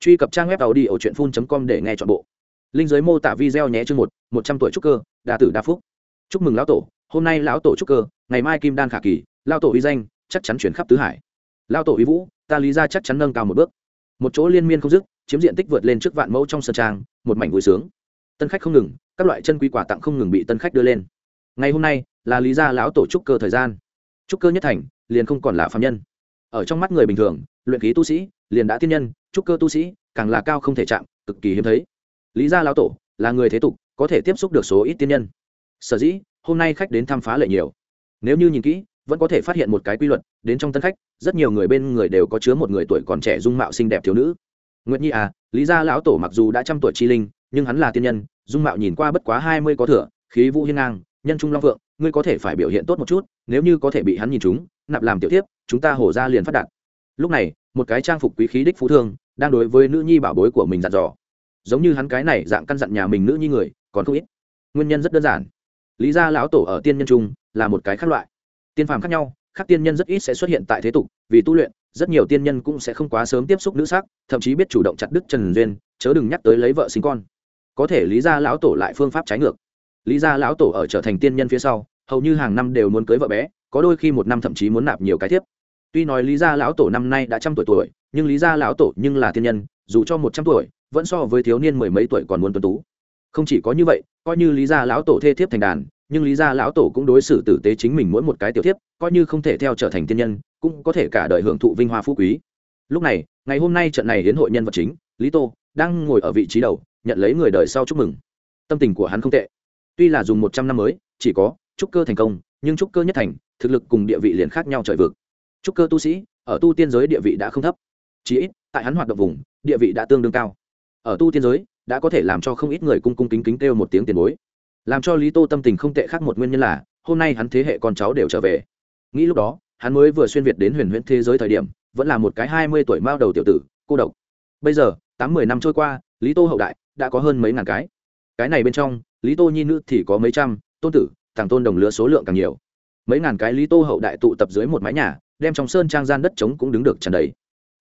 truy cập trang web tàu đi ở truyện com để nghe chọn bộ. Linh giới mô tả video nhé chương một một trăm tuổi trúc cơ, đa tử đa phúc. Chúc mừng lão tổ, hôm nay lão tổ trúc cơ, ngày mai kim đan khả kỳ lao tổ uy danh, chắc chắn chuyển khắp tứ hải. Lao tổ uy vũ, ta lý ra chắc chắn nâng cao một bước. Một chỗ liên miên không dứt, chiếm diện tích vượt lên trước vạn mẫu trong sân trang, một mảnh vui sướng. Tân khách không ngừng, các loại chân quý quả tặng không ngừng bị tân khách đưa lên. Ngày hôm nay, là lý gia lão tổ trúc cơ thời gian. Trúc cơ nhất thành, liền không còn là phạm nhân. Ở trong mắt người bình thường, luyện khí tu sĩ liền đã tiên nhân, trúc cơ tu sĩ, càng là cao không thể chạm, cực kỳ hiếm thấy. Lý gia lão tổ là người thế tục, có thể tiếp xúc được số ít tiên nhân. Sở dĩ, hôm nay khách đến thăm phá lệ nhiều. Nếu như nhìn kỹ, vẫn có thể phát hiện một cái quy luật, đến trong tân khách, rất nhiều người bên người đều có chứa một người tuổi còn trẻ dung mạo xinh đẹp thiếu nữ. Nguyệt nhi à lý gia lão tổ mặc dù đã trăm tuổi chi linh, nhưng hắn là tiên nhân, dung mạo nhìn qua bất quá hai mươi có thừa, khí vũ hiên ngang, nhân trung long vượng ngươi có thể phải biểu hiện tốt một chút, nếu như có thể bị hắn nhìn chúng nạp làm tiểu tiếp chúng ta hổ ra liền phát đạt. Lúc này một cái trang phục quý khí đích phú thương, đang đối với nữ nhi bảo bối của mình dặn dò. Giống như hắn cái này dạng căn dặn nhà mình nữ nhi người, còn không ít. Nguyên nhân rất đơn giản. Lý gia lão tổ ở tiên nhân trung là một cái khác loại. Tiên phàm khác nhau, khác tiên nhân rất ít sẽ xuất hiện tại thế tục, vì tu luyện, rất nhiều tiên nhân cũng sẽ không quá sớm tiếp xúc nữ sắc, thậm chí biết chủ động chặt đứt trần duyên, chớ đừng nhắc tới lấy vợ sinh con. Có thể lý gia lão tổ lại phương pháp trái ngược. Lý gia lão tổ ở trở thành tiên nhân phía sau, hầu như hàng năm đều muốn cưới vợ bé, có đôi khi một năm thậm chí muốn nạp nhiều cái tiếp tuy nói lý gia lão tổ năm nay đã trăm tuổi tuổi, nhưng lý gia lão tổ nhưng là thiên nhân, dù cho một trăm tuổi, vẫn so với thiếu niên mười mấy tuổi còn muốn tuân tú. Không chỉ có như vậy, coi như lý gia lão tổ thê thiếp thành đàn, nhưng lý gia lão tổ cũng đối xử tử tế chính mình mỗi một cái tiểu thiếp, coi như không thể theo trở thành thiên nhân, cũng có thể cả đời hưởng thụ vinh hoa phú quý. Lúc này, ngày hôm nay trận này đến hội nhân vật chính, lý tô, đang ngồi ở vị trí đầu, nhận lấy người đời sau chúc mừng. Tâm tình của hắn không tệ. Tuy là dùng một trăm năm mới, chỉ có, trúc cơ thành công, nhưng trúc cơ nhất thành, thực lực cùng địa vị liền khác nhau trời vực trúc cơ tu sĩ, ở tu tiên giới địa vị đã không thấp. Chí ít, tại hắn hoạt động vùng, địa vị đã tương đương cao. Ở tu tiên giới, đã có thể làm cho không ít người cung cung kính kính kêu một tiếng tiền bối. Làm cho lý tô tâm tình không tệ khác một nguyên nhân là, hôm nay hắn thế hệ con cháu đều trở về. Nghĩ lúc đó, hắn mới vừa xuyên việt đến huyền huyễn thế giới thời điểm, vẫn là một cái hai mươi tuổi mao đầu tiểu tử, cô độc. Bây giờ, tám mười năm trôi qua, lý tô hậu đại, đã có hơn mấy ngàn cái. Cái này bên trong, lý tô nhi nữ thì có mấy trăm, tôn tử, thằng tôn đồng lứa số lượng càng nhiều. Mấy ngàn cái lý tô hậu đại tụ tập dưới một mái nhà đem trong sơn trang gian đất trống cũng đứng được tràn đầy.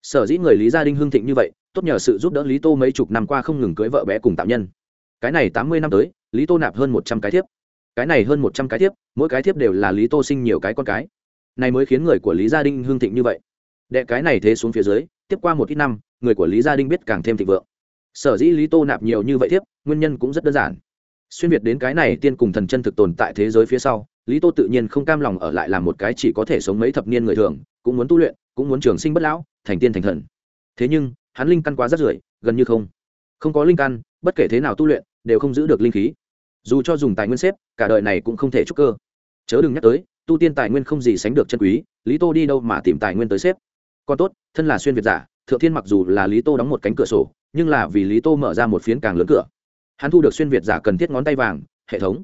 Sở dĩ người lý gia đình hưng thịnh như vậy, tốt nhờ sự giúp đỡ lý tô mấy chục năm qua không ngừng cưới vợ bé cùng tạo nhân. Cái này tám mươi năm tới, lý tô nạp hơn một trăm cái thiếp. Cái này hơn một trăm cái thiếp, mỗi cái thiếp đều là lý tô sinh nhiều cái con cái. Này mới khiến người của lý gia đình hưng thịnh như vậy. Đệ cái này thế xuống phía dưới, tiếp qua một ít năm, người của lý gia đình biết càng thêm thịnh vượng. Sở dĩ lý tô nạp nhiều như vậy thiếp, nguyên nhân cũng rất đơn giản. Xuyên việt đến cái này tiên cùng thần chân thực tồn tại thế giới phía sau lý tô tự nhiên không cam lòng ở lại làm một cái chỉ có thể sống mấy thập niên người thường, cũng muốn tu luyện, cũng muốn trường sinh bất lão, thành tiên thành thần. Thế nhưng, hắn linh căn quá rất rưởi, gần như không. Không có linh căn, bất kể thế nào tu luyện, đều không giữ được linh khí. Dù cho dùng tài nguyên xếp, cả đời này cũng không thể trúc cơ. Chớ đừng nhắc tới, tu tiên tài nguyên không gì sánh được chân quý, lý tô đi đâu mà tìm tài nguyên tới xếp. Còn tốt, thân là xuyên việt giả, thượng thiên mặc dù là lý tô đóng một cánh cửa sổ, nhưng là vì lý tô mở ra một phiến càng lớn cửa. Hắn thu được xuyên việt giả cần thiết ngón tay vàng, hệ thống.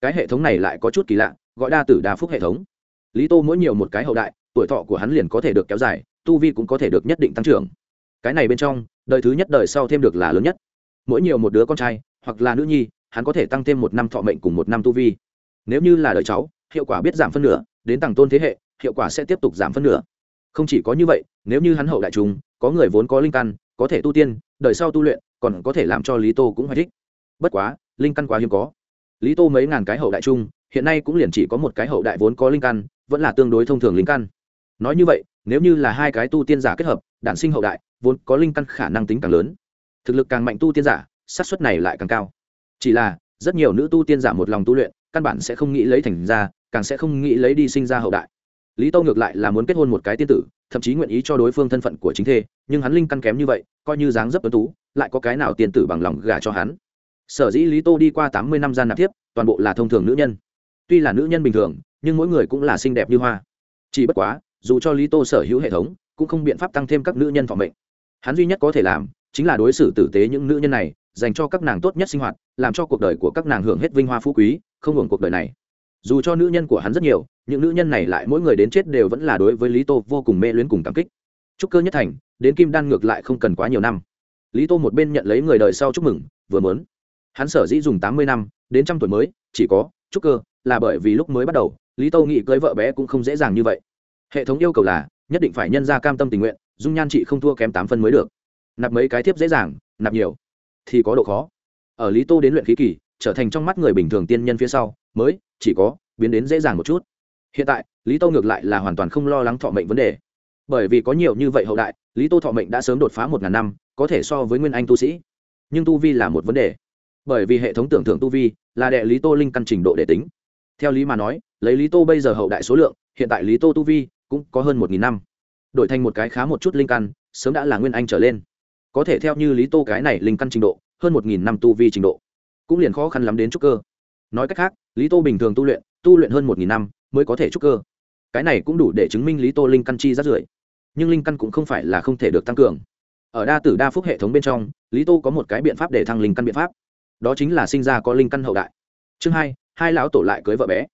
Cái hệ thống này lại có chút kỳ lạ gọi đa tử đa phúc hệ thống. Lý tô mỗi nhiều một cái hậu đại, tuổi thọ của hắn liền có thể được kéo dài, tu vi cũng có thể được nhất định tăng trưởng. Cái này bên trong, đời thứ nhất, đời sau thêm được là lớn nhất. Mỗi nhiều một đứa con trai, hoặc là nữ nhi, hắn có thể tăng thêm một năm thọ mệnh cùng một năm tu vi. Nếu như là đời cháu, hiệu quả biết giảm phân nửa, đến tầng tôn thế hệ, hiệu quả sẽ tiếp tục giảm phân nửa. Không chỉ có như vậy, nếu như hắn hậu đại chúng, có người vốn có linh căn, có thể tu tiên, đời sau tu luyện, còn có thể làm cho lý tô cũng hoài thích. Bất quá, linh căn quá hiếm có. Lý tô mấy ngàn cái hậu đại chung hiện nay cũng liền chỉ có một cái hậu đại vốn có linh căn, vẫn là tương đối thông thường linh căn. Nói như vậy, nếu như là hai cái tu tiên giả kết hợp, đản sinh hậu đại, vốn có linh căn khả năng tính càng lớn. Thực lực càng mạnh tu tiên giả, xác suất này lại càng cao. Chỉ là, rất nhiều nữ tu tiên giả một lòng tu luyện, căn bản sẽ không nghĩ lấy thành ra, càng sẽ không nghĩ lấy đi sinh ra hậu đại. Lý tô ngược lại là muốn kết hôn một cái tiên tử, thậm chí nguyện ý cho đối phương thân phận của chính thê, nhưng hắn linh căn kém như vậy, coi như dáng dấp tuấn tú, lại có cái nào tiên tử bằng lòng gả cho hắn. Sở dĩ lý tô đi qua tám mươi năm gian nạp tiếp toàn bộ là thông thường nữ nhân tuy là nữ nhân bình thường, nhưng mỗi người cũng là xinh đẹp như hoa. Chỉ bất quá, dù cho lý tô sở hữu hệ thống, cũng không biện pháp tăng thêm các nữ nhân phòng mệnh. Hắn duy nhất có thể làm, chính là đối xử tử tế những nữ nhân này, dành cho các nàng tốt nhất sinh hoạt, làm cho cuộc đời của các nàng hưởng hết vinh hoa phú quý, không hưởng cuộc đời này. Dù cho nữ nhân của hắn rất nhiều, những nữ nhân này lại mỗi người đến chết đều vẫn là đối với lý tô vô cùng mê luyến cùng cảm kích. Chúc cơ nhất thành, đến kim đan ngược lại không cần quá nhiều năm. Lý tô một bên nhận lấy người đời sau chúc mừng, vừa muốn. Hắn sở dĩ dùng tám mươi năm, đến trăm tuổi mới, chỉ có, chúc cơ là bởi vì lúc mới bắt đầu, lý tô nghĩ cưới vợ bé cũng không dễ dàng như vậy. Hệ thống yêu cầu là, nhất định phải nhân ra cam tâm tình nguyện, dung nhan chị không thua kém tám phân mới được. Nạp mấy cái tiếp dễ dàng, nạp nhiều, thì có độ khó. Ở lý tô đến luyện khí kỳ, trở thành trong mắt người bình thường tiên nhân phía sau, mới, chỉ có, biến đến dễ dàng một chút. Hiện tại, lý tô ngược lại là hoàn toàn không lo lắng thọ mệnh vấn đề. Bởi vì có nhiều như vậy hậu đại, lý tô thọ mệnh đã sớm đột phá một ngàn năm, có thể so với nguyên anh tu sĩ. Nhưng tu vi là một vấn đề. Bởi vì hệ thống tưởng thưởng tu vi là đệ lý tô linh căn trình độ để tính theo lý mà nói, lấy lý tô bây giờ hậu đại số lượng, hiện tại lý tô tu vi cũng có hơn một nghìn năm. Đổi thành một cái khá một chút linh căn, sớm đã là nguyên anh trở lên. Có thể theo như lý tô cái này linh căn trình độ, hơn một nghìn năm tu vi trình độ, cũng liền khó khăn lắm đến trúc cơ. Nói cách khác, lý tô bình thường tu luyện tu luyện hơn một nghìn năm mới có thể trúc cơ. Cái này cũng đủ để chứng minh lý tô linh căn chi rất rưỡi. Nhưng linh căn cũng không phải là không thể được tăng cường. Ở đa tử đa phúc hệ thống bên trong, lý tô có một cái biện pháp để thăng linh căn biện pháp. Đó chính là sinh ra có linh căn hậu đại. Chương hai hai lão tổ lại cưới vợ bé.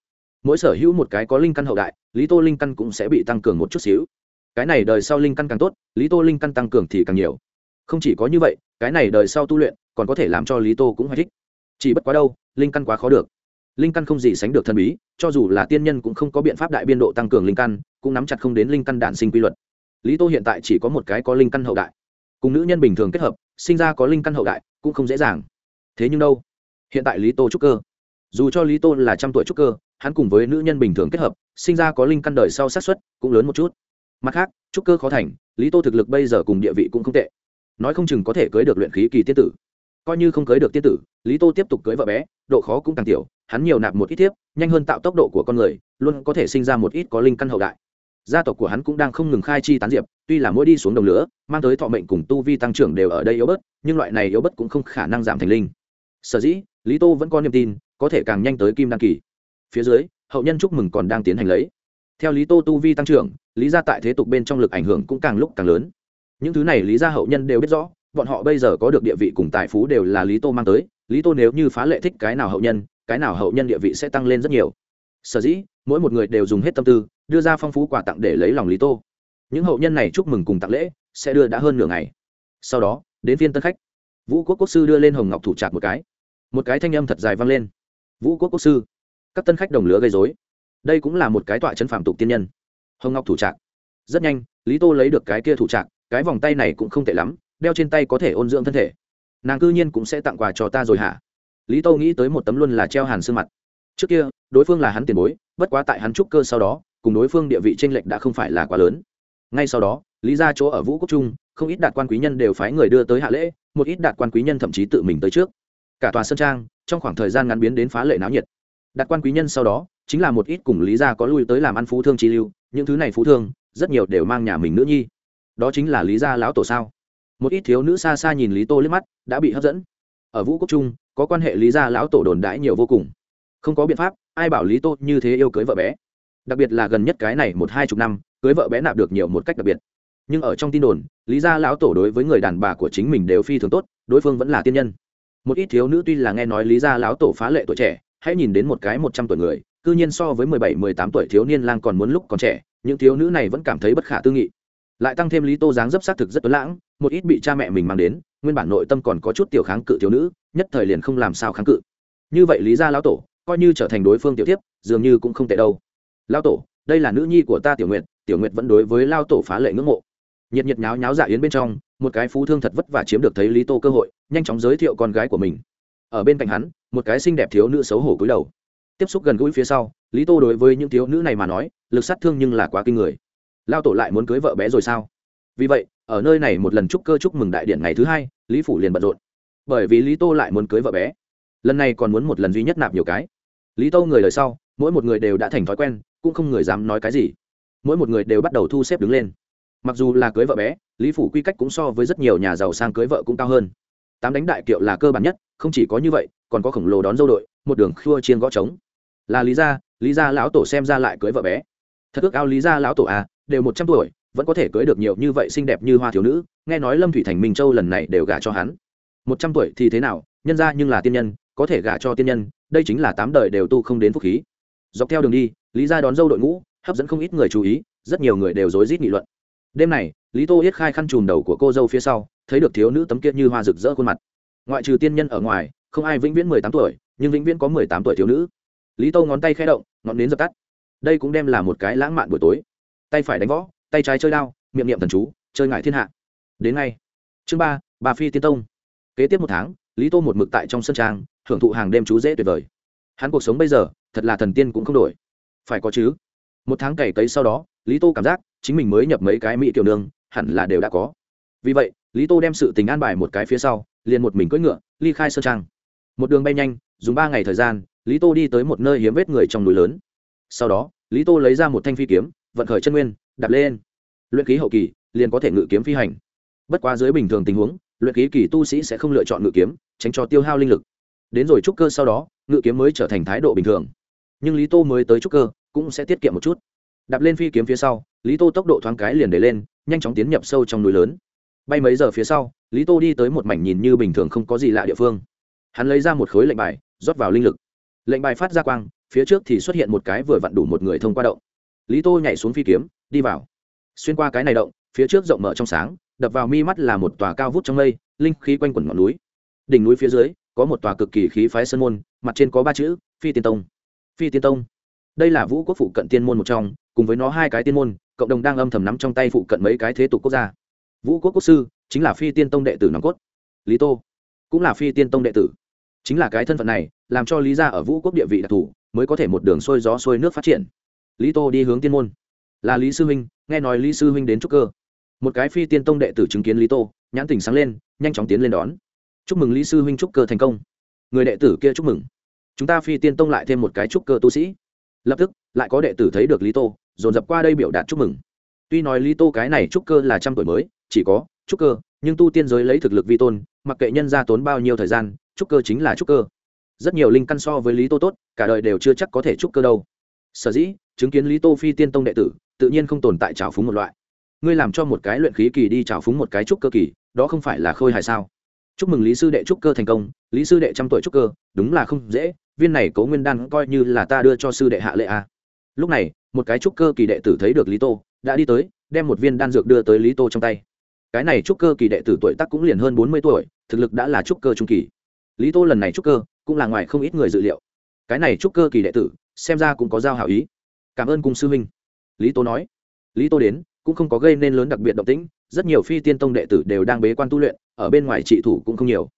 Mỗi sở hữu một cái có linh căn hậu đại, lý tô linh căn cũng sẽ bị tăng cường một chút xíu. Cái này đời sau linh căn càng tốt, lý tô linh căn tăng cường thì càng nhiều. Không chỉ có như vậy, cái này đời sau tu luyện còn có thể làm cho lý tô cũng hay thích. Chỉ bất quá đâu, linh căn quá khó được. Linh căn không gì sánh được thần bí, cho dù là tiên nhân cũng không có biện pháp đại biên độ tăng cường linh căn, cũng nắm chặt không đến linh căn đản sinh quy luật. Lý tô hiện tại chỉ có một cái có linh căn hậu đại. Cùng nữ nhân bình thường kết hợp, sinh ra có linh căn hậu đại cũng không dễ dàng. Thế nhưng đâu? Hiện tại lý tô trúc cơ dù cho lý Tôn là trăm tuổi trúc cơ, hắn cùng với nữ nhân bình thường kết hợp, sinh ra có linh căn đời sau sát xuất cũng lớn một chút. Mặt khác, trúc cơ khó thành, lý tô thực lực bây giờ cùng địa vị cũng không tệ. Nói không chừng có thể cưới được luyện khí kỳ tiên tử. Coi như không cưới được tiên tử, lý tô tiếp tục cưới vợ bé, độ khó cũng càng tiểu, hắn nhiều nạp một ít thiếp, nhanh hơn tạo tốc độ của con người, luôn có thể sinh ra một ít có linh căn hậu đại. Gia tộc của hắn cũng đang không ngừng khai chi tán diệp, tuy là mỗi đi xuống đồng lửa, mang tới thọ mệnh cùng tu vi tăng trưởng đều ở đây yếu bớt, nhưng loại này yếu bớt cũng không khả năng giảm thành linh. Sở dĩ, lý tô vẫn có niềm tin có thể càng nhanh tới kim đăng kỳ. Phía dưới, hậu nhân chúc mừng còn đang tiến hành lấy. Theo lý tô tu vi tăng trưởng, lý gia tại thế tục bên trong lực ảnh hưởng cũng càng lúc càng lớn. Những thứ này lý gia hậu nhân đều biết rõ, bọn họ bây giờ có được địa vị cùng tài phú đều là lý tô mang tới. Lý tô nếu như phá lệ thích cái nào hậu nhân, cái nào hậu nhân địa vị sẽ tăng lên rất nhiều. Sở dĩ, mỗi một người đều dùng hết tâm tư, đưa ra phong phú quà tặng để lấy lòng lý tô. Những hậu nhân này chúc mừng cùng tặng lễ, sẽ đưa đã hơn nửa ngày. Sau đó, đến phiên tân khách. Vũ quốc quốc sư đưa lên hồng ngọc thủ trạc một cái. Một cái thanh âm thật dài vang lên vũ quốc quốc sư. Các tân khách đồng lứa gây dối đây cũng là một cái tọa chân phạm tục tiên nhân. Hồng ngọc thủ trạc. Rất nhanh, lý tô lấy được cái kia thủ trạc, cái vòng tay này cũng không tệ lắm, đeo trên tay có thể ôn dưỡng thân thể. Nàng cư nhiên cũng sẽ tặng quà cho ta rồi hả? Lý tô nghĩ tới một tấm luân là treo hàn xương mặt. Trước kia, đối phương là hắn tiền bối, bất quá tại hắn trúc cơ sau đó, cùng đối phương địa vị tranh lệch đã không phải là quá lớn. Ngay sau đó, lý ra chỗ ở vũ quốc trung, không ít đạt quan quý nhân đều phái người đưa tới hạ lễ, một ít đạt quan quý nhân thậm chí tự mình tới trước cả tòa sơn trang, trong khoảng thời gian ngắn biến đến phá lệ náo nhiệt. Đặt quan quý nhân sau đó, chính là một ít cùng lý gia có lui tới làm ăn phú thương chi lưu, những thứ này phú thương, rất nhiều đều mang nhà mình nữ nhi. Đó chính là lý gia lão tổ sao? Một ít thiếu nữ xa xa nhìn lý tô liếc mắt, đã bị hấp dẫn. Ở vũ quốc trung, có quan hệ lý gia lão tổ đồn đãi nhiều vô cùng. Không có biện pháp, ai bảo lý tô như thế yêu cưới vợ bé? Đặc biệt là gần nhất cái này một hai chục năm, cưới vợ bé nạp được nhiều một cách đặc biệt. Nhưng ở trong tin đồn, lý gia lão tổ đối với người đàn bà của chính mình đều phi thường tốt, đối phương vẫn là tiên nhân một ít thiếu nữ tuy là nghe nói lý gia lão tổ phá lệ tuổi trẻ, hãy nhìn đến một cái một trăm tuổi người, cư nhiên so với mười bảy, mười tám tuổi thiếu niên lang còn muốn lúc còn trẻ, những thiếu nữ này vẫn cảm thấy bất khả tư nghị. Lại tăng thêm lý tô dáng dấp xác thực rất tuấn lãng, một ít bị cha mẹ mình mang đến, nguyên bản nội tâm còn có chút tiểu kháng cự thiếu nữ, nhất thời liền không làm sao kháng cự. Như vậy lý gia lão tổ, coi như trở thành đối phương tiểu tiếp dường như cũng không tệ đâu. Lão tổ, đây là nữ nhi của ta tiểu nguyệt tiểu nguyệt vẫn đối với lao tổ phá lệ ngưỡng mộ nhiệt nhiệt nháo nháo dạ yến bên trong, một cái phú thương thật vất vả chiếm được thấy lý tô cơ hội, nhanh chóng giới thiệu con gái của mình. Ở bên cạnh hắn, một cái xinh đẹp thiếu nữ xấu hổ cúi đầu. Tiếp xúc gần gũi phía sau, lý tô đối với những thiếu nữ này mà nói, lực sát thương nhưng là quá kinh người. Lao tổ lại muốn cưới vợ bé rồi sao? Vì vậy, ở nơi này một lần chúc cơ chúc mừng đại điện ngày thứ hai, lý phủ liền bận rộn. Bởi vì lý tô lại muốn cưới vợ bé. Lần này còn muốn một lần duy nhất nạp nhiều cái. Lý tô người lời sau, mỗi một người đều đã thành thói quen, cũng không người dám nói cái gì. Mỗi một người đều bắt đầu thu xếp đứng lên mặc dù là cưới vợ bé, lý phủ quy cách cũng so với rất nhiều nhà giàu sang cưới vợ cũng cao hơn. Tám đánh đại kiệu là cơ bản nhất, không chỉ có như vậy, còn có khổng lồ đón dâu đội, một đường khua chiên gõ trống. Là lý gia lý gia lão tổ xem ra lại cưới vợ bé. Thật ước ao lý gia lão tổ à đều một trăm tuổi, vẫn có thể cưới được nhiều như vậy xinh đẹp như hoa thiếu nữ, nghe nói lâm thủy thành minh châu lần này đều gả cho hắn. Một trăm tuổi thì thế nào, nhân ra nhưng là tiên nhân, có thể gả cho tiên nhân, đây chính là tám đời đều tu không đến phúc khí. Dọc theo đường đi, lý gia đón dâu đội ngũ, hấp dẫn không ít người chú ý, rất nhiều người đều rối rít nghị luận đêm này, lý tô yết khai khăn chùm đầu của cô dâu phía sau, thấy được thiếu nữ tấm kia như hoa rực rỡ khuôn mặt. Ngoại trừ tiên nhân ở ngoài, không ai vĩnh viễn mười tám tuổi, nhưng vĩnh viễn có mười tám tuổi thiếu nữ. Lý tô ngón tay khẽ động ngọn nến dập tắt. Đây cũng đem là một cái lãng mạn buổi tối. Tay phải đánh võ, tay trái chơi đao, miệng niệm thần chú, chơi ngại thiên hạ. Đến ngay. Chương ba, bà phi tiên tông. Kế tiếp một tháng, lý tô một mực tại trong sân trang, hưởng thụ hàng đêm chú dễ tuyệt vời. Hắn cuộc sống bây giờ, thật là thần tiên cũng không đổi. Phải có chứ một tháng cày cấy sau đó, lý tô cảm giác chính mình mới nhập mấy cái mỹ tiểu nương, hẳn là đều đã có. Vì vậy, lý tô đem sự tình an bài một cái phía sau, liền một mình cưỡi ngựa, ly khai sơn trang. Một đường bay nhanh, dùng ba ngày thời gian, lý tô đi tới một nơi hiếm vết người trong núi lớn. Sau đó, lý tô lấy ra một thanh phi kiếm, vận khởi chân nguyên đặt lên. Luyện khí hậu kỳ, liền có thể ngự kiếm phi hành. Bất quá dưới bình thường tình huống, luyện khí kỳ tu sĩ sẽ không lựa chọn ngự kiếm, tránh cho tiêu hao linh lực. Đến rồi trúc cơ sau đó, ngự kiếm mới trở thành thái độ bình thường. Nhưng lý tô mới tới trúc cơ cũng sẽ tiết kiệm một chút. Đạp lên phi kiếm phía sau, lý tô tốc độ thoáng cái liền để lên, nhanh chóng tiến nhập sâu trong núi lớn. Bay mấy giờ phía sau, lý tô đi tới một mảnh nhìn như bình thường không có gì lạ địa phương. Hắn lấy ra một khối lệnh bài, rót vào linh lực. Lệnh bài phát ra quang, phía trước thì xuất hiện một cái vừa vặn đủ một người thông qua động. Lý tô nhảy xuống phi kiếm, đi vào. Xuyên qua cái này động, phía trước rộng mở trong sáng, đập vào mi mắt là một tòa cao vút trong mây, linh khí quanh quẩn ngọn núi. Đỉnh núi phía dưới, có một tòa cực kỳ khí phái sơn môn, mặt trên có ba chữ, phi tiên tông. Phi tiên tông đây là vũ quốc phụ cận tiên môn một trong, cùng với nó hai cái tiên môn, cộng đồng đang âm thầm nắm trong tay phụ cận mấy cái thế tục quốc gia. Vũ quốc quốc sư chính là phi tiên tông đệ tử nòng cốt. Lý tô cũng là phi tiên tông đệ tử. Chính là cái thân phận này, làm cho lý gia ở vũ quốc địa vị đặc thù, mới có thể một đường xuôi gió xuôi nước phát triển. Lý tô đi hướng tiên môn. Là lý sư huynh, nghe nói lý sư huynh đến trúc cơ. Một cái phi tiên tông đệ tử chứng kiến lý tô, nhãn tình sáng lên, nhanh chóng tiến lên đón. Chúc mừng lý sư huynh trúc cơ thành công. Người đệ tử kia chúc mừng. Chúng ta phi tiên tông lại thêm một cái trúc cơ tu sĩ lập tức, lại có đệ tử thấy được lý tô, dồn dập qua đây biểu đạt chúc mừng. Tuy nói lý tô cái này trúc cơ là trăm tuổi mới, chỉ có trúc cơ, nhưng tu tiên giới lấy thực lực vi tôn, mặc kệ nhân ra tốn bao nhiêu thời gian, trúc cơ chính là trúc cơ. Rất nhiều linh căn so với lý tô tốt, cả đời đều chưa chắc có thể trúc cơ đâu. Sở dĩ, chứng kiến lý tô phi tiên tông đệ tử, tự nhiên không tồn tại trào phúng một loại. Ngươi làm cho một cái luyện khí kỳ đi trào phúng một cái trúc cơ kỳ, đó không phải là khôi hài sao? Chúc mừng lý sư đệ trúc cơ thành công, lý sư đệ trăm tuổi trúc cơ, đúng là không dễ viên này cố nguyên đan coi như là ta đưa cho sư đệ hạ lệ a lúc này, một cái trúc cơ kỳ đệ tử thấy được lý tô, đã đi tới, đem một viên đan dược đưa tới lý tô trong tay. Cái này trúc cơ kỳ đệ tử tuổi tác cũng liền hơn bốn mươi tuổi, thực lực đã là trúc cơ trung kỳ. Lý tô lần này trúc cơ, cũng là ngoài không ít người dự liệu. Cái này trúc cơ kỳ đệ tử, xem ra cũng có giao hảo ý. Cảm ơn cung sư huynh. Lý tô nói. Lý tô đến, cũng không có gây nên lớn đặc biệt động tĩnh, rất nhiều phi tiên tông đệ tử đều đang bế quan tu luyện, ở bên ngoài trị thủ cũng không nhiều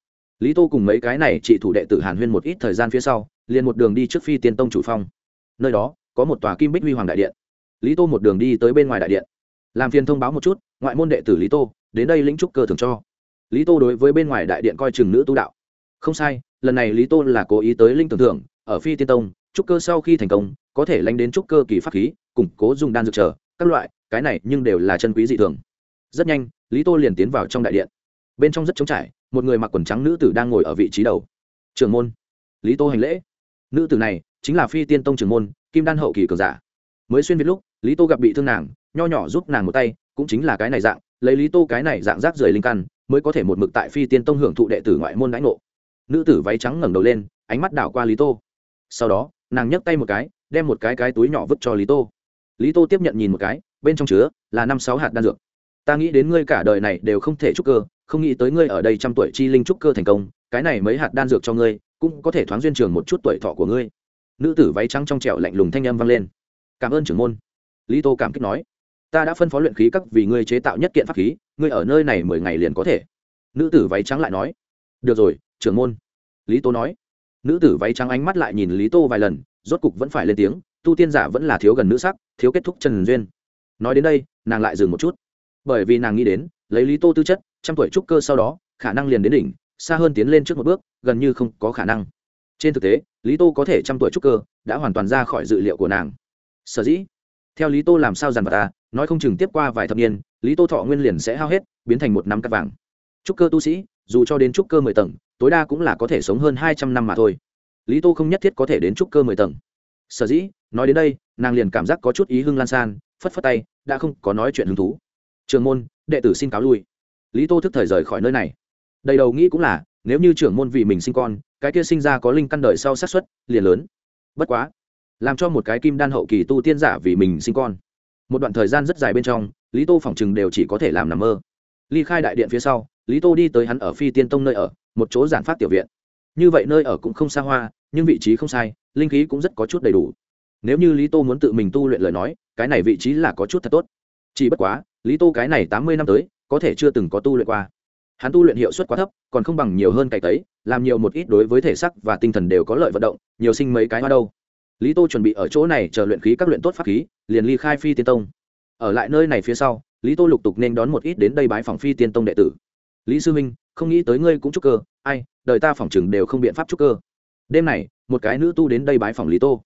lý tô cùng mấy cái này trị thủ đệ tử hàn huyên một ít thời gian phía sau, liền một đường đi trước phi tiên tông chủ phong. Nơi đó, có một tòa kim bích huy hoàng đại điện. Lý tô một đường đi tới bên ngoài đại điện. Làm phiền thông báo một chút, ngoại môn đệ tử lý tô, đến đây lĩnh trúc cơ thường cho. Lý tô đối với bên ngoài đại điện coi chừng nữ tu đạo. Không sai, lần này lý tô là cố ý tới linh tưởng thưởng, ở phi tiên tông, trúc cơ sau khi thành công, có thể lánh đến trúc cơ kỳ pháp khí, củng cố dùng đan dược trở, các loại, cái này nhưng đều là chân quý dị thường. Rất nhanh, lý tô liền tiến vào trong đại điện. Bên trong rất trống trải một người mặc quần trắng nữ tử đang ngồi ở vị trí đầu. Trường môn. Lý tô hành lễ. Nữ tử này chính là phi tiên tông trường môn, kim đan hậu kỳ cường giả. Mới xuyên việt lúc, lý tô gặp bị thương nàng, nho nhỏ giúp nàng một tay, cũng chính là cái này dạng, lấy lý tô cái này dạng rác rời linh căn, mới có thể một mực tại phi tiên tông hưởng thụ đệ tử ngoại môn đãi ngộ. Nữ tử váy trắng ngẩng đầu lên, ánh mắt đảo qua lý tô. Sau đó, nàng nhấc tay một cái, đem một cái cái túi nhỏ vứt cho lý tô. Lý tô tiếp nhận nhìn một cái, bên trong chứa là năm sáu hạt đan dược. Ta nghĩ đến ngươi cả đời này đều không thể trúc cơ không nghĩ tới ngươi ở đây trăm tuổi chi linh trúc cơ thành công, cái này mấy hạt đan dược cho ngươi, cũng có thể thoáng duyên trường một chút tuổi thọ của ngươi. Nữ tử váy trắng trong trẻo lạnh lùng thanh âm vang lên. Cảm ơn trưởng môn. Lý tô cảm kích nói. Ta đã phân phó luyện khí các vì ngươi chế tạo nhất kiện pháp khí, ngươi ở nơi này mười ngày liền có thể. Nữ tử váy trắng lại nói. Được rồi, trưởng môn. Lý tô nói. Nữ tử váy trắng ánh mắt lại nhìn lý tô vài lần, rốt cục vẫn phải lên tiếng, tu tiên giả vẫn là thiếu gần nữ sắc, thiếu kết thúc trần duyên. Nói đến đây, nàng lại dừng một chút. Bởi vì nàng nghĩ đến, lấy lý tô tư chất trăm tuổi trúc cơ sau đó, khả năng liền đến đỉnh, xa hơn tiến lên trước một bước, gần như không có khả năng. Trên thực tế, lý tô có thể trăm tuổi trúc cơ, đã hoàn toàn ra khỏi dự liệu của nàng. Sở dĩ, theo lý tô làm sao dằn vào ta, nói không chừng tiếp qua vài thập niên, lý tô thọ nguyên liền sẽ hao hết, biến thành một năm cắt vàng. Trúc cơ tu sĩ, dù cho đến trúc cơ mười tầng, tối đa cũng là có thể sống hơn hai trăm năm mà thôi. Lý tô không nhất thiết có thể đến trúc cơ mười tầng. Sở dĩ, nói đến đây, nàng liền cảm giác có chút ý hưng lan san, phất phất tay, đã không có nói chuyện hứng thú. Trường môn, đệ tử xin cáo lui lý tô thức thời rời khỏi nơi này. Đầy đầu nghĩ cũng là, nếu như trưởng môn vì mình sinh con, cái kia sinh ra có linh căn đời sau sát xuất liền lớn. Bất quá, làm cho một cái kim đan hậu kỳ tu tiên giả vì mình sinh con. Một đoạn thời gian rất dài bên trong, lý tô phỏng chừng đều chỉ có thể làm nằm mơ. Ly khai đại điện phía sau, lý tô đi tới hắn ở phi tiên tông nơi ở, một chỗ giản phát tiểu viện. Như vậy nơi ở cũng không xa hoa, nhưng vị trí không sai, linh khí cũng rất có chút đầy đủ. Nếu như lý tô muốn tự mình tu luyện lời nói, cái này vị trí là có chút thật tốt. Chỉ bất quá, lý tô cái này tám mươi năm tới có thể chưa từng có tu luyện qua. Hắn tu luyện hiệu suất quá thấp, còn không bằng nhiều hơn cày tấy, làm nhiều một ít đối với thể sắc và tinh thần đều có lợi vận động, nhiều sinh mấy cái hoa đâu. Lý tô chuẩn bị ở chỗ này chờ luyện khí các luyện tốt pháp khí, liền ly khai phi tiên tông. Ở lại nơi này phía sau, lý tô lục tục nên đón một ít đến đây bái phòng phi tiên tông đệ tử. Lý sư minh không nghĩ tới ngươi cũng trúc cơ, ai, đời ta phỏng chừng đều không biện pháp trúc cơ. Đêm này, một cái nữ tu đến đây bái phòng lý tô.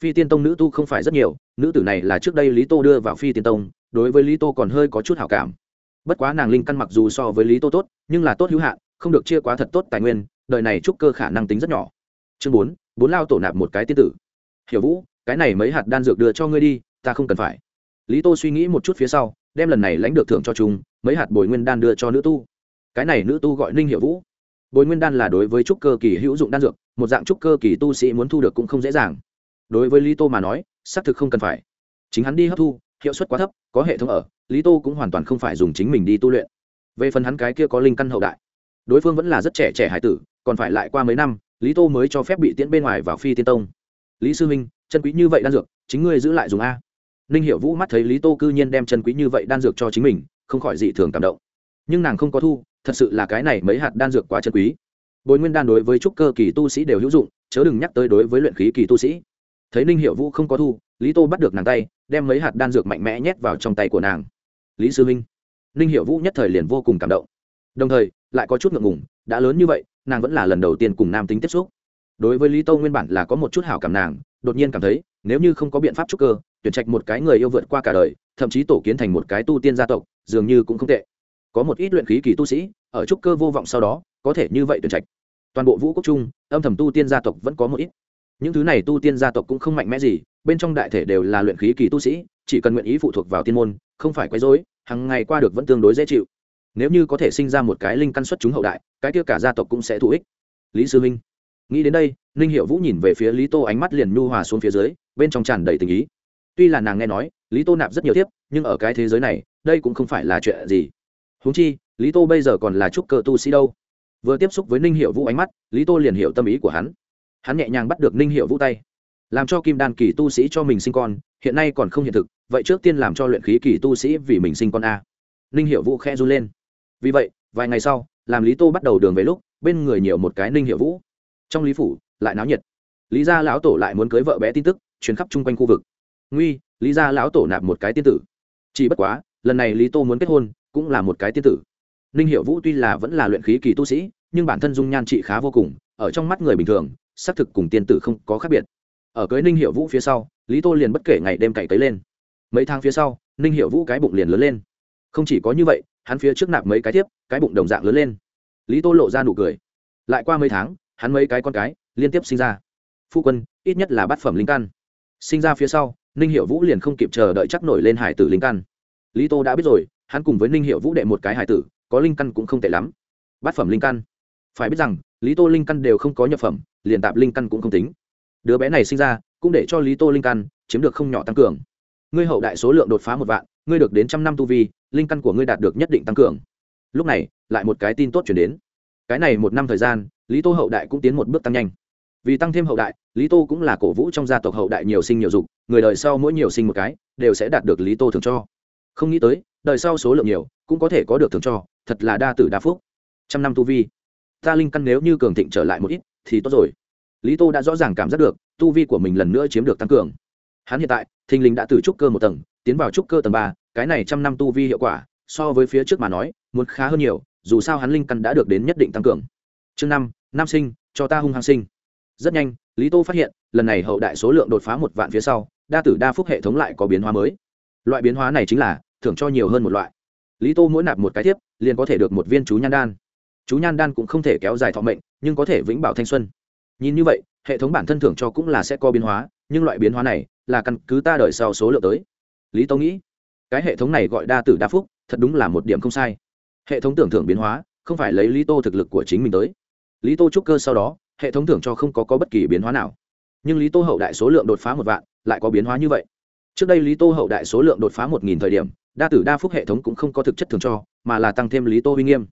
Phi tiên tông nữ tu không phải rất nhiều, nữ tử này là trước đây lý tô đưa vào phi tiên tông, đối với lý tô còn hơi có chút hảo cảm bất quá nàng linh căn mặc dù so với lý tô tốt, nhưng là tốt hữu hạn, không được chia quá thật tốt tài nguyên, đời này trúc cơ khả năng tính rất nhỏ. Chương bốn bốn lao tổ nạp một cái tiên tử. Hiểu vũ, cái này mấy hạt đan dược đưa cho ngươi đi, ta không cần phải. Lý tô suy nghĩ một chút phía sau, đem lần này lãnh được thưởng cho chúng, mấy hạt bồi nguyên đan đưa cho nữ tu. Cái này nữ tu gọi ninh hiệu vũ. Bồi nguyên đan là đối với trúc cơ kỳ hữu dụng đan dược, một dạng trúc cơ kỳ tu sĩ muốn thu được cũng không dễ dàng. Đối với lý tô mà nói, xác thực không cần phải. Chính hắn đi hấp thu, hiệu suất quá thấp, có hệ thống ở lý tô cũng hoàn toàn không phải dùng chính mình đi tu luyện. Về phần hắn cái kia có linh căn hậu đại, đối phương vẫn là rất trẻ trẻ hải tử, còn phải lại qua mấy năm, lý tô mới cho phép bị tiễn bên ngoài vào phi tiên tông. Lý sư minh, chân quý như vậy đan dược, chính ngươi giữ lại dùng a. Ninh hiệu vũ mắt thấy lý tô cư nhiên đem chân quý như vậy đan dược cho chính mình, không khỏi dị thường cảm động. Nhưng nàng không có thu, thật sự là cái này mấy hạt đan dược quá chân quý. Bồi nguyên đan đối với trúc cơ kỳ tu sĩ đều hữu dụng, chớ đừng nhắc tới đối với luyện khí kỳ tu sĩ. Thấy ninh hiệu vũ không có thu, lý tô bắt được nàng tay, đem mấy hạt đan dược mạnh mẽ nhét vào trong tay của nàng lý sư minh ninh hiệu vũ nhất thời liền vô cùng cảm động. Đồng thời, lại có chút ngượng ngùng, đã lớn như vậy, nàng vẫn là lần đầu tiên cùng nam tính tiếp xúc. Đối với lý tô nguyên bản là có một chút hảo cảm nàng, đột nhiên cảm thấy, nếu như không có biện pháp trúc cơ, tuyển trạch một cái người yêu vượt qua cả đời, thậm chí tổ kiến thành một cái tu tiên gia tộc, dường như cũng không tệ. Có một ít luyện khí kỳ tu sĩ, ở trúc cơ vô vọng sau đó, có thể như vậy tuyển trạch. Toàn bộ vũ quốc trung âm thầm tu tiên gia tộc vẫn có một ít. Những thứ này tu tiên gia tộc cũng không mạnh mẽ gì, bên trong đại thể đều là luyện khí kỳ tu sĩ, chỉ cần nguyện ý phụ thuộc vào tiên môn không phải quấy rối hàng ngày qua được vẫn tương đối dễ chịu. Nếu như có thể sinh ra một cái linh căn xuất chúng hậu đại, cái kia cả gia tộc cũng sẽ thụ ích. Lý sư minh, nghĩ đến đây, ninh hiệu vũ nhìn về phía lý tô ánh mắt liền nhu hòa xuống phía dưới, bên trong tràn đầy tình ý. Tuy là nàng nghe nói, lý tô nạp rất nhiều tiếp nhưng ở cái thế giới này, đây cũng không phải là chuyện gì. Huống chi, lý tô bây giờ còn là trúc cơ tu sĩ đâu. Vừa tiếp xúc với ninh hiệu vũ ánh mắt, lý tô liền hiểu tâm ý của hắn. Hắn nhẹ nhàng bắt được ninh hiệu vũ tay, làm cho kim đan kỳ tu sĩ cho mình sinh con, hiện nay còn không hiện thực vậy trước tiên làm cho luyện khí kỳ tu sĩ vì mình sinh con a. Ninh hiệu vũ khe run lên. Vì vậy, vài ngày sau, làm lý tô bắt đầu đường về lúc, bên người nhiều một cái ninh hiệu vũ. Trong lý phủ, lại náo nhiệt. Lý gia lão tổ lại muốn cưới vợ bé tin tức chuyến khắp chung quanh khu vực. Nguy, lý gia lão tổ nạp một cái tiên tử. Chỉ bất quá, lần này lý tô muốn kết hôn, cũng là một cái tiên tử. Ninh hiệu vũ tuy là vẫn là luyện khí kỳ tu sĩ, nhưng bản thân dung nhan trị khá vô cùng, ở trong mắt người bình thường, xác thực cùng tiên tử không có khác biệt. Ở cưới ninh hiệu vũ phía sau, lý tô liền bất kể ngày đêm cày cấy lên mấy tháng phía sau, ninh hiệu vũ cái bụng liền lớn lên. Không chỉ có như vậy, hắn phía trước nạp mấy cái tiếp cái bụng đồng dạng lớn lên. Lý tô lộ ra nụ cười. Lại qua mấy tháng, hắn mấy cái con cái liên tiếp sinh ra. Phu quân, ít nhất là bát phẩm linh căn. Sinh ra phía sau, ninh hiệu vũ liền không kịp chờ đợi chắc nổi lên hải tử linh căn. Lý tô đã biết rồi, hắn cùng với ninh hiệu vũ đệ một cái hải tử, có linh căn cũng không tệ lắm. Bát phẩm linh căn. Phải biết rằng, lý tô linh căn đều không có nhập phẩm, liền tạp linh căn cũng không tính. Đứa bé này sinh ra, cũng để cho lý tô linh căn chiếm được không nhỏ tăng cường ngươi hậu đại số lượng đột phá một vạn, ngươi được đến trăm năm tu vi, linh căn của ngươi đạt được nhất định tăng cường. Lúc này, lại một cái tin tốt chuyển đến. Cái này một năm thời gian, lý tô hậu đại cũng tiến một bước tăng nhanh. Vì tăng thêm hậu đại, lý tô cũng là cổ vũ trong gia tộc hậu đại nhiều sinh nhiều dục, người đời sau mỗi nhiều sinh một cái, đều sẽ đạt được lý tô thường cho. Không nghĩ tới, đời sau số lượng nhiều, cũng có thể có được thường cho, thật là đa tử đa phúc. Trăm năm tu vi. Ta linh căn nếu như cường thịnh trở lại một ít, thì tốt rồi. Lý tô đã rõ ràng cảm giác được, tu vi của mình lần nữa chiếm được tăng cường hắn hiện tại, thình lình đã từ trúc cơ một tầng, tiến vào trúc cơ tầng ba, cái này trăm năm tu vi hiệu quả, so với phía trước mà nói, muốn khá hơn nhiều, dù sao hắn linh căn đã được đến nhất định tăng cường. Chương năm, nam sinh, cho ta hung hăng sinh. Rất nhanh, lý tô phát hiện, lần này hậu đại số lượng đột phá một vạn phía sau, đa tử đa phúc hệ thống lại có biến hóa mới. Loại biến hóa này chính là, thưởng cho nhiều hơn một loại. Lý tô mỗi nạp một cái tiếp liền có thể được một viên chú nhan đan. Chú nhan đan cũng không thể kéo dài thọ mệnh, nhưng có thể vĩnh bảo thanh xuân. Nhìn như vậy, hệ thống bản thân thưởng cho cũng là sẽ có biến hóa, nhưng loại biến hóa này là căn cứ ta đợi sau số lượng tới. Lý tô nghĩ cái hệ thống này gọi đa tử đa phúc thật đúng là một điểm không sai. Hệ thống tưởng thưởng biến hóa không phải lấy lý tô thực lực của chính mình tới. Lý tô trúc cơ sau đó hệ thống thưởng cho không có, có bất kỳ biến hóa nào. Nhưng lý tô hậu đại số lượng đột phá một vạn lại có biến hóa như vậy. Trước đây lý tô hậu đại số lượng đột phá một nghìn thời điểm đa tử đa phúc hệ thống cũng không có thực chất thường cho mà là tăng thêm lý tô uy nghiêm.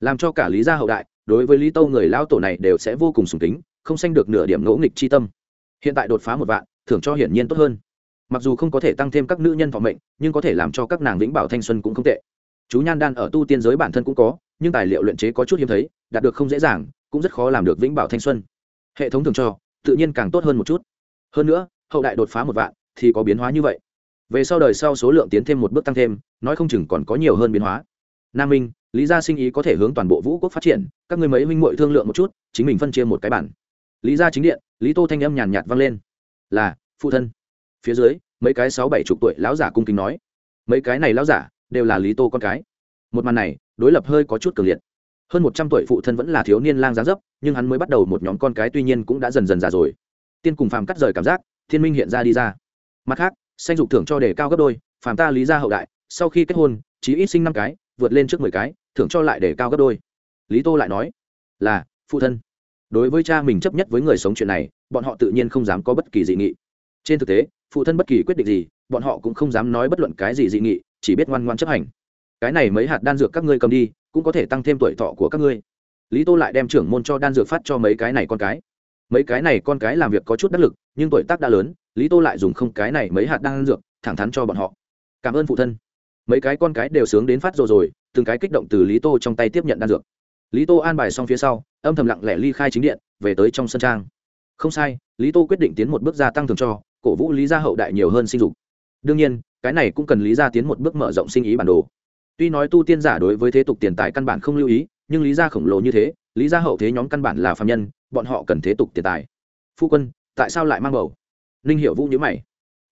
Làm cho cả lý gia hậu đại đối với lý tô người lao tổ này đều sẽ vô cùng sùng kính không sanh được nửa điểm ngỗ nghịch chi tâm. Hiện tại đột phá một vạn thưởng cho hiển nhiên tốt hơn. Mặc dù không có thể tăng thêm các nữ nhân thọ mệnh, nhưng có thể làm cho các nàng vĩnh bảo thanh xuân cũng không tệ. Chú nhan đan ở tu tiên giới bản thân cũng có, nhưng tài liệu luyện chế có chút hiếm thấy, đạt được không dễ dàng, cũng rất khó làm được vĩnh bảo thanh xuân. Hệ thống thường cho, tự nhiên càng tốt hơn một chút. Hơn nữa, hậu đại đột phá một vạn, thì có biến hóa như vậy. Về sau đời sau số lượng tiến thêm một bước tăng thêm, nói không chừng còn có nhiều hơn biến hóa. Nam minh, lý gia sinh ý có thể hướng toàn bộ vũ quốc phát triển, các người mấy huynh muội thương lượng một chút, chính mình phân chia một cái bản. Lý gia chính điện, lý tô thanh âm nhàn nhạt vang lên là, phụ thân. Phía dưới, mấy cái sáu bảy chục tuổi lão giả cung kính nói. Mấy cái này lão giả, đều là lý tô con cái. Một màn này, đối lập hơi có chút cường liệt. Hơn một trăm tuổi phụ thân vẫn là thiếu niên lang giá dấp, nhưng hắn mới bắt đầu một nhóm con cái tuy nhiên cũng đã dần dần già rồi. Tiên cùng phàm cắt rời cảm giác, thiên minh hiện ra đi ra. Mặt khác, sanh dục thưởng cho đề cao gấp đôi, phàm ta lý gia hậu đại, sau khi kết hôn, chí ít sinh năm cái, vượt lên trước mười cái, thưởng cho lại đề cao gấp đôi. Lý tô lại nói, là, phụ thân đối với cha mình chấp nhất với người sống chuyện này, bọn họ tự nhiên không dám có bất kỳ dị nghị. Trên thực tế, phụ thân bất kỳ quyết định gì, bọn họ cũng không dám nói bất luận cái gì dị nghị, chỉ biết ngoan ngoan chấp hành. Cái này mấy hạt đan dược các ngươi cầm đi, cũng có thể tăng thêm tuổi thọ của các ngươi. Lý tô lại đem trưởng môn cho đan dược phát cho mấy cái này con cái. Mấy cái này con cái làm việc có chút đắc lực, nhưng tuổi tác đã lớn, lý tô lại dùng không cái này mấy hạt đan dược, thẳng thắn cho bọn họ. Cảm ơn phụ thân. Mấy cái con cái đều sướng đến phát rồi rồi, từng cái kích động từ lý tô trong tay tiếp nhận đan dược lý tô an bài xong phía sau, âm thầm lặng lẽ ly khai chính điện, về tới trong sân trang. Không sai, lý tô quyết định tiến một bước gia tăng thường cho, cổ vũ lý gia hậu đại nhiều hơn sinh dục. Đương nhiên, cái này cũng cần lý gia tiến một bước mở rộng sinh ý bản đồ. Tuy nói tu tiên giả đối với thế tục tiền tài căn bản không lưu ý, nhưng lý gia khổng lồ như thế, lý gia hậu thế nhóm căn bản là phạm nhân, bọn họ cần thế tục tiền tài. Phu quân, tại sao lại mang bầu? Ninh hiệu vũ nhữ mày.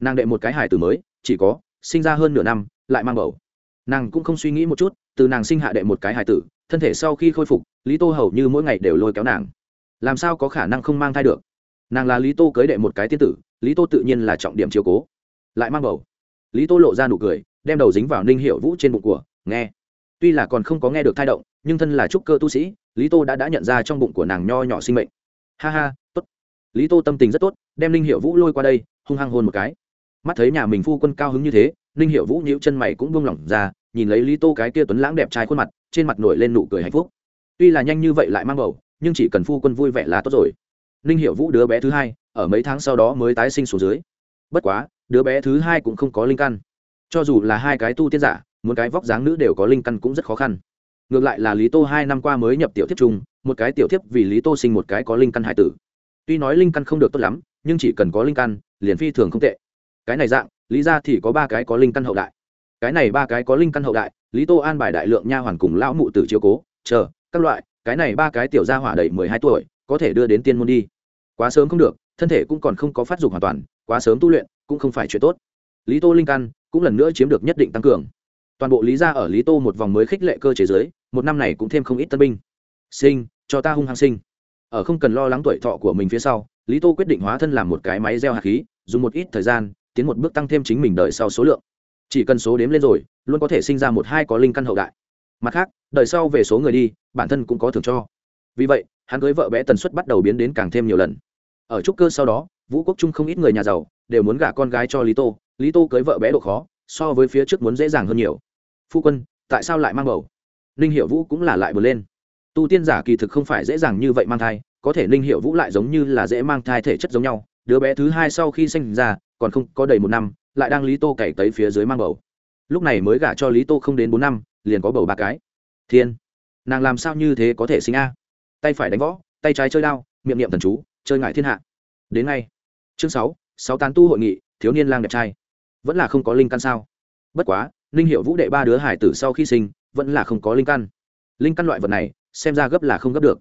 Nàng đệ một cái hải tử mới, chỉ có, sinh ra hơn nửa năm, lại mang bầu. Nàng cũng không suy nghĩ một chút, từ nàng sinh hạ đệ một cái hải tử thân thể sau khi khôi phục, lý tô hầu như mỗi ngày đều lôi kéo nàng. Làm sao có khả năng không mang thai được? Nàng là lý tô cưới đệ một cái tiên tử, lý tô tự nhiên là trọng điểm chiều cố. Lại mang bầu. Lý tô lộ ra nụ cười, đem đầu dính vào ninh hiệu vũ trên bụng của, nghe. Tuy là còn không có nghe được thai động, nhưng thân là trúc cơ tu sĩ, lý tô đã đã nhận ra trong bụng của nàng nho nhỏ sinh mệnh. Ha ha, tốt. Lý tô tâm tình rất tốt, đem ninh hiệu vũ lôi qua đây, hung hăng hôn một cái. Mắt thấy nhà mình phu quân cao hứng như thế, ninh hiệu vũ nhíu chân mày cũng buông lỏng ra nhìn lấy lý tô cái kia tuấn lãng đẹp trai khuôn mặt, trên mặt nổi lên nụ cười hạnh phúc. Tuy là nhanh như vậy lại mang bầu, nhưng chỉ cần phu quân vui vẻ là tốt rồi. Ninh Hiểu vũ đứa bé thứ hai, ở mấy tháng sau đó mới tái sinh xuống dưới. Bất quá, đứa bé thứ hai cũng không có linh căn. Cho dù là hai cái tu tiên giả một cái vóc dáng nữ đều có linh căn cũng rất khó khăn. Ngược lại là lý tô hai năm qua mới nhập tiểu thiếp chung một cái tiểu thiếp vì lý tô sinh một cái có linh căn hải tử. Tuy nói linh căn không được tốt lắm, nhưng chỉ cần có linh căn, liền phi thường không tệ. Cái này dạng, lý ra thì có ba cái có linh căn hậu đại cái này ba cái có linh căn hậu đại, lý tô an bài đại lượng nha hoàn cùng lão mụ tử chiếu cố, chờ, các loại, cái này ba cái tiểu gia hỏa đầy mười hai tuổi, có thể đưa đến tiên môn đi. Quá sớm không được, thân thể cũng còn không có phát dục hoàn toàn, quá sớm tu luyện cũng không phải chuyện tốt. Lý tô linh căn cũng lần nữa chiếm được nhất định tăng cường. Toàn bộ lý gia ở lý tô một vòng mới khích lệ cơ chế giới một năm này cũng thêm không ít tân binh. Sinh, cho ta hung hăng sinh. Ở không cần lo lắng tuổi thọ của mình phía sau, lý tô quyết định hóa thân làm một cái máy gieo hạt khí, dùng một ít thời gian, tiến một bước tăng thêm chính mình đợi sau số lượng chỉ cần số đếm lên rồi, luôn có thể sinh ra một hai có linh căn hậu đại. Mặt khác đợi sau về số người đi, bản thân cũng có thưởng cho. Vì vậy, hắn cưới vợ bé tần suất bắt đầu biến đến càng thêm nhiều lần. Ở trúc cơ sau đó, vũ quốc trung không ít người nhà giàu đều muốn gả con gái cho lý tô. Lý tô cưới vợ bé độ khó, so với phía trước muốn dễ dàng hơn nhiều. Phu quân, tại sao lại mang bầu? Ninh hiệu vũ cũng là lại bật lên. Tu tiên giả kỳ thực không phải dễ dàng như vậy mang thai, có thể ninh hiệu vũ lại giống như là dễ mang thai thể chất giống nhau. Đứa bé thứ hai sau khi sinh ra, còn không có đầy một năm lại đang lý tô cày tới phía dưới mang bầu. Lúc này mới gả cho lý tô không đến bốn năm, liền có bầu ba cái. Thiên, nàng làm sao như thế có thể sinh a? Tay phải đánh võ, tay trái chơi đao, miệng niệm thần chú, chơi ngại thiên hạ. Đến ngay. Chương sáu sáu tán tu hội nghị, thiếu niên lang đẹp trai. Vẫn là không có linh căn sao? Bất quá, ninh hiệu vũ đệ ba đứa hải tử sau khi sinh, vẫn là không có linh căn. Linh căn loại vật này, xem ra gấp là không gấp được.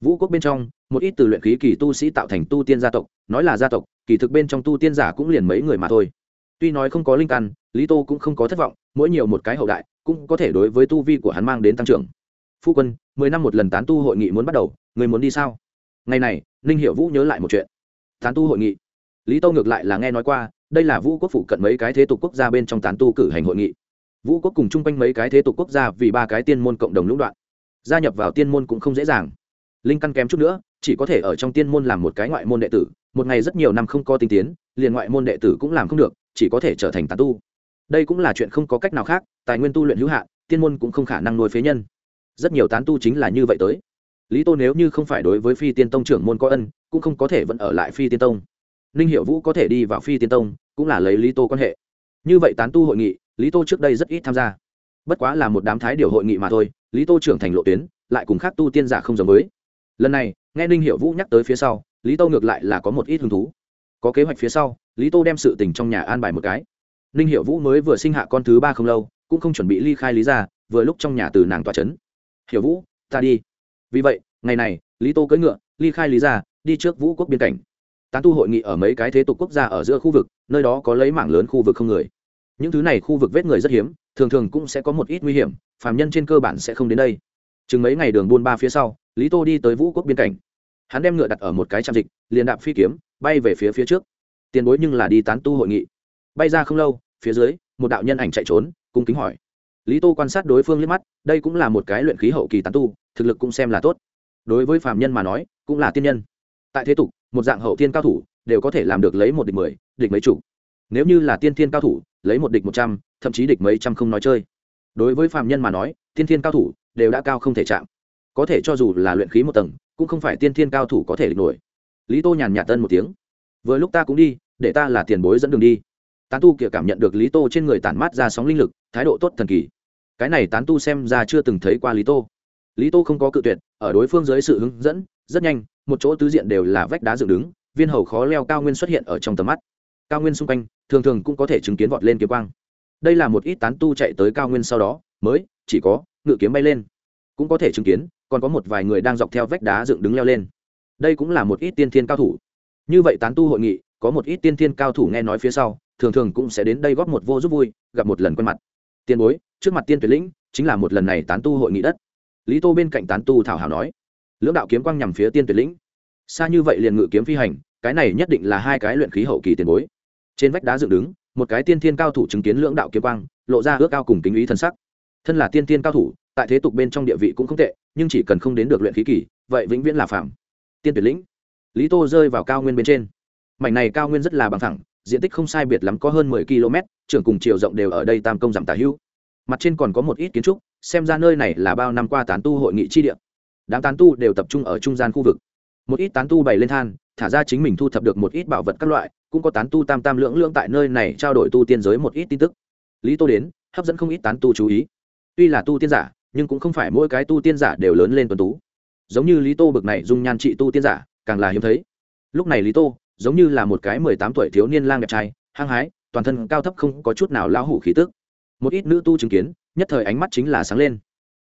Vũ quốc bên trong, một ít từ luyện khí kỳ tu sĩ tạo thành tu tiên gia tộc, nói là gia tộc, kỳ thực bên trong tu tiên giả cũng liền mấy người mà thôi tuy nói không có linh căn, lý tô cũng không có thất vọng, mỗi nhiều một cái hậu đại, cũng có thể đối với tu vi của hắn mang đến tăng trưởng. Phu quân, mười năm một lần tán tu hội nghị muốn bắt đầu, người muốn đi sao? Ngày này, ninh hiểu vũ nhớ lại một chuyện. Tán tu hội nghị. Lý tô ngược lại là nghe nói qua, đây là vũ quốc phụ cận mấy cái thế tục quốc gia bên trong tán tu cử hành hội nghị. Vũ quốc cùng chung quanh mấy cái thế tục quốc gia vì ba cái tiên môn cộng đồng lũng đoạn. Gia nhập vào tiên môn cũng không dễ dàng. Linh căn kém chút nữa, chỉ có thể ở trong tiên môn làm một cái ngoại môn đệ tử, một ngày rất nhiều năm không có tinh tiến, liền ngoại môn đệ tử cũng làm không được chỉ có thể trở thành tán tu. Đây cũng là chuyện không có cách nào khác, tài nguyên tu luyện hữu hạn, tiên môn cũng không khả năng nuôi phế nhân. Rất nhiều tán tu chính là như vậy tới. Lý tô nếu như không phải đối với phi tiên tông trưởng môn có ân, cũng không có thể vẫn ở lại phi tiên tông. Ninh hiệu vũ có thể đi vào phi tiên tông, cũng là lấy lý tô quan hệ. Như vậy tán tu hội nghị, lý tô trước đây rất ít tham gia. Bất quá là một đám thái điều hội nghị mà thôi, lý tô trưởng thành lộ tuyến, lại cùng khác tu tiên giả không giống với. Lần này, nghe ninh hiệu vũ nhắc tới phía sau, lý tô ngược lại là có một ít hứng thú. Có kế hoạch phía sau lý tô đem sự tình trong nhà an bài một cái. Ninh hiệu vũ mới vừa sinh hạ con thứ ba không lâu, cũng không chuẩn bị ly khai lý ra vừa lúc trong nhà từ nàng tòa c h ấ n hiểu vũ, ta đi. Vì vậy, ngày này, lý tô cưỡi ngựa, ly khai lý ra đi trước vũ quốc biên cảnh. Tán tu hội nghị ở mấy cái thế tục quốc gia ở giữa khu vực, nơi đó có lấy mảng lớn khu vực không người. Những thứ này khu vực vết người rất hiếm, thường thường cũng sẽ có một ít nguy hiểm, phàm nhân trên cơ bản sẽ không đến đây. Chừng mấy ngày đường buôn ba phía sau, lý tô đi tới vũ quốc biên cảnh. Hắn đem ngựa đặt ở một cái trạm dịch, liền đạp phi kiếm, bay về phía phía trước tiền bối nhưng là đi tán tu hội nghị. Bay ra không lâu, phía dưới, một đạo nhân ảnh chạy trốn, cung kính hỏi. Lý tô quan sát đối phương liếc mắt, đây cũng là một cái luyện khí hậu kỳ tán tu, thực lực cũng xem là tốt. Đối với phạm nhân mà nói, cũng là tiên nhân. Tại thế tục, một dạng hậu tiên cao thủ, đều có thể làm được lấy một địch mười, địch mấy chủ nếu như là tiên thiên cao thủ, lấy một địch một trăm, thậm chí địch mấy trăm không nói chơi. Đối với phạm nhân mà nói, tiên thiên cao thủ đều đã cao không thể chạm. Có thể cho dù là luyện khí một tầng, cũng không phải tiên thiên cao thủ có thể địch nổi. Lý tô nhàn nhạt tân một tiếng. Vừa lúc ta cũng đi để ta là tiền bối dẫn đường đi. Tán tu kia cảm nhận được lý tô trên người tản mát ra sóng linh lực, thái độ tốt thần kỳ. Cái này tán tu xem ra chưa từng thấy qua lý tô. Lý tô không có cự tuyệt, ở đối phương dưới sự hướng dẫn, rất nhanh, một chỗ tứ diện đều là vách đá dựng đứng, viên hầu khó leo cao nguyên xuất hiện ở trong tầm mắt. Cao nguyên xung quanh, thường thường cũng có thể chứng kiến vọt lên kiếm quang. Đây là một ít tán tu chạy tới cao nguyên sau đó, mới, chỉ có, ngự kiếm bay lên. Cũng có thể chứng kiến, còn có một vài người đang dọc theo vách đá dựng đứng leo lên. Đây cũng là một ít tiên thiên cao thủ. Như vậy tán tu hội nghị có một ít tiên thiên cao thủ nghe nói phía sau, thường thường cũng sẽ đến đây góp một vô giúp vui, gặp một lần quen mặt. Tiền bối, trước mặt tiên tuyệt lĩnh, chính là một lần này tán tu hội nghị đất. Lý tô bên cạnh tán tu thảo hảo nói, lưỡng đạo kiếm quang nhằm phía tiên tuyệt lĩnh. Xa như vậy liền ngự kiếm phi hành, cái này nhất định là hai cái luyện khí hậu kỳ tiền bối. Trên vách đá dựng đứng, một cái tiên thiên cao thủ chứng kiến lưỡng đạo kiếm quang, lộ ra ước cao cùng kính ý thân sắc. Thân là tiên thiên cao thủ, tại thế tục bên trong địa vị cũng không tệ, nhưng chỉ cần không đến được luyện khí kỳ, vậy vĩnh viễn là phạm tiên tuyệt lĩnh. Lý tô rơi vào cao nguyên bên trên mảnh này cao nguyên rất là bằng thẳng diện tích không sai biệt lắm có hơn mười km trường cùng chiều rộng đều ở đây tam công giảm tả hữu. Mặt trên còn có một ít kiến trúc, xem ra nơi này là bao năm qua tán tu hội nghị chi địa. Đám tán tu đều tập trung ở trung gian khu vực. Một ít tán tu bày lên than, thả ra chính mình thu thập được một ít bảo vật các loại, cũng có tán tu tam tam lưỡng lưỡng tại nơi này trao đổi tu tiên giới một ít tin tức. Lý tô đến, hấp dẫn không ít tán tu chú ý. Tuy là tu tiên giả, nhưng cũng không phải mỗi cái tu tiên giả đều lớn lên tuần tú. Giống như lý tô bực này dung nhan trị tu tiên giả, càng là hiếm thấy. Lúc này lý tô giống như là một cái mười tám tuổi thiếu niên lang đẹp trai, hăng hái, toàn thân cao thấp không có chút nào lão hủ khí tức. Một ít nữ tu chứng kiến, nhất thời ánh mắt chính là sáng lên.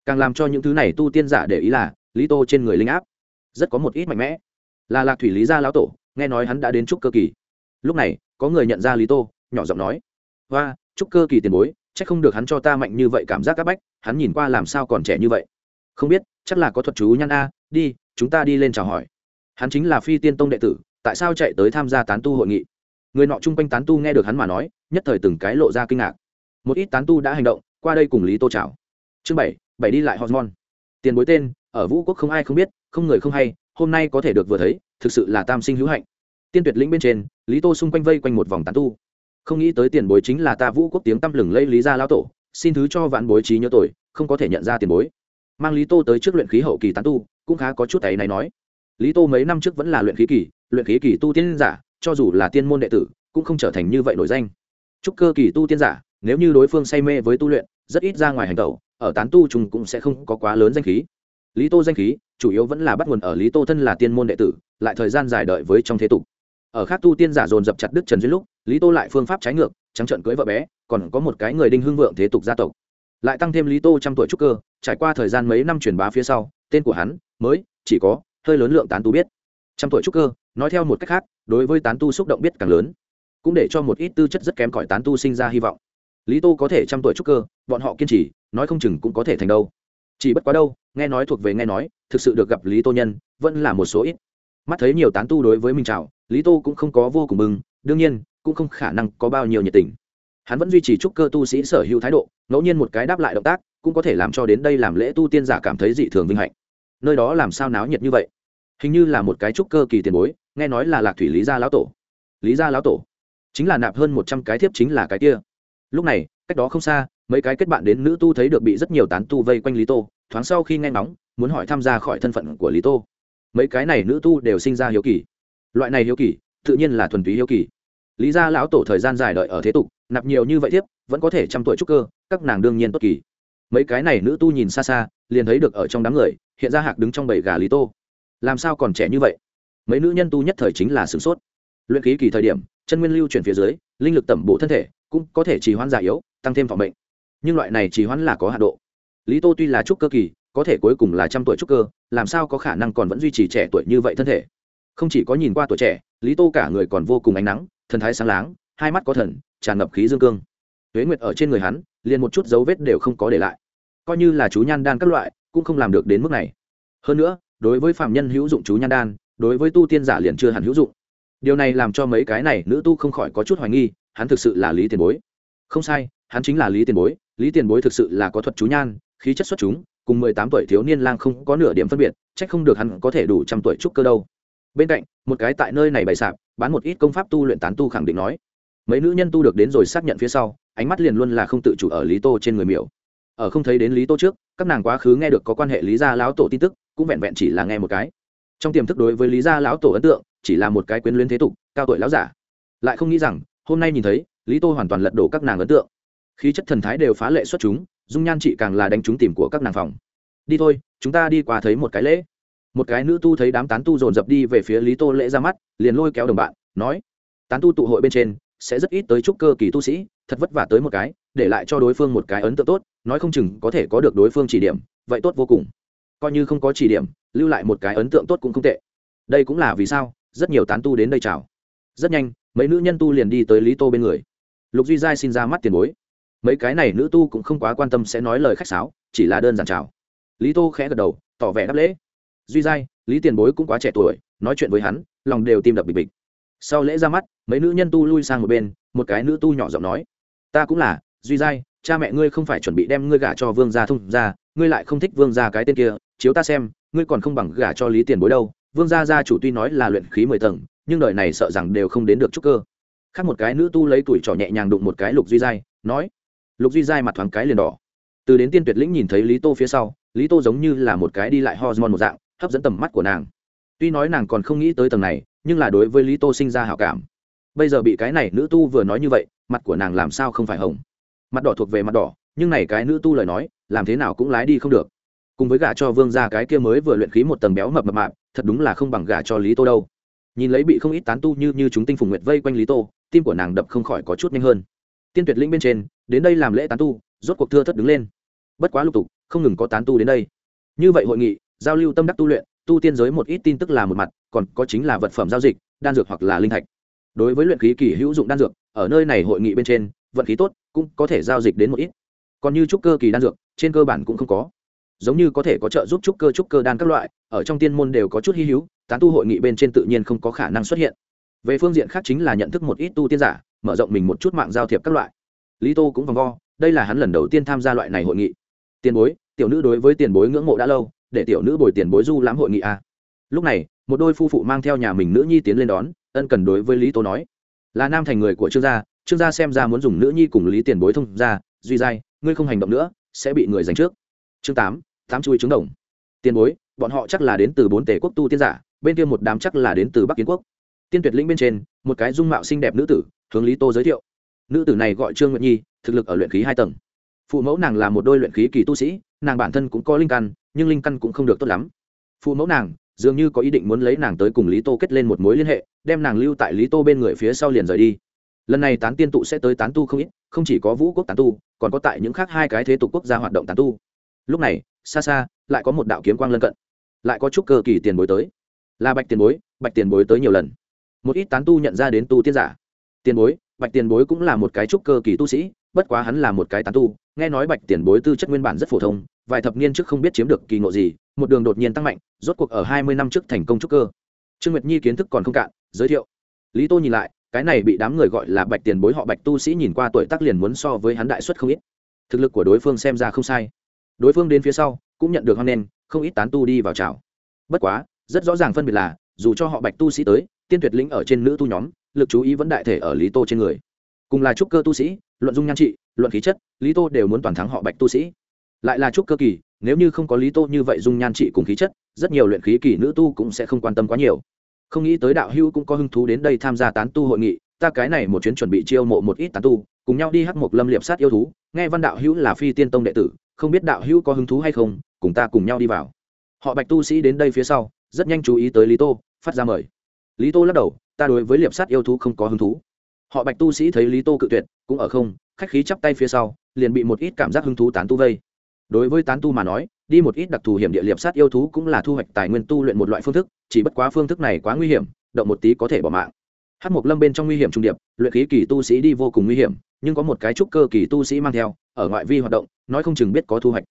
Càng làm cho những thứ này tu tiên giả để ý là, lý tô trên người linh áp rất có một ít mạnh mẽ. Là lạc thủy lý gia lão tổ, nghe nói hắn đã đến trúc cơ kỳ. Lúc này, có người nhận ra lý tô, nhỏ giọng nói và trúc cơ kỳ tiền bối c h ắ c không được hắn cho ta mạnh như vậy cảm giác c áp bách, hắn nhìn qua làm sao còn trẻ như vậy? Không biết, chắc là có thuật chú nhăn a, đi, chúng ta đi lên chào hỏi. Hắn chính là phi tiên tông đệ tử tại sao chạy tới tham gia tán tu hội nghị? Người nọ chung quanh tán tu nghe được hắn mà nói, nhất thời từng cái lộ ra kinh ngạc. Một ít tán tu đã hành động, qua đây cùng lý tô chào. Chương bảy bảy đi lại hormone. Tiền bối tên, ở vũ quốc không ai không biết, không người không hay, hôm nay có thể được vừa thấy, thực sự là tam sinh hữu hạnh. Tiên tuyệt lĩnh bên trên, lý tô xung quanh vây quanh một vòng tán tu. Không nghĩ tới tiền bối chính là ta vũ quốc tiếng tăm lừng lây lý gia lão tổ, xin thứ cho vạn bối trí nhớ tội, không có thể nhận ra tiền bối. Mang lý tô tới trước luyện khí hậu kỳ tán tu, cũng khá có chút ấy này nói. Lý tô mấy năm trước vẫn là luyện khí kỳ luyện khí kỳ tu tiên giả, cho dù là tiên môn đệ tử, cũng không trở thành như vậy nổi danh. Trúc cơ kỳ tu tiên giả, nếu như đối phương say mê với tu luyện, rất ít ra ngoài hành tẩu, ở tán tu chúng cũng sẽ không có quá lớn danh khí. Lý tô danh khí, chủ yếu vẫn là bắt nguồn ở lý tô thân là tiên môn đệ tử, lại thời gian dài đợi với trong thế tục. Ở khác tu tiên giả dồn dập chặt đức trần duyên lúc, lý tô lại phương pháp trái ngược, trắng trợn cưới vợ bé, còn có một cái người đinh hưng vượng thế tục gia tộc. Lại tăng thêm lý tô trăm tuổi trúc cơ, trải qua thời gian mấy năm truyền bá phía sau, tên của hắn mới, chỉ có, hơi lớn lượng tán tu biết trăm tuổi trúc cơ, nói theo một cách khác, đối với tán tu xúc động biết càng lớn, cũng để cho một ít tư chất rất kém cỏi tán tu sinh ra hy vọng. Lý tô có thể trăm tuổi trúc cơ, bọn họ kiên trì, nói không chừng cũng có thể thành đâu. Chỉ bất quá đâu, nghe nói thuộc về nghe nói, thực sự được gặp lý tô nhân, vẫn là một số ít. Mắt thấy nhiều tán tu đối với mình chào, lý tô cũng không có vô cùng mừng, đương nhiên, cũng không khả năng có bao nhiêu nhiệt tình. Hắn vẫn duy trì trúc cơ tu sĩ sở hữu thái độ, ngẫu nhiên một cái đáp lại động tác, cũng có thể làm cho đến đây làm lễ tu tiên giả cảm thấy dị thường vinh hạnh. Nơi đó làm sao náo nhiệt như vậy? Hình như là một cái trúc cơ kỳ tiền bối, nghe nói là lạc thủy lý gia lão tổ. Lý gia lão tổ? Chính là nạp hơn một trăm cái thiếp chính là cái kia. Lúc này, cách đó không xa, mấy cái kết bạn đến nữ tu thấy được bị rất nhiều tán tu vây quanh lý tô, thoáng sau khi nghe nóng muốn hỏi tham gia khỏi thân phận của lý tô. Mấy cái này nữ tu đều sinh ra hiếu kỳ. Loại này hiếu kỳ, tự nhiên là thuần túy hiếu kỳ. Lý gia lão tổ thời gian dài đợi ở thế tục, nạp nhiều như vậy thiếp, vẫn có thể trăm tuổi trúc cơ, các nàng đương nhiên tốt kỳ. Mấy cái này nữ tu nhìn xa xa, liền thấy được ở trong đám người, hiện ra hạc đứng trong bầy gà lý tô làm sao còn trẻ như vậy? Mấy nữ nhân tu nhất thời chính là sửng sốt. Luyện khí kỳ thời điểm, chân nguyên lưu chuyển phía dưới, linh lực tẩm bổ thân thể, cũng có thể trì hoãn già yếu, tăng thêm phòng bệnh nhưng loại này trì hoãn là có hạ độ. Lý tô tuy là trúc cơ kỳ, có thể cuối cùng là trăm tuổi trúc cơ, làm sao có khả năng còn vẫn duy trì trẻ tuổi như vậy thân thể? Không chỉ có nhìn qua tuổi trẻ, lý tô cả người còn vô cùng ánh nắng, thần thái sáng láng, hai mắt có thần, tràn ngập khí dương cương. Tuế nguyệt ở trên người hắn, liền một chút dấu vết đều không có để lại. Coi như là chú nhan đan các loại, cũng không làm được đến mức này. Hơn nữa đối với phạm nhân hữu dụng chú nhan đan, đối với tu tiên giả liền chưa hẳn hữu dụng. Điều này làm cho mấy cái này nữ tu không khỏi có chút hoài nghi, hắn thực sự là lý tiền bối. Không sai, hắn chính là lý tiền bối, lý tiền bối thực sự là có thuật chú nhan, khí chất xuất chúng, cùng mười tám tuổi thiếu niên lang không có nửa điểm phân biệt, chắc không được hắn có thể đủ trăm tuổi trúc cơ đâu. Bên cạnh, một cái tại nơi này bày sạp, bán một ít công pháp tu luyện tán tu khẳng định nói. Mấy nữ nhân tu được đến rồi xác nhận phía sau, ánh mắt liền luôn là không tự chủ ở lý tô trên người miểu. Ở không thấy đến lý tô trước, các nàng quá khứ nghe được có quan hệ lý gia lão tổ tin tức cũng vẹn vẹn chỉ là nghe một cái. Trong tiềm thức đối với lý gia lão tổ ấn tượng, chỉ là một cái quyến luyến thế tục, cao tuổi lão giả. Lại không nghĩ rằng, hôm nay nhìn thấy, lý tô hoàn toàn lật đổ các nàng ấn tượng. Khí chất thần thái đều phá lệ xuất chúng, dung nhan chị càng là đánh trúng tìm của các nàng phòng. Đi thôi, chúng ta đi qua thấy một cái lễ. Một cái nữ tu thấy đám tán tu dồn dập đi về phía lý tô lễ ra mắt, liền lôi kéo đồng bạn, nói, tán tu tụ hội bên trên, sẽ rất ít tới chúc cơ kỳ tu sĩ, thật vất vả tới một cái, để lại cho đối phương một cái ấn tượng tốt, nói không chừng có thể có được đối phương chỉ điểm, vậy tốt vô cùng coi như không có chỉ điểm, lưu lại một cái ấn tượng tốt cũng không tệ. Đây cũng là vì sao, rất nhiều tán tu đến đây chào. Rất nhanh, mấy nữ nhân tu liền đi tới lý tô bên người. Lục duy giai xin ra mắt tiền bối. Mấy cái này nữ tu cũng không quá quan tâm sẽ nói lời khách sáo, chỉ là đơn giản chào. Lý tô khẽ gật đầu, tỏ vẻ đáp lễ. Duy giai, lý tiền bối cũng quá trẻ tuổi, nói chuyện với hắn, lòng đều tim đập bịch bịch. Sau lễ ra mắt, mấy nữ nhân tu lui sang một bên, một cái nữ tu nhỏ giọng nói. Ta cũng là, duy giai, cha mẹ ngươi không phải chuẩn bị đem ngươi gả cho vương gia thông ra ngươi lại không thích vương gia cái tên kia, chiếu ta xem, ngươi còn không bằng gả cho lý tiền bối đâu. Vương gia gia chủ tuy nói là luyện khí mười tầng, nhưng đời này sợ rằng đều không đến được trúc cơ. Khác một cái nữ tu lấy tuổi trỏ nhẹ nhàng đụng một cái lục duy giai, nói, lục duy giai mặt thoáng cái liền đỏ. Từ đến tiên tuyệt lĩnh nhìn thấy lý tô phía sau, lý tô giống như là một cái đi lại hormone một dạng, hấp dẫn tầm mắt của nàng. Tuy nói nàng còn không nghĩ tới tầng này, nhưng là đối với lý tô sinh ra hảo cảm. Bây giờ bị cái này nữ tu vừa nói như vậy, mặt của nàng làm sao không phải hồng? Mặt đỏ thuộc về mặt đỏ, nhưng này cái nữ tu lời nói làm thế nào cũng lái đi không được. Cùng với gả cho vương gia cái kia mới vừa luyện khí một tầng béo mập mập mạp, thật đúng là không bằng gả cho lý tô đâu. Nhìn lấy bị không ít tán tu như như chúng tinh phùng nguyệt vây quanh lý tô, tim của nàng đập không khỏi có chút nhanh hơn. Tiên tuyệt linh bên trên, đến đây làm lễ tán tu, rốt cuộc thưa thất đứng lên. Bất quá lục tục, không ngừng có tán tu đến đây. Như vậy hội nghị, giao lưu tâm đắc tu luyện, tu tiên giới một ít tin tức là một mặt, còn có chính là vật phẩm giao dịch, đan dược hoặc là linh thạch. Đối với luyện khí kỳ hữu dụng đan dược, ở nơi này hội nghị bên trên, vận khí tốt, cũng có thể giao dịch đến một ít còn như trúc cơ kỳ đan dược, trên cơ bản cũng không có. Giống như có thể có trợ giúp trúc cơ trúc cơ đan các loại, ở trong tiên môn đều có chút hy hữu, tán tu hội nghị bên trên tự nhiên không có khả năng xuất hiện. Về phương diện khác chính là nhận thức một ít tu tiên giả, mở rộng mình một chút mạng giao thiệp các loại. Lý tô cũng vòng vo, đây là hắn lần đầu tiên tham gia loại này hội nghị. Tiền bối, tiểu nữ đối với tiền bối ngưỡng mộ đã lâu, để tiểu nữ bồi tiền bối du lãm hội nghị a lúc này, một đôi phu phụ mang theo nhà mình nữ nhi tiến lên đón, ân cần đối với lý tô nói. Là nam thành người của trương gia trương gia xem ra muốn dùng nữ nhi cùng lý tiền bối thông ra duy giai ngươi không hành động nữa, sẽ bị người giành trước. Chương tám tám chui trứng đồng. Tiền bối, bọn họ chắc là đến từ bốn tể quốc tu tiên giả, bên kia một đám chắc là đến từ bắc kiến quốc. Tiên tuyệt lĩnh bên trên, một cái dung mạo xinh đẹp nữ tử, hướng lý tô giới thiệu. Nữ tử này gọi trương nguyện nhi, thực lực ở luyện khí hai tầng. Phụ mẫu nàng là một đôi luyện khí kỳ tu sĩ, nàng bản thân cũng có linh căn, nhưng linh căn cũng không được tốt lắm. Phụ mẫu nàng, dường như có ý định muốn lấy nàng tới cùng lý tô kết lên một mối liên hệ, đem nàng lưu tại lý tô bên người phía sau liền rời đi. Lần này tán tiên tụ sẽ tới tán tu không ít, không chỉ có vũ quốc tán tu còn có tại những khác hai cái thế tục quốc gia hoạt động tán tu. Lúc này, xa xa, lại có một đạo kiếm quang lân cận. Lại có chút cơ kỳ tiền bối tới. Là bạch tiền bối, bạch tiền bối tới nhiều lần. Một ít tán tu nhận ra đến tu tiên giả. Tiền bối, bạch tiền bối cũng là một cái trúc cơ kỳ tu sĩ, bất quá hắn là một cái tán tu, nghe nói bạch tiền bối tư chất nguyên bản rất phổ thông, vài thập niên trước không biết chiếm được kỳ ngộ gì, một đường đột nhiên tăng mạnh, rốt cuộc ở hai mươi năm trước thành công trúc cơ. Trương nguyệt nhi kiến thức còn không cạn, giới thiệu. Lý tô nhìn lại cái này bị đám người gọi là bạch tiền bối họ bạch tu sĩ nhìn qua tuổi tác liền muốn so với hắn đại xuất không ít. Thực lực của đối phương xem ra không sai. Đối phương đến phía sau, cũng nhận được hoan nghênh, không ít tán tu đi vào chào. Bất quá, rất rõ ràng phân biệt là, dù cho họ bạch tu sĩ tới, tiên tuyệt lĩnh ở trên nữ tu nhóm, lực chú ý vẫn đại thể ở lý tô trên người. Cùng là trúc cơ tu sĩ, luận dung nhan trị, luận khí chất, lý tô đều muốn toàn thắng họ bạch tu sĩ. Lại là trúc cơ kỳ, nếu như không có lý tô như vậy dung nhan trị cùng khí chất, rất nhiều luyện khí kỳ nữ tu cũng sẽ không quan tâm quá nhiều không nghĩ tới đạo hữu cũng có hứng thú đến đây tham gia tán tu hội nghị, ta cái này một chuyến chuẩn bị chiêu mộ một ít tán tu, cùng nhau đi hắc một lâm liệp sát yêu thú, nghe văn đạo hữu là phi tiên tông đệ tử, không biết đạo hữu có hứng thú hay không, cùng ta cùng nhau đi vào. Họ bạch tu sĩ đến đây phía sau, rất nhanh chú ý tới lý tô, phát ra mời. Lý tô lắc đầu, ta đối với liệp sát yêu thú không có hứng thú. Họ bạch tu sĩ thấy lý tô cự tuyệt, cũng ở không, khách khí chắp tay phía sau, liền bị một ít cảm giác hứng thú tán tu vây. Đối với tán tu mà nói đi một ít đặc thù hiểm địa liệp sát yêu thú cũng là thu hoạch tài nguyên tu luyện một loại phương thức, chỉ bất quá phương thức này quá nguy hiểm, động một tí có thể bỏ mạng. Hát mộc lâm bên trong nguy hiểm trung điệp, luyện khí kỳ tu sĩ đi vô cùng nguy hiểm, nhưng có một cái trúc cơ kỳ tu sĩ mang theo, ở ngoại vi hoạt động, nói không chừng biết có thu hoạch.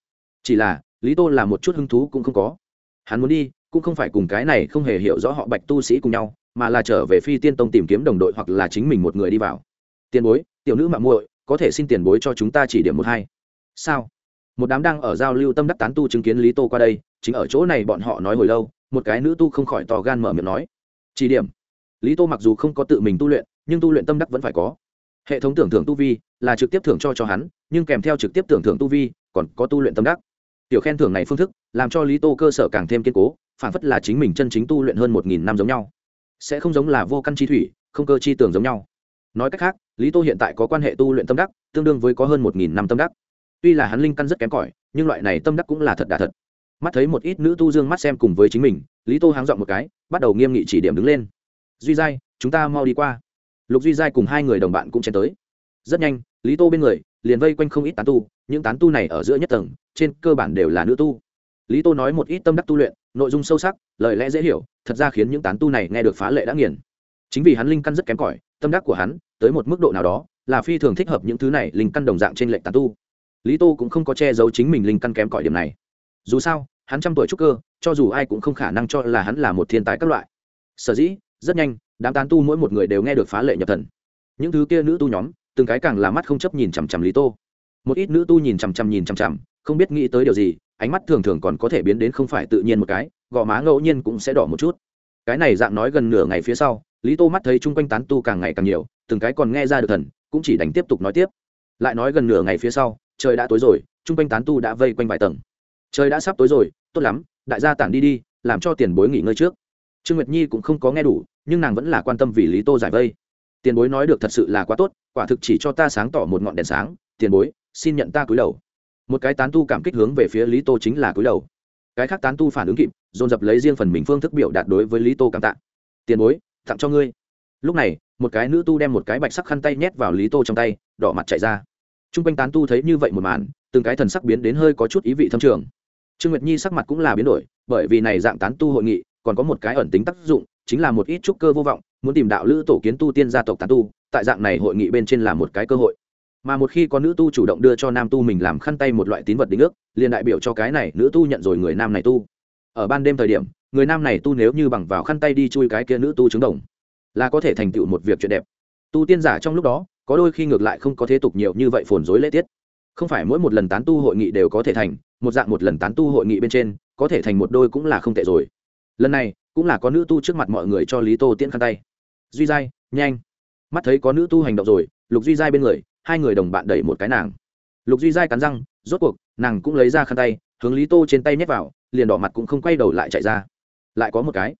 Chỉ là, lý tô là một chút hứng thú cũng không có. Hắn muốn đi, cũng không phải cùng cái này không hề hiểu rõ họ bạch tu sĩ cùng nhau, mà là trở về phi tiên tông tìm kiếm đồng đội hoặc là chính mình một người đi vào. Tiền bối, tiểu nữ mạng muội, có thể xin tiền bối cho chúng ta chỉ điểm một hai. Sao? Một đám đang ở giao lưu tâm đắc tán tu chứng kiến lý tô qua đây, chính ở chỗ này bọn họ nói hồi lâu, một cái nữ tu không khỏi tò gan mở miệng nói, chỉ điểm. Lý tô mặc dù không có tự mình tu luyện, nhưng tu luyện tâm đắc vẫn phải có. Hệ thống tưởng thưởng tu vi là trực tiếp thưởng cho cho hắn, nhưng kèm theo trực tiếp tưởng thưởng tu vi còn có tu luyện tâm đắc. Tiểu khen thưởng này phương thức làm cho lý tô cơ sở càng thêm kiên cố, phản phất là chính mình chân chính tu luyện hơn một nghìn năm giống nhau. Sẽ không giống là vô căn chi thủy, không cơ chi tưởng giống nhau. Nói cách khác, lý tô hiện tại có quan hệ tu luyện tâm đắc, tương đương với có hơn một nghìn năm tâm đắc tuy là hắn linh căn rất kém cỏi, nhưng loại này tâm đắc cũng là thật đà thật. Mắt thấy một ít nữ tu dương mắt xem cùng với chính mình, lý tô háng dọn một cái, bắt đầu nghiêm nghị chỉ điểm đứng lên. Duy giai, chúng ta mau đi qua. Lục duy giai cùng hai người đồng bạn cũng chen tới. Rất nhanh, lý tô bên người, liền vây quanh không ít tán tu, những tán tu này ở giữa nhất tầng, trên cơ bản đều là nữ tu. Lý tô nói một ít tâm đắc tu luyện, nội dung sâu sắc, lời lẽ dễ hiểu, thật ra khiến những tán tu này nghe được phá lệ đã nghiền. Chính vì hắn linh căn rất kém cỏi, tâm đắc của hắn, tới một mức độ nào đó, là phi thường thích hợp những thứ này linh căn đồng dạng trên lệnh tán tu lý tô cũng không có che giấu chính mình linh căn kém cỏi điểm này. Dù sao, hắn trăm tuổi trúc cơ, cho dù ai cũng không khả năng cho là hắn là một thiên tài các loại. Sở dĩ, rất nhanh, đám tán tu mỗi một người đều nghe được phá lệ nhập thần. Những thứ kia nữ tu nhóm, từng cái càng là mắt không chấp nhìn chằm chằm lý tô. Một ít nữ tu nhìn chằm chằm nhìn chằm chằm, không biết nghĩ tới điều gì, ánh mắt thường thường còn có thể biến đến không phải tự nhiên một cái, gò má ngẫu nhiên cũng sẽ đỏ một chút. Cái này dạng nói gần nửa ngày phía sau, lý tô mắt thấy chung quanh tán tu càng ngày càng nhiều, từng cái còn nghe ra được thần, cũng chỉ đành tiếp tục nói tiếp lại nói gần nửa ngày phía sau, trời đã tối rồi, chung quanh tán tu đã vây quanh vài tầng. Trời đã sắp tối rồi, tốt lắm, đại gia tản đi đi, làm cho tiền bối nghỉ ngơi trước. Trương nguyệt nhi cũng không có nghe đủ, nhưng nàng vẫn là quan tâm vì lý tô giải vây. Tiền bối nói được thật sự là quá tốt, quả thực chỉ cho ta sáng tỏ một ngọn đèn sáng, tiền bối, xin nhận ta cúi đầu. Một cái tán tu cảm kích hướng về phía lý tô chính là cúi đầu. Cái khác tán tu phản ứng kịp, dồn dập lấy riêng phần mình phương thức biểu đạt đối với lý tô cảm tạ. Tiền bối, tặng cho ngươi. Lúc này, một cái nữ tu đem một cái bạch sắc khăn tay nhét vào lý tô trong tay, đỏ mặt chạy ra t r u n g quanh tán tu thấy như vậy một màn, từng cái thần sắc biến đến hơi có chút ý vị thâm trường. Trương nguyệt nhi sắc mặt cũng là biến đổi, bởi vì này dạng tán tu hội nghị, còn có một cái ẩn tính tác dụng, chính là một ít trúc cơ vô vọng, muốn tìm đạo lữ tổ kiến tu tiên gia tộc tán tu, tại dạng này hội nghị bên trên là một cái cơ hội. Mà một khi có nữ tu chủ động đưa cho nam tu mình làm khăn tay một loại tín vật đính ước, liền đại biểu cho cái này nữ tu nhận rồi người nam này tu. Ở ban đêm thời điểm, người nam này tu nếu như bằng vào khăn tay đi chui cái kia nữ tu trứng đồng, là có thể thành tựu một việc chuyện đẹp. Tu tiên giả trong lúc đó có đôi khi ngược lại không có thế tục nhiều như vậy phồn dối lễ tiết. Không phải mỗi một lần tán tu hội nghị đều có thể thành, một dạng một lần tán tu hội nghị bên trên, có thể thành một đôi cũng là không tệ rồi. Lần này, cũng là có nữ tu trước mặt mọi người cho lý tô tiễn khăn tay. Duy giai, nhanh. Mắt thấy có nữ tu hành động rồi, lục duy giai bên người, hai người đồng bạn đẩy một cái nàng. Lục duy giai cắn răng, rốt cuộc, nàng cũng lấy ra khăn tay, hướng lý tô trên tay nhét vào, liền đỏ mặt cũng không quay đầu lại chạy ra. Lại có một cái.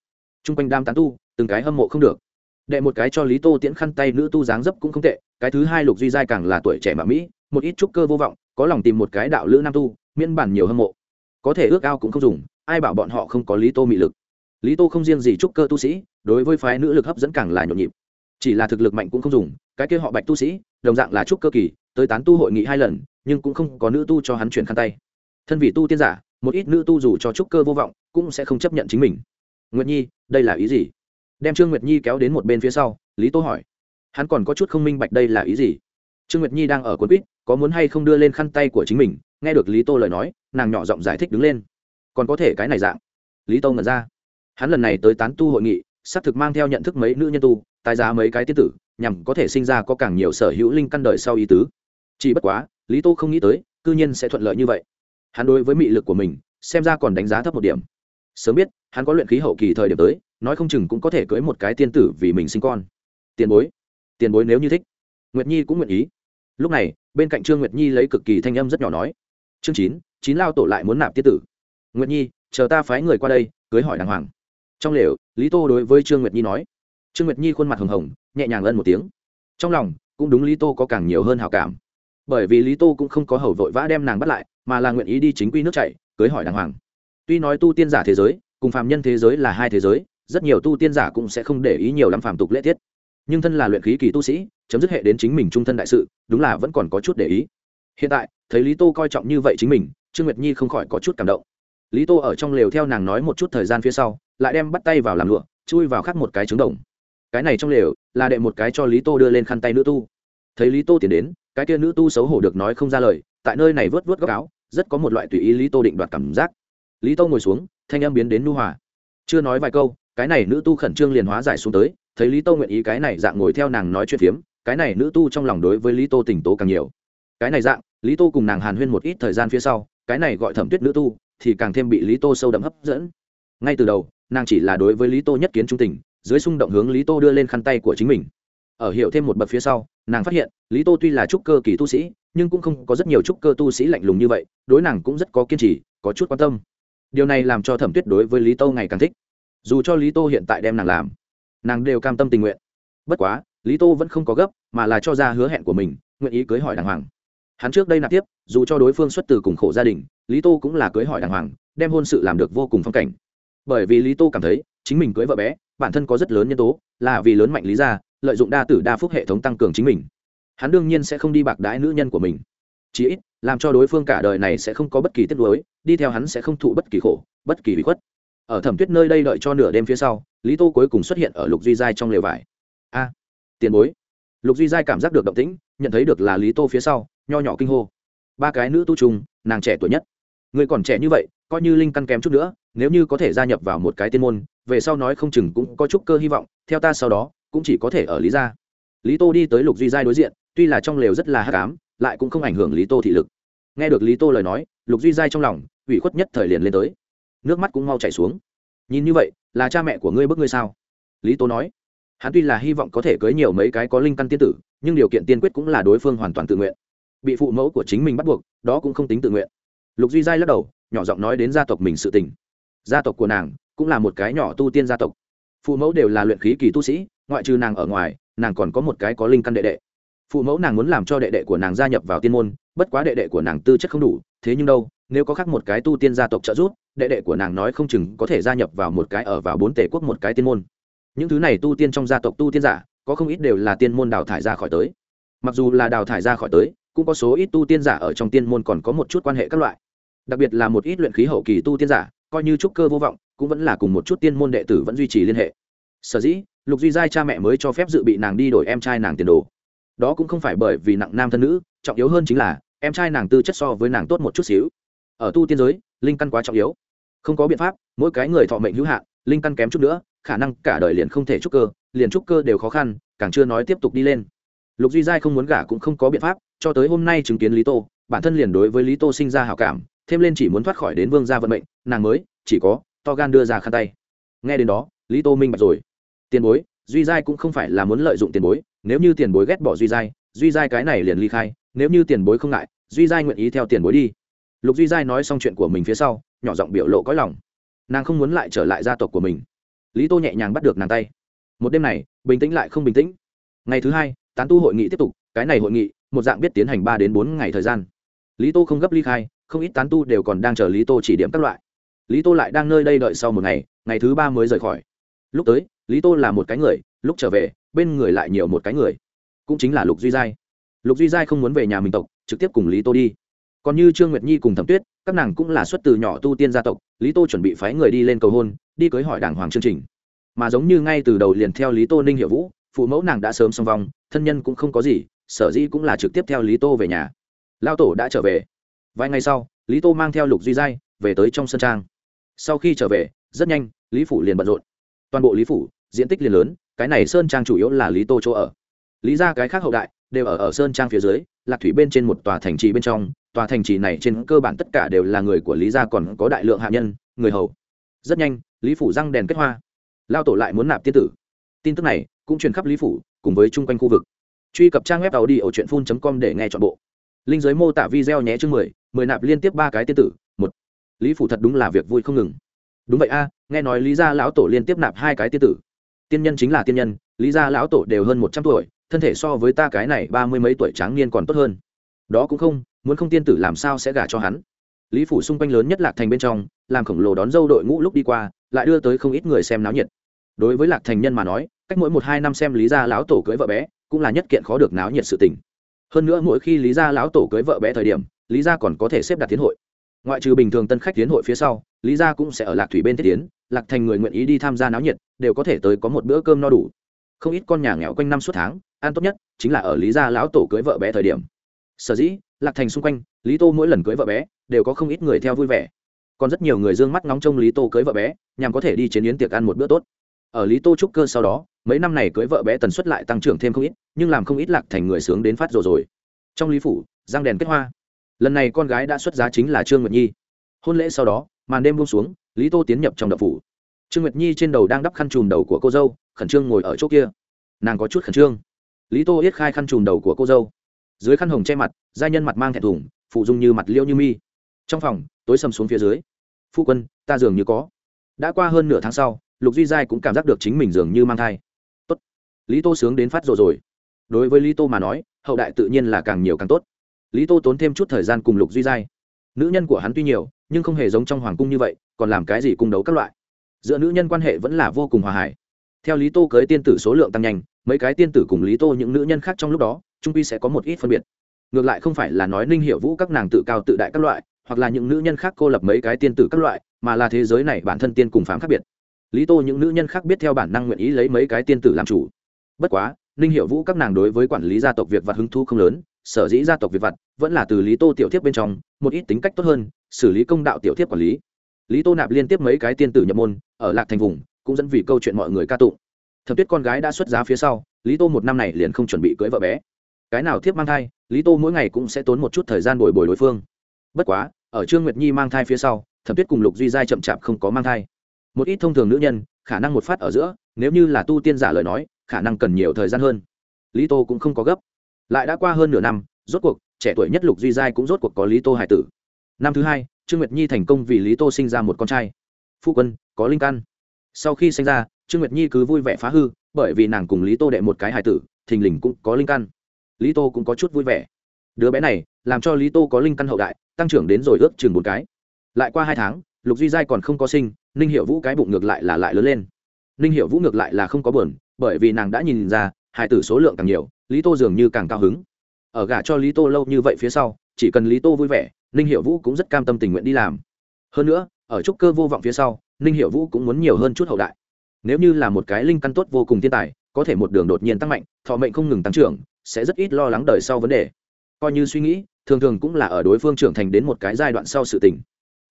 T r u n g quanh đam tán tu, từng cái hâm mộ không được đệ một cái cho lý tô tiễn khăn tay nữ tu dáng dấp cũng không tệ, cái thứ hai lục duy giai càng là tuổi trẻ mà mỹ, một ít trúc cơ vô vọng, có lòng tìm một cái đạo lữ nam tu, miễn bản nhiều hâm mộ. Có thể ước ao cũng không dùng, ai bảo bọn họ không có lý tô mị lực. Lý tô không riêng gì trúc cơ tu sĩ, đối với phái nữ lực hấp dẫn càng là nhộn nhịp. Chỉ là thực lực mạnh cũng không dùng, cái kia họ bạch tu sĩ, đồng dạng là trúc cơ kỳ, tới tán tu hội nghị hai lần, nhưng cũng không có nữ tu cho hắn chuyển khăn tay. Thân vị tu tiên giả, một ít nữ tu dù cho trúc cơ vô vọng, cũng sẽ không chấp nhận chính mình. Nguyệt nhi, đây là ý gì? Đem trương nguyệt nhi kéo đến một bên phía sau, lý tô hỏi, hắn còn có chút không minh bạch đây là ý gì? Trương nguyệt nhi đang ở cuốn quýt, có muốn hay không đưa lên khăn tay của chính mình, nghe được lý tô lời nói, nàng nhỏ giọng giải thích đứng lên, còn có thể cái này dạng. Lý tô ngẩn ra, hắn lần này tới tán tu hội nghị, xác thực mang theo nhận thức mấy nữ nhân tu, tài giá mấy cái tiết tử, nhằm có thể sinh ra có càng nhiều sở hữu linh căn đời sau ý tứ. Chỉ bất quá, lý tô không nghĩ tới, cư nhiên sẽ thuận lợi như vậy. Hắn đối với mị lực của mình, xem ra còn đánh giá thấp một điểm. Sớm biết, hắn có luyện khí hậu kỳ thời điểm tới nói không chừng cũng có thể cưới một cái tiên tử vì mình sinh con. Tiền bối tiền bối nếu như thích. Nguyệt nhi cũng nguyện ý. Lúc này, bên cạnh trương nguyệt nhi lấy cực kỳ thanh âm rất nhỏ nói, chương chín chín lao tổ lại muốn nạp tiết tử. Nguyệt nhi, chờ ta phái người qua đây, cưới hỏi đàng hoàng. Trong lều, lý tô đối với trương nguyệt nhi nói. Trương nguyệt nhi khuôn mặt hồng hồng, nhẹ nhàng ân một tiếng. Trong lòng, cũng đúng lý tô có càng nhiều hơn hào cảm. Bởi vì lý tô cũng không có hầu vội vã đem nàng bắt lại, mà là nguyện ý đi chính quy nước chạy cưới hỏi đàng hoàng. Tuy nói tu tiên giả thế giới, cùng phàm nhân thế giới là hai thế giới rất nhiều tu tiên giả cũng sẽ không để ý nhiều lắm phàm tục lễ tiết. Nhưng thân là luyện khí kỳ tu sĩ, chấm dứt hệ đến chính mình trung thân đại sự, đúng là vẫn còn có chút để ý. Hiện tại, thấy lý tô coi trọng như vậy chính mình, trương nguyệt nhi không khỏi có chút cảm động. Lý tô ở trong lều theo nàng nói một chút thời gian phía sau, lại đem bắt tay vào làm lụa, chui vào khắc một cái trứng đồng. Cái này trong lều, là đệ một cái cho lý tô đưa lên khăn tay nữ tu. Thấy lý tô tiến đến, cái kia nữ tu xấu hổ được nói không ra lời, tại nơi này vớt vớt góc áo, rất có một loại tùy ý lý tô định đoạt cảm giác. Lý tô ngồi xuống, thanh âm biến đến nu hòa. Chưa nói vài câu cái này nữ tu khẩn trương liền hóa giải xuống tới, thấy lý tô nguyện ý cái này dạng ngồi theo nàng nói chuyện phiếm, cái này nữ tu trong lòng đối với lý tô tỉnh tố càng nhiều. Cái này dạng, lý tô cùng nàng hàn huyên một ít thời gian phía sau, cái này gọi thẩm tuyết nữ tu, thì càng thêm bị lý tô sâu đậm hấp dẫn. Ngay từ đầu, nàng chỉ là đối với lý tô nhất kiến trung tình, dưới xung động hướng lý tô đưa lên khăn tay của chính mình. Ở hiệu thêm một bậc phía sau, nàng phát hiện, lý tô tuy là trúc cơ kỳ tu sĩ, nhưng cũng không có rất nhiều trúc cơ tu sĩ lạnh lùng như vậy, đối nàng cũng rất có kiên trì, có chút quan tâm. Điều này làm cho thẩm tuyết đối với lý tô ngày càng thích dù cho lý tô hiện tại đem nàng làm, nàng đều cam tâm tình nguyện. Bất quá, lý tô vẫn không có gấp, mà là cho ra hứa hẹn của mình, nguyện ý cưới hỏi đàng hoàng. Hắn trước đây nạp tiếp, dù cho đối phương xuất từ cùng khổ gia đình, lý tô cũng là cưới hỏi đàng hoàng, đem hôn sự làm được vô cùng phong cảnh. Bởi vì lý tô cảm thấy, chính mình cưới vợ bé, bản thân có rất lớn nhân tố, là vì lớn mạnh lý ra lợi dụng đa tử đa phúc hệ thống tăng cường chính mình. Hắn đương nhiên sẽ không đi bạc đãi nữ nhân của mình. Chí ít, làm cho đối phương cả đời này sẽ không có bất kỳ tiết nuối, đi theo hắn sẽ không thụ bất kỳ khổ, bất kỳ bị khuất ở thẩm tuyết nơi đây đợi cho nửa đêm phía sau, lý tô cuối cùng xuất hiện ở lục duy giai trong lều vải. A, tiền bối. Lục duy giai cảm giác được động tĩnh, nhận thấy được là lý tô phía sau, nho nhỏ kinh hô. Ba cái nữ tu trùng, nàng trẻ tuổi nhất. Người còn trẻ như vậy, coi như linh căn kém chút nữa, nếu như có thể gia nhập vào một cái tiên môn, về sau nói không chừng cũng có chút cơ hy vọng, theo ta sau đó, cũng chỉ có thể ở lý gia. Lý tô đi tới lục duy giai đối diện, tuy là trong lều rất là hắc ám, lại cũng không ảnh hưởng lý tô thị lực. Nghe được lý tô lời nói, lục duy giai trong lòng, ủy khuất nhất thời liền lên tới nước mắt cũng mau chảy xuống. Nhìn như vậy, là cha mẹ của ngươi bức ngươi sao? Lý tô nói. Hắn tuy là hy vọng có thể cưới nhiều mấy cái có linh căn tiên tử, nhưng điều kiện tiên quyết cũng là đối phương hoàn toàn tự nguyện. Bị phụ mẫu của chính mình bắt buộc, đó cũng không tính tự nguyện. Lục duy giai lắc đầu, nhỏ giọng nói đến gia tộc mình sự tình. Gia tộc của nàng cũng là một cái nhỏ tu tiên gia tộc. Phụ mẫu đều là luyện khí kỳ tu sĩ, ngoại trừ nàng ở ngoài, nàng còn có một cái có linh căn đệ đệ. Phụ mẫu nàng muốn làm cho đệ đệ của nàng gia nhập vào tiên môn, bất quá đệ đệ của nàng tư chất không đủ, thế nhưng đâu nếu có khác một cái tu tiên gia tộc trợ giúp, đệ đệ của nàng nói không chừng có thể gia nhập vào một cái ở vào bốn tể quốc một cái tiên môn. Những thứ này tu tiên trong gia tộc tu tiên giả, có không ít đều là tiên môn đào thải ra khỏi tới. Mặc dù là đào thải ra khỏi tới, cũng có số ít tu tiên giả ở trong tiên môn còn có một chút quan hệ các loại. Đặc biệt là một ít luyện khí hậu kỳ tu tiên giả, coi như trúc cơ vô vọng, cũng vẫn là cùng một chút tiên môn đệ tử vẫn duy trì liên hệ. Sở dĩ, lục duy giai cha mẹ mới cho phép dự bị nàng đi đổi em trai nàng tiền đồ. Đó cũng không phải bởi vì nặng nam thân nữ, trọng yếu hơn chính là, em trai nàng tư chất so với nàng tốt một chút xíu ở tu tiên giới, linh căn quá trọng yếu. Không có biện pháp, mỗi cái người thọ mệnh hữu hạn, linh căn kém chút nữa, khả năng cả đời liền không thể trúc cơ, liền trúc cơ đều khó khăn, càng chưa nói tiếp tục đi lên. Lục duy giai không muốn gả cũng không có biện pháp, cho tới hôm nay chứng kiến lý tô, bản thân liền đối với lý tô sinh ra hào cảm, thêm lên chỉ muốn thoát khỏi đến vương gia vận mệnh, nàng mới, chỉ có, to gan đưa ra khăn tay. Nghe đến đó, lý tô minh bạch rồi. Tiền bối, duy giai cũng không phải là muốn lợi dụng tiền bối, nếu như tiền bối ghét bỏ duy giai duy giai cái này liền ly khai, nếu như tiền bối không ngại, duy giai nguyện ý theo tiền bối đi lục duy giai nói xong chuyện của mình phía sau, nhỏ giọng biểu lộ có lòng. Nàng không muốn lại trở lại gia tộc của mình. Lý tô nhẹ nhàng bắt được nàng tay. Một đêm này, bình tĩnh lại không bình tĩnh. Ngày thứ hai, tán tu hội nghị tiếp tục, cái này hội nghị, một dạng biết tiến hành ba đến bốn ngày thời gian. Lý tô không gấp ly khai, không ít tán tu đều còn đang chờ lý tô chỉ điểm các loại. Lý tô lại đang nơi đây đợi sau một ngày ngày thứ ba mới rời khỏi. Lúc tới, lý tô là một cái người, lúc trở về, bên người lại nhiều một cái người. Cũng chính là lục duy giai. Lục duy giai không muốn về nhà mình tộc, trực tiếp cùng lý tô đi còn như trương nguyệt nhi cùng thẩm tuyết, các nàng cũng là xuất từ nhỏ tu tiên gia tộc, lý tô chuẩn bị phái người đi lên cầu hôn, đi cưới hỏi đảng hoàng chương trình. Mà giống như ngay từ đầu liền theo lý tô ninh hiệu vũ, phụ mẫu nàng đã sớm xong vòng, thân nhân cũng không có gì, sở dĩ cũng là trực tiếp theo lý tô về nhà. Lao tổ đã trở về. Vài ngày sau, lý tô mang theo lục duy giai về tới trong sân trang. Sau khi trở về, rất nhanh, lý phủ liền bận rộn. Toàn bộ lý phủ, diện tích liền lớn, cái này sơn trang chủ yếu là lý tô chỗ ở. Lý ra cái khác hậu đại, đều ở ở sơn trang phía dưới, lạc thủy bên trên một tòa thành trì bên trong tòa thành trì này trên cơ bản tất cả đều là người của lý gia còn có đại lượng hạ nhân, người hầu. Rất nhanh, lý phủ răng đèn kết hoa. Lao tổ lại muốn nạp tiên tử. Tin tức này cũng truyền khắp lý phủ, cùng với chung quanh khu vực. Truy cập trang web tàu đi ở truyện phun com để nghe chọn bộ. Linh giới mô tả video nhé chương mười mười nạp liên tiếp ba cái tiên tử, một. Lý phủ thật đúng là việc vui không ngừng. Đúng vậy a, nghe nói lý gia lão tổ liên tiếp nạp hai cái tiên tử. Tiên nhân chính là tiên nhân, lý gia lão tổ đều hơn một trăm tuổi, thân thể so với ta cái này ba mươi mấy tuổi tráng niên còn tốt hơn. Đó cũng không muốn không tiên tử làm sao sẽ gả cho hắn? Lý phủ xung quanh lớn nhất lạc thành bên trong, làm khổng lồ đón dâu đội ngũ lúc đi qua, lại đưa tới không ít người xem náo nhiệt. Đối với lạc thành nhân mà nói, cách mỗi một hai năm xem lý gia lão tổ cưới vợ bé, cũng là nhất kiện khó được náo nhiệt sự tình. Hơn nữa mỗi khi lý gia lão tổ cưới vợ bé thời điểm, lý gia còn có thể xếp đặt tiến hội. Ngoại trừ bình thường tân khách tiến hội phía sau, lý gia cũng sẽ ở lạc thủy bên thiết tiến, lạc thành người nguyện ý đi tham gia náo nhiệt, đều có thể tới có một bữa cơm no đủ. Không ít con nhà nghèo quanh năm suốt tháng, ăn tốt nhất chính là ở lý gia lão tổ cưới vợ bé thời điểm sở dĩ, lạc thành xung quanh, lý tô mỗi lần cưới vợ bé, đều có không ít người theo vui vẻ. Còn rất nhiều người d ư ơ n g mắt ngóng trông lý tô cưới vợ bé, nhằm có thể đi chế biến tiệc ăn một bữa tốt. Ở lý tô trúc cơ sau đó, mấy năm này cưới vợ bé tần suất lại tăng trưởng thêm không ít, nhưng làm không ít lạc thành người sướng đến phát rồi rồi. Trong lý phủ giang đèn kết hoa. Lần này con gái đã xuất giá chính là trương nguyệt nhi. Hôn lễ sau đó, màn đêm buông xuống, lý tô tiến nhập trong đập phủ. Trương nguyệt nhi trên đầu đang đắp khăn chùm đầu của cô dâu, khẩn trương ngồi ở chỗ kia. Nàng có chút khẩn trương. Lý tô yết khai khăn chùm đầu của cô dâu dưới khăn hồng che mặt giai nhân mặt mang thẹn thùng, phụ dung như mặt liêu như mi. Trong phòng, tối sầm xuống phía dưới. Phu quân, ta dường như có. Đã qua hơn nửa tháng sau, lục duy giai cũng cảm giác được chính mình dường như mang thai. Tốt. Lý tô sướng đến phát rồi rồi. Đối với lý tô mà nói, hậu đại tự nhiên là càng nhiều càng tốt. Lý tô tốn thêm chút thời gian cùng lục duy giai. Nữ nhân của hắn tuy nhiều, nhưng không hề giống trong hoàng cung như vậy, còn làm cái gì cung đấu các loại. Giữa nữ nhân quan hệ vẫn là vô cùng hòa hải. Theo lý tô cưới tiên tử số lượng tăng nhanh, mấy cái tiên tử cùng lý tô những nữ nhân khác trong lúc đó trung quy sẽ có một ít phân biệt. Ngược lại không phải là nói ninh hiệu vũ các nàng tự cao tự đại các loại, hoặc là những nữ nhân khác cô lập mấy cái tiên tử các loại, mà là thế giới này bản thân tiên cùng phám khác biệt. Lý tô những nữ nhân khác biết theo bản năng nguyện ý lấy mấy cái tiên tử làm chủ. Bất quá, ninh hiệu vũ các nàng đối với quản lý gia tộc việt vặt hứng thu không lớn, sở dĩ gia tộc việt vặt vẫn là từ lý tô tiểu thiếp bên trong, một ít tính cách tốt hơn, xử lý công đạo tiểu thiếp quản lý. Lý tô nạp liên tiếp mấy cái tiên tử nhập môn, ở lạc thành vùng, cũng dẫn vì câu chuyện mọi người ca tụng. Thẩm tuyết con gái đã xuất giá phía sau, lý tô một năm này liền không chuẩn bị cưới vợ bé cái nào thiếp mang thai, lý tô mỗi ngày cũng sẽ tốn một chút thời gian bồi bồi đối phương. Bất quá, ở trương nguyệt nhi mang thai phía sau, thẩm tuyết cùng lục duy giai chậm chạp không có mang thai. Một ít thông thường nữ nhân, khả năng một phát ở giữa, nếu như là tu tiên giả lời nói, khả năng cần nhiều thời gian hơn. Lý tô cũng không có gấp. Lại đã qua hơn nửa năm, rốt cuộc, trẻ tuổi nhất lục duy giai cũng rốt cuộc có lý tô hải tử. Năm thứ hai, trương nguyệt nhi thành công vì lý tô sinh ra một con trai. Phu quân, có linh căn. Sau khi sinh ra, trương nguyệt nhi cứ vui vẻ phá hư, bởi vì nàng cùng lý tô đệ một cái hải tử, thình lình cũng có linh căn lý tô cũng có chút vui vẻ. Đứa bé này, làm cho lý tô có linh căn hậu đại, tăng trưởng đến rồi ước chừng một cái. Lại qua hai tháng, lục duy giai còn không có sinh, ninh hiệu vũ cái bụng ngược lại là lại lớn lên. Ninh hiệu vũ ngược lại là không có buồn, bởi vì nàng đã nhìn ra hài tử số lượng càng nhiều, lý tô dường như càng cao hứng. Ở gả cho lý tô lâu như vậy phía sau, chỉ cần lý tô vui vẻ, ninh hiệu vũ cũng rất cam tâm tình nguyện đi làm. Hơn nữa, ở trúc cơ vô vọng phía sau, ninh hiệu vũ cũng muốn nhiều hơn chút hậu đại. Nếu như là một cái linh căn tốt vô cùng thiên tài, có thể một đường đột nhiên tăng mạnh, thọ mệnh không ngừng tăng trưởng sẽ rất ít lo lắng đời sau vấn đề. Coi như suy nghĩ, thường thường cũng là ở đối phương trưởng thành đến một cái giai đoạn sau sự tình.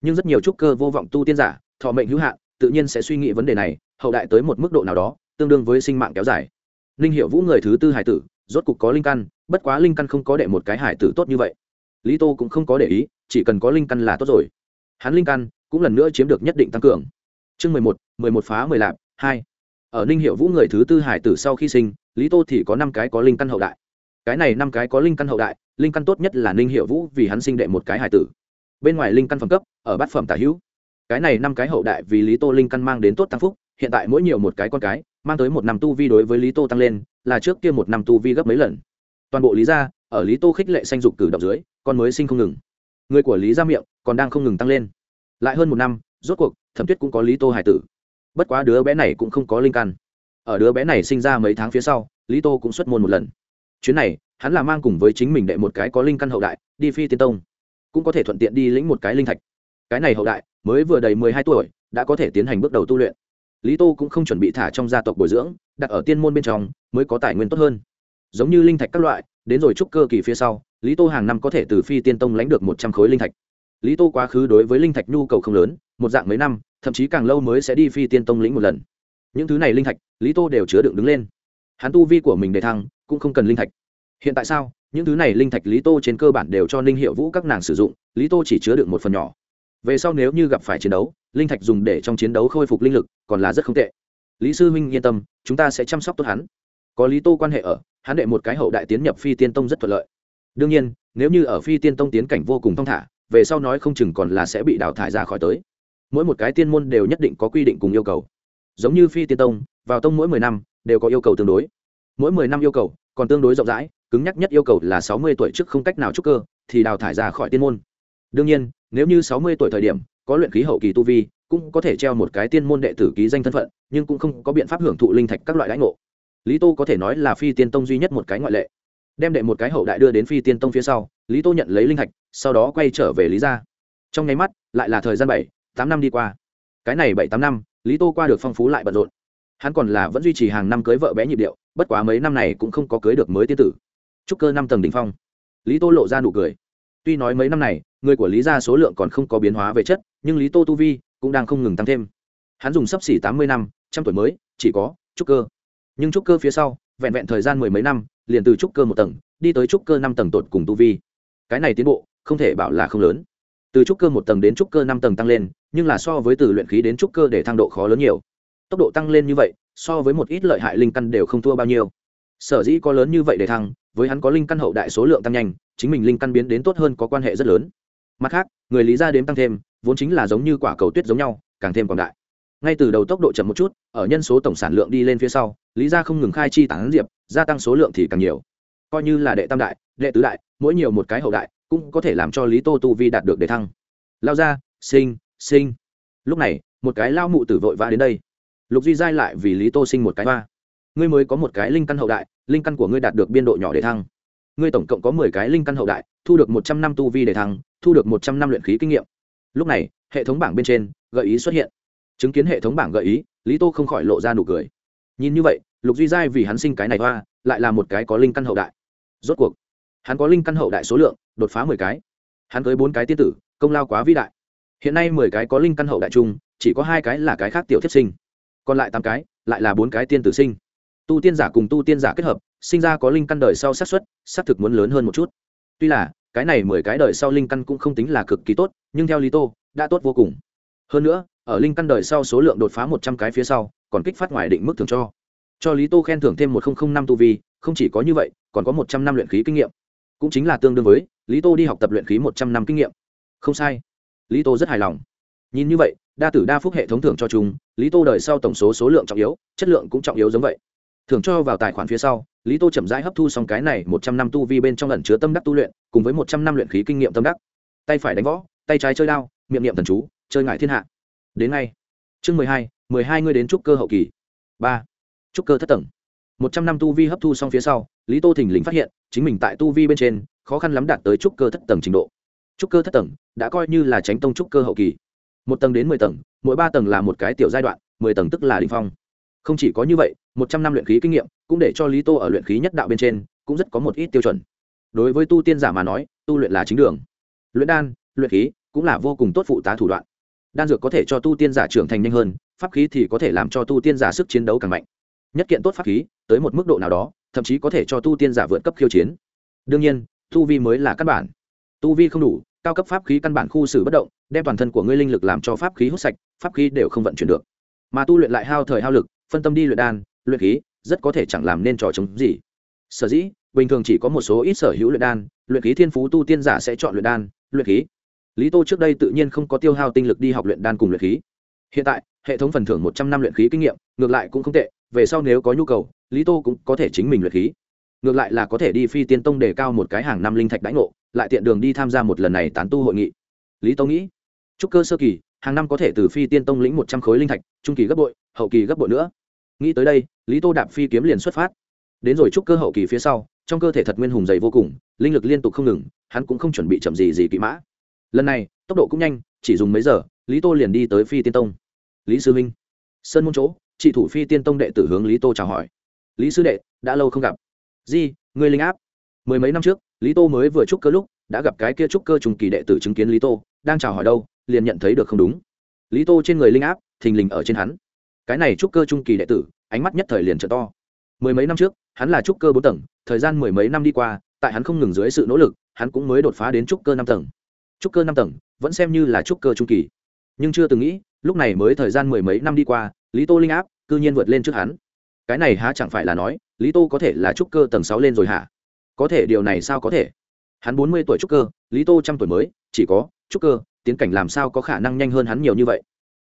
Nhưng rất nhiều trúc cơ vô vọng tu tiên giả, thọ mệnh hữu hạn, tự nhiên sẽ suy nghĩ vấn đề này, hậu đại tới một mức độ nào đó, tương đương với sinh mạng kéo dài. Linh hiệu vũ người thứ tư hải tử, rốt cục có linh căn, bất quá linh căn không có đệ một cái hải tử tốt như vậy. Lý tô cũng không có để ý, chỉ cần có linh căn là tốt rồi. Hắn linh căn cũng lần nữa chiếm được nhất định tăng cường. Chương mười một mười một phá mười lạp, hai. Ở ninh hiệu vũ người thứ tư hải tử sau khi sinh, lý tô thì có năm cái có linh căn hậu đại cái này năm cái có linh căn hậu đại, linh căn tốt nhất là ninh hiệu vũ vì hắn sinh đệ một cái hải tử. Bên ngoài linh căn phẩm cấp, ở bát phẩm tả hữu. Cái này năm cái hậu đại vì lý tô linh căn mang đến tốt tăng phúc, hiện tại mỗi nhiều một cái con cái, mang tới một năm tu vi đối với lý tô tăng lên, là trước kia một năm tu vi gấp mấy lần. Toàn bộ lý gia, ở lý tô khích lệ sanh dục cử động dưới, con mới sinh không ngừng. Người của lý gia miệng, còn đang không ngừng tăng lên. Lại hơn một năm, rốt cuộc, thẩm tuyết cũng có lý tô hải tử. Bất quá đứa bé này cũng không có linh căn. Ở đứa bé này sinh ra mấy tháng phía sau, lý tô cũng xuất môn một lần chuyến này, hắn là mang cùng với chính mình đệ một cái có linh căn hậu đại, đi phi tiên tông. Cũng có thể thuận tiện đi lĩnh một cái linh thạch. Cái này hậu đại, mới vừa đầy mười hai tuổi, đã có thể tiến hành bước đầu tu luyện. Lý tô cũng không chuẩn bị thả trong gia tộc bồi dưỡng, đặt ở tiên môn bên trong, mới có tài nguyên tốt hơn. Giống như linh thạch các loại, đến rồi trúc cơ kỳ phía sau, lý tô hàng năm có thể từ phi tiên tông lãnh được một trăm khối linh thạch. Lý tô quá khứ đối với linh thạch nhu cầu không lớn, một dạng mấy năm, thậm chí càng lâu mới sẽ đi phi tiên tông lĩnh một lần. Những thứ này linh thạch, lý tô đều chứa đựng đứng lên. Hắn tu vi của mình để thăng cũng không cần linh thạch. Hiện tại sao? Những thứ này linh thạch lý tô trên cơ bản đều cho ninh hiệu vũ các nàng sử dụng, lý tô chỉ chứa được một phần nhỏ. Về sau nếu như gặp phải chiến đấu, linh thạch dùng để trong chiến đấu khôi phục linh lực còn là rất không tệ. Lý sư huynh yên tâm, chúng ta sẽ chăm sóc tốt hắn. Có lý tô quan hệ ở, hắn đệ một cái hậu đại tiến nhập phi tiên tông rất thuận lợi. Đương nhiên, nếu như ở phi tiên tông tiến cảnh vô cùng thong thả, về sau nói không chừng còn là sẽ bị đào thải ra khỏi tới. Mỗi một cái tiên môn đều nhất định có quy định cùng yêu cầu. Giống như phi tiên tông, vào tông mỗi mười năm, đều có yêu cầu tương đối mỗi mười năm yêu cầu, còn tương đối rộng rãi, cứng nhắc nhất yêu cầu là sáu mươi tuổi trước không cách nào trúc cơ, thì đào thải ra khỏi tiên môn. Đương nhiên, nếu như sáu mươi tuổi thời điểm, có luyện khí hậu kỳ tu vi, cũng có thể treo một cái tiên môn đệ tử ký danh thân phận, nhưng cũng không có biện pháp hưởng thụ linh thạch các loại đãi ngộ. Lý tô có thể nói là phi tiên tông duy nhất một cái ngoại lệ. Đem đệ một cái hậu đại đưa đến phi tiên tông phía sau, lý tô nhận lấy linh thạch, sau đó quay trở về lý gia. Trong nháy mắt, lại là thời gian bảy, tám năm đi qua. Cái này bảy, tám năm, lý tô qua được phong phú lại bận rộn. Hắn còn là vẫn duy trì hàng năm cưới vợ bé nhịp điệu bất quá mấy năm này cũng không có cưới được mới tiên tử. Trúc cơ năm tầng đ ỉ n h phong. Lý tô lộ ra nụ cười. Tuy nói mấy năm này, người của lý gia số lượng còn không có biến hóa về chất, nhưng lý tô tu vi cũng đang không ngừng tăng thêm. Hắn dùng sấp xỉ tám mươi năm, trăm tuổi mới, chỉ có trúc cơ. Nhưng trúc cơ phía sau, vẹn vẹn thời gian mười mấy năm, liền từ trúc cơ một tầng, đi tới trúc cơ năm tầng tột cùng tu vi. Cái này tiến bộ, không thể bảo là không lớn. Từ trúc cơ một tầng đến trúc cơ năm tầng tăng lên, nhưng là so với từ luyện khí đến trúc cơ để thăng độ khó lớn nhiều. Tốc độ tăng lên như vậy so với một ít lợi hại linh căn đều không thua bao nhiêu. Sở dĩ có lớn như vậy để thăng, với hắn có linh căn hậu đại số lượng tăng nhanh, chính mình linh căn biến đến tốt hơn có quan hệ rất lớn. Mặt khác, người lý gia đếm tăng thêm, vốn chính là giống như quả cầu tuyết giống nhau, càng thêm quảng đại. Ngay từ đầu tốc độ chậm một chút, ở nhân số tổng sản lượng đi lên phía sau, lý gia không ngừng khai chi tán diệp, gia tăng số lượng thì càng nhiều. Coi như là đệ tam đại, đệ tứ đại, mỗi nhiều một cái hậu đại, cũng có thể làm cho lý tô tu vi đạt được để thăng. Lao ra sinh sinh. Lúc này, một cái lao mụ tử vội vã đến đây lục duy giai lại vì lý tô sinh một cái hoa. Ngươi mới có một cái linh căn hậu đại, linh căn của ngươi đạt được biên độ nhỏ để thăng. Ngươi tổng cộng có mười cái linh căn hậu đại, thu được một trăm năm tu vi để thăng, thu được một trăm năm luyện khí kinh nghiệm. Lúc này, hệ thống bảng bên trên, gợi ý xuất hiện. Chứng kiến hệ thống bảng gợi ý, lý tô không khỏi lộ ra nụ cười. Nhìn như vậy, lục duy giai vì hắn sinh cái này hoa, lại là một cái có linh căn hậu đại. Rốt cuộc, hắn có linh căn hậu đại số lượng, đột phá mười cái. Hắn tới bốn cái tiên tử, công lao quá vĩ đại. Hiện nay mười cái có linh căn hậu đại chung, chỉ có hai cái là cái khác tiểu thiết sinh còn lại tám cái, lại là bốn cái tiên tử sinh. Tu tiên giả cùng tu tiên giả kết hợp, sinh ra có linh căn đời sau xác suất, xác thực muốn lớn hơn một chút. Tuy là, cái này mười cái đời sau linh căn cũng không tính là cực kỳ tốt, nhưng theo lý tô, đã tốt vô cùng. Hơn nữa, ở linh căn đời sau số lượng đột phá một trăm cái phía sau, còn kích phát ngoài định mức thường cho. Cho lý tô khen thưởng thêm một nghìn năm tu vi, không chỉ có như vậy, còn có một trăm năm luyện khí kinh nghiệm. Cũng chính là tương đương với, lý tô đi học tập luyện khí một trăm năm kinh nghiệm. Không sai. Lý tô rất hài lòng. Nhìn như vậy đa tử đa phúc hệ thống thưởng cho chúng, lý tô đời sau tổng số số lượng trọng yếu, chất lượng cũng trọng yếu giống vậy. Thưởng cho vào tài khoản phía sau, lý tô chậm rãi hấp thu xong cái này một trăm năm tu vi bên trong lần chứa tâm đắc tu luyện, cùng với một trăm năm luyện khí kinh nghiệm tâm đắc. Tay phải đánh võ, tay trái chơi đao, miệng niệm thần chú, chơi ngại thiên hạ. Đến ngay. Chương mười hai mười hai ngươi đến trúc cơ hậu kỳ. Ba. Trúc cơ thất tầng. Một trăm năm tu vi hấp thu xong phía sau, lý tô thình lình phát hiện, chính mình tại tu vi bên trên, khó khăn lắm đạt tới trúc cơ thất tầng trình độ. Trúc cơ thất tầng, đã coi như là tránh tông trúc cơ hậu kỳ một tầng đến mười tầng, mỗi ba tầng là một cái tiểu giai đoạn, mười tầng tức là đình phong. Không chỉ có như vậy, một trăm năm luyện khí kinh nghiệm cũng để cho lý tô ở luyện khí nhất đạo bên trên cũng rất có một ít tiêu chuẩn. Đối với tu tiên giả mà nói, tu luyện là chính đường. Luyện đan, luyện khí cũng là vô cùng tốt phụ tá thủ đoạn. Đan dược có thể cho tu tiên giả trưởng thành nhanh hơn, pháp khí thì có thể làm cho tu tiên giả sức chiến đấu càng mạnh. Nhất kiện tốt pháp khí, tới một mức độ nào đó, thậm chí có thể cho tu tiên giả vượt cấp khiêu chiến. Đương nhiên, tu vi mới là căn bản. Tu vi không đủ cao cấp pháp khí căn bản khu xử bất động, đem toàn thân của ngươi linh lực làm cho pháp khí hút sạch, pháp khí đều không vận chuyển được. Mà tu luyện lại hao thời hao lực, phân tâm đi luyện đan, luyện khí, rất có thể chẳng làm nên trò chống gì. Sở dĩ, bình thường chỉ có một số ít sở hữu luyện đan, luyện khí thiên phú tu tiên giả sẽ chọn luyện đan, luyện khí. Lý tô trước đây tự nhiên không có tiêu hao tinh lực đi học luyện đan cùng luyện khí. Hiện tại, hệ thống phần thưởng một trăm năm luyện khí kinh nghiệm, ngược lại cũng không tệ, về sau nếu có nhu cầu, lý tô cũng có thể chính mình luyện khí ngược lại là có thể đi phi tiên tông đề cao một cái hàng năm linh thạch đãi ngộ, lại tiện đường đi tham gia một lần này tán tu hội nghị. Lý tô nghĩ, trúc cơ sơ kỳ, hàng năm có thể từ phi tiên tông lĩnh một trăm khối linh thạch, trung kỳ gấp bội, hậu kỳ gấp bội nữa. Nghĩ tới đây, lý tô đạp phi kiếm liền xuất phát. Đến rồi trúc cơ hậu kỳ phía sau, trong cơ thể thật nguyên hùng dày vô cùng, linh lực liên tục không ngừng, hắn cũng không chuẩn bị chậm gì gì kỵ mã. Lần này, tốc độ cũng nhanh, chỉ dùng mấy giờ, lý tô liền đi tới phi tiên tông. Lý sư minh, sơn môn chỗ, trị thủ phi tiên tông đệ tử hướng lý tô chào hỏi. Lý sư đệ, đã lâu không gặp di người linh áp. Mười mấy năm trước, lý tô mới vừa trúc cơ lúc, đã gặp cái kia trúc cơ trùng kỳ đệ tử chứng kiến lý tô, đang chào hỏi đâu, liền nhận thấy được không đúng. Lý tô trên người linh áp, thình lình ở trên hắn. Cái này trúc cơ trung kỳ đệ tử, ánh mắt nhất thời liền trợ to. Mười mấy năm trước, hắn là trúc cơ bốn tầng, thời gian mười mấy năm đi qua, tại hắn không ngừng dưới sự nỗ lực, hắn cũng mới đột phá đến trúc cơ năm tầng. Trúc cơ năm tầng, vẫn xem như là trúc cơ trung kỳ. Nhưng chưa từng nghĩ, lúc này mới thời gian mười mấy năm đi qua, lý tô linh áp, cư nhiên vượt lên trước hắn cái này há chẳng phải là nói, lý tô có thể là trúc cơ tầng sáu lên rồi hả? Có thể, điều này sao có thể? Hắn bốn mươi tuổi trúc cơ, lý tô trăm tuổi mới, chỉ có trúc cơ, tiến cảnh làm sao có khả năng nhanh hơn hắn nhiều như vậy?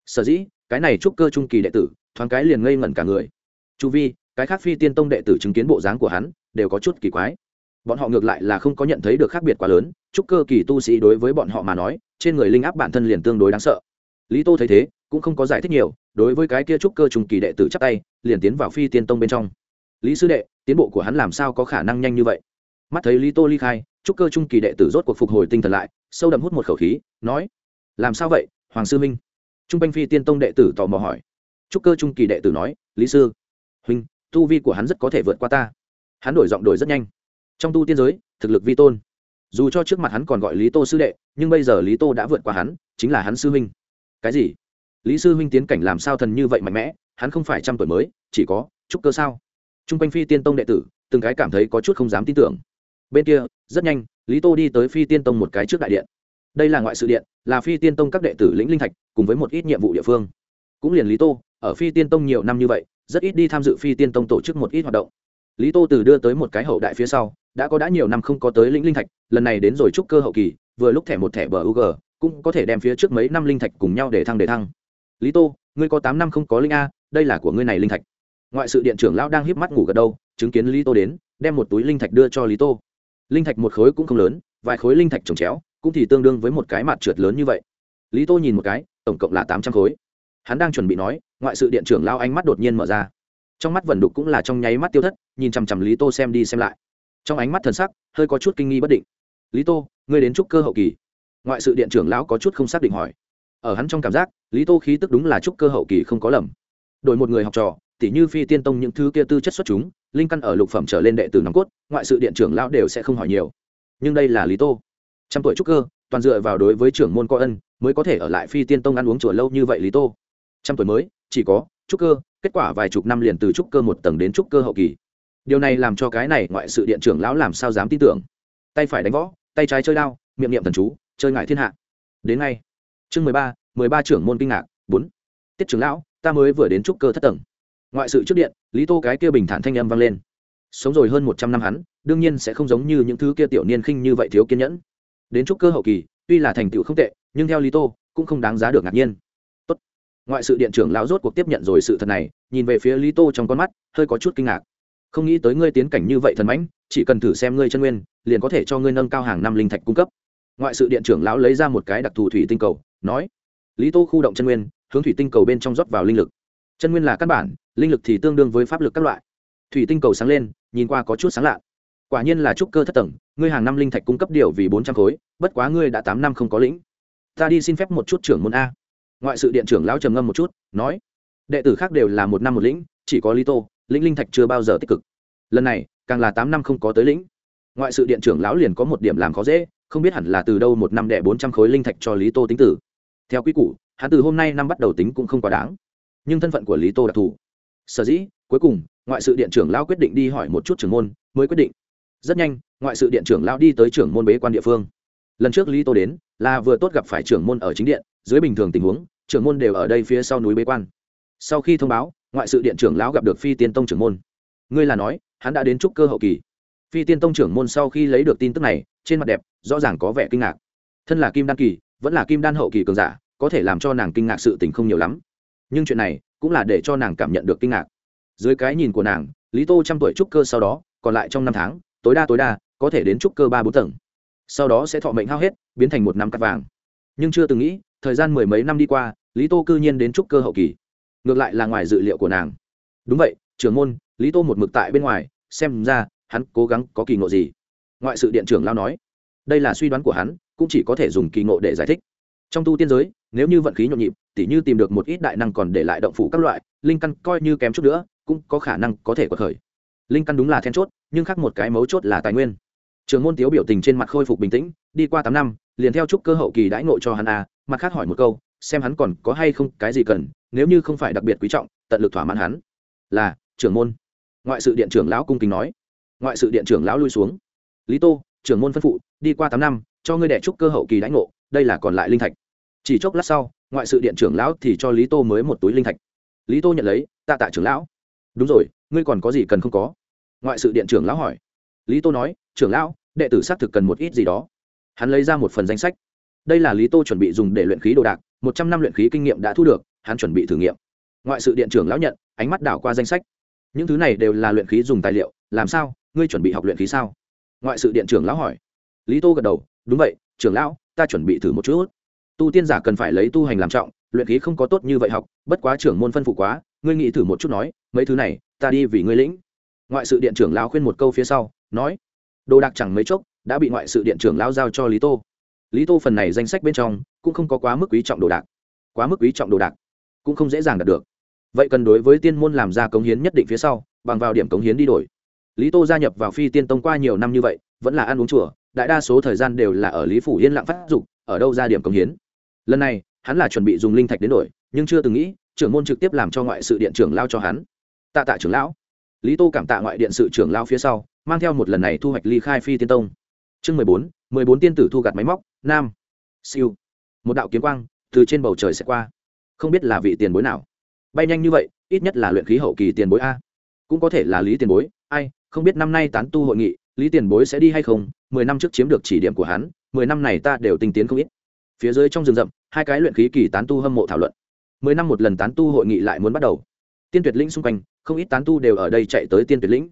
Sở dĩ, cái này trúc cơ trung kỳ đệ tử, thoáng cái liền ngây ngẩn cả người. Chu vi, cái khác phi tiên tông đệ tử chứng kiến bộ dáng của hắn, đều có chút kỳ quái. Bọn họ ngược lại là không có nhận thấy được khác biệt quá lớn, trúc cơ kỳ tu sĩ đối với bọn họ mà nói, trên người linh áp bản thân liền tương đối đáng sợ. Lý tô thấy thế, cũng không có giải thích nhiều đối với cái kia trúc cơ trùng kỳ đệ tử chắc tay, liền tiến vào phi tiên tông bên trong. Lý sư đệ, tiến bộ của hắn làm sao có khả năng nhanh như vậy? Mắt thấy lý tô ly khai, trúc cơ trung kỳ đệ tử rốt cuộc phục hồi tinh thần lại, sâu đậm hút một khẩu khí, nói, làm sao vậy, hoàng sư minh trung banh phi tiên tông đệ tử tò mò hỏi. Trúc cơ trung kỳ đệ tử nói, lý sư huynh, tu vi của hắn rất có thể vượt qua ta. Hắn đổi giọng đổi rất nhanh. Trong tu tiên giới, thực lực vi tôn. Dù cho trước mặt hắn còn gọi lý tô sư đệ, nhưng bây giờ lý tô đã vượt qua hắn, chính là hắn sư huynh. Cái gì? Lý sư huynh tiến cảnh làm sao thần như vậy mạnh mẽ, hắn không phải trăm tuổi mới, chỉ có trúc cơ sao? T r u n g quanh phi tiên tông đệ tử, từng cái cảm thấy có chút không dám tin tưởng. Bên kia, rất nhanh, lý tô đi tới phi tiên tông một cái trước đại điện. Đây là ngoại sự điện, là phi tiên tông các đệ tử lĩnh linh thạch, cùng với một ít nhiệm vụ địa phương. Cũng liền lý tô, ở phi tiên tông nhiều năm như vậy, rất ít đi tham dự phi tiên tông tổ chức một ít hoạt động. Lý tô từ đưa tới một cái hậu đại phía sau, đã có đã nhiều năm không có tới lĩnh linh thạch, lần này đến rồi trúc cơ hậu kỳ, vừa lúc thẻ một thẻ bờ u g cũng có thể đem phía trước mấy năm linh thạch cùng nhau để thăng để thăng lý tô, ngươi có tám năm không có linh a, đây là của ngươi này linh thạch. Ngoại sự điện trưởng lão đang híp mắt ngủ gật đâu chứng kiến lý tô đến, đem một túi linh thạch đưa cho lý tô. Linh thạch một khối cũng không lớn, vài khối linh thạch trồng chéo, cũng thì tương đương với một cái mặt trượt lớn như vậy. Lý tô nhìn một cái, tổng cộng là tám trăm khối. Hắn đang chuẩn bị nói, ngoại sự điện trưởng lao ánh mắt đột nhiên mở ra. Trong mắt vẩn đục cũng là trong nháy mắt tiêu thất, nhìn chằm chằm lý tô xem đi xem lại. Trong ánh mắt thần sắc, hơi có chút kinh nghi bất định. Lý tô, ngươi đến trúc cơ hậu kỳ. Ngoại sự điện trưởng lão có chút không xác định hỏi ở hắn trong cảm giác, lý tô khí tức đúng là trúc cơ hậu kỳ không có lầm. Đổi một người học trò, tỉ như phi tiên tông những thứ kia tư chất xuất chúng, linh căn ở lục phẩm trở lên đệ tử nòng cốt, ngoại sự điện trưởng lão đều sẽ không hỏi nhiều. Nhưng đây là lý tô. Trăm tuổi trúc cơ, toàn dựa vào đối với trưởng môn co ân, mới có thể ở lại phi tiên tông ăn uống chùa lâu như vậy lý tô. Trăm tuổi mới, chỉ có trúc cơ, kết quả vài chục năm liền từ trúc cơ một tầng đến trúc cơ hậu kỳ. Điều này làm cho cái này ngoại sự điện trưởng lão làm sao dám tin tưởng. Tay phải đánh võ, tay trái chơi đao, miệng niệm thần chú, chơi ngại thiên hạ. Đến ngay chương mười ba mười ba trưởng môn kinh ngạc, bốn. Tiết trưởng lão, ta mới vừa đến trúc cơ thất tầng. Ngoại sự trước điện, lý tô cái kia bình thản thanh âm vang lên. Sống rồi hơn một trăm năm hắn, đương nhiên sẽ không giống như những thứ kia tiểu niên khinh như vậy thiếu kiên nhẫn. Đến trúc cơ hậu kỳ, tuy là thành tựu không tệ, nhưng theo lý tô, cũng không đáng giá được ngạc nhiên. Tốt. ngoại sự điện trưởng lão rốt cuộc tiếp nhận rồi sự thật này, nhìn về phía lý tô trong con mắt, hơi có chút kinh ngạc. Không nghĩ tới ngươi tiến cảnh như vậy thần mãnh, chỉ cần thử xem ngươi chân nguyên, liền có thể cho ngươi nâng cao hàng năm linh thạch cung cấp. Ngoại sự điện trưởng lão lấy ra một cái đặc thù thủy tinh cầu nói, lý tô khu động chân nguyên, hướng thủy tinh cầu bên trong rót vào linh lực. Chân nguyên là căn bản, linh lực thì tương đương với pháp lực các loại. Thủy tinh cầu sáng lên, nhìn qua có chút sáng lạ. Quả nhiên là trúc cơ thất tầng, ngươi hàng năm linh thạch cung cấp điều vì bốn trăm khối, bất quá ngươi đã tám năm không có lĩnh. Ta đi xin phép một chút trưởng môn a. Ngoại sự điện trưởng lão trầm ngâm một chút, nói, đệ tử khác đều là một năm một lĩnh, chỉ có lý tô, lĩnh linh thạch chưa bao giờ tích cực. Lần này, càng là tám năm không có tới lĩnh. Ngoại sự điện trưởng lão liền có một điểm làm khó dễ, không biết hẳn là từ đâu một năm đệ bốn trăm khối linh thạch cho lý tô tính tử theo quy củ, hắn từ hôm nay năm bắt đầu tính cũng không quá đáng. Nhưng thân phận của lý tô đặc thù. Sở dĩ, cuối cùng, ngoại sự điện trưởng lão quyết định đi hỏi một chút trưởng môn, mới quyết định. Rất nhanh, ngoại sự điện trưởng lão đi tới trưởng môn bế quan địa phương. Lần trước lý tô đến, là vừa tốt gặp phải trưởng môn ở chính điện, dưới bình thường tình huống, trưởng môn đều ở đây phía sau núi bế quan. Sau khi thông báo, ngoại sự điện trưởng lão gặp được phi tiên tông trưởng môn. Ngươi là nói, hắn đã đến trúc cơ hậu kỳ. Phi tiên tông trưởng môn sau khi lấy được tin tức này, trên mặt đẹp, rõ ràng có vẻ kinh ngạc. Thân là kim đan kỳ vẫn là kim đan hậu kỳ cường giả, có thể làm cho nàng kinh ngạc sự tình không nhiều lắm. Nhưng chuyện này cũng là để cho nàng cảm nhận được kinh ngạc. Dưới cái nhìn của nàng, lý tô trăm tuổi trúc cơ sau đó, còn lại trong năm tháng, tối đa tối đa, có thể đến trúc cơ ba bốn tầng. Sau đó sẽ thọ mệnh hao hết, biến thành một năm cắt vàng. Nhưng chưa từng nghĩ, thời gian mười mấy năm đi qua, lý tô cư nhiên đến trúc cơ hậu kỳ. Ngược lại là ngoài dự liệu của nàng. Đúng vậy, trưởng môn, lý tô một mực tại bên ngoài, xem ra, hắn cố gắng có kỳ ngộ gì. Ngoại sự điện trưởng lao nói, đây là suy đoán của hắn cũng chỉ có thể dùng kỳ ngộ để giải thích. Trong tu tiên giới, nếu như vận khí nhộn nhịp, tỉ như tìm được một ít đại năng còn để lại động phủ các loại, linh căn coi như kém chút nữa, cũng có khả năng có thể có khởi. Linh căn đúng là then chốt, nhưng khác một cái mấu chốt là tài nguyên. Trường môn tiếu biểu tình trên mặt khôi phục bình tĩnh, đi qua tám năm, liền theo chúc cơ hậu kỳ đãi ngộ cho hắn a, mặt khác hỏi một câu, xem hắn còn có hay không cái gì cần, nếu như không phải đặc biệt quý trọng, tận lực thỏa mãn hắn. Là, trưởng môn. Ngoại sự điện trưởng lão cung kính nói. Ngoại sự điện trưởng lão lui xuống. Lý tô, trưởng môn phân phụ, đi qua tám năm cho ngươi đẻ trúc cơ hậu kỳ đãi ngộ, đây là còn lại linh thạch. Chỉ chốc lát sau, ngoại sự điện trưởng lão thì cho lý tô mới một túi linh thạch. Lý tô nhận lấy, tạ tạ trưởng lão. Đúng rồi, ngươi còn có gì cần không có? Ngoại sự điện trưởng lão hỏi. Lý tô nói, trưởng lão, đệ tử xác thực cần một ít gì đó. Hắn lấy ra một phần danh sách. Đây là lý tô chuẩn bị dùng để luyện khí đồ đạc, một trăm năm luyện khí kinh nghiệm đã thu được, hắn chuẩn bị thử nghiệm. Ngoại sự điện trưởng lão nhận, ánh mắt đảo qua danh sách. Những thứ này đều là luyện khí dùng tài liệu, làm sao, ngươi chuẩn bị học luyện khí sao? Ngoại sự điện trưởng lão hỏi. Lý tô gật đầu đúng vậy, trưởng lão, ta chuẩn bị thử một chút. Tu tiên giả cần phải lấy tu hành làm trọng, luyện khí không có tốt như vậy học, bất quá trưởng môn phân phụ quá, ngươi nghĩ thử một chút nói, mấy thứ này, ta đi vì ngươi lĩnh. Ngoại sự điện trưởng lão khuyên một câu phía sau, nói, đồ đạc chẳng mấy chốc đã bị ngoại sự điện trưởng lão giao cho lý tô. Lý tô phần này danh sách bên trong cũng không có quá mức quý trọng đồ đạc, quá mức quý trọng đồ đạc cũng không dễ dàng đạt được. Vậy cần đối với tiên môn làm ra cống hiến nhất định phía sau, bằng vào điểm cống hiến đi đổi. Lý tô gia nhập vào phi tiên tông qua nhiều năm như vậy, vẫn là ăn uống chùa đại đa số thời gian đều là ở lý phủ yên lặng phát dục, ở đâu ra điểm công hiến. Lần này, hắn là chuẩn bị dùng linh thạch đến đổi, nhưng chưa từng nghĩ, trưởng môn trực tiếp làm cho ngoại sự điện trưởng lao cho hắn. Tạ tạ trưởng lão. Lý tô cảm tạ ngoại điện sự trưởng lao phía sau, mang theo một lần này thu hoạch ly khai phi tiên tông. Chương mười bốn mười bốn tiên tử thu gặt máy móc, nam. Siêu. Một đạo kiếm quang, từ trên bầu trời sẽ qua. Không biết là vị tiền bối nào. Bay nhanh như vậy, ít nhất là luyện khí hậu kỳ tiền bối a. Cũng có thể là lý tiền bối. Ai, không biết năm nay tán tu hội nghị, lý tiền bối sẽ đi hay không mười năm trước chiếm được chỉ điểm của hắn, mười năm này ta đều tinh tiến không ít. Phía dưới trong rừng rậm, hai cái luyện khí kỳ tán tu hâm mộ thảo luận. Mười năm một lần tán tu hội nghị lại muốn bắt đầu. Tiên tuyệt lĩnh xung quanh, không ít tán tu đều ở đây chạy tới tiên tuyệt lĩnh.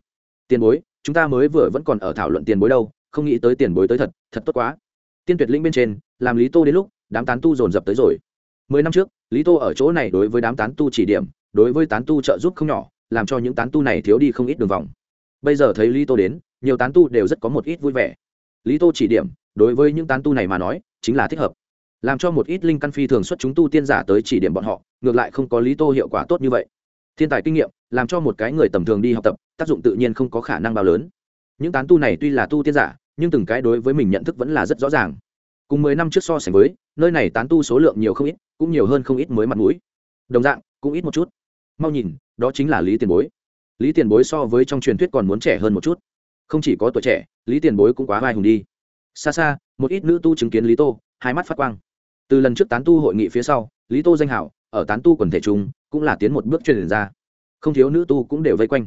Tiền bối, chúng ta mới vừa vẫn còn ở thảo luận tiền bối đâu, không nghĩ tới tiền bối tới thật thật tốt quá. Tiên tuyệt lĩnh bên trên, làm lý tô đến lúc, đám tán tu dồn dập tới rồi. Mười năm trước, lý tô ở chỗ này đối với đám tán tu chỉ điểm, đối với tán tu trợ giúp không nhỏ, làm cho những tán tu này thiếu đi không ít đường vòng. Bây giờ thấy lý tô đến, nhiều tán tu đều rất có một ít vui vẻ lý tô chỉ điểm, đối với những tán tu này mà nói, chính là thích hợp. Làm cho một ít linh căn phi thường xuất chúng tu tiên giả tới chỉ điểm bọn họ, ngược lại không có lý tô hiệu quả tốt như vậy. Thiên tài kinh nghiệm, làm cho một cái người tầm thường đi học tập, tác dụng tự nhiên không có khả năng bao lớn. Những tán tu này tuy là tu tiên giả, nhưng từng cái đối với mình nhận thức vẫn là rất rõ ràng. Cùng mười năm trước so sánh với, nơi này tán tu số lượng nhiều không ít, cũng nhiều hơn không ít mới mặt mũi. Đồng dạng, cũng ít một chút. Mau nhìn, đó chính là lý tiền bối. Lý tiền bối so với trong truyền thuyết còn muốn trẻ hơn một chút không chỉ có tuổi trẻ, lý tiền bối cũng quá vai hùng đi. Xa xa, một ít nữ tu chứng kiến lý tô, hai mắt phát quang. Từ lần trước tán tu hội nghị phía sau, lý tô danh hảo, ở tán tu quần thể trung cũng là tiến một bước truyền ra. Không thiếu nữ tu cũng đều vây quanh.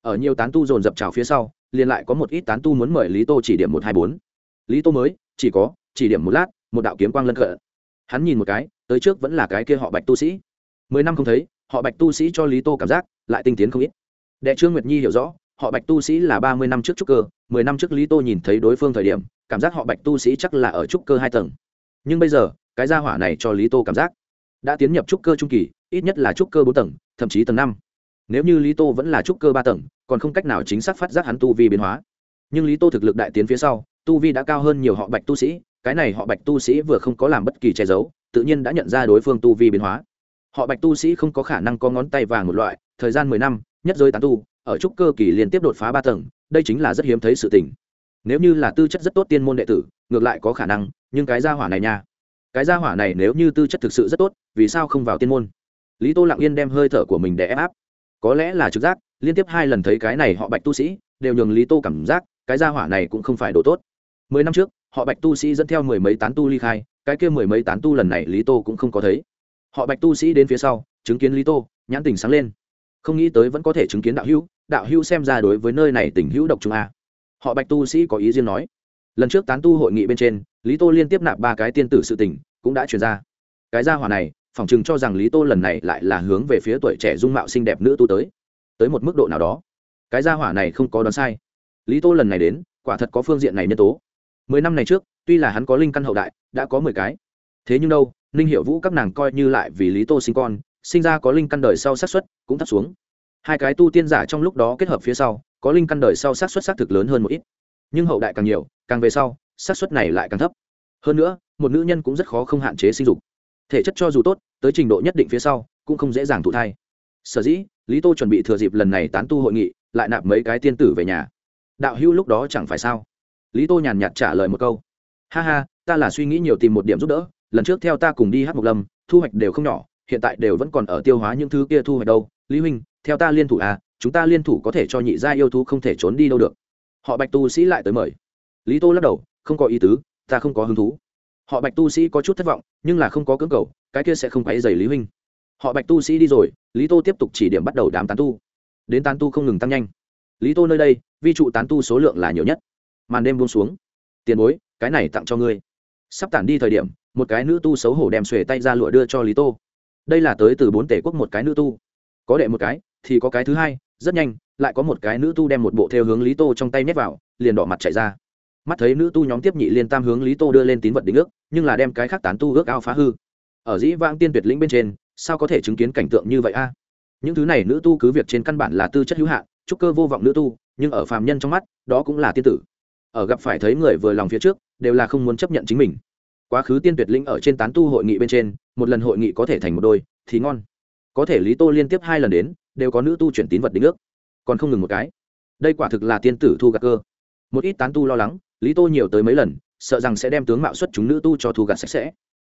Ở nhiều tán tu dồn dập trào phía sau, liền lại có một ít tán tu muốn mời lý tô chỉ điểm một hai bốn. Lý tô mới, chỉ có, chỉ điểm một lát, một đạo kiếm quang lân cận. Hắn nhìn một cái, tới trước vẫn là cái kia họ bạch tu sĩ. Mười năm không thấy, họ bạch tu sĩ cho lý tô cảm giác, lại tinh tiến không ít. Đệ trương nguyệt nhi hiểu rõ họ bạch tu sĩ là ba mươi năm trước trúc cơ, mười năm trước lý tô nhìn thấy đối phương thời điểm, cảm giác họ bạch tu sĩ chắc là ở trúc cơ hai tầng. Nhưng bây giờ, cái gia hỏa này cho lý tô cảm giác đã tiến nhập trúc cơ trung kỳ, ít nhất là trúc cơ bốn tầng, thậm chí tầng năm. Nếu như lý tô vẫn là trúc cơ ba tầng, còn không cách nào chính xác phát giác hắn tu vi biến hóa. Nhưng lý tô thực lực đại tiến phía sau, tu vi đã cao hơn nhiều họ bạch tu sĩ, cái này họ bạch tu sĩ vừa không có làm bất kỳ che giấu, tự nhiên đã nhận ra đối phương tu vi biến hóa. Họ bạch tu sĩ không có khả năng có ngón tay vàng một loại, thời gian mười năm, nhất giới tán tu ở trúc cơ kỳ liên tiếp đột phá ba tầng, đây chính là rất hiếm thấy sự tình. Nếu như là tư chất rất tốt tiên môn đệ tử, ngược lại có khả năng, nhưng cái gia hỏa này nha. Cái gia hỏa này nếu như tư chất thực sự rất tốt, vì sao không vào tiên môn? Lý tô lặng yên đem hơi thở của mình để ép áp. Có lẽ là trực giác, liên tiếp hai lần thấy cái này họ bạch tu sĩ, đều nhường lý tô cảm giác, cái gia hỏa này cũng không phải đồ tốt. Mười năm trước, họ bạch tu sĩ dẫn theo mười mấy tán tu ly khai, cái kia mười mấy tán tu lần này lý tô cũng không có thấy. Họ bạch tu sĩ đến phía sau, chứng kiến lý tô, nhãn tình sáng lên. Không nghĩ tới vẫn có thể chứng kiến đạo hữu đạo hữu xem ra đối với nơi này tình hữu độc trung a. Họ bạch tu sĩ có ý riêng nói. Lần trước tán tu hội nghị bên trên, lý tô liên tiếp nạp ba cái tiên tử sự tình, cũng đã truyền ra. Cái gia hỏa này, phỏng chừng cho rằng lý tô lần này lại là hướng về phía tuổi trẻ dung mạo xinh đẹp nữ tu tới. Tới một mức độ nào đó, cái gia hỏa này không có đoán sai. Lý tô lần này đến, quả thật có phương diện này nhân tố. Mười năm này trước, tuy là hắn có linh căn hậu đại, đã có mười cái. Thế nhưng đâu, ninh hiệu vũ các nàng coi như lại vì lý tô sinh con, sinh ra có linh căn đời sau sát xuất cũng thấp xuống hai cái tu tiên giả trong lúc đó kết hợp phía sau, có linh căn đời sau sát xuất xác thực lớn hơn một ít. Nhưng hậu đại càng nhiều, càng về sau sát xuất này lại càng thấp. Hơn nữa, một nữ nhân cũng rất khó không hạn chế sinh dục. Thể chất cho dù tốt, tới trình độ nhất định phía sau, cũng không dễ dàng thụ thai. Sở dĩ, lý tô chuẩn bị thừa dịp lần này tán tu hội nghị, lại nạp mấy cái tiên tử về nhà. Đạo hữu lúc đó chẳng phải sao? Lý tô nhàn nhạt trả lời một câu. Ha ha, ta là suy nghĩ nhiều tìm một điểm giúp đỡ, lần trước theo ta cùng đi hát mộc lâm, thu hoạch đều không nhỏ, hiện tại đều vẫn còn ở tiêu hóa những thứ kia thu hoạch đâu. Lý huynh theo ta liên thủ à chúng ta liên thủ có thể cho nhị gia yêu thú không thể trốn đi đâu được. Họ bạch tu sĩ lại tới mời. Lý tô lắc đầu, không có ý tứ, ta không có hứng thú. Họ bạch tu sĩ có chút thất vọng, nhưng là không có cưỡng cầu, cái kia sẽ không quấy dày lý huynh. Họ bạch tu sĩ đi rồi, lý tô tiếp tục chỉ điểm bắt đầu đám tán tu. Đến tán tu không ngừng tăng nhanh. Lý tô nơi đây, vi trụ tán tu số lượng là nhiều nhất. Màn đêm buông xuống. Tiền bối, cái này tặng cho ngươi. Sắp tản đi thời điểm, một cái nữ tu xấu hổ đem xuề tay ra lụa đưa cho lý tô. Đây là tới từ bốn tể quốc một cái nữ tu. Có đệ một cái thì có cái thứ hai, rất nhanh, lại có một cái nữ tu đem một bộ theo hướng lý tô trong tay nhét vào, liền đỏ mặt chạy ra. Mắt thấy nữ tu nhóm tiếp nhị liên tam hướng lý tô đưa lên tín vật đính ước, nhưng là đem cái khác tán tu ước ao phá hư. Ở dĩ vãng tiên tuyệt lĩnh bên trên, sao có thể chứng kiến cảnh tượng như vậy a? À? Những thứ này nữ tu cứ việc trên căn bản là tư chất hữu hạn, trúc cơ vô vọng nữ tu, nhưng ở phàm nhân trong mắt, đó cũng là tiên tử. Ở gặp phải thấy người vừa lòng phía trước, đều là không muốn chấp nhận chính mình. Quá khứ tiên tuyệt lĩnh ở trên tán tu hội nghị bên trên, một lần hội nghị có thể thành một đôi, thì ngon. Có thể lý tô liên tiếp hai lần đến đều có nữ tu chuyển tín vật đính ước. Còn không ngừng một cái. Đây quả thực là tiên tử thu gạt cơ. Một ít tán tu lo lắng, lý tô nhiều tới mấy lần, sợ rằng sẽ đem tướng mạo xuất chúng nữ tu cho thu gạt sạch sẽ.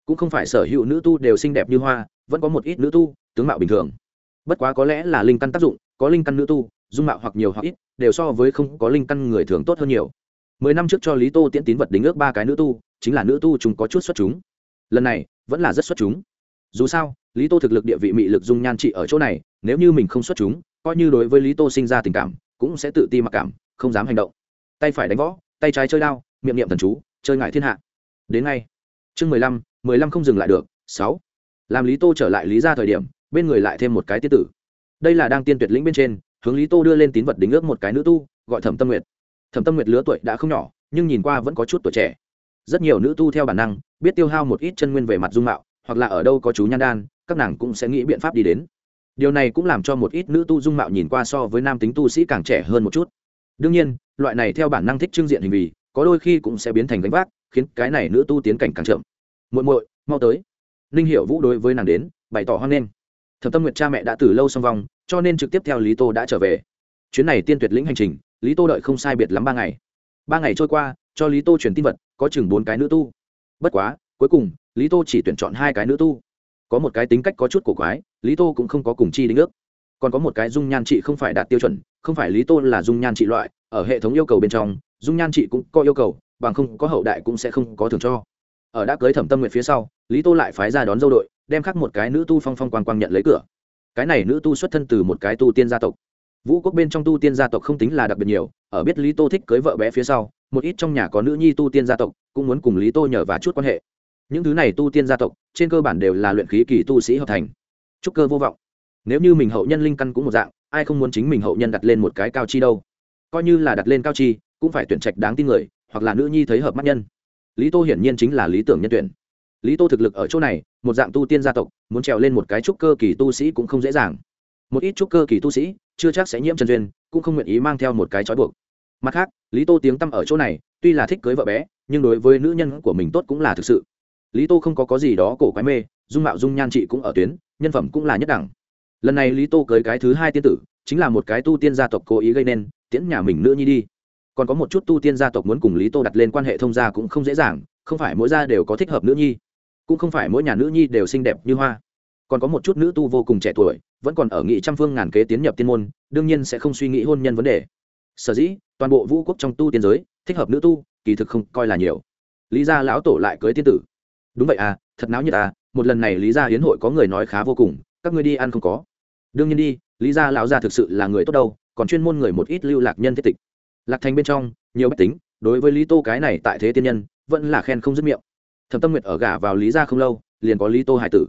Cũng không phải sở hữu nữ tu đều xinh đẹp như hoa, vẫn có một ít nữ tu, tướng mạo bình thường. Bất quá có lẽ là linh căn tác dụng, có linh căn nữ tu, dung mạo hoặc nhiều hoặc ít, đều so với không có linh căn người thường tốt hơn nhiều. Mười năm trước cho lý tô tiễn tín vật đính ước ba cái nữ tu, chính là nữ tu chúng có chút xuất chúng. Lần này, vẫn là rất xuất chúng. Dù sao, lý tô thực lực địa vị mị lực dung nhan trị ở chỗ này nếu như mình không xuất chúng, coi như đối với lý tô sinh ra tình cảm, cũng sẽ tự ti mặc cảm, không dám hành động. Tay phải đánh võ, tay trái chơi đao, miệng niệm thần chú, chơi ngại thiên hạ. Đến ngay. Chương mười lăm mười lăm không dừng lại được, sáu. Làm lý tô trở lại lý ra thời điểm, bên người lại thêm một cái tiết tử. Đây là đang tiên tuyệt lĩnh bên trên, hướng lý tô đưa lên tín vật đính ước một cái nữ tu, gọi thẩm tâm nguyệt. Thẩm tâm nguyệt lứa tuổi đã không nhỏ, nhưng nhìn qua vẫn có chút tuổi trẻ. Rất nhiều nữ tu theo bản năng, biết tiêu hao một ít chân nguyên về mặt dung mạo, hoặc là ở đâu có chú nhan đan, các nàng cũng sẽ nghĩ biện pháp đi đến điều này cũng làm cho một ít nữ tu dung mạo nhìn qua so với nam tính tu sĩ càng trẻ hơn một chút. Đương nhiên loại này theo bản năng thích trưng diện hình vì có đôi khi cũng sẽ biến thành gánh vác khiến cái này nữ tu tiến cảnh càng chậm. Muội muội mau tới. Ninh hiểu vũ đối với nàng đến bày tỏ hoan nghênh. Thẩm tâm nguyệt cha mẹ đã từ lâu xong vòng, cho nên trực tiếp theo lý tô đã trở về. Chuyến này tiên tuyệt lĩnh hành trình lý tô đợi không sai biệt lắm ba ngày. Ba ngày trôi qua cho lý tô chuyển tin vật có chừng bốn cái nữ tu. Bất quá cuối cùng lý tô chỉ tuyển chọn hai cái nữ tu có một cái tính cách có chút cổ quái, lý tô cũng không có cùng chi đính ước. Còn có một cái dung nhan chị không phải đạt tiêu chuẩn, không phải lý tô là dung nhan chị loại, ở hệ thống yêu cầu bên trong, dung nhan chị cũng có yêu cầu, bằng không có hậu đại cũng sẽ không có thường cho. Ở đã cưới thẩm tâm nguyện phía sau, lý tô lại phái ra đón dâu đội, đem khắc một cái nữ tu phong phong quang quang nhận lấy cửa. Cái này nữ tu xuất thân từ một cái tu tiên gia tộc. Vũ quốc bên trong tu tiên gia tộc không tính là đặc biệt nhiều, ở biết lý tô thích cưới vợ bé phía sau, một ít trong nhà có nữ nhi tu tiên gia tộc, cũng muốn cùng lý tô nhờ và chút quan hệ những thứ này tu tiên gia tộc, trên cơ bản đều là luyện khí kỳ tu sĩ hợp thành. Trúc cơ vô vọng. Nếu như mình hậu nhân linh căn cũng một dạng, ai không muốn chính mình hậu nhân đặt lên một cái cao chi đâu? Coi như là đặt lên cao chi, cũng phải tuyển trạch đáng tin người, hoặc là nữ nhi thấy hợp mắt nhân. Lý tô hiển nhiên chính là lý tưởng nhân tuyển. Lý tô thực lực ở chỗ này, một dạng tu tiên gia tộc, muốn trèo lên một cái trúc cơ kỳ tu sĩ cũng không dễ dàng. Một ít trúc cơ kỳ tu sĩ, chưa chắc sẽ nhiễm trần duyên, cũng không nguyện ý mang theo một cái trói buộc. Mặt khác, lý tô tiếng tăm ở chỗ này, tuy là thích cưới vợ bé, nhưng đối với nữ nhân của mình tốt cũng là thực sự lý tô không có có gì đó cổ quái mê, dung mạo dung nhan chị cũng ở tuyến, nhân phẩm cũng là nhất đẳng. Lần này lý tô cưới cái thứ hai tiên tử, chính là một cái tu tiên gia tộc cố ý gây nên, tiễn nhà mình nữ nhi đi. Còn có một chút tu tiên gia tộc muốn cùng lý tô đặt lên quan hệ thông gia cũng không dễ dàng, không phải mỗi gia đều có thích hợp nữ nhi, cũng không phải mỗi nhà nữ nhi đều xinh đẹp như hoa. Còn có một chút nữ tu vô cùng trẻ tuổi, vẫn còn ở nghị trăm phương ngàn kế tiến nhập tiên môn, đương nhiên sẽ không suy nghĩ hôn nhân vấn đề. Sở dĩ, toàn bộ vũ quốc trong tu tiên giới, thích hợp nữ tu, kỳ thực không coi là nhiều. Lý gia lão tổ lại cưới tiên tử đúng vậy à thật náo nhiệt à một lần này lý gia hiến hội có người nói khá vô cùng, các ngươi đi ăn không có. Đương nhiên đi, lý gia lão gia thực sự là người tốt đâu, còn chuyên môn người một ít lưu lạc nhân thiết tịch. Lạc thành bên trong, nhiều bách tính, đối với lý tô cái này tại thế tiên nhân, vẫn là khen không dứt miệng. Thẩm tâm nguyệt ở gả vào lý gia không lâu, liền có lý tô hải tử.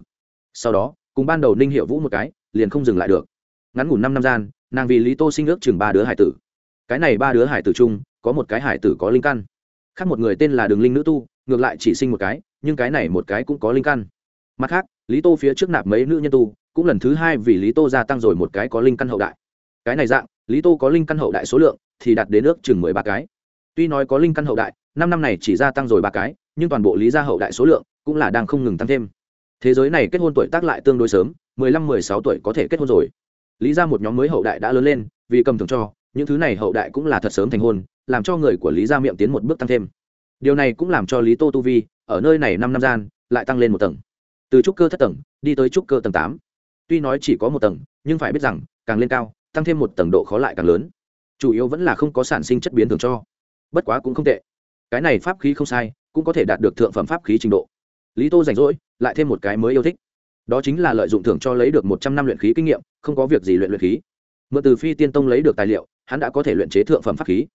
Sau đó, cùng ban đầu ninh hiệu vũ một cái, liền không dừng lại được. Ngắn ngủn năm năm gian, nàng vì lý tô sinh ước chừng ba đứa hải tử. Cái này ba đứa hải tử chung, có một cái hải tử có linh căn khác một người tên là đường linh nữ tu, ngược lại chỉ sinh một cái, nhưng cái này một cái cũng có linh căn. Mặt khác, lý tô phía trước nạp mấy nữ nhân tu, cũng lần thứ hai vì lý tô gia tăng rồi một cái có linh căn hậu đại. Cái này dạng, lý tô có linh căn hậu đại số lượng thì đạt đến ước chừng mười ba cái. Tuy nói có linh căn hậu đại, năm năm này chỉ gia tăng rồi ba cái, nhưng toàn bộ lý gia hậu đại số lượng cũng là đang không ngừng tăng thêm. Thế giới này kết hôn tuổi tác lại tương đối sớm, mười lăm, mười sáu tuổi có thể kết hôn rồi. Lý ra một nhóm mới hậu đại đã lớn lên, vì cầm thường cho, những thứ này hậu đại cũng là thật sớm thành hôn làm cho người của lý gia miệng tiến một bước tăng thêm. Điều này cũng làm cho lý tô tu vi ở nơi này năm năm gian lại tăng lên một tầng. Từ trúc cơ thất tầng đi tới trúc cơ tầng tám. Tuy nói chỉ có một tầng, nhưng phải biết rằng, càng lên cao, tăng thêm một tầng độ khó lại càng lớn. Chủ yếu vẫn là không có sản sinh chất biến thường cho. Bất quá cũng không tệ. Cái này pháp khí không sai, cũng có thể đạt được thượng phẩm pháp khí trình độ. Lý tô rảnh rỗi, lại thêm một cái mới yêu thích. Đó chính là lợi dụng thưởng cho lấy được một trăm năm luyện khí kinh nghiệm, không có việc gì luyện luyện khí. Mượn từ phi tiên tông lấy được tài liệu, hắn đã có thể luyện chế thượng phẩm pháp khí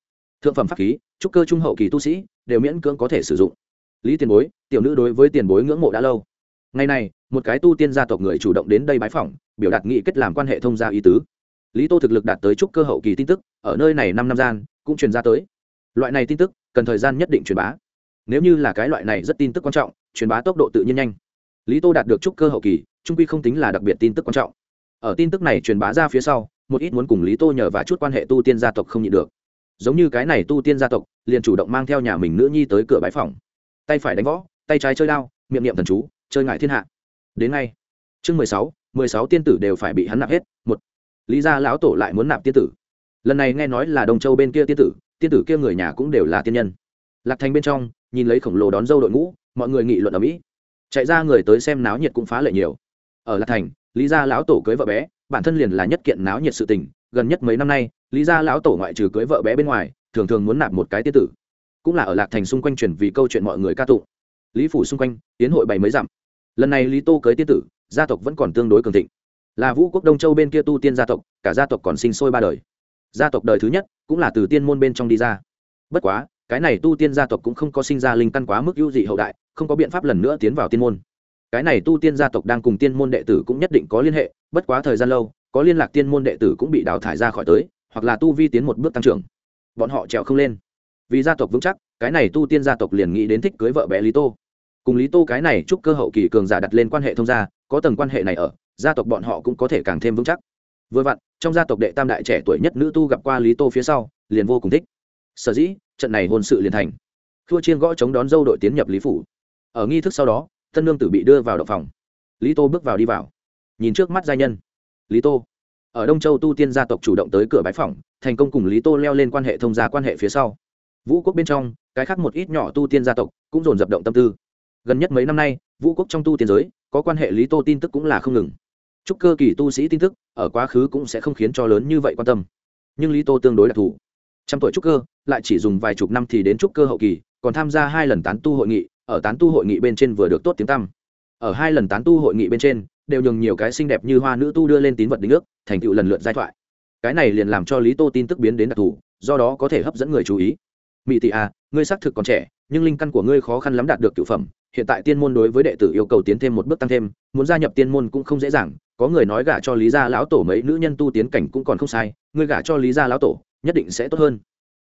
thượng phẩm pháp khí, trúc cơ trung hậu kỳ tu sĩ, đều miễn cưỡng có thể sử dụng. Lý tiền bối, tiểu nữ đối với tiền bối ngưỡng mộ đã lâu. Ngày này, một cái tu tiên gia tộc người chủ động đến đây bái phỏng, biểu đạt nghị kết làm quan hệ thông gia ý tứ. Lý tô thực lực đạt tới trúc cơ hậu kỳ tin tức, ở nơi này năm năm gian, cũng truyền ra tới. Loại này tin tức, cần thời gian nhất định truyền bá. Nếu như là cái loại này rất tin tức quan trọng, truyền bá tốc độ tự nhiên nhanh. Lý tô đạt được trúc cơ hậu kỳ, trung quy không tính là đặc biệt tin tức quan trọng. Ở tin tức này truyền bá ra phía sau, một ít muốn cùng lý tô nhờ và chút quan hệ tu tiên gia tộc không nhịn được giống như cái này tu tiên gia tộc, liền chủ động mang theo nhà mình nữ nhi tới cửa bãi phòng. Tay phải đánh võ, tay trái chơi đao, miệng niệm thần chú, chơi ngại thiên hạ. Đến ngay. Chương mười sáu mười sáu tiên tử đều phải bị hắn nạp hết, một. Lý gia lão tổ lại muốn nạp tiên tử. Lần này nghe nói là đồng châu bên kia tiên tử tiên tử kia người nhà cũng đều là tiên nhân. Lạc thành bên trong, nhìn lấy khổng lồ đón dâu đội ngũ, mọi người nghị luận ở mỹ. Chạy ra người tới xem náo nhiệt cũng phá lệ nhiều. Ở lạc thành, lý gia lão tổ cưới vợ bé, bản thân liền là nhất kiện náo nhiệt sự tình, gần nhất mấy năm nay lý gia lão tổ ngoại trừ cưới vợ bé bên ngoài, thường thường muốn nạp một cái tiên tử. Cũng là ở lạc thành xung quanh truyền vì câu chuyện mọi người ca tụng. Lý phủ xung quanh, tiến hội bảy mới dặm. Lần này lý tô cưới tiên tử, gia tộc vẫn còn tương đối cường thịnh. Là vũ quốc đông châu bên kia tu tiên gia tộc, cả gia tộc còn sinh sôi ba đời. Gia tộc đời thứ nhất, cũng là từ tiên môn bên trong đi ra. Bất quá, cái này tu tiên gia tộc cũng không có sinh ra linh căn quá mức ưu dị hậu đại, không có biện pháp lần nữa tiến vào tiên môn. Cái này tu tiên gia tộc đang cùng tiên môn đệ tử cũng nhất định có liên hệ, bất quá thời gian lâu, có liên lạc tiên môn đệ tử cũng bị đào thải ra khỏi tới hoặc là tu vi tiến một bước tăng trưởng. Bọn họ trèo không lên. Vì gia tộc vững chắc, cái này tu tiên gia tộc liền nghĩ đến thích cưới vợ bé lý tô. Cùng lý tô cái này chúc cơ hậu kỳ cường giả đặt lên quan hệ thông gia, có tầng quan hệ này ở, gia tộc bọn họ cũng có thể càng thêm vững chắc. Vừa vặn, trong gia tộc đệ tam đại trẻ tuổi nhất nữ tu gặp qua lý tô phía sau, liền vô cùng thích. Sở dĩ, trận này hôn sự liền thành. Thua chiên gõ chống đón dâu đội tiến nhập lý phủ. Ở nghi thức sau đó tân lương tử bị đưa vào động phòng. Lý tô bước vào đi vào. Nhìn trước mắt gia nhân. Lý tô ở đông châu tu tiên gia tộc chủ động tới cửa bãi phòng thành công cùng lý tô leo lên quan hệ thông gia quan hệ phía sau. Vũ quốc bên trong, cái khác một ít nhỏ tu tiên gia tộc cũng dồn dập động tâm tư. Gần nhất mấy năm nay, vũ quốc trong tu tiên giới, có quan hệ lý tô tin tức cũng là không ngừng. Chúc cơ kỳ tu sĩ tin tức, ở quá khứ cũng sẽ không khiến cho lớn như vậy quan tâm. Nhưng lý tô tương đối đặc thù. Trăm tuổi trúc cơ, lại chỉ dùng vài chục năm thì đến trúc cơ hậu kỳ, còn tham gia hai lần tán tu hội nghị, ở tán tu hội nghị bên trên vừa được tốt tiếng tăm. Ở hai lần tán tu hội nghị bên trên đều nhường nhiều cái xinh đẹp như hoa nữ tu đưa lên tín vật đính ước, thành tựu lần lượt giai thoại. Cái này liền làm cho lý tô tin tức biến đến đặc thù, do đó có thể hấp dẫn người chú ý. Mỹ tị à ngươi xác thực còn trẻ, nhưng linh căn của ngươi khó khăn lắm đạt được cựu phẩm, hiện tại tiên môn đối với đệ tử yêu cầu tiến thêm một bước tăng thêm, muốn gia nhập tiên môn cũng không dễ dàng, có người nói gả cho lý gia lão tổ mấy nữ nhân tu tiến cảnh cũng còn không sai, ngươi gả cho lý gia lão tổ, nhất định sẽ tốt hơn.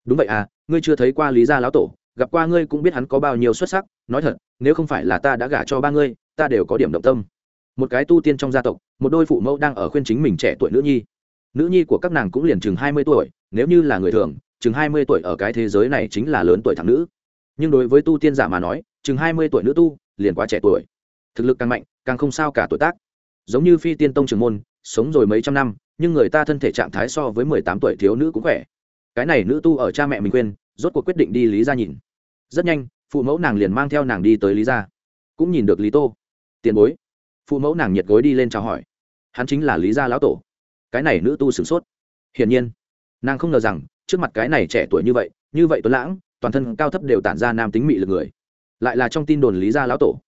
Đúng vậy à ngươi chưa thấy qua lý gia lão tổ, gặp qua ngươi cũng biết hắn có bao nhiêu xuất sắc, nói thật, nếu không phải là ta đã gả cho ba ngươi, ta đều có điểm động tâm một cái tu tiên trong gia tộc, một đôi phụ mẫu đang ở khuyên chính mình trẻ tuổi nữ nhi. Nữ nhi của các nàng cũng liền chừng hai mươi tuổi, nếu như là người thường, chừng hai mươi tuổi ở cái thế giới này chính là lớn tuổi thằng nữ. Nhưng đối với tu tiên giả mà nói, chừng hai mươi tuổi nữ tu, liền quá trẻ tuổi. Thực lực càng mạnh, càng không sao cả tuổi tác. Giống như phi tiên tông trường môn, sống rồi mấy trăm năm, nhưng người ta thân thể trạng thái so với mười tám tuổi thiếu nữ cũng khỏe. Cái này nữ tu ở cha mẹ mình quên rốt cuộc quyết định đi lý ra nhìn. Rất nhanh, phụ mẫu nàng liền mang theo nàng đi tới lý gia. Cũng nhìn được lý tô. Tiền bối phụ mẫu nàng nhiệt gối đi lên chào hỏi. Hắn chính là lý gia lão tổ. Cái này nữ tu sửng sốt. Hiển nhiên, nàng không ngờ rằng, trước mặt cái này trẻ tuổi như vậy như vậy tuấn lãng, toàn thân cao thấp đều tản ra nam tính mị lực người. Lại là trong tin đồn lý gia lão tổ.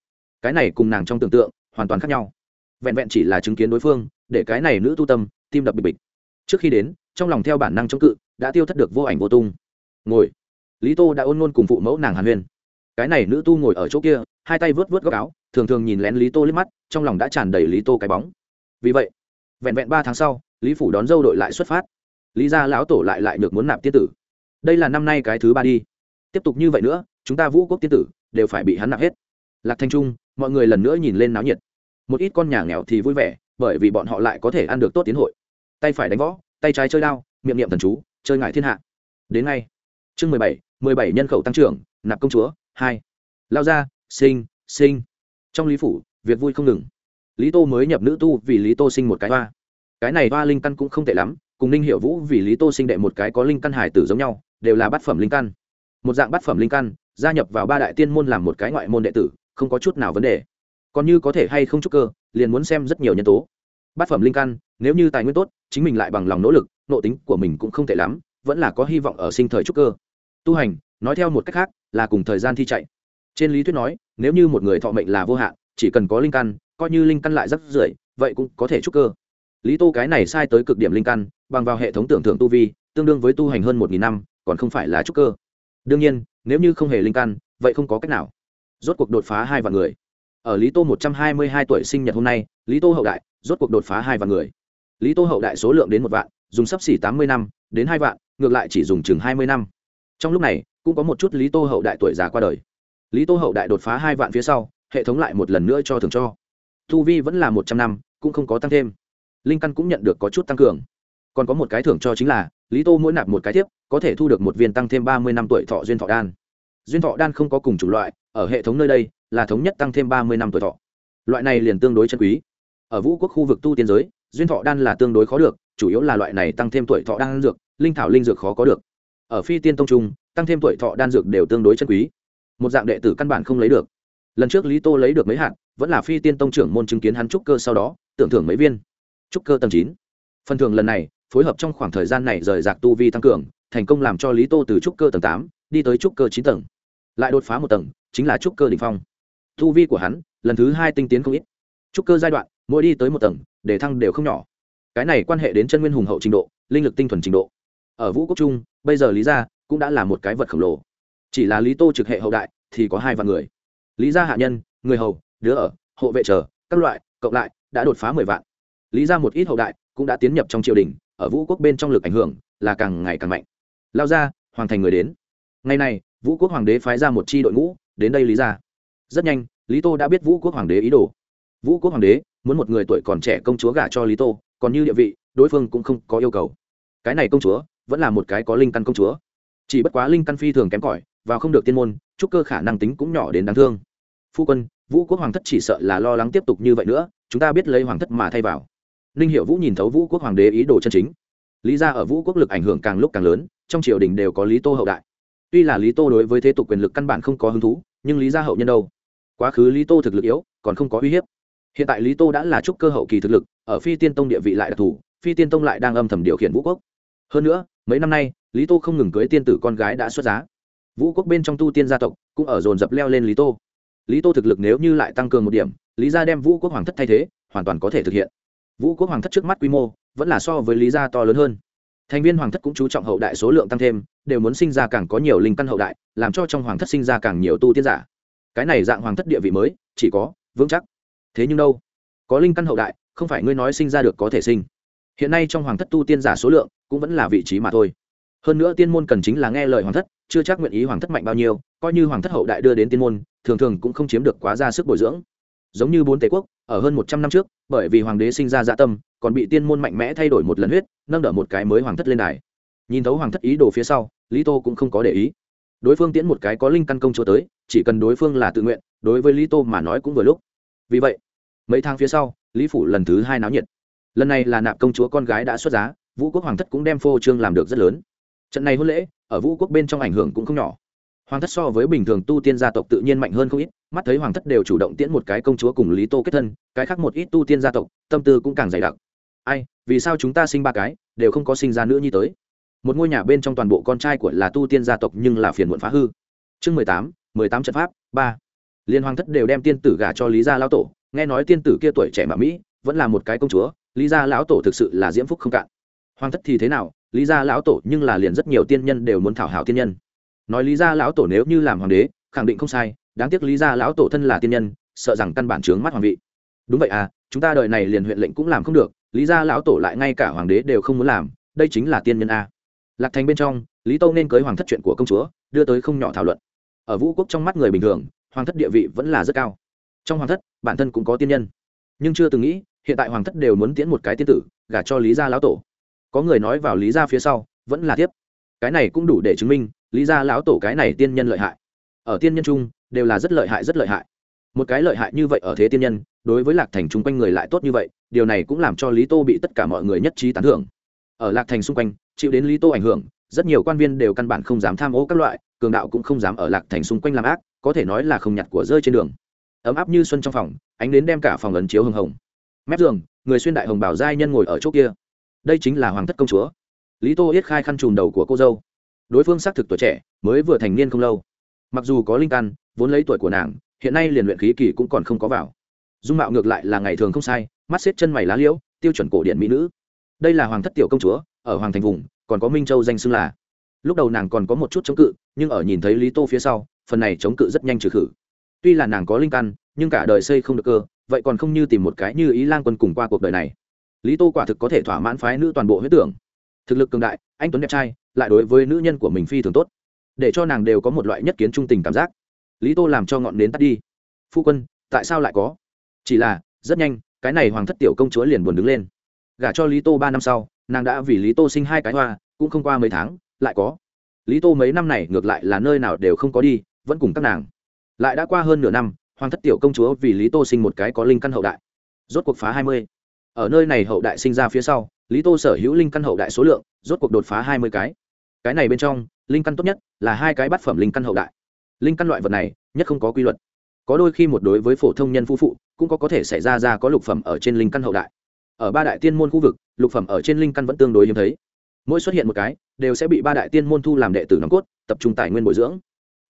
Cái này cùng nàng trong tưởng tượng, hoàn toàn khác nhau. Vẹn vẹn chỉ là chứng kiến đối phương, để cái này nữ tu tâm, tim đập bịch bịch. Trước khi đến, trong lòng theo bản năng chống cự, đã tiêu thất được vô ảnh vô tung. Ngồi. Lý tô đã ôn ngôn cùng phụ mẫu nàng hàn huyên cái này nữ tu ngồi ở chỗ kia, hai tay vớt vớt góc áo thường thường nhìn lén lý tô liếc mắt, trong lòng đã tràn đầy lý tô cái bóng. Vì vậy, vẹn vẹn ba tháng sau, lý phủ đón dâu đội lại xuất phát. Lý gia lão tổ lại lại được muốn nạp tiên tử. Đây là năm nay cái thứ ba đi. Tiếp tục như vậy nữa, chúng ta vũ quốc tiên tử đều phải bị hắn nạp hết. Lạc thanh trung, mọi người lần nữa nhìn lên náo nhiệt. Một ít con nhà nghèo thì vui vẻ, bởi vì bọn họ lại có thể ăn được tốt tiến hội. Tay phải đánh võ, tay trái chơi đao, miệng niệm thần chú, chơi ngại thiên hạ. Đến ngay. Chương mười bảy mười bảy nhân khẩu tăng trưởng, nạp công chúa, hai. Lao ra sinh sinh trong lý phủ, việc vui không ngừng. Lý tô mới nhập nữ tu vì lý tô sinh một cái hoa. Cái này hoa linh căn cũng không tệ lắm, cùng ninh hiệu vũ vì lý tô sinh đệ một cái có linh căn hải tử giống nhau, đều là bát phẩm linh căn. Một dạng bát phẩm linh căn, gia nhập vào ba đại tiên môn làm một cái ngoại môn đệ tử, không có chút nào vấn đề. Còn như có thể hay không chúc cơ, liền muốn xem rất nhiều nhân tố. Bát phẩm linh căn, nếu như tài nguyên tốt, chính mình lại bằng lòng nỗ lực nội tính của mình cũng không tệ lắm, vẫn là có hy vọng ở sinh thời trúc cơ. Tu hành, nói theo một cách khác, là cùng thời gian thi chạy trên lý thuyết nói, nếu như một người thọ mệnh là vô hạn, chỉ cần có linh căn, coi như linh căn lại rất rưỡi vậy cũng có thể trúc cơ. Lý tô cái này sai tới cực điểm linh căn, bằng vào hệ thống tưởng thưởng tu vi, tương đương với tu hành hơn một nghìn năm, còn không phải là trúc cơ. Đương nhiên, nếu như không hề linh căn, vậy không có cách nào. Rốt cuộc đột phá hai vạn người. Ở lý tô một trăm hai mươi hai tuổi sinh nhật hôm nay, lý tô hậu đại, rốt cuộc đột phá hai vạn người. Lý tô hậu đại số lượng đến một vạn, dùng sắp xỉ tám mươi năm, đến hai vạn, ngược lại chỉ dùng chừng hai mươi năm. Trong lúc này, cũng có một chút lý tô hậu đại tuổi già qua đời lý tô hậu đại đột phá hai vạn phía sau, hệ thống lại một lần nữa cho thường cho. Thu vi vẫn là một trăm năm, cũng không có tăng thêm. Linh căn cũng nhận được có chút tăng cường. Còn có một cái thưởng cho chính là, lý tô mỗi nạp một cái tiếp, có thể thu được một viên tăng thêm ba mươi năm tuổi thọ duyên thọ đan. Duyên thọ đan không có cùng chủng loại, ở hệ thống nơi đây, là thống nhất tăng thêm ba mươi năm tuổi thọ. Loại này liền tương đối chân quý. Ở vũ quốc khu vực tu tiên giới, duyên thọ đan là tương đối khó được, chủ yếu là loại này tăng thêm tuổi thọ đan dược, linh thảo linh dược khó có được. Ở phi tiên tông trung, tăng thêm tuổi thọ đan dược đều tương đối chân quý một dạng đệ tử căn bản không lấy được. Lần trước lý tô lấy được mấy hạt, vẫn là phi tiên tông trưởng môn chứng kiến hắn trúc cơ sau đó, tưởng thưởng mấy viên. Trúc cơ tầng chín. Phần thưởng lần này, phối hợp trong khoảng thời gian này rời rạc tu vi tăng cường, thành công làm cho lý tô từ trúc cơ tầng tám đi tới trúc cơ chín tầng. Lại đột phá một tầng, chính là trúc cơ đ ỉ n h phong. Tu vi của hắn, lần thứ hai tinh tiến không ít. Trúc cơ giai đoạn, mỗi đi tới một tầng, để thăng đều không nhỏ. Cái này quan hệ đến chân nguyên hùng hậu trình độ, linh lực tinh thuần trình độ. Ở vũ quốc trung, bây giờ lý gia cũng đã là một cái vật khổng lồ chỉ là lý tô trực hệ hậu đại, thì có hai vạn người. Lý gia hạ nhân, người hầu, đứa ở, hộ vệ chờ, các loại, cộng lại, đã đột phá mười vạn. Lý ra một ít hậu đại cũng đã tiến nhập trong triều đình, ở vũ quốc bên trong lực ảnh hưởng là càng ngày càng mạnh. Lao ra hoàng thành người đến. Ngày này, vũ quốc hoàng đế phái ra một c h i đội ngũ, đến đây lý ra rất nhanh, lý tô đã biết vũ quốc hoàng đế ý đồ. Vũ quốc hoàng đế muốn một người tuổi còn trẻ công chúa gả cho lý tô, còn như địa vị, đối phương cũng không có yêu cầu. Cái này công chúa vẫn là một cái có linh căn công chúa. Chỉ bất quá linh căn phi thường kém cỏi và không được tiên môn trúc cơ khả năng tính cũng nhỏ đến đáng thương. Phu quân, vũ quốc hoàng thất chỉ sợ là lo lắng tiếp tục như vậy nữa, chúng ta biết lấy hoàng thất mà thay vào. Ninh hiệu vũ nhìn thấu vũ quốc hoàng đế ý đồ chân chính. Lý ra ở vũ quốc lực ảnh hưởng càng lúc càng lớn, trong triều đình đều có lý tô hậu đại. Tuy là lý tô đối với thế tục quyền lực căn bản không có hứng thú, nhưng lý gia hậu nhân đâu? Quá khứ lý tô thực lực yếu, còn không có uy hiếp. Hiện tại lý tô đã là trúc cơ hậu kỳ thực lực, ở phi tiên tông địa vị lại đặc thù, phi tiên tông lại đang âm thầm điều khiển vũ quốc. Hơn nữa, mấy năm nay, lý tô không ngừng cưới tiên tử con gái đã xuất giá vũ quốc bên trong tu tiên gia tộc cũng ở dồn dập leo lên lý tô. Lý tô thực lực nếu như lại tăng cường một điểm, lý gia đem vũ quốc hoàng thất thay thế, hoàn toàn có thể thực hiện. Vũ quốc hoàng thất trước mắt quy mô vẫn là so với lý gia to lớn hơn. Thành viên hoàng thất cũng chú trọng hậu đại số lượng tăng thêm, đều muốn sinh ra càng có nhiều linh căn hậu đại, làm cho trong hoàng thất sinh ra càng nhiều tu tiên giả. Cái này dạng hoàng thất địa vị mới, chỉ có vững chắc. Thế nhưng đâu? Có linh căn hậu đại, không phải ngươi nói sinh ra được có thể sinh. Hiện nay trong hoàng thất tu tiên giả số lượng cũng vẫn là vị trí mà thôi. Hơn nữa tiên môn cần chính là nghe lời hoàng thất chưa chắc nguyện ý hoàng thất mạnh bao nhiêu, coi như hoàng thất hậu đại đưa đến tiên môn, thường thường cũng không chiếm được quá ra sức bồi dưỡng. Giống như bốn tề quốc, ở hơn một trăm năm trước, bởi vì hoàng đế sinh ra dạ tâm, còn bị tiên môn mạnh mẽ thay đổi một lần huyết, nâng đỡ một cái mới hoàng thất lên đài. Nhìn thấu hoàng thất ý đồ phía sau, lý tô cũng không có để ý. Đối phương tiễn một cái có linh căn công chúa tới, chỉ cần đối phương là tự nguyện, đối với lý tô mà nói cũng vừa lúc. Vì vậy, mấy tháng phía sau, lý phủ lần thứ hai náo nhiệt. Lần này là nạp công chúa con gái đã xuất giá, vũ quốc hoàng thất cũng đem phô trương làm được rất lớn. Trận này hôn lễ ở vũ quốc bên trong ảnh hưởng cũng không nhỏ. Hoàng thất so với bình thường tu tiên gia tộc tự nhiên mạnh hơn không ít, mắt thấy hoàng thất đều chủ động tiễn một cái công chúa cùng lý tô kết thân, cái khác một ít tu tiên gia tộc, tâm tư cũng càng dày đặc. Ai, vì sao chúng ta sinh ba cái, đều không có sinh ra nữa như tới? Một ngôi nhà bên trong toàn bộ con trai của là tu tiên gia tộc nhưng là phiền muộn phá hư. Chương mười tám mười tám trận pháp, ba. Liên hoàng thất đều đem tiên tử gả cho lý gia lão tổ, nghe nói tiên tử kia tuổi trẻ mà mỹ, vẫn là một cái công chúa, lý gia lão tổ thực sự là diễm phúc không cạn. Hoàng thất thì thế nào lý gia lão tổ nhưng là liền rất nhiều tiên nhân đều muốn thảo hảo tiên nhân. Nói lý gia lão tổ nếu như làm hoàng đế, khẳng định không sai, đáng tiếc lý gia lão tổ thân là tiên nhân, sợ rằng căn bản trướng mắt hoàng vị. Đúng vậy à chúng ta đợi này liền huyện lệnh cũng làm không được, lý gia lão tổ lại ngay cả hoàng đế đều không muốn làm, đây chính là tiên nhân a. Lạc thành bên trong, lý tâu nên cưới hoàng thất chuyện của công chúa, đưa tới không nhỏ thảo luận. Ở vũ quốc trong mắt người bình thường, hoàng thất địa vị vẫn là rất cao. Trong hoàng thất, bản thân cũng có tiên nhân. Nhưng chưa từng nghĩ, hiện tại hoàng thất đều muốn tiễn một cái tiên tử, gả cho lý gia lão tổ có người nói vào lý gia phía sau, vẫn là tiếp. Cái này cũng đủ để chứng minh, lý gia lão tổ cái này tiên nhân lợi hại. Ở tiên nhân chung, đều là rất lợi hại, rất lợi hại. Một cái lợi hại như vậy ở thế tiên nhân, đối với lạc thành chung quanh người lại tốt như vậy, điều này cũng làm cho lý tô bị tất cả mọi người nhất trí tán thưởng. Ở lạc thành xung quanh, chịu đến lý tô ảnh hưởng, rất nhiều quan viên đều căn bản không dám tham ô các loại, cường đạo cũng không dám ở lạc thành xung quanh làm ác, có thể nói là không nhặt của rơi trên đường. Ấm áp như xuân trong phòng, ánh đến đem cả phòng ấn chiếu hồng hồng. Mép giường, người xuyên đại hồng bảo giai nhân ngồi ở chỗ kia đây chính là hoàng thất công chúa. Lý tô yết khai khăn trùm đầu của cô dâu. Đối phương xác thực tuổi trẻ, mới vừa thành niên không lâu. Mặc dù có linh căn, vốn lấy tuổi của nàng, hiện nay liền luyện khí kỳ cũng còn không có vào. Dung mạo ngược lại là ngày thường không sai, mắt xếp chân mày lá liễu, tiêu chuẩn cổ điện mỹ nữ. Đây là hoàng thất tiểu công chúa, ở hoàng thành vùng, còn có minh châu danh xưng là. Lúc đầu nàng còn có một chút chống cự, nhưng ở nhìn thấy lý tô phía sau, phần này chống cự rất nhanh trừ khử. Tuy là nàng có linh căn, nhưng cả đời xây không được cơ, vậy còn không như tìm một cái như ý lang quân cùng qua cuộc đời này lý tô quả thực có thể thỏa mãn phái nữ toàn bộ huyết tưởng. Thực lực cường đại, anh tuấn đẹp trai, lại đối với nữ nhân của mình phi thường tốt. Để cho nàng đều có một loại nhất kiến trung tình cảm giác. Lý tô làm cho ngọn nến tắt đi. Phu quân, tại sao lại có? Chỉ là, rất nhanh, cái này hoàng thất tiểu công chúa liền buồn đứng lên. Gả cho lý tô ba năm sau, nàng đã vì lý tô sinh hai cái hoa, cũng không qua mấy tháng, lại có. Lý tô mấy năm này ngược lại là nơi nào đều không có đi, vẫn cùng các nàng. Lại đã qua hơn nửa năm, hoàng thất tiểu công chúa vì lý tô sinh một cái có linh căn hậu đại. Rốt cuộc phá hai mươi ở nơi này hậu đại sinh ra phía sau, lý tô sở hữu linh căn hậu đại số lượng, rốt cuộc đột phá hai mươi cái. Cái này bên trong, linh căn tốt nhất là hai cái bát phẩm linh căn hậu đại. Linh căn loại vật này, nhất không có quy luật. Có đôi khi một đối với phổ thông nhân phu phụ, cũng có có thể xảy ra ra có lục phẩm ở trên linh căn hậu đại. Ở ba đại tiên môn khu vực, lục phẩm ở trên linh căn vẫn tương đối hiếm thấy. Mỗi xuất hiện một cái, đều sẽ bị ba đại tiên môn thu làm đệ tử nòng cốt, tập trung tài nguyên bồi dưỡng.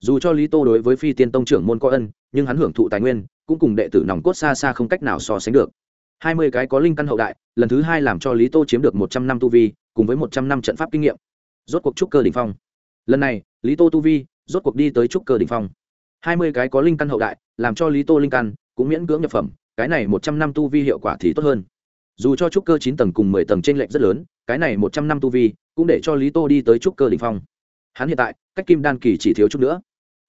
Dù cho lý tô đối với phi tiên tông trưởng môn có ân, nhưng hắn hưởng thụ tài nguyên, cũng cùng đệ tử nòng cốt xa xa không cách nào so sánh được hai mươi cái có linh căn hậu đại, lần thứ hai làm cho lý tô chiếm được một trăm năm tu vi, cùng với một trăm năm trận pháp kinh nghiệm. Rốt cuộc trúc cơ đ ỉ n h phong. Lần này, lý tô tu vi, rốt cuộc đi tới trúc cơ đ ỉ n h phong. Hai mươi cái có linh căn hậu đại, làm cho lý tô linh căn, cũng miễn cưỡng nhập phẩm, cái này một trăm năm tu vi hiệu quả thì tốt hơn. Dù cho trúc cơ chín tầng cùng mười tầng t r ê n lệch rất lớn, cái này một trăm năm tu vi, cũng để cho lý tô đi tới trúc cơ đ ỉ n h phong. Hắn hiện tại, cách kim đan kỳ chỉ thiếu chút nữa.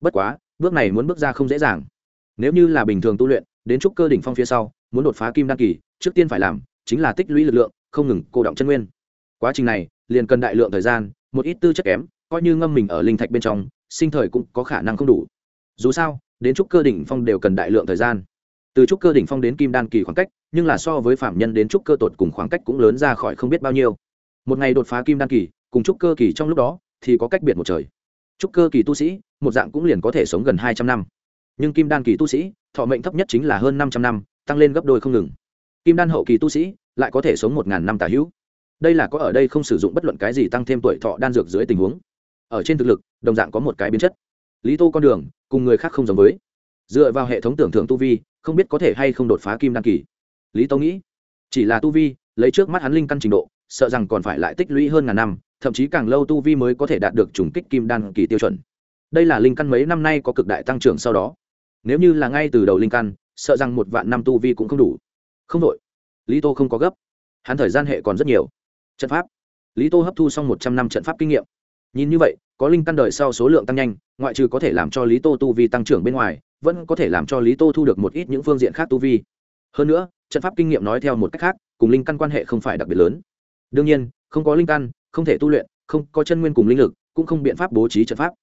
Bất quá, bước này muốn bước ra không dễ dàng. Nếu như là bình thường tu luyện đến trúc cơ đỉnh phong phía sau, muốn đột phá kim đan kỳ, trước tiên phải làm chính là tích lũy lực lượng, không ngừng cô động chân nguyên. Quá trình này, liền cần đại lượng thời gian, một ít tư chất kém, coi như ngâm mình ở linh thạch bên trong, sinh thời cũng có khả năng không đủ. Dù sao, đến trúc cơ đỉnh phong đều cần đại lượng thời gian. Từ trúc cơ đỉnh phong đến kim đan kỳ khoảng cách, nhưng là so với phạm nhân đến trúc cơ tột cùng khoảng cách cũng lớn ra khỏi không biết bao nhiêu. Một ngày đột phá kim đan kỳ, cùng trúc cơ kỳ trong lúc đó, thì có cách biệt một trời. Trúc cơ kỳ tu sĩ, một dạng cũng liền có thể sống gần hai trăm năm. Nhưng kim đan kỳ tu sĩ thọ mệnh thấp nhất chính là hơn năm trăm năm, tăng lên gấp đôi không ngừng. Kim đan hậu kỳ tu sĩ lại có thể sống một ngàn năm tả hữu. Đây là có ở đây không sử dụng bất luận cái gì tăng thêm tuổi thọ đan dược dưới tình huống. Ở trên thực lực, đồng dạng có một cái biến chất. Lý tô con đường, cùng người khác không giống với. Dựa vào hệ thống tưởng thưởng tu vi, không biết có thể hay không đột phá kim đan kỳ. Lý tô nghĩ, chỉ là tu vi, lấy trước mắt hắn linh căn trình độ, sợ rằng còn phải lại tích lũy hơn ngàn năm, thậm chí càng lâu tu vi mới có thể đạt được trùng kích kim đan kỳ tiêu chuẩn. Đây là linh căn mấy năm nay có cực đại tăng trưởng sau đó nếu như là ngay từ đầu linh căn, sợ rằng một vạn năm tu vi cũng không đủ. Không đội lý tô không có gấp. Hắn thời gian hệ còn rất nhiều. Trận pháp. Lý tô hấp thu xong một trăm năm trận pháp kinh nghiệm. Nhìn như vậy, có linh căn đời sau số lượng tăng nhanh, ngoại trừ có thể làm cho lý tô tu vi tăng trưởng bên ngoài, vẫn có thể làm cho lý tô thu được một ít những phương diện khác tu vi. Hơn nữa, trận pháp kinh nghiệm nói theo một cách khác, cùng linh căn quan hệ không phải đặc biệt lớn. Đương nhiên, không có linh căn, không thể tu luyện, không có chân nguyên cùng linh lực, cũng không biện pháp bố trí trận pháp.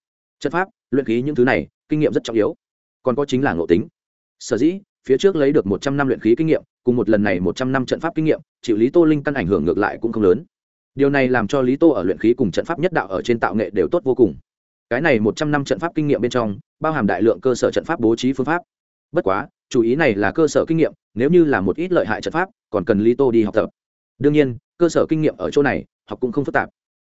Trận pháp, luyện khí những thứ này, kinh nghiệm rất trọng yếu còn có chính là ngộ tính. Sở dĩ, phía trước lấy được một trăm năm luyện khí kinh nghiệm, cùng một lần này một trăm năm trận pháp kinh nghiệm, chịu lý tô linh căn ảnh hưởng ngược lại cũng không lớn. Điều này làm cho lý tô ở luyện khí cùng trận pháp nhất đạo ở trên tạo nghệ đều tốt vô cùng. Cái này một trăm năm trận pháp kinh nghiệm bên trong, bao hàm đại lượng cơ sở trận pháp bố trí phương pháp. Bất quá chủ ý này là cơ sở kinh nghiệm, nếu như là một ít lợi hại trận pháp, còn cần lý tô đi học tập. Đương nhiên, cơ sở kinh nghiệm ở chỗ này, học cũng không phức tạp.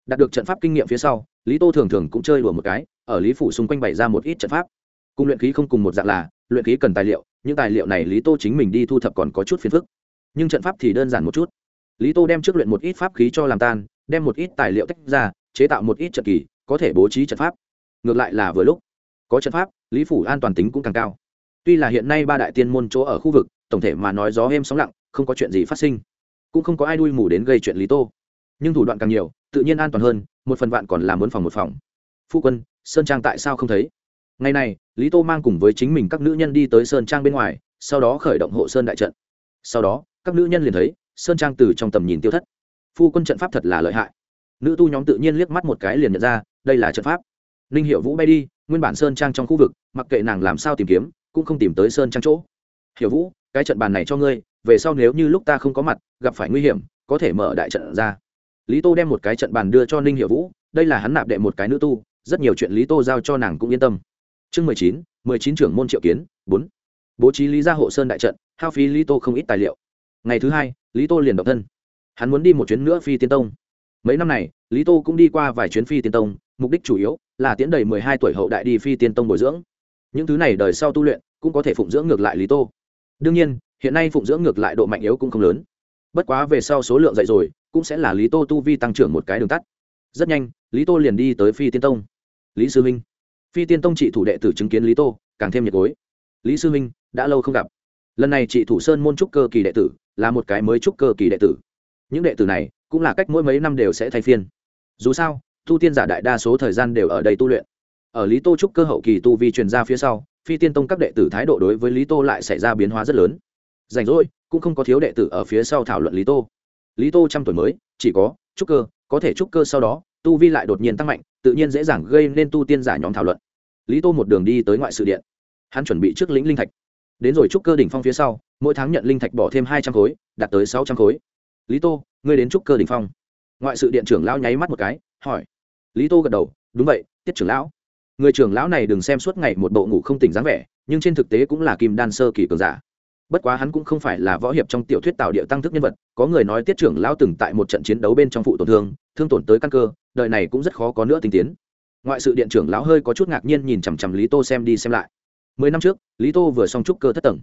Đạt được trận pháp kinh nghiệm phía sau, lý tô thường thường cũng chơi đùa một cái, ở lý phủ xung quanh bày ra một ít trận pháp cùng luyện khí không cùng một dạng là, luyện khí cần tài liệu, những tài liệu này lý tô chính mình đi thu thập còn có chút phiền phức. Nhưng trận pháp thì đơn giản một chút. Lý tô đem trước luyện một ít pháp khí cho làm tan, đem một ít tài liệu tách ra, chế tạo một ít trận kỳ, có thể bố trí trận pháp. Ngược lại là vừa lúc, có trận pháp, lý phủ an toàn tính cũng càng cao. Tuy là hiện nay ba đại tiên môn chỗ ở khu vực, tổng thể mà nói gió êm sóng lặng, không có chuyện gì phát sinh. Cũng không có ai đuôi mù đến gây chuyện lý tô. Nhưng thủ đoạn càng nhiều, tự nhiên an toàn hơn, một phần vạn còn làm muốn phòng một phòng. Phu quân, sơn trang tại sao không thấy? Ngày này, lý tô mang cùng với chính mình các nữ nhân đi tới sơn trang bên ngoài, sau đó khởi động hộ sơn đại trận. Sau đó, các nữ nhân liền thấy, sơn trang từ trong tầm nhìn tiêu thất. Phu quân trận pháp thật là lợi hại. Nữ tu nhóm tự nhiên liếc mắt một cái liền nhận ra, đây là trận pháp. Ninh hiệu vũ bay đi, nguyên bản sơn trang trong khu vực, mặc kệ nàng làm sao tìm kiếm, cũng không tìm tới sơn trang chỗ. Hiểu vũ, cái trận bàn này cho ngươi, về sau nếu như lúc ta không có mặt, gặp phải nguy hiểm, có thể mở đại trận ra. Lý tô đem một cái trận bàn đưa cho ninh hiệu vũ, đây là hắn nạp đệ một cái nữ tu, rất nhiều chuyện lý tô giao cho nàng cũng yên tâm chương mười chín mười chín trưởng môn triệu kiến, bốn. Bố trí lý gia hộ sơn đại trận, hao phí lý tô không ít tài liệu. Ngày thứ hai, lý tô liền động thân. Hắn muốn đi một chuyến nữa phi tiên tông. Mấy năm này, lý tô cũng đi qua vài chuyến phi tiên tông, mục đích chủ yếu là tiến đầy mười hai tuổi hậu đại đi phi tiên tông bồi dưỡng. Những thứ này đời sau tu luyện cũng có thể phụng dưỡng ngược lại lý tô. Đương nhiên, hiện nay phụng dưỡng ngược lại độ mạnh yếu cũng không lớn. Bất quá về sau số lượng dạy rồi, cũng sẽ là lý tô tu vi tăng trưởng một cái đường tắt. Rất nhanh, lý tô liền đi tới phi tiên tông. Lý sư minh phi tiên tông trị thủ đệ tử chứng kiến lý tô, càng thêm nhiệt gối. Lý sư minh đã lâu không gặp. Lần này trị thủ sơn môn trúc cơ kỳ đệ tử, là một cái mới trúc cơ kỳ đệ tử. Những đệ tử này, cũng là cách mỗi mấy năm đều sẽ thay phiên. Dù sao, tu tiên giả đại đa số thời gian đều ở đây tu luyện. Ở lý tô trúc cơ hậu kỳ tu vi truyền ra phía sau, phi tiên tông các đệ tử thái độ đối với lý tô lại xảy ra biến hóa rất lớn. Rảnh rỗi, cũng không có thiếu đệ tử ở phía sau thảo luận lý tô. Lý tô trăm tuổi mới, chỉ có trúc cơ, có thể trúc cơ sau đó tu vi lại đột nhiên tăng mạnh, tự nhiên dễ dàng gây nên tu tiên giả nhóm thảo luận. Lý tô một đường đi tới ngoại sự điện. Hắn chuẩn bị trước lĩnh linh thạch. Đến rồi trúc cơ đỉnh phong phía sau, mỗi tháng nhận linh thạch bỏ thêm hai trăm khối, đạt tới sáu trăm khối. Lý tô, ngươi đến trúc cơ đỉnh phong. Ngoại sự điện trưởng lão nháy mắt một cái, hỏi. Lý tô gật đầu, đúng vậy, tiết trưởng lão. Người trưởng lão này đừng xem suốt ngày một bộ ngủ không tỉnh dáng vẻ, nhưng trên thực tế cũng là kim đan sơ kỳ cường giả bất quá hắn cũng không phải là võ hiệp trong tiểu thuyết tạo địa tăng thức nhân vật, có người nói tiết trưởng lão từng tại một trận chiến đấu bên trong phụ tổn thương thương tổn tới căn cơ, đời này cũng rất khó có nữa tinh tiến. Ngoại sự điện trưởng lão hơi có chút ngạc nhiên nhìn chằm chằm lý tô xem đi xem lại. Mười năm trước, lý tô vừa xong trúc cơ thất tầng.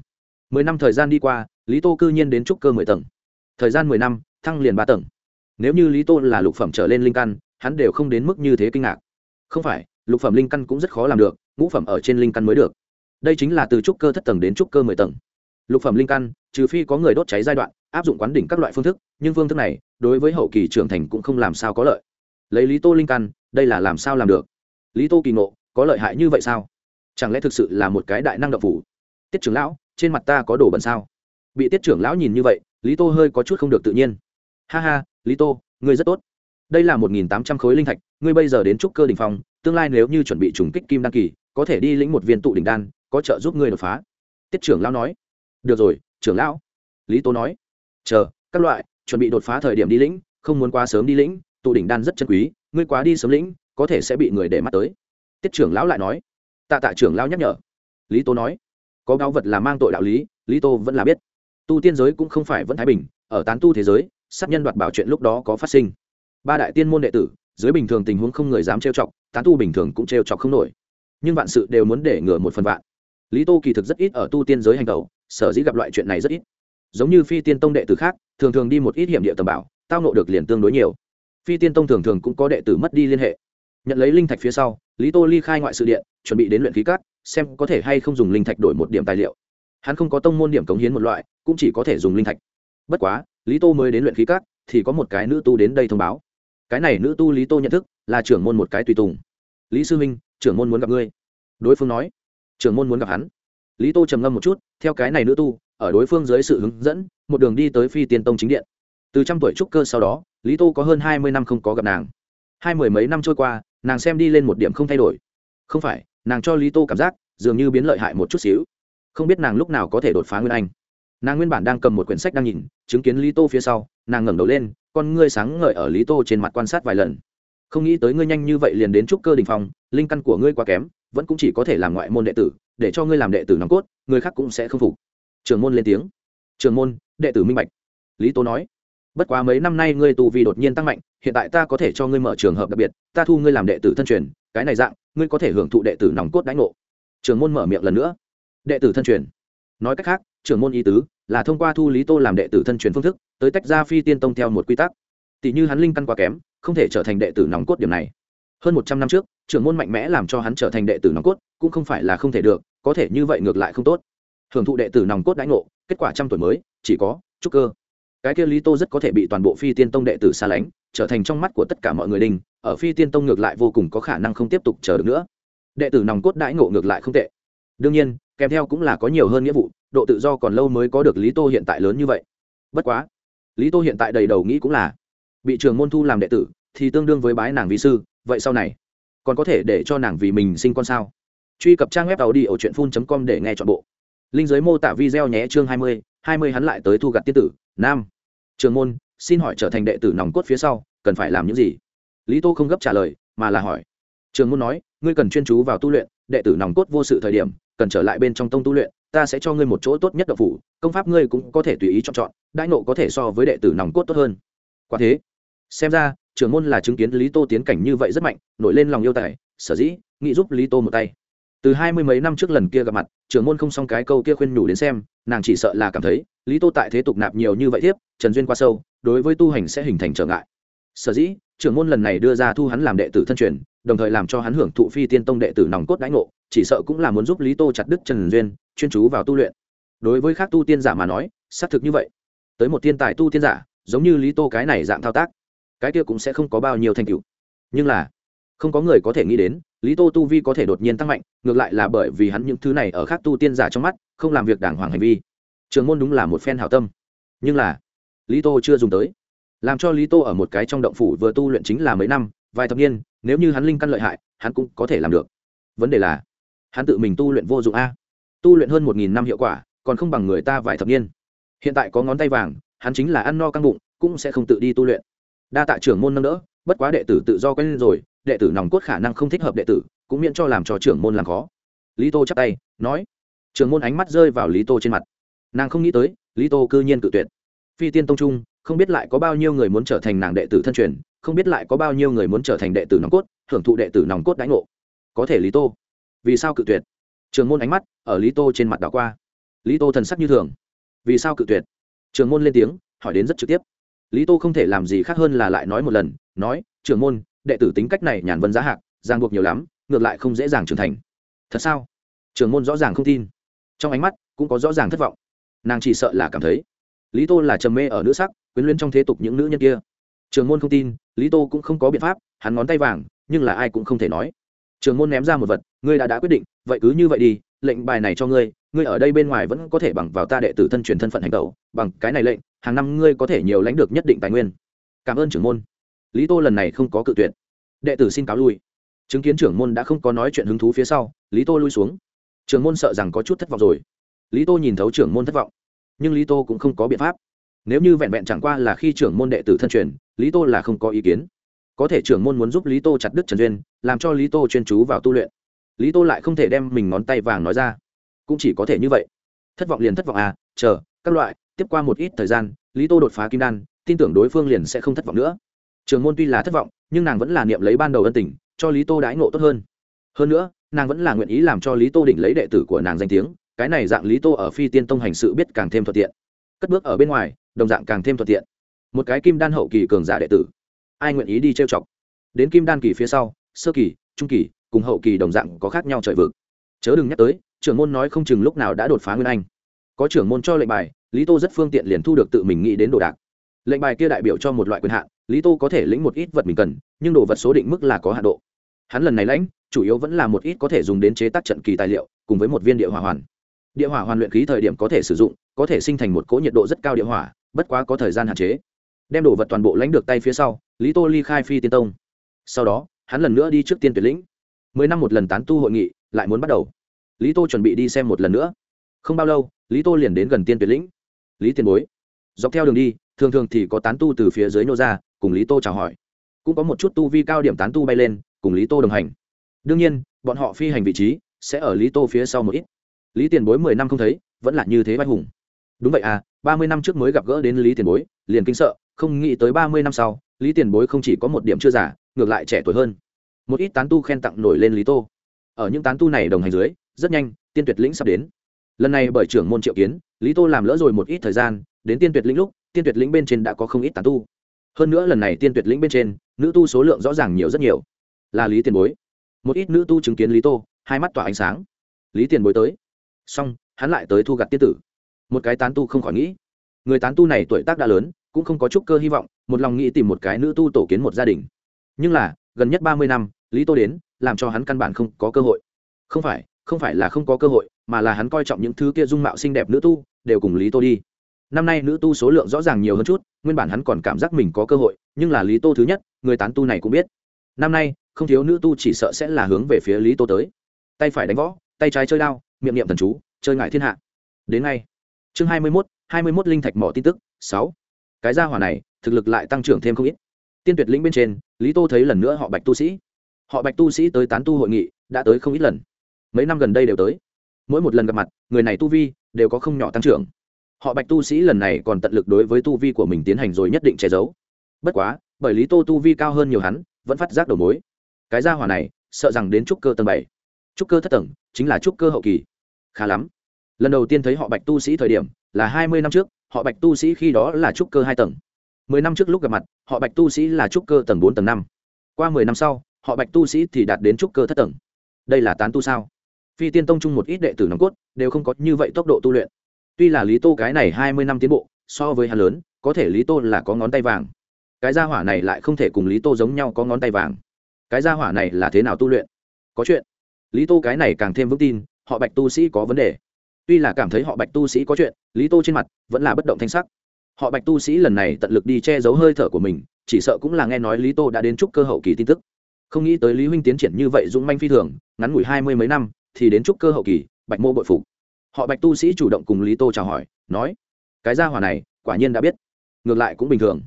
Mười năm thời gian đi qua, lý tô cư nhiên đến trúc cơ mười tầng. Thời gian mười năm, thăng liền ba tầng. Nếu như lý tô là lục phẩm trở lên linh căn, hắn đều không đến mức như thế kinh ngạc. Không phải, lục phẩm linh căn cũng rất khó làm được, ngũ phẩm ở trên linh căn mới được. Đây chính là từ trúc cơ thất tầng đến trúc cơ mười tầng lục phẩm linh căn, trừ phi có người đốt cháy giai đoạn, áp dụng quán đỉnh các loại phương thức, nhưng phương thức này, đối với hậu kỳ trưởng thành cũng không làm sao có lợi. Lấy lý tô linh căn, đây là làm sao làm được? Lý tô kỳ ngộ, có lợi hại như vậy sao? Chẳng lẽ thực sự là một cái đại năng độc phủ? Tiết trưởng lão, trên mặt ta có đồ bẩn sao? Bị tiết trưởng lão nhìn như vậy, lý tô hơi có chút không được tự nhiên. Ha ha, lý tô, ngươi rất tốt. Đây là một nghìn tám trăm khối linh thạch, ngươi bây giờ đến trúc cơ đ ỉ n h phong, tương lai nếu như chuẩn bị trùng kích kim đăng kỳ, có thể đi lĩnh một viên tụ đỉnh đan, có trợ giúp ngươi đột phá. Tiết trưởng lão nói được rồi, trưởng lão. Lý tô nói. Chờ, các loại, chuẩn bị đột phá thời điểm đi lĩnh, không muốn quá sớm đi lĩnh, tụ đỉnh đan rất chân quý, ngươi quá đi sớm lĩnh, có thể sẽ bị người để mắt tới. Tiết trưởng lão lại nói. Tạ tạ trưởng lão nhắc nhở. Lý tô nói. Có báu vật là mang tội đạo lý lý tô vẫn là biết. Tu tiên giới cũng không phải vẫn thái bình, ở tán tu thế giới, sát nhân đoạt bảo chuyện lúc đó có phát sinh. Ba đại tiên môn đệ tử, dưới bình thường tình huống không người dám trêu chọc, tán tu bình thường cũng trêu chọc không nổi. Nhưng vạn sự đều muốn để ngừa một phần vạn. Lý tô kỳ thực rất ít ở tu tiên giới hành tẩu sở dĩ gặp loại chuyện này rất ít. Giống như phi tiên tông đệ tử khác, thường thường đi một ít hiểm địa tầm bảo, tao nộ được liền tương đối nhiều. Phi tiên tông thường thường cũng có đệ tử mất đi liên hệ. Nhận lấy linh thạch phía sau, lý tô ly khai ngoại sự điện, chuẩn bị đến luyện khí cát, xem có thể hay không dùng linh thạch đổi một điểm tài liệu. Hắn không có tông môn điểm cống hiến một loại, cũng chỉ có thể dùng linh thạch. Bất quá, lý tô mới đến luyện khí cát, thì có một cái nữ tu đến đây thông báo. Cái này nữ tu lý tô nhận thức, là trưởng môn một cái tùy tùng. Lý sư minh, trưởng môn muốn gặp ngươi. Đối phương nói. Trưởng môn muốn gặp hắn lý tô trầm ngâm một chút, theo cái này nữ tu, ở đối phương dưới sự hướng dẫn, một đường đi tới phi tiên tông chính điện. Từ trăm tuổi trúc cơ sau đó, lý tô có hơn hai mươi năm không có gặp nàng. Hai mười mấy năm trôi qua, nàng xem đi lên một điểm không thay đổi. Không phải, nàng cho lý tô cảm giác, dường như biến lợi hại một chút xíu. Không biết nàng lúc nào có thể đột phá nguyên anh. Nàng nguyên bản đang cầm một quyển sách đang nhìn, chứng kiến lý tô phía sau, nàng ngẩng đầu lên, con ngươi sáng ngời ở lý tô trên mặt quan sát vài lần. Không nghĩ tới ngươi nhanh như vậy liền đến trúc cơ đình phong, linh căn của ngươi quá kém, vẫn cũng chỉ có thể làm ngoại môn đệ tử để cho ngươi làm đệ tử nòng cốt, người khác cũng sẽ không phục. Trường môn lên tiếng. Trường môn, đệ tử minh bạch. Lý tố nói. Bất quá mấy năm nay ngươi tù vì đột nhiên tăng mạnh, hiện tại ta có thể cho ngươi mở trường hợp đặc biệt, ta thu ngươi làm đệ tử thân truyền, cái này dạng, ngươi có thể hưởng thụ đệ tử nòng cốt đánh ngộ. Trường môn mở miệng lần nữa. Đệ tử thân truyền. Nói cách khác trưởng môn ý tứ là thông qua thu lý tô làm đệ tử thân truyền phương thức, tới tách ra phi tiên tông theo một quy tắc. Tỷ như hắn linh căn quá kém, không thể trở thành đệ tử nòng cốt điểm này hơn một trăm năm trước, trưởng môn mạnh mẽ làm cho hắn trở thành đệ tử nòng cốt, cũng không phải là không thể được, có thể như vậy ngược lại không tốt. Hưởng thụ đệ tử nòng cốt đãi ngộ, kết quả trăm tuổi mới, chỉ có trúc cơ. Cái kia lý tô rất có thể bị toàn bộ phi tiên tông đệ tử xa lánh, trở thành trong mắt của tất cả mọi người đình, ở phi tiên tông ngược lại vô cùng có khả năng không tiếp tục chờ được nữa. Đệ tử nòng cốt đãi ngộ ngược lại không tệ. Đương nhiên, kèm theo cũng là có nhiều hơn nghĩa vụ, độ tự do còn lâu mới có được lý tô hiện tại lớn như vậy. Bất quá, lý tô hiện tại đầy đầu nghĩ cũng là, bị trường môn thu làm đệ tử thì tương đương với bái nàng vi sư, vậy sau này, còn có thể để cho nàng vì mình sinh con sao? Truy cập trang web tàu đi ở truyện phun com để nghe t h ọ n bộ. Linh giới mô tả video nhé, chương hai mươi hai mươi hắn lại tới thu gặt tiết tử, nam. Trường môn, xin hỏi trở thành đệ tử nòng cốt phía sau, cần phải làm những gì? Lý tô không gấp trả lời, mà là hỏi. Trường môn nói, ngươi cần chuyên chú vào tu luyện, đệ tử nòng cốt vô sự thời điểm, cần trở lại bên trong tông tu luyện, ta sẽ cho ngươi một chỗ tốt nhất đậu phủ, công pháp ngươi cũng có thể tùy ý chọn chọn, đãi nộ có thể so với đệ tử nòng cốt tốt hơn. Quả thế, xem ra trưởng môn là chứng kiến lý tô tiến cảnh như vậy rất mạnh, nổi lên lòng yêu tài, sở dĩ, nghĩ giúp lý tô một tay. Từ hai mươi mấy năm trước lần kia gặp mặt, trưởng môn không xong cái câu kia khuyên nhủ đến xem, nàng chỉ sợ là cảm thấy, lý tô tại thế tục nạp nhiều như vậy tiếp trần duyên qua sâu, đối với tu hành sẽ hình thành trở ngại. Sở dĩ, trưởng môn lần này đưa ra thu hắn làm đệ tử thân truyền, đồng thời làm cho hắn hưởng thụ phi tiên tông đệ tử nòng cốt đãi ngộ, chỉ sợ cũng là muốn giúp lý tô chặt đứt trần duyên, chuyên chú vào tu luyện. Đối với khác tu tiên giả mà nói, xác thực như vậy. Tới một tiên tài tu tiên giả, giống như lý tô cái này dạng thao tác cái kia cũng sẽ không có bao nhiêu thành tựu. Nhưng là, không có người có thể nghĩ đến, lý tô tu vi có thể đột nhiên tăng mạnh, ngược lại là bởi vì hắn những thứ này ở khác tu tiên giả trong mắt, không làm việc đàng hoàng hành vi. Trường môn đúng là một phen hảo tâm. Nhưng là, lý tô chưa dùng tới. Làm cho lý tô ở một cái trong động phủ vừa tu luyện chính là mấy năm, vài thập niên, nếu như hắn linh căn lợi hại, hắn cũng có thể làm được. Vấn đề là, hắn tự mình tu luyện vô dụng a. Tu luyện hơn một nghìn năm hiệu quả, còn không bằng người ta vài thập niên. Hiện tại có ngón tay vàng, hắn chính là ăn no căng bụng, cũng sẽ không tự đi tu luyện đa tạ trưởng môn nâng đỡ, bất quá đệ tử tự do quen lên rồi, đệ tử nòng cốt khả năng không thích hợp đệ tử, cũng miễn cho làm cho trưởng môn làm khó. Lý tô chắp tay, nói. Trưởng môn ánh mắt rơi vào lý tô trên mặt. Nàng không nghĩ tới, lý tô cư nhiên tự tuyệt. Phi tiên tông trung, không biết lại có bao nhiêu người muốn trở thành nàng đệ tử thân truyền, không biết lại có bao nhiêu người muốn trở thành đệ tử nòng cốt hưởng thụ đệ tử nòng cốt đánh ngộ. Có thể lý tô. Vì sao cự tuyệt? Trường môn ánh mắt ở lý tô trên mặt đảo qua. Lý tô thần sắc như thường. Vì sao cự tuyệt? Trường môn lên tiếng, hỏi đến rất trực tiếp lý tô không thể làm gì khác hơn là lại nói một lần, nói trường môn, đệ tử tính cách này nhàn vân giá hạc giang buộc nhiều lắm, ngược lại không dễ dàng trưởng thành. Thật sao? Trường môn rõ ràng không tin. Trong ánh mắt cũng có rõ ràng thất vọng. Nàng chỉ sợ là cảm thấy lý tô là trầm mê ở nữ sắc, quyến luyến trong thế tục những nữ nhân kia. Trường môn không tin, lý tô cũng không có biện pháp, hắn ngón tay vàng, nhưng là ai cũng không thể nói. Trường môn ném ra một vật, ngươi đã đã quyết định, vậy cứ như vậy đi, lệnh bài này cho ngươi ngươi ở đây bên ngoài vẫn có thể bằng vào ta đệ tử thân truyền thân phận hành tẩu, bằng cái này lệnh hàng năm ngươi có thể nhiều lãnh được nhất định tài nguyên. Cảm ơn trưởng môn. Lý tô lần này không có cự tuyệt. Đệ tử xin cáo lui. Chứng kiến trưởng môn đã không có nói chuyện hứng thú phía sau, lý tô lui xuống. Trưởng môn sợ rằng có chút thất vọng rồi. Lý tô nhìn thấu trưởng môn thất vọng. Nhưng lý tô cũng không có biện pháp. Nếu như vẹn vẹn chẳng qua là khi trưởng môn đệ tử thân truyền, lý tô là không có ý kiến. Có thể trưởng môn muốn giúp lý tô chặt đứt trần duyên, làm cho lý tô chuyên chú vào tu luyện. Lý tô lại không thể đem mình ngón tay vàng nói ra. Cũng chỉ có thể như vậy. Thất vọng liền thất vọng à chờ, các loại tiếp qua một ít thời gian, lý tô đột phá kim đan, tin tưởng đối phương liền sẽ không thất vọng nữa. Trường môn tuy là thất vọng, nhưng nàng vẫn là niệm lấy ban đầu ân tình, cho lý tô đãi ngộ tốt hơn. Hơn nữa, nàng vẫn là nguyện ý làm cho lý tô định lấy đệ tử của nàng danh tiếng, cái này dạng lý tô ở phi tiên tông hành sự biết càng thêm thuận tiện. Cất bước ở bên ngoài, đồng dạng càng thêm thuận tiện. Một cái kim đan hậu kỳ cường giả đệ tử, ai nguyện ý đi trêu chọc? Đến kim đan kỳ phía sau, sơ kỳ, trung kỳ, cùng hậu kỳ đồng dạng có khác nhau trời vực. Chớ đừng nhắc tới, trưởng môn nói không chừng lúc nào đã đột phá nguyên anh. Có trưởng môn cho lệnh bài lý tô rất phương tiện liền thu được tự mình nghĩ đến đồ đạc. Lệnh bài kia đại biểu cho một loại quyền hạn, lý tô có thể lĩnh một ít vật mình cần, nhưng đồ vật số định mức là có hạ độ. Hắn lần này lãnh, chủ yếu vẫn là một ít có thể dùng đến chế tác trận kỳ tài liệu, cùng với một viên địa hỏa hoàn. Địa hỏa hoàn luyện khí thời điểm có thể sử dụng, có thể sinh thành một cỗ nhiệt độ rất cao địa hỏa, bất quá có thời gian hạn chế. Đem đồ vật toàn bộ lãnh được tay phía sau, lý tô ly khai phi tiên tông. Sau đó, hắn lần nữa đi trước tiên tuyệt lĩnh. Mười năm một lần tán tu hội nghị, lại muốn bắt đầu. Lý tô chuẩn bị đi xem một lần nữa. Không bao lâu, lý tô liền đến gần tiên tuyệt lĩnh lý tiền bối. Dọc theo đường đi, thường thường thì có tán tu từ phía dưới nô ra, cùng lý tô chào hỏi. Cũng có một chút tu vi cao điểm tán tu bay lên, cùng lý tô đồng hành. Đương nhiên, bọn họ phi hành vị trí sẽ ở lý tô phía sau một ít. Lý tiền bối mười năm không thấy, vẫn là như thế vai hùng. Đúng vậy à ba mươi năm trước mới gặp gỡ đến lý tiền bối, liền kinh sợ, không nghĩ tới ba mươi năm sau, lý tiền bối không chỉ có một điểm chưa giả ngược lại trẻ tuổi hơn. Một ít tán tu khen tặng nổi lên lý tô. Ở những tán tu này đồng hành dưới, rất nhanh, tiên tuyệt lĩnh sắp đến lần này bởi trưởng môn triệu kiến, lý tô làm lỡ rồi một ít thời gian, đến tiên tuyệt lĩnh lúc, tiên tuyệt lĩnh bên trên đã có không ít tán tu. Hơn nữa lần này tiên tuyệt lĩnh bên trên, nữ tu số lượng rõ ràng nhiều rất nhiều. Là lý tiền bối. Một ít nữ tu chứng kiến lý tô, hai mắt tỏa ánh sáng. Lý tiền bối tới. Xong, hắn lại tới thu gặt tiên tử. Một cái tán tu không khỏi nghĩ. Người tán tu này tuổi tác đã lớn, cũng không có chút cơ hy vọng, một lòng nghĩ tìm một cái nữ tu tổ kiến một gia đình. Nhưng là, gần nhất ba mươi năm, lý tô đến, làm cho hắn căn bản không có cơ hội. Không phải không phải là không có cơ hội, mà là hắn coi trọng những thứ kia dung mạo xinh đẹp nữ tu, đều cùng lý tô đi. Năm nay nữ tu số lượng rõ ràng nhiều hơn chút, nguyên bản hắn còn cảm giác mình có cơ hội, nhưng là lý tô thứ nhất, người tán tu này cũng biết. Năm nay, không thiếu nữ tu chỉ sợ sẽ là hướng về phía lý tô tới. Tay phải đánh võ, tay trái chơi đao, miệng niệm thần chú, chơi ngại thiên hạ. Đến ngay. Chương hai mươi mốt, hai mươi mốt linh thạch mỏ tin tức, sáu. Cái gia hỏa này, thực lực lại tăng trưởng thêm không ít. Tiên tuyệt lĩnh bên trên, lý tô thấy lần nữa họ bạch tu sĩ. Họ bạch tu sĩ tới tán tu hội nghị, đã tới không ít lần mấy năm gần đây đều tới. Mỗi một lần gặp mặt, người này tu vi đều có không nhỏ tăng trưởng. Họ bạch tu sĩ lần này còn tận lực đối với tu vi của mình tiến hành rồi nhất định che giấu. Bất quá, bởi lý tô tu vi cao hơn nhiều hắn, vẫn phát giác đầu mối. Cái gia hỏa này, sợ rằng đến trúc cơ tầng bảy. Trúc cơ thất tầng, chính là trúc cơ hậu kỳ. Khá lắm. Lần đầu tiên thấy họ bạch tu sĩ thời điểm, là hai mươi năm trước, họ bạch tu sĩ khi đó là trúc cơ hai tầng. Mười năm trước lúc gặp mặt, họ bạch tu sĩ là trúc cơ tầng bốn, tầng năm. Qua mười năm sau, họ bạch tu sĩ thì đạt đến trúc cơ thất tầng. Đây là tán tu sao? Phi tiên tông chung một ít đệ tử nòng cốt, đều không có như vậy tốc độ tu luyện. Tuy là lý tô cái này hai mươi năm tiến bộ, so với hắn lớn, có thể lý tô là có ngón tay vàng. Cái gia hỏa này lại không thể cùng lý tô giống nhau có ngón tay vàng. Cái gia hỏa này là thế nào tu luyện? Có chuyện. Lý tô cái này càng thêm vững tin, họ bạch tu sĩ có vấn đề. Tuy là cảm thấy họ bạch tu sĩ có chuyện, lý tô trên mặt vẫn là bất động thanh sắc. Họ bạch tu sĩ lần này tận lực đi che giấu hơi thở của mình, chỉ sợ cũng là nghe nói lý tô đã đến chúc cơ hậu kỳ tin tức. Không nghĩ tới lý huynh tiến triển như vậy dũng manh phi thường, ngắn ngủi hai mươi mấy năm thì đến trúc cơ hậu kỳ, bạch mô bội phục. Họ bạch tu sĩ chủ động cùng lý tô chào hỏi, nói, cái gia hỏa này, quả nhiên đã biết. Ngược lại cũng bình thường.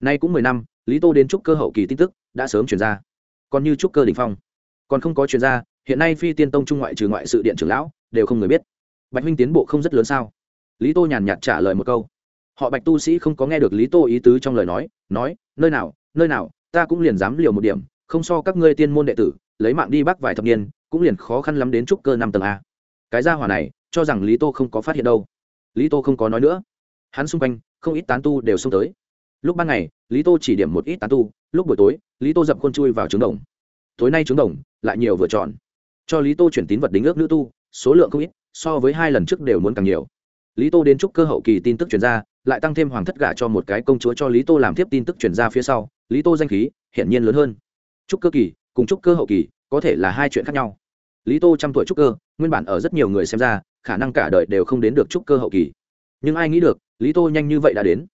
Nay cũng mười năm, lý tô đến trúc cơ hậu kỳ tin tức đã sớm chuyển ra. Còn như trúc cơ đình phong. Còn không có chuyển ra, hiện nay phi tiên tông trung ngoại trừ ngoại sự điện trưởng lão, đều không người biết. Bạch huynh tiến bộ không rất lớn sao? Lý tô nhàn nhạt trả lời một câu. Họ bạch tu sĩ không có nghe được lý tô ý tứ trong lời nói nói, nơi nào nơi nào, ta cũng liền dám liều một điểm, không so các ngươi tiên môn đệ tử, lấy mạng đi bắt vài thập niên cũng liền khó khăn lắm đến trúc cơ năm tầng a. Cái gia hỏa này, cho rằng lý tô không có phát hiện đâu. Lý tô không có nói nữa. Hắn xung quanh, không ít tán tu đều xông tới. Lúc ban ngày, lý tô chỉ điểm một ít tán tu, lúc buổi tối, lý tô dập khuôn chui vào trứng đồng. Tối nay trứng đồng, lại nhiều vừa chọn. Cho lý tô chuyển tín vật đính ước nữ tu, số lượng không ít, so với hai lần trước đều muốn càng nhiều. Lý tô đến chúc cơ hậu kỳ tin tức chuyển ra, lại tăng thêm hoàng thất gả cho một cái công chúa cho lý tô làm tiếp tin tức chuyển ra phía sau, lý tô danh khí, hiển nhiên lớn hơn. Chúc cơ kỳ, cùng chúc cơ hậu kỳ, có thể là hai chuyện khác nhau lý tô trăm tuổi trúc cơ, nguyên bản ở rất nhiều người xem ra, khả năng cả đời đều không đến được trúc cơ hậu kỳ. Nhưng ai nghĩ được, lý tô nhanh như vậy đã đến.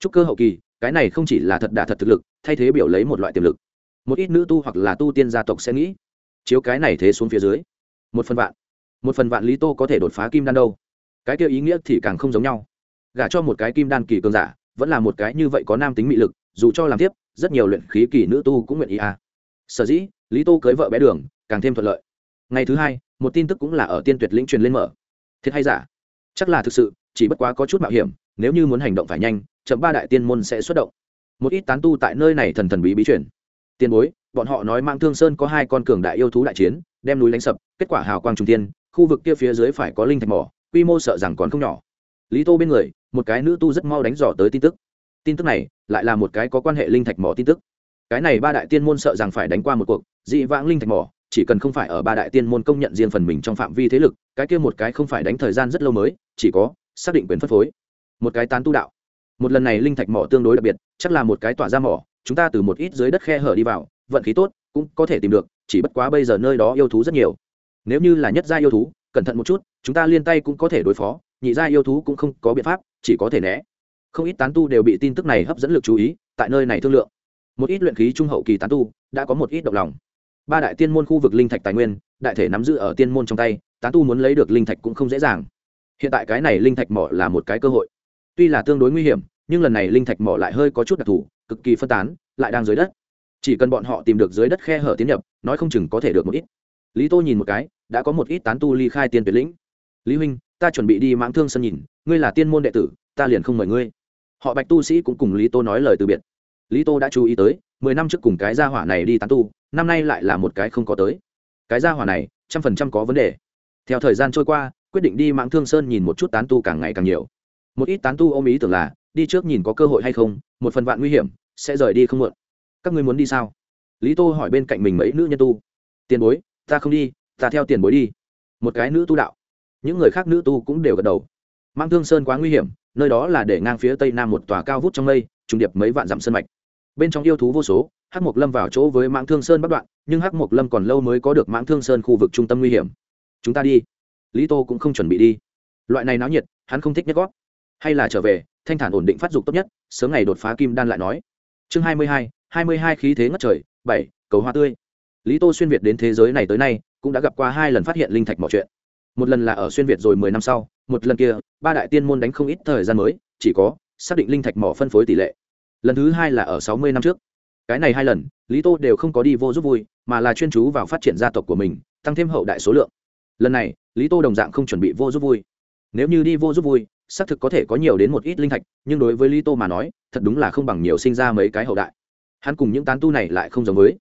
Trúc cơ hậu kỳ, cái này không chỉ là thật đà thật thực lực, thay thế biểu lấy một loại tiềm lực. Một ít nữ tu hoặc là tu tiên gia tộc sẽ nghĩ, chiếu cái này thế xuống phía dưới. Một phần vạn. Một phần vạn lý tô có thể đột phá kim đan đâu. Cái kia ý nghĩa thì càng không giống nhau. Gả cho một cái kim đan kỳ cường giả, vẫn là một cái như vậy có nam tính mị lực, dù cho làm tiếp, rất nhiều luyện khí kỳ nữ tu cũng nguyện ý à. sở dĩ, lý tô cưới vợ bé đường, càng thêm thuận lợi ngày thứ hai, một tin tức cũng là ở tiên tuyệt lĩnh truyền lên mở. Thiệt hay giả? Chắc là thực sự, chỉ bất quá có chút mạo hiểm, nếu như muốn hành động phải nhanh, chậm ba đại tiên môn sẽ xuất động. Một ít tán tu tại nơi này thần thần bí bí chuyển tiền bối, bọn họ nói mang thương sơn có hai con cường đại yêu thú đại chiến, đem núi đánh sập, kết quả hào quang trung tiên khu vực kia phía dưới phải có linh thạch mỏ, quy mô sợ rằng còn không nhỏ. Lý tô bên người, một cái nữ tu rất mau đánh dò tới tin tức. Tin tức này, lại là một cái có quan hệ linh thạch mỏ tin tức. Cái này ba đại tiên môn sợ rằng phải đánh qua một cuộc, dị vãng linh thạch mỏ chỉ cần không phải ở ba đại tiên môn công nhận riêng phần mình trong phạm vi thế lực, cái kia một cái không phải đánh thời gian rất lâu mới, chỉ có xác định quyền phân phối. Một cái tán tu đạo. Một lần này linh thạch mỏ tương đối đặc biệt, chắc là một cái tỏa ra mỏ, chúng ta từ một ít dưới đất khe hở đi vào, vận khí tốt, cũng có thể tìm được, chỉ bất quá bây giờ nơi đó yêu thú rất nhiều. Nếu như là nhất gia yêu thú, cẩn thận một chút, chúng ta liên tay cũng có thể đối phó, nhị gia yêu thú cũng không có biện pháp, chỉ có thể né. Không ít tán tu đều bị tin tức này hấp dẫn lực chú ý, tại nơi này thương lượng. Một ít luyện khí trung hậu kỳ tán tu, đã có một ít động lòng ba đại tiên môn khu vực linh thạch tài nguyên, đại thể nắm giữ ở tiên môn trong tay tán tu muốn lấy được linh thạch cũng không dễ dàng. Hiện tại cái này linh thạch mỏ là một cái cơ hội. Tuy là tương đối nguy hiểm, nhưng lần này linh thạch mỏ lại hơi có chút đặc thù, cực kỳ phân tán, lại đang dưới đất. Chỉ cần bọn họ tìm được dưới đất khe hở tiến nhập, nói không chừng có thể được một ít. Lý tô nhìn một cái, đã có một ít tán tu ly khai tiên tuyệt lĩnh. Lý huynh, ta chuẩn bị đi mãng thương sân nhìn, ngươi là tiên môn đệ tử, ta liền không mời ngươi. Họ bạch tu sĩ cũng cùng lý tô nói lời từ biệt. Lý tô đã chú ý tới, mười năm trước cùng cái gia hỏa này đi tán tu năm nay lại là một cái không có tới. Cái gia hỏa này, trăm phần trăm có vấn đề. Theo thời gian trôi qua, quyết định đi mãng thương sơn nhìn một chút tán tu càng ngày càng nhiều. Một ít tán tu ôm ý tưởng là, đi trước nhìn có cơ hội hay không, một phần vạn nguy hiểm, sẽ rời đi không muộn. Các ngươi muốn đi sao? Lý tô hỏi bên cạnh mình mấy nữ nhân tu. Tiền bối, ta không đi, ta theo tiền bối đi. Một cái nữ tu đạo. Những người khác nữ tu cũng đều gật đầu. Mang thương sơn quá nguy hiểm, nơi đó là để ngang phía tây nam một tòa cao vút trong mây, trùng điệp mấy vạn dặm sơn mạch. Bên trong yêu thú vô số hắc mộc lâm vào chỗ với mãng thương sơn bắt đoạn, nhưng hắc mộc lâm còn lâu mới có được mãng thương sơn khu vực trung tâm nguy hiểm. Chúng ta đi. Lý tô cũng không chuẩn bị đi. Loại này náo nhiệt, hắn không thích nhất gót. Hay là trở về, thanh thản ổn định phát dục tốt nhất, sớm ngày đột phá kim đan lại nói. Chương hai mươi hai hai mươi hai khí thế ngất trời, bảy, cầu hoa tươi. Lý tô xuyên việt đến thế giới này tới nay, cũng đã gặp qua hai lần phát hiện linh thạch mọi chuyện. Một lần là ở xuyên việt rồi mười năm sau, một lần kia, ba đại tiên môn đánh không ít thời gian mới, chỉ có xác định linh thạch mỏ phân phối tỷ lệ. Lần thứ hai là ở sáu mươi năm trước cái này hai lần, lý tô đều không có đi vô giúp vui, mà là chuyên chú vào phát triển gia tộc của mình, tăng thêm hậu đại số lượng. Lần này, lý tô đồng dạng không chuẩn bị vô giúp vui. Nếu như đi vô giúp vui, xác thực có thể có nhiều đến một ít linh thạch, nhưng đối với lý tô mà nói, thật đúng là không bằng nhiều sinh ra mấy cái hậu đại. Hắn cùng những tán tu này lại không giống với.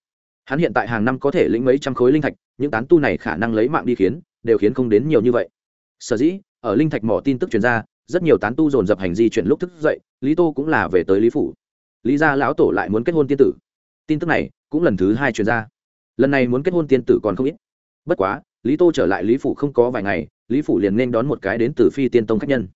Hắn hiện tại hàng năm có thể lĩnh mấy trăm khối linh thạch, những tán tu này khả năng lấy mạng đi khiến, đều khiến không đến nhiều như vậy. Sở dĩ, ở linh thạch mỏ tin tức truyền ra, rất nhiều tán tu dồn dập hành di chuyển lúc thức dậy, lý tô cũng là về tới lý phủ lý gia lão tổ lại muốn kết hôn tiên tử. Tin tức này cũng lần thứ hai truyền ra. Lần này muốn kết hôn tiên tử còn không ít. Bất quá, lý tô trở lại lý phủ không có vài ngày, lý phủ liền nên đón một cái đến từ phi tiên tông khách nhân.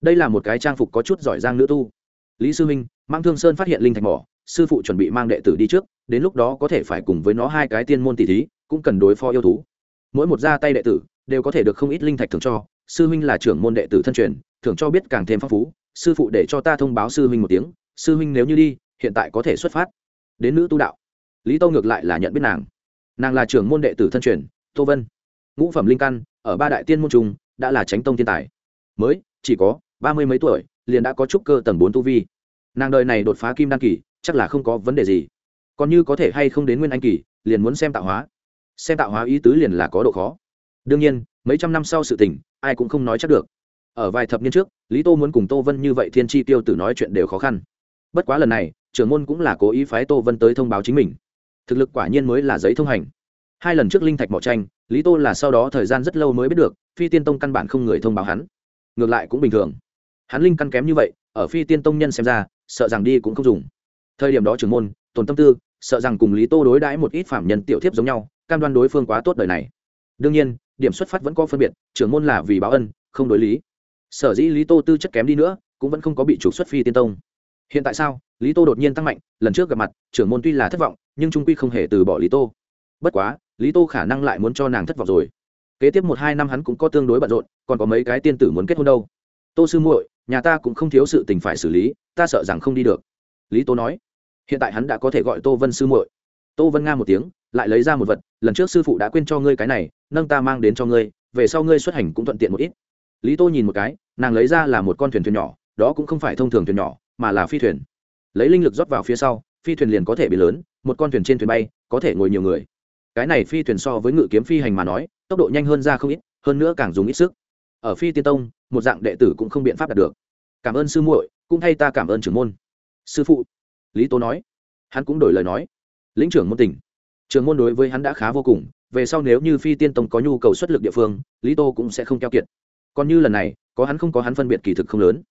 Đây là một cái trang phục có chút giỏi giang nữ tu. Lý sư minh mang thương sơn phát hiện linh thạch mỏ, sư phụ chuẩn bị mang đệ tử đi trước, đến lúc đó có thể phải cùng với nó hai cái tiên môn tỷ thí, cũng cần đối phó yêu thú. Mỗi một gia tay đệ tử đều có thể được không ít linh thạch thưởng cho, sư huynh là trưởng môn đệ tử thân truyền, thưởng cho biết càng thêm phong phú, sư phụ để cho ta thông báo sư huynh một tiếng sư huynh nếu như đi, hiện tại có thể xuất phát. Đến nữ tu đạo. Lý tô ngược lại là nhận biết nàng. Nàng là trưởng môn đệ tử thân truyền, tô vân. Ngũ phẩm linh căn, ở ba đại tiên môn trung đã là tránh tông thiên tài. Mới, chỉ có ba mươi mấy tuổi, liền đã có trúc cơ tầng bốn tu vi. Nàng đời này đột phá kim đan kỳ, chắc là không có vấn đề gì. Còn như có thể hay không đến nguyên anh kỳ, liền muốn xem tạo hóa. Xem tạo hóa ý tứ liền là có độ khó. Đương nhiên, mấy trăm năm sau sự tình, ai cũng không nói chắc được. Ở vài thập niên trước, lý tô muốn cùng tô vân như vậy thiên tri tiêu tử nói chuyện đều khó khăn bất quá lần này, trưởng môn cũng là cố ý phái tô vân tới thông báo chính mình. Thực lực quả nhiên mới là giấy thông hành. Hai lần trước linh thạch mỏ tranh, lý tô là sau đó thời gian rất lâu mới biết được, phi tiên tông căn bản không người thông báo hắn. Ngược lại cũng bình thường. Hắn linh căn kém như vậy, ở phi tiên tông nhân xem ra, sợ rằng đi cũng không dùng. Thời điểm đó trưởng môn, tồn tâm tư, sợ rằng cùng lý tô đối đãi một ít phạm nhân tiểu thiếp giống nhau, cam đoan đối phương quá tốt đời này. Đương nhiên, điểm xuất phát vẫn có phân biệt, trưởng môn là vì báo ân, không đối lý. Sở dĩ lý tô tư chất kém đi nữa, cũng vẫn không có bị trục xuất phi tiên tông hiện tại sao? Lý tô đột nhiên tăng mạnh, lần trước gặp mặt, trưởng môn tuy là thất vọng, nhưng trung quy không hề từ bỏ lý tô. Bất quá, lý tô khả năng lại muốn cho nàng thất vọng rồi. Kế tiếp một hai năm hắn cũng có tương đối bận rộn, còn có mấy cái tiên tử muốn kết hôn đâu. Tô sư muội, nhà ta cũng không thiếu sự tình phải xử lý, ta sợ rằng không đi được. Lý tô nói. Hiện tại hắn đã có thể gọi tô vân sư muội. Tô vân nga một tiếng, lại lấy ra một vật, lần trước sư phụ đã quên cho ngươi cái này, nâng ta mang đến cho ngươi, về sau ngươi xuất hành cũng thuận tiện một ít. Lý tô nhìn một cái, nàng lấy ra là một con thuyền thuyền nhỏ, đó cũng không phải thông thường thuyền nhỏ mà là phi thuyền. Lấy linh lực rót vào phía sau, phi thuyền liền có thể bị lớn, một con thuyền trên thuyền bay, có thể ngồi nhiều người. Cái này phi thuyền so với ngự kiếm phi hành mà nói, tốc độ nhanh hơn ra không ít, hơn nữa càng dùng ít sức. Ở phi tiên tông, một dạng đệ tử cũng không biện pháp đạt được. Cảm ơn sư muội, cũng thay ta cảm ơn trưởng môn. Sư phụ, lý tố nói. Hắn cũng đổi lời nói. Lĩnh trưởng môn tỉnh. Trường môn đối với hắn đã khá vô cùng, về sau nếu như phi tiên tông có nhu cầu xuất lực địa phương, lý tô cũng sẽ không keo kiệt. Còn như lần này, có hắn không có hắn phân biệt kỳ thực không lớn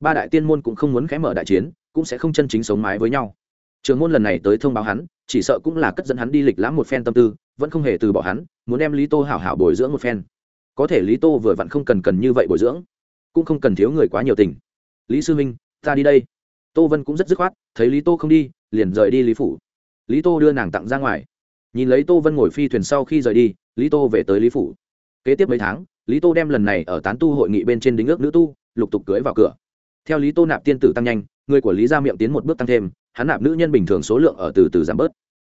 ba đại tiên môn cũng không muốn khẽ mở đại chiến, cũng sẽ không chân chính sống mái với nhau. Trường môn lần này tới thông báo hắn, chỉ sợ cũng là cất dẫn hắn đi lịch lãm một phen tâm tư, vẫn không hề từ bỏ hắn, muốn đem lý tô hảo hảo bồi dưỡng một phen. Có thể lý tô vừa vặn không cần cần như vậy bồi dưỡng, cũng không cần thiếu người quá nhiều tình. Lý sư minh ta đi đây. Tô vân cũng rất dứt khoát, thấy lý tô không đi, liền rời đi lý phủ. Lý tô đưa nàng tặng ra ngoài. Nhìn lấy tô vân ngồi phi thuyền sau khi rời đi, lý tô về tới lý phủ. Kế tiếp mấy tháng, lý tô đem lần này ở tán tu hội nghị bên trên đính ước nữ tu, lục tục cưới vào cửa theo lý tô nạp tiên tử tăng nhanh, người của lý gia miệng tiến một bước tăng thêm, hắn nạp nữ nhân bình thường số lượng ở từ từ giảm bớt.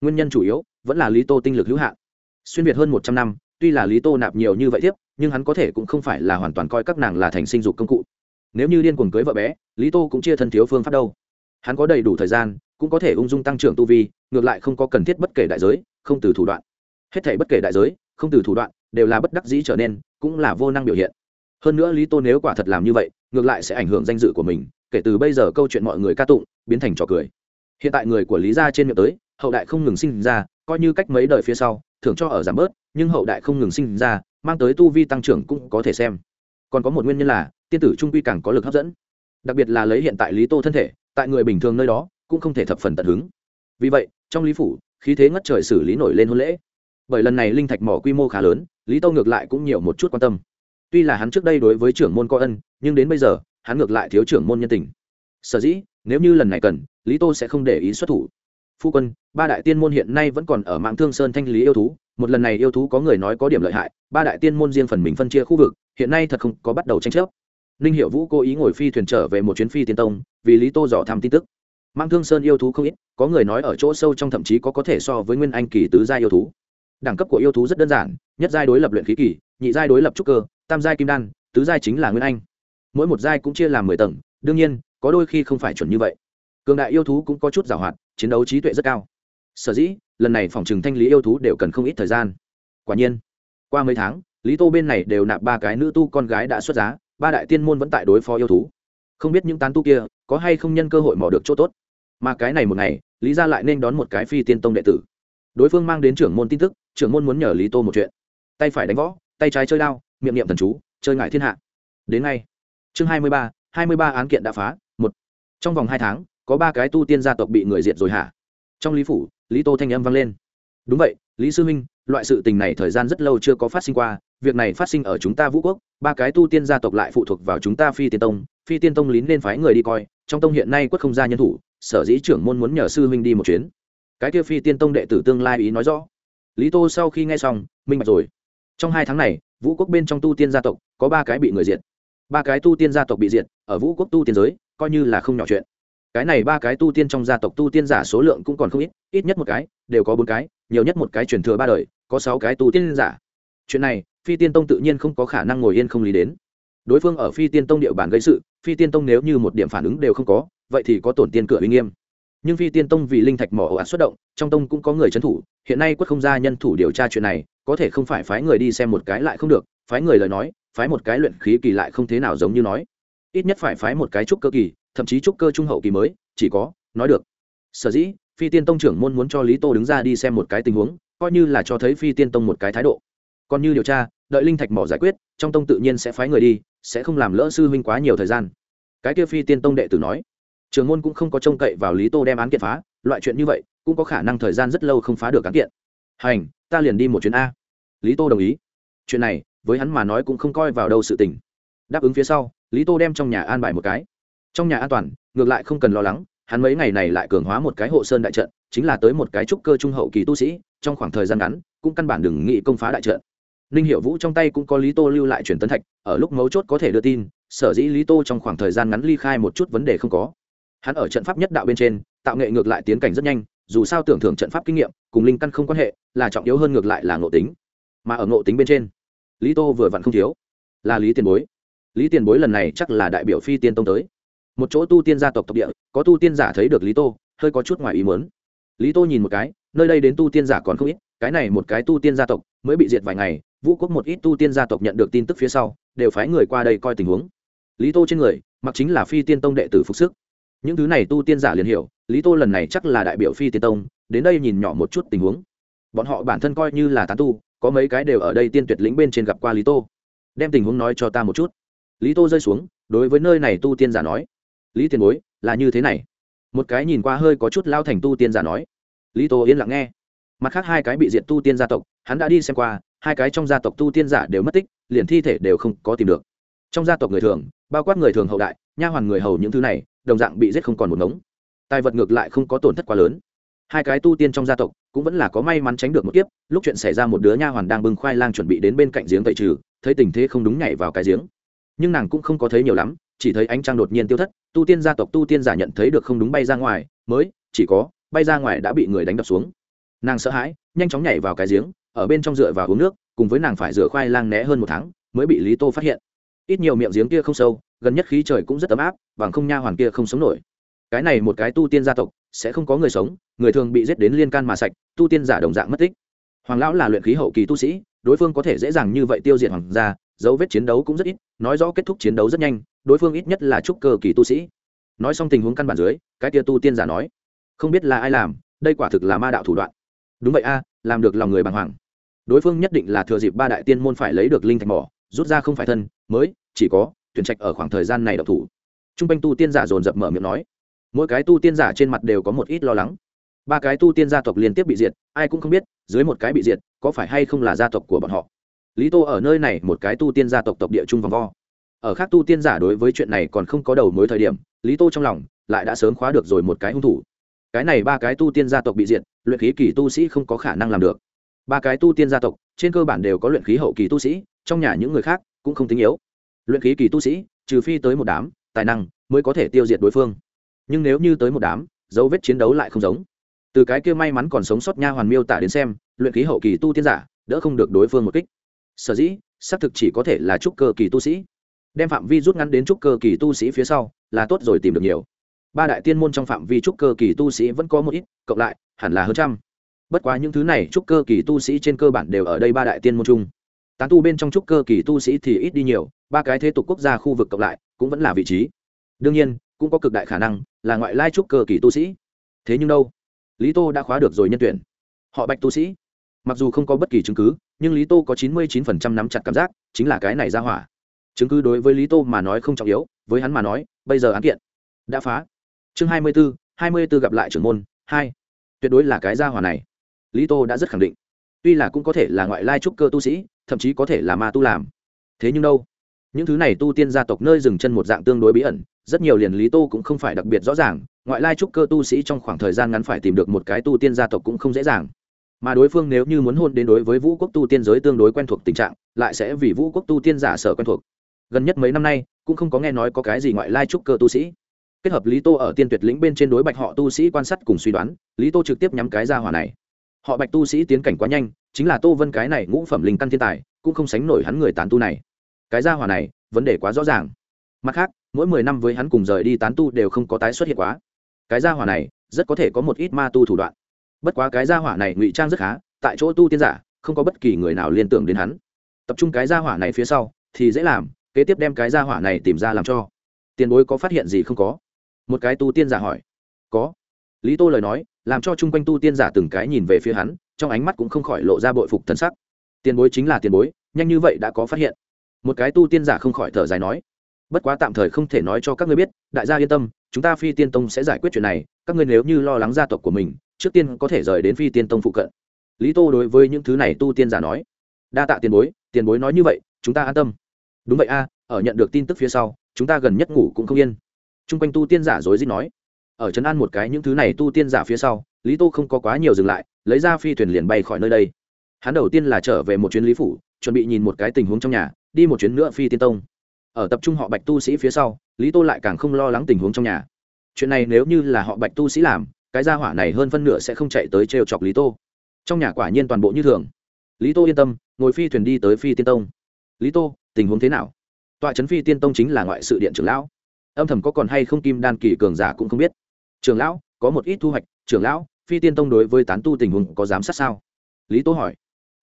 Nguyên nhân chủ yếu vẫn là lý tô tinh lực hữu hạn. Xuyên việt hơn một trăm năm, tuy là lý tô nạp nhiều như vậy tiếp, nhưng hắn có thể cũng không phải là hoàn toàn coi các nàng là thành sinh dục công cụ. Nếu như điên cuồng cưới vợ bé, lý tô cũng chia thân thiếu phương pháp đâu. Hắn có đầy đủ thời gian, cũng có thể ung dung tăng trưởng tu vi, ngược lại không có cần thiết bất kể đại giới, không từ thủ đoạn. Hết thể bất kể đại giới, không từ thủ đoạn, đều là bất đắc dĩ trở nên, cũng là vô năng biểu hiện hơn nữa lý tô nếu quả thật làm như vậy, ngược lại sẽ ảnh hưởng danh dự của mình, kể từ bây giờ câu chuyện mọi người ca tụng biến thành trò cười. Hiện tại người của lý gia trên miệng tới, hậu đại không ngừng sinh ra, coi như cách mấy đời phía sau, thưởng cho ở giảm bớt, nhưng hậu đại không ngừng sinh ra, mang tới tu vi tăng trưởng cũng có thể xem. Còn có một nguyên nhân là, tiên tử trung quy càng có lực hấp dẫn. Đặc biệt là lấy hiện tại lý tô thân thể, tại người bình thường nơi đó, cũng không thể thập phần tận hứng. Vì vậy, trong lý phủ, khí thế ngất trời xử lý nổi lên hôn lễ. Bởi lần này linh thạch mỏ quy mô khá lớn, lý tô ngược lại cũng nhiều một chút quan tâm tuy là hắn trước đây đối với trưởng môn có ân, nhưng đến bây giờ, hắn ngược lại thiếu trưởng môn nhân tình. Sở dĩ, nếu như lần này cần, lý tô sẽ không để ý xuất thủ. Phu quân, ba đại tiên môn hiện nay vẫn còn ở mạng thương sơn thanh lý yêu thú. Một lần này yêu thú có người nói có điểm lợi hại, ba đại tiên môn riêng phần mình phân chia khu vực, hiện nay thật không có bắt đầu tranh chấp. Ninh hiệu vũ cố ý ngồi phi thuyền trở về một chuyến phi tiên tông, vì lý tô dò thăm tin tức. Mang thương sơn yêu thú không ít, có người nói ở chỗ sâu trong thậm chí có có thể so với nguyên anh kỳ tứ gia yêu thú. Đẳng cấp của yêu thú rất đơn giản, nhất giai đối lập luyện khí kỳ, nhị giai đối lập trúc cơ tam giai kim đan, tứ giai chính là nguyên anh. Mỗi một giai cũng chia làm mười tầng, đương nhiên, có đôi khi không phải chuẩn như vậy. Cường đại yêu thú cũng có chút giảo hoạt chiến đấu trí tuệ rất cao. Sở dĩ, lần này phòng trừng thanh lý yêu thú đều cần không ít thời gian. Quả nhiên, qua mấy tháng, lý tô bên này đều nạp ba cái nữ tu con gái đã xuất giá, ba đại tiên môn vẫn tại đối phó yêu thú. Không biết những tán tu kia, có hay không nhân cơ hội mò được chỗ tốt. Mà cái này một ngày, lý ra lại nên đón một cái phi tiên tông đệ tử. Đối phương mang đến trưởng môn tin tức, trưởng môn muốn nhờ lý tô một chuyện. Tay phải đánh võ, tay trái chơi đao miệng niệm thần chú, chơi ngại thiên hạ. Đến ngay. Chương hai mươi ba, hai mươi ba án kiện đã phá, một. Trong vòng hai tháng, có ba cái tu tiên gia tộc bị người diệt rồi hả? Trong lý phủ, lý tô thanh âm vang lên. Đúng vậy, lý sư minh, loại sự tình này thời gian rất lâu chưa có phát sinh qua, việc này phát sinh ở chúng ta vũ quốc, ba cái tu tiên gia tộc lại phụ thuộc vào chúng ta phi tiên tông, phi tiên tông lín nên phái người đi coi, trong tông hiện nay quất không ra nhân thủ, sở dĩ trưởng môn muốn nhờ sư huynh đi một chuyến. Cái kia phi tiên tông đệ tử tương lai ý nói rõ. Lý tô sau khi nghe xong, minh bạch rồi trong hai tháng này, vũ quốc bên trong tu tiên gia tộc có ba cái bị người diệt. Ba cái tu tiên gia tộc bị diệt, ở vũ quốc tu tiên giới, coi như là không nhỏ chuyện. Cái này ba cái tu tiên trong gia tộc tu tiên giả số lượng cũng còn không ít ít nhất một cái, đều có bốn cái, nhiều nhất một cái truyền thừa ba đời, có sáu cái tu tiên giả. Chuyện này, phi tiên tông tự nhiên không có khả năng ngồi yên không lý đến. Đối phương ở phi tiên tông địa bàn gây sự, phi tiên tông nếu như một điểm phản ứng đều không có, vậy thì có tổn tiên cửa uy nghiêm nhưng phi tiên tông vì linh thạch mỏ ồ ạt xuất động, trong tông cũng có người trấn thủ. Hiện nay quất không ra nhân thủ điều tra chuyện này, có thể không phải phái người đi xem một cái lại không được. Phái người lời nói, phái một cái luyện khí kỳ lại không thế nào giống như nói. Ít nhất phải phái một cái trúc cơ kỳ, thậm chí trúc cơ trung hậu kỳ mới, chỉ có, nói được. Sở dĩ, phi tiên tông trưởng môn muốn cho lý tô đứng ra đi xem một cái tình huống, coi như là cho thấy phi tiên tông một cái thái độ. Còn như điều tra, đợi linh thạch mỏ giải quyết, trong tông tự nhiên sẽ phái người đi, sẽ không làm lỡ sư huynh quá nhiều thời gian. Cái kia phi tiên tông đệ tử nói trường môn cũng không có trông cậy vào lý tô đem án kiện phá, loại chuyện như vậy cũng có khả năng thời gian rất lâu không phá được án kiện. Hành, ta liền đi một chuyến a. Lý tô đồng ý. Chuyện này, với hắn mà nói cũng không coi vào đâu sự tình. Đáp ứng phía sau, lý tô đem trong nhà an bài một cái. Trong nhà an toàn, ngược lại không cần lo lắng, hắn mấy ngày này lại cường hóa một cái hộ sơn đại trận, chính là tới một cái trúc cơ trung hậu kỳ tu sĩ, trong khoảng thời gian ngắn, cũng căn bản đừng nghị công phá đại trận. Ninh hiệu vũ trong tay cũng có lý tô lưu lại truyền tấn thạch, ở lúc mấu chốt có thể đưa tin, sở dĩ lý tô trong khoảng thời gian ngắn ly khai một chút vấn đề không có hắn ở trận pháp nhất đạo bên trên, tạo nghệ ngược lại tiến cảnh rất nhanh, dù sao tưởng thưởng trận pháp kinh nghiệm, cùng linh căn không quan hệ, là trọng yếu hơn ngược lại là ngộ tính. Mà ở ngộ tính bên trên, lý tô vừa vặn không thiếu, là lý tiền bối. Lý tiền bối lần này chắc là đại biểu phi tiên tông tới. Một chỗ tu tiên gia tộc tộc địa, có tu tiên giả thấy được lý tô, hơi có chút ngoài ý mớn lý tô nhìn một cái, nơi đây đến tu tiên giả còn không ít, cái này một cái tu tiên gia tộc mới bị diệt vài ngày, vũ quốc một ít tu tiên gia tộc nhận được tin tức phía sau, đều phái người qua đây coi tình huống. Lý tô trên người, mặc chính là phi tiên tông đệ tử phục sức những thứ này tu tiên giả liền hiểu, lý tô lần này chắc là đại biểu phi tiên tông, đến đây nhìn nhỏ một chút tình huống. Bọn họ bản thân coi như là tán tu, có mấy cái đều ở đây tiên tuyệt lĩnh bên trên gặp qua lý tô. Đem tình huống nói cho ta một chút. Lý tô rơi xuống, đối với nơi này tu tiên giả nói, lý tiền bối, là như thế này. Một cái nhìn qua hơi có chút lao thành tu tiên giả nói. Lý tô yên lặng nghe. Mặt khác hai cái bị diệt tu tiên gia tộc, hắn đã đi xem qua, hai cái trong gia tộc tu tiên giả đều mất tích, liền thi thể đều không có tìm được. Trong gia tộc người thường, bao quát người thường hậu đại, nha hoàn người hầu những thứ này đồng dạng bị giết không còn một ngống. Tài vật ngược lại không có tổn thất quá lớn. Hai cái tu tiên trong gia tộc cũng vẫn là có may mắn tránh được một kiếp, lúc chuyện xảy ra một đứa nha hoàn đang bưng khoai lang chuẩn bị đến bên cạnh giếng tẩy trừ, thấy tình thế không đúng nhảy vào cái giếng. Nhưng nàng cũng không có thấy nhiều lắm, chỉ thấy ánh trăng đột nhiên tiêu thất, tu tiên gia tộc tu tiên giả nhận thấy được không đúng bay ra ngoài, mới, chỉ có, bay ra ngoài đã bị người đánh đập xuống. Nàng sợ hãi, nhanh chóng nhảy vào cái giếng, ở bên trong dựa vào uống nước, cùng với nàng phải rửa khoai lang né hơn một tháng, mới bị lý tô phát hiện. Ít nhiều miệng giếng kia không sâu gần nhất khí trời cũng rất ấm áp, bằng không nha hoàn kia không sống nổi. Cái này một cái tu tiên gia tộc, sẽ không có người sống, người thường bị giết đến liên can mà sạch, tu tiên giả đồng dạng mất tích. Hoàng lão là luyện khí hậu kỳ tu sĩ, đối phương có thể dễ dàng như vậy tiêu diệt hoàng gia, dấu vết chiến đấu cũng rất ít, nói rõ kết thúc chiến đấu rất nhanh, đối phương ít nhất là trúc cơ kỳ tu sĩ. Nói xong tình huống căn bản dưới, cái tia tu tiên giả nói, không biết là ai làm, đây quả thực là ma đạo thủ đoạn. Đúng vậy a, làm được lòng người bàng hoàng. Đối phương nhất định là thừa dịp ba đại tiên môn phải lấy được linh thạch mỏ, rút ra không phải thân, mới, chỉ có tuyển trạch ở khoảng thời gian này độc thủ. T r u n g quanh tu tiên giả dồn dập mở miệng nói. Mỗi cái tu tiên giả trên mặt đều có một ít lo lắng. Ba cái tu tiên gia tộc liên tiếp bị diệt, ai cũng không biết, dưới một cái bị diệt, có phải hay không là gia tộc của bọn họ? Lý tô ở nơi này một cái tu tiên gia tộc tộc địa trung vòng vo. Ở khác tu tiên giả đối với chuyện này còn không có đầu mối thời điểm, lý tô trong lòng lại đã sớm khóa được rồi một cái hung thủ. Cái này ba cái tu tiên gia tộc bị diệt, luyện khí kỳ tu sĩ không có khả năng làm được. Ba cái tu tiên gia tộc, trên cơ bản đều có luyện khí hậu kỳ tu sĩ, trong nhà những người khác cũng không tính yếu luyện khí kỳ tu sĩ, trừ phi tới một đám, tài năng mới có thể tiêu diệt đối phương. Nhưng nếu như tới một đám, dấu vết chiến đấu lại không giống. Từ cái kia may mắn còn sống sót nha hoàn miêu tả đến xem, luyện khí hậu kỳ tu tiên giả đỡ không được đối phương một kích. Sở dĩ, xác thực chỉ có thể là trúc cơ kỳ tu sĩ. Đem phạm vi rút ngắn đến trúc cơ kỳ tu sĩ phía sau là tốt rồi tìm được nhiều. Ba đại tiên môn trong phạm vi trúc cơ kỳ tu sĩ vẫn có một ít, cộng lại, hẳn là hơn trăm. Bất quá những thứ này trúc cơ kỳ tu sĩ trên cơ bản đều ở đây ba đại tiên môn chung tán tu bên trong trúc cơ kỳ tu sĩ thì ít đi nhiều, ba cái thế tục quốc gia khu vực cộng lại cũng vẫn là vị trí. Đương nhiên, cũng có cực đại khả năng là ngoại lai trúc cơ kỳ tu sĩ. Thế nhưng đâu? Lý tô đã khóa được rồi nhân tuyển. Họ bạch tu sĩ. Mặc dù không có bất kỳ chứng cứ, nhưng lý tô có chín mươi chín phần trăm nắm chặt cảm giác, chính là cái này ra hỏa. Chứng cứ đối với lý tô mà nói không trọng yếu, với hắn mà nói, bây giờ án kiện đã phá. Chương hai mươi b ố hai mươi b ố gặp lại trưởng môn, hai. Tuyệt đối là cái ra hỏa này. Lý tô đã rất khẳng định tuy là cũng có thể là ngoại lai trúc cơ tu sĩ, thậm chí có thể là ma tu làm. Thế nhưng đâu? Những thứ này tu tiên gia tộc nơi dừng chân một dạng tương đối bí ẩn, rất nhiều liền lý tô cũng không phải đặc biệt rõ ràng, ngoại lai trúc cơ tu sĩ trong khoảng thời gian ngắn phải tìm được một cái tu tiên gia tộc cũng không dễ dàng. Mà đối phương nếu như muốn hôn đến đối với vũ quốc tu tiên giới tương đối quen thuộc tình trạng, lại sẽ vì vũ quốc tu tiên giả sở quen thuộc. Gần nhất mấy năm nay, cũng không có nghe nói có cái gì ngoại lai trúc cơ tu sĩ. Kết hợp lý tô ở tiên tuyệt lĩnh bên trên đối bạch họ tu sĩ quan sát cùng suy đoán, lý tô trực tiếp nhắm cái ra hỏa này họ bạch tu sĩ tiến cảnh quá nhanh, chính là tô vân cái này ngũ phẩm linh căn thiên tài, cũng không sánh nổi hắn người tán tu này. Cái gia hỏa này, vấn đề quá rõ ràng. Mặt khác, mỗi mười năm với hắn cùng rời đi tán tu đều không có tái xuất hiện quá. Cái gia hỏa này, rất có thể có một ít ma tu thủ đoạn. Bất quá cái gia hỏa này ngụy trang rất khá, tại chỗ tu tiên giả, không có bất kỳ người nào liên tưởng đến hắn. Tập trung cái gia hỏa này phía sau, thì dễ làm, kế tiếp đem cái gia hỏa này tìm ra làm cho. Tiền bối có phát hiện gì không có? Một cái tu tiên giả hỏi. Có. Lý tô lời nói làm cho chung quanh tu tiên giả từng cái nhìn về phía hắn, trong ánh mắt cũng không khỏi lộ ra bội phục thân sắc. Tiền bối chính là tiền bối, nhanh như vậy đã có phát hiện. Một cái tu tiên giả không khỏi thở dài nói, bất quá tạm thời không thể nói cho các ngươi biết, đại gia yên tâm, chúng ta phi tiên tông sẽ giải quyết chuyện này, các ngươi nếu như lo lắng gia tộc của mình, trước tiên có thể rời đến phi tiên tông phụ cận. Lý tô đối với những thứ này tu tiên giả nói, đa tạ tiền bối tiền bối nói như vậy, chúng ta an tâm. Đúng vậy a, ở nhận được tin tức phía sau, chúng ta gần nhất ngủ cũng không yên. T r u n g quanh tu tiên giả dối dít nói ở trấn an một cái những thứ này tu tiên giả phía sau, lý tô không có quá nhiều dừng lại, lấy ra phi thuyền liền bay khỏi nơi đây. Hắn đầu tiên là trở về một chuyến lý phủ, chuẩn bị nhìn một cái tình huống trong nhà, đi một chuyến nữa phi tiên tông. Ở tập trung họ bạch tu sĩ phía sau, lý tô lại càng không lo lắng tình huống trong nhà. Chuyện này nếu như là họ bạch tu sĩ làm, cái gia hỏa này hơn phân nửa sẽ không chạy tới t chọc lý tô. Trong nhà quả nhiên toàn bộ như thường. Lý tô yên tâm, ngồi phi thuyền đi tới phi tiên tông. Lý tô, tình huống thế nào? Tọa trấn phi tiên tông chính là ngoại sự điện trưởng lão. Âm thầm có còn hay không kim đan kỳ cường giả cũng không biết trưởng lão, có một ít thu hoạch, trưởng lão, phi tiên tông đối với tán tu tình huống có giám sát sao? Lý tô hỏi.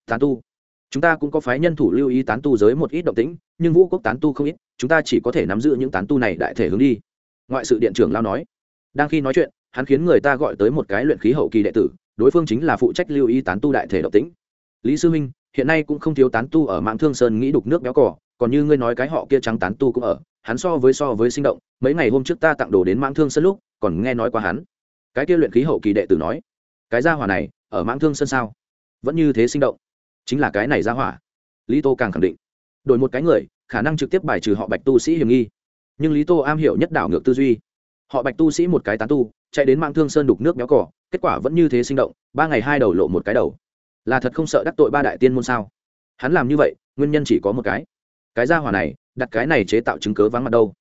Tán tu? Chúng ta cũng có phái nhân thủ lưu ý tán tu giới một ít động tĩnh, nhưng vũ quốc tán tu không ít, chúng ta chỉ có thể nắm giữ những tán tu này đại thể hướng đi. Ngoại sự điện trưởng lao nói. Đang khi nói chuyện, hắn khiến người ta gọi tới một cái luyện khí hậu kỳ đệ tử, đối phương chính là phụ trách lưu ý tán tu đại thể động tĩnh. Lý sư minh, hiện nay cũng không thiếu tán tu ở mạng thương sơn nghĩ đục nước béo cỏ còn như ngươi nói cái họ kia trắng tán tu cũng ở, hắn so với so với sinh động, mấy ngày hôm trước ta tặng đồ đến mạng thương sơn lúc còn nghe nói qua hắn. Cái kia luyện khí hậu kỳ đệ tử nói, cái gia hỏa này ở mãng thương sơn sao? Vẫn như thế sinh động. Chính là cái này gia hỏa. Lý tô càng khẳng định. Đổi một cái người, khả năng trực tiếp bài trừ họ bạch tu sĩ hiểm nghi. Nhưng lý tô am hiểu nhất đảo ngược tư duy. Họ bạch tu sĩ một cái tán tu, chạy đến mạng thương sơn đục nước béo cỏ, kết quả vẫn như thế sinh động, ba ngày hai đầu lộ một cái đầu. Là thật không sợ đắc tội ba đại tiên môn sao? Hắn làm như vậy, nguyên nhân chỉ có một cái. Cái gia hỏa này, đặt cái này chế tạo chứng cớ vắng mặt đâu?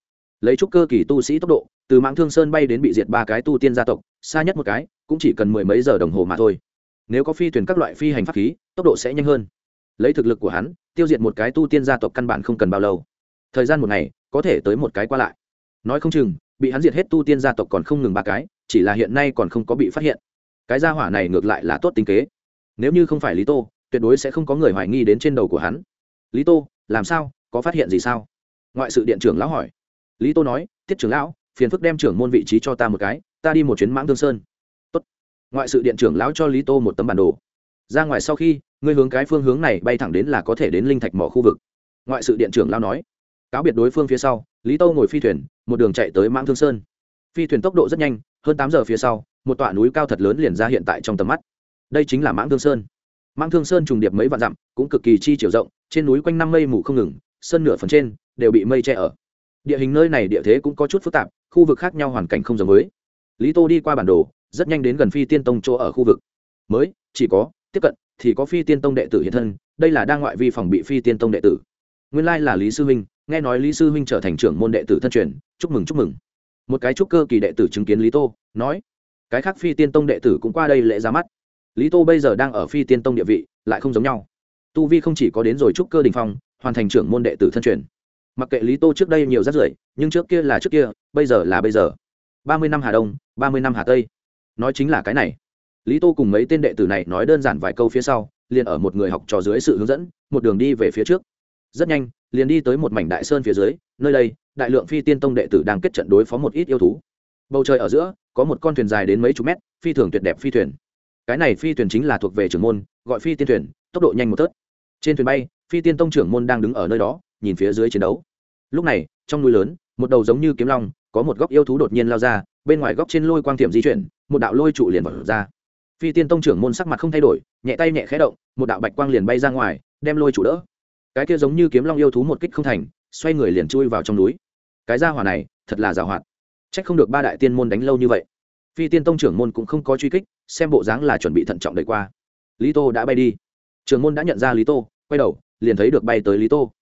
Lấy chút cơ kỳ tu sĩ tốc độ, từ mạng thương sơn bay đến bị diệt ba cái tu tiên gia tộc, xa nhất một cái, cũng chỉ cần mười mấy giờ đồng hồ mà thôi. Nếu có phi thuyền các loại phi hành pháp khí, tốc độ sẽ nhanh hơn. Lấy thực lực của hắn, tiêu diệt một cái tu tiên gia tộc căn bản không cần bao lâu. Thời gian một ngày, có thể tới một cái qua lại. Nói không chừng, bị hắn diệt hết tu tiên gia tộc còn không ngừng ba cái, chỉ là hiện nay còn không có bị phát hiện. Cái gia hỏa này ngược lại là tốt tính kế. Nếu như không phải lý tô, tuyệt đối sẽ không có người hoài nghi đến trên đầu của hắn. Lý tô, làm sao? Có phát hiện gì sao? Ngoại sự điện trưởng lão hỏi lý tô nói, tiết trưởng lão, phiền phức đem trưởng môn vị trí cho ta một cái, ta đi một chuyến mãng thương sơn. Tốt. ngoại sự điện trưởng lão cho lý tô một tấm bản đồ. Ra ngoài sau khi, ngươi hướng cái phương hướng này bay thẳng đến là có thể đến linh thạch mỏ khu vực. Ngoại sự điện trưởng lão nói. Cáo biệt đối phương phía sau, lý tô ngồi phi thuyền, một đường chạy tới mãng thương sơn. Phi thuyền tốc độ rất nhanh, hơn tám giờ phía sau, một tọa núi cao thật lớn liền ra hiện tại trong tầm mắt. Đây chính là mãng thương sơn. Mãng thương sơn trùng điệp mấy vạn dặm, cũng cực kỳ chi chiều rộng, trên núi quanh năm mây mù không ngừng, sơn nửa phần trên đều bị mây che ở địa hình nơi này địa thế cũng có chút phức tạp, khu vực khác nhau hoàn cảnh không giống với. Lý tô đi qua bản đồ, rất nhanh đến gần phi tiên tông chỗ ở khu vực. Mới, chỉ có, tiếp cận, thì có phi tiên tông đệ tử hiện thân, đây là đang ngoại vi phòng bị phi tiên tông đệ tử. Nguyên lai là lý sư huynh, nghe nói lý sư huynh trở thành trưởng môn đệ tử thân truyền, chúc mừng chúc mừng. Một cái trúc cơ kỳ đệ tử chứng kiến lý tô, nói, cái khác phi tiên tông đệ tử cũng qua đây lễ ra mắt. Lý tô bây giờ đang ở phi tiên tông địa vị, lại không giống nhau. Tu vi không chỉ có đến rồi trúc cơ đình phong, hoàn thành trưởng môn đệ tử thân truyền mặc kệ lý tô trước đây nhiều rắt rưởi, nhưng trước kia là trước kia, bây giờ là bây giờ. Ba mươi năm hà đông, ba mươi năm hà tây. Nói chính là cái này. Lý tô cùng mấy tên đệ tử này nói đơn giản vài câu phía sau, liền ở một người học trò dưới sự hướng dẫn, một đường đi về phía trước. Rất nhanh, liền đi tới một mảnh đại sơn phía dưới, nơi đây, đại lượng phi tiên tông đệ tử đang kết trận đối phó một ít yêu thú. Bầu trời ở giữa, có một con thuyền dài đến mấy chục mét, phi thường tuyệt đẹp phi thuyền. Cái này phi thuyền chính là thuộc về trưởng môn, gọi phi tiên thuyền, tốc độ nhanh một tớt. Trên thuyền bay, phi tiên tông trưởng môn đang đứng ở nơi đó nhìn phía dưới chiến đấu. Lúc này, trong núi lớn, một đầu giống như kiếm long, có một góc yêu thú đột nhiên lao ra, bên ngoài góc trên lôi quang tiệm di chuyển, một đạo lôi trụ liền vật ra. Phi tiên tông trưởng môn sắc mặt không thay đổi, nhẹ tay nhẹ khẽ động, một đạo bạch quang liền bay ra ngoài, đem lôi trụ đỡ. Cái kia giống như kiếm long yêu thú một kích không thành, xoay người liền chui vào trong núi. Cái gia hỏa này, thật là giàu hoạt. Trách không được ba đại tiên môn đánh lâu như vậy. Phi tiên tông trưởng môn cũng không có truy kích, xem bộ dáng là chuẩn bị thận trọng đẩy qua. Lý tô đã bay đi. Trưởng môn đã nhận ra lý tô, quay đầu, liền thấy được bay tới lý tô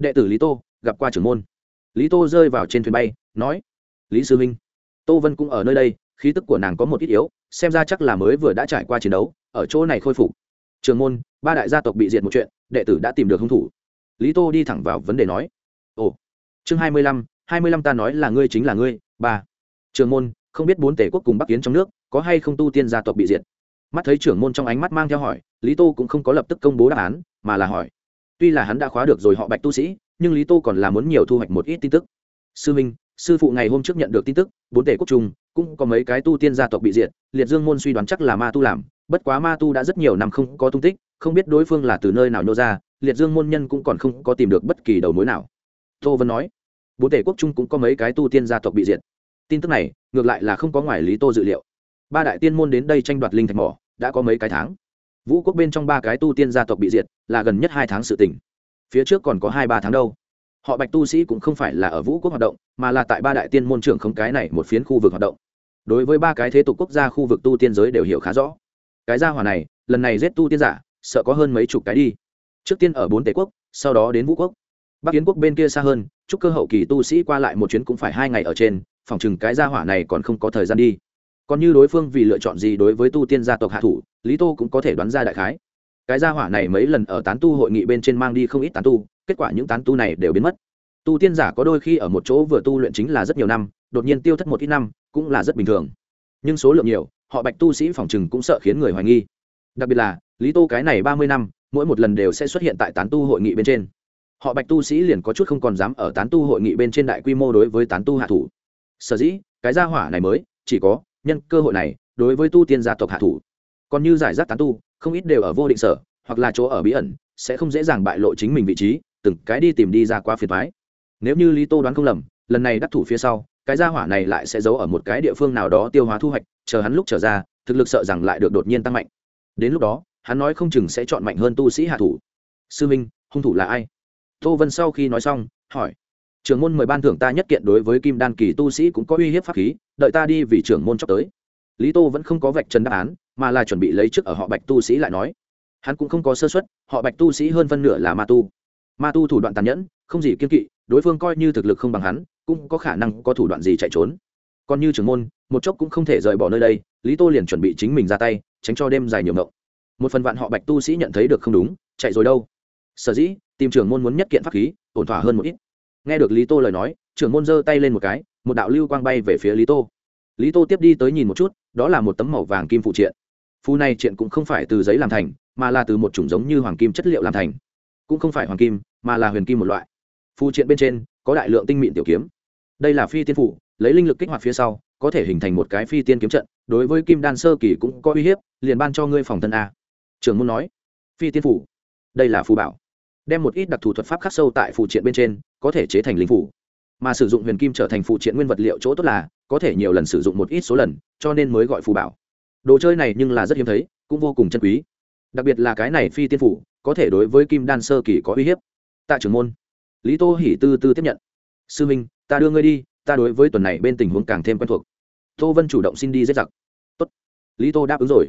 đệ tử lý tô gặp qua trưởng môn. Lý tô rơi vào trên thuyền bay, nói, lý sư minh tô vân cũng ở nơi đây, khí tức của nàng có một ít yếu, xem ra chắc là mới vừa đã trải qua chiến đấu, ở chỗ này khôi phục. Trường môn, ba đại gia tộc bị diệt một chuyện, đệ tử đã tìm được hung thủ. Lý tô đi thẳng vào vấn đề nói, ồ, chương hai mươi lăm, hai mươi lăm ta nói là ngươi chính là ngươi, ba. Trường môn, không biết bốn tể quốc cùng bắc kiến trong nước có hay không tu tiên gia tộc bị diệt. Mắt thấy trưởng môn trong ánh mắt mang theo hỏi, lý tô cũng không có lập tức công bố đáp án, mà là hỏi tuy là hắn đã khóa được rồi họ bạch tu sĩ, nhưng lý tô còn là muốn nhiều thu hoạch một ít tin tức. Sư minh, sư phụ ngày hôm trước nhận được tin tức, bốn tể quốc trung, cũng có mấy cái tu tiên gia tộc bị diệt, liệt dương môn suy đoán chắc là ma tu làm, bất quá ma tu đã rất nhiều năm không có tung tích, không biết đối phương là từ nơi nào nhô ra, liệt dương môn nhân cũng còn không có tìm được bất kỳ đầu mối nào. Tô vân nói, bốn tể quốc trung cũng có mấy cái tu tiên gia tộc bị diệt. Tin tức này, ngược lại là không có ngoài lý tô dự liệu. Ba đại tiên môn đến đây tranh đoạt linh thạch mỏ, đã có mấy cái tháng vũ quốc bên trong ba cái tu tiên gia tộc bị diệt, là gần nhất hai tháng sự tỉnh phía trước còn có hai ba tháng đâu. Họ bạch tu sĩ cũng không phải là ở vũ quốc hoạt động, mà là tại ba đại tiên môn trưởng không cái này một phiến khu vực hoạt động. Đối với ba cái thế tục quốc gia khu vực tu tiên giới đều hiểu khá rõ. Cái gia hỏa này, lần này giết tu tiên giả, sợ có hơn mấy chục cái đi. Trước tiên ở bốn tể quốc, sau đó đến vũ quốc. Bắc kiến quốc bên kia xa hơn, chúc cơ hậu kỳ tu sĩ qua lại một chuyến cũng phải hai ngày ở trên, phòng chừng cái gia hỏa này còn không có thời gian đi. Còn như đối phương vì lựa chọn gì đối với tu tiên gia tộc hạ thủ lý tô cũng có thể đoán ra đại khái. Cái gia hỏa này mấy lần ở tán tu hội nghị bên trên mang đi không ít tán tu, kết quả những tán tu này đều biến mất. Tu tiên giả có đôi khi ở một chỗ vừa tu luyện chính là rất nhiều năm, đột nhiên tiêu thất một ít năm, cũng là rất bình thường. Nhưng số lượng nhiều, họ bạch tu sĩ phòng chừng cũng sợ khiến người hoài nghi. Đặc biệt là, lý tô cái này ba mươi năm, mỗi một lần đều sẽ xuất hiện tại tán tu hội nghị bên trên. Họ bạch tu sĩ liền có chút không còn dám ở tán tu hội nghị bên trên đại quy mô đối với tán tu hạ thủ. Sở dĩ, cái gia hỏa này mới, chỉ có nhân cơ hội này, đối với tu tiên gia tộc hạ thủ còn như giải rác tán tu, không ít đều ở vô định sở, hoặc là chỗ ở bí ẩn, sẽ không dễ dàng bại lộ chính mình vị trí, từng cái đi tìm đi ra qua phiền thoái nếu như lý tô đoán không lầm, lần này đắc thủ phía sau, cái gia hỏa này lại sẽ giấu ở một cái địa phương nào đó tiêu hóa thu hoạch, chờ hắn lúc trở ra, thực lực sợ rằng lại được đột nhiên tăng mạnh. Đến lúc đó, hắn nói không chừng sẽ chọn mạnh hơn tu sĩ hạ thủ. Sư minh, hung thủ là ai? Tô vân sau khi nói xong, hỏi. Trưởng môn mời ban thưởng ta nhất kiện đối với kim đan kỳ tu sĩ cũng có uy hiếp pháp khí, đợi ta đi vì trưởng môn chóc tới lý tô vẫn không có vạch trần đáp án, mà là chuẩn bị lấy trước ở họ bạch tu sĩ lại nói. Hắn cũng không có sơ xuất họ bạch tu sĩ hơn phân nửa là ma tu. Ma tu thủ đoạn tàn nhẫn, không gì kiên kỵ, đối phương coi như thực lực không bằng hắn, cũng có khả năng có thủ đoạn gì chạy trốn. Còn như trưởng môn, một chốc cũng không thể rời bỏ nơi đây, lý tô liền chuẩn bị chính mình ra tay, tránh cho đêm dài nhiều ngộng một phần vạn họ bạch tu sĩ nhận thấy được không đúng, chạy rồi đâu. Sở dĩ, tìm trưởng môn muốn nhất kiện pháp khí, ổn thỏa hơn một ít. Nghe được lý tô lời nói, trưởng môn giơ tay lên một cái, một đạo lưu quang bay về phía lý tô. Lý tô tiếp đi tới nhìn một chút đó là một tấm màu vàng kim phụ triện. Phù này triện cũng không phải từ giấy làm thành, mà là từ một chủng giống như hoàng kim chất liệu làm thành. Cũng không phải hoàng kim, mà là huyền kim một loại. Phù triện bên trên có đại lượng tinh mịn tiểu kiếm. Đây là phi tiên phủ, lấy linh lực kích hoạt phía sau, có thể hình thành một cái phi tiên kiếm trận, đối với kim đan sơ kỳ cũng có uy hiếp, liền ban cho ngươi phòng thân a. Trường môn nói, phi tiên phủ, đây là phù bảo. Đem một ít đặc thù thuật pháp khắc sâu tại phụ triện bên trên, có thể chế thành linh phủ mà sử dụng huyền kim trở thành phụ triện nguyên vật liệu chỗ tốt là, có thể nhiều lần sử dụng một ít số lần, cho nên mới gọi phù bảo. Đồ chơi này nhưng là rất hiếm thấy, cũng vô cùng chân quý. Đặc biệt là cái này phi tiên phủ, có thể đối với kim đan sơ kỳ có uy hiếp. Tạ trưởng môn. Lý tô hỉ tư tư tiếp nhận. Sư minh, ta đưa ngươi đi, ta đối với tuần này bên tình huống càng thêm quen thuộc. Tô vân chủ động xin đi dễ giặc. Tốt. Lý tô đáp ứng rồi.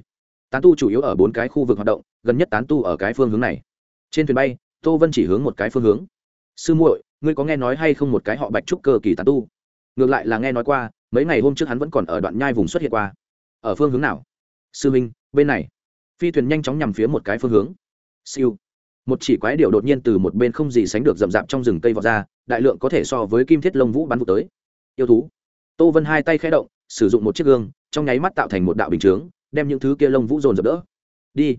Tán tu chủ yếu ở bốn cái khu vực hoạt động, gần nhất tán tu ở cái phương hướng này. Trên thuyền bay, tô vân chỉ hướng một cái phương hướng. Sư muội ngươi có nghe nói hay không một cái họ bạch trúc cơ kỳ tán tu? Ngược lại là nghe nói qua, mấy ngày hôm trước hắn vẫn còn ở đoạn nhai vùng xuất hiện qua. Ở phương hướng nào? Sư minh, bên này. Phi thuyền nhanh chóng nhằm phía một cái phương hướng. Siêu. Một chỉ quái điệu đột nhiên từ một bên không gì sánh được rậm rạp trong rừng cây vọt ra, đại lượng có thể so với kim thiết lông vũ bắn vụ tới. Yêu thú. Tô vân hai tay khẽ động, sử dụng một chiếc gương, trong nháy mắt tạo thành một đạo bình chướng, đem những thứ kia lông vũ dồn dập đỡ. Đi.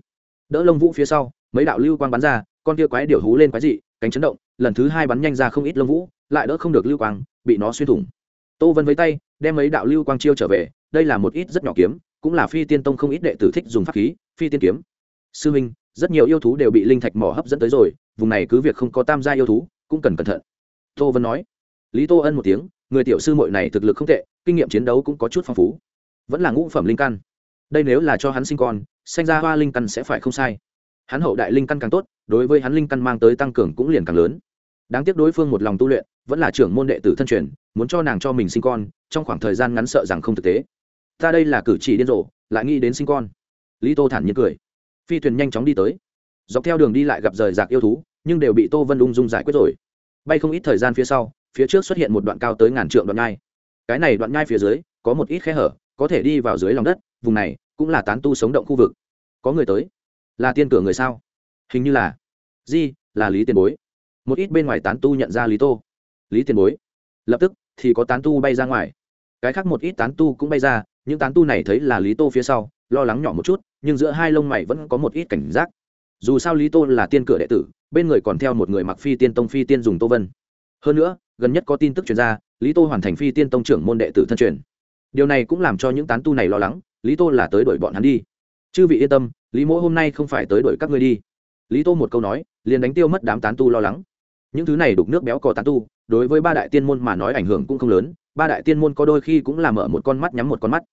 Đỡ lông vũ phía sau, mấy đạo lưu quang bắn ra, con kia quái điệu hú lên quái dị, cánh chấn động lần thứ hai bắn nhanh ra không ít lông vũ, lại đỡ không được lưu quang, bị nó xuyên thủng. Tô vân với tay, đem mấy đạo lưu quang chiêu trở về, đây là một ít rất nhỏ kiếm, cũng là phi tiên tông không ít đệ tử thích dùng pháp khí, phi tiên kiếm. Sư minh, rất nhiều yêu thú đều bị linh thạch mỏ hấp dẫn tới rồi, vùng này cứ việc không có tam gia yêu thú, cũng cần cẩn thận. Tô vân nói. Lý tô ân một tiếng, người tiểu sư mội này thực lực không tệ, kinh nghiệm chiến đấu cũng có chút phong phú. Vẫn là ngũ phẩm linh căn. Đây nếu là cho hắn sinh con sanh ra hoa linh căn sẽ phải không sai hắn hậu đại linh căn càng tốt, đối với hắn linh căn mang tới tăng cường cũng liền càng lớn. Đáng tiếc đối phương một lòng tu luyện, vẫn là trưởng môn đệ tử thân truyền, muốn cho nàng cho mình sinh con, trong khoảng thời gian ngắn sợ rằng không thực tế. Ta đây là cử chỉ điên rồ, lại nghĩ đến sinh con. Lý tô thản nhiên cười. Phi thuyền nhanh chóng đi tới. Dọc theo đường đi lại gặp rời rạc yêu thú, nhưng đều bị tô vân ung dung giải quyết rồi. Bay không ít thời gian phía sau, phía trước xuất hiện một đoạn cao tới ngàn trượng đoạn nhai. Cái này đoạn nhai phía dưới, có một ít khe hở, có thể đi vào dưới lòng đất, vùng này cũng là tán tu sống động khu vực. Có người tới là tiên cửa người sao? Hình như là. Di, là lý tiền bối. Một ít bên ngoài tán tu nhận ra lý tô. Lý tiền bối. Lập tức, thì có tán tu bay ra ngoài. Cái khác một ít tán tu cũng bay ra, những tán tu này thấy là lý tô phía sau, lo lắng nhỏ một chút, nhưng giữa hai lông mày vẫn có một ít cảnh giác. Dù sao lý tô là tiên cửa đệ tử, bên người còn theo một người mặc phi tiên tông phi tiên dùng tô vân. Hơn nữa, gần nhất có tin tức chuyển ra, lý tô hoàn thành phi tiên tông trưởng môn đệ tử thân truyền. Điều này cũng làm cho những tán tu này lo lắng, lý tô là tới đuổi bọn hắn đi chư vị yên tâm, lý mỗ hôm nay không phải tới đuổi các ngươi đi. Lý tô một câu nói, liền đánh tiêu mất đám tán tu lo lắng. Những thứ này đục nước béo cò tán tu, đối với ba đại tiên môn mà nói ảnh hưởng cũng không lớn, ba đại tiên môn có đôi khi cũng làm mở một con mắt nhắm một con mắt.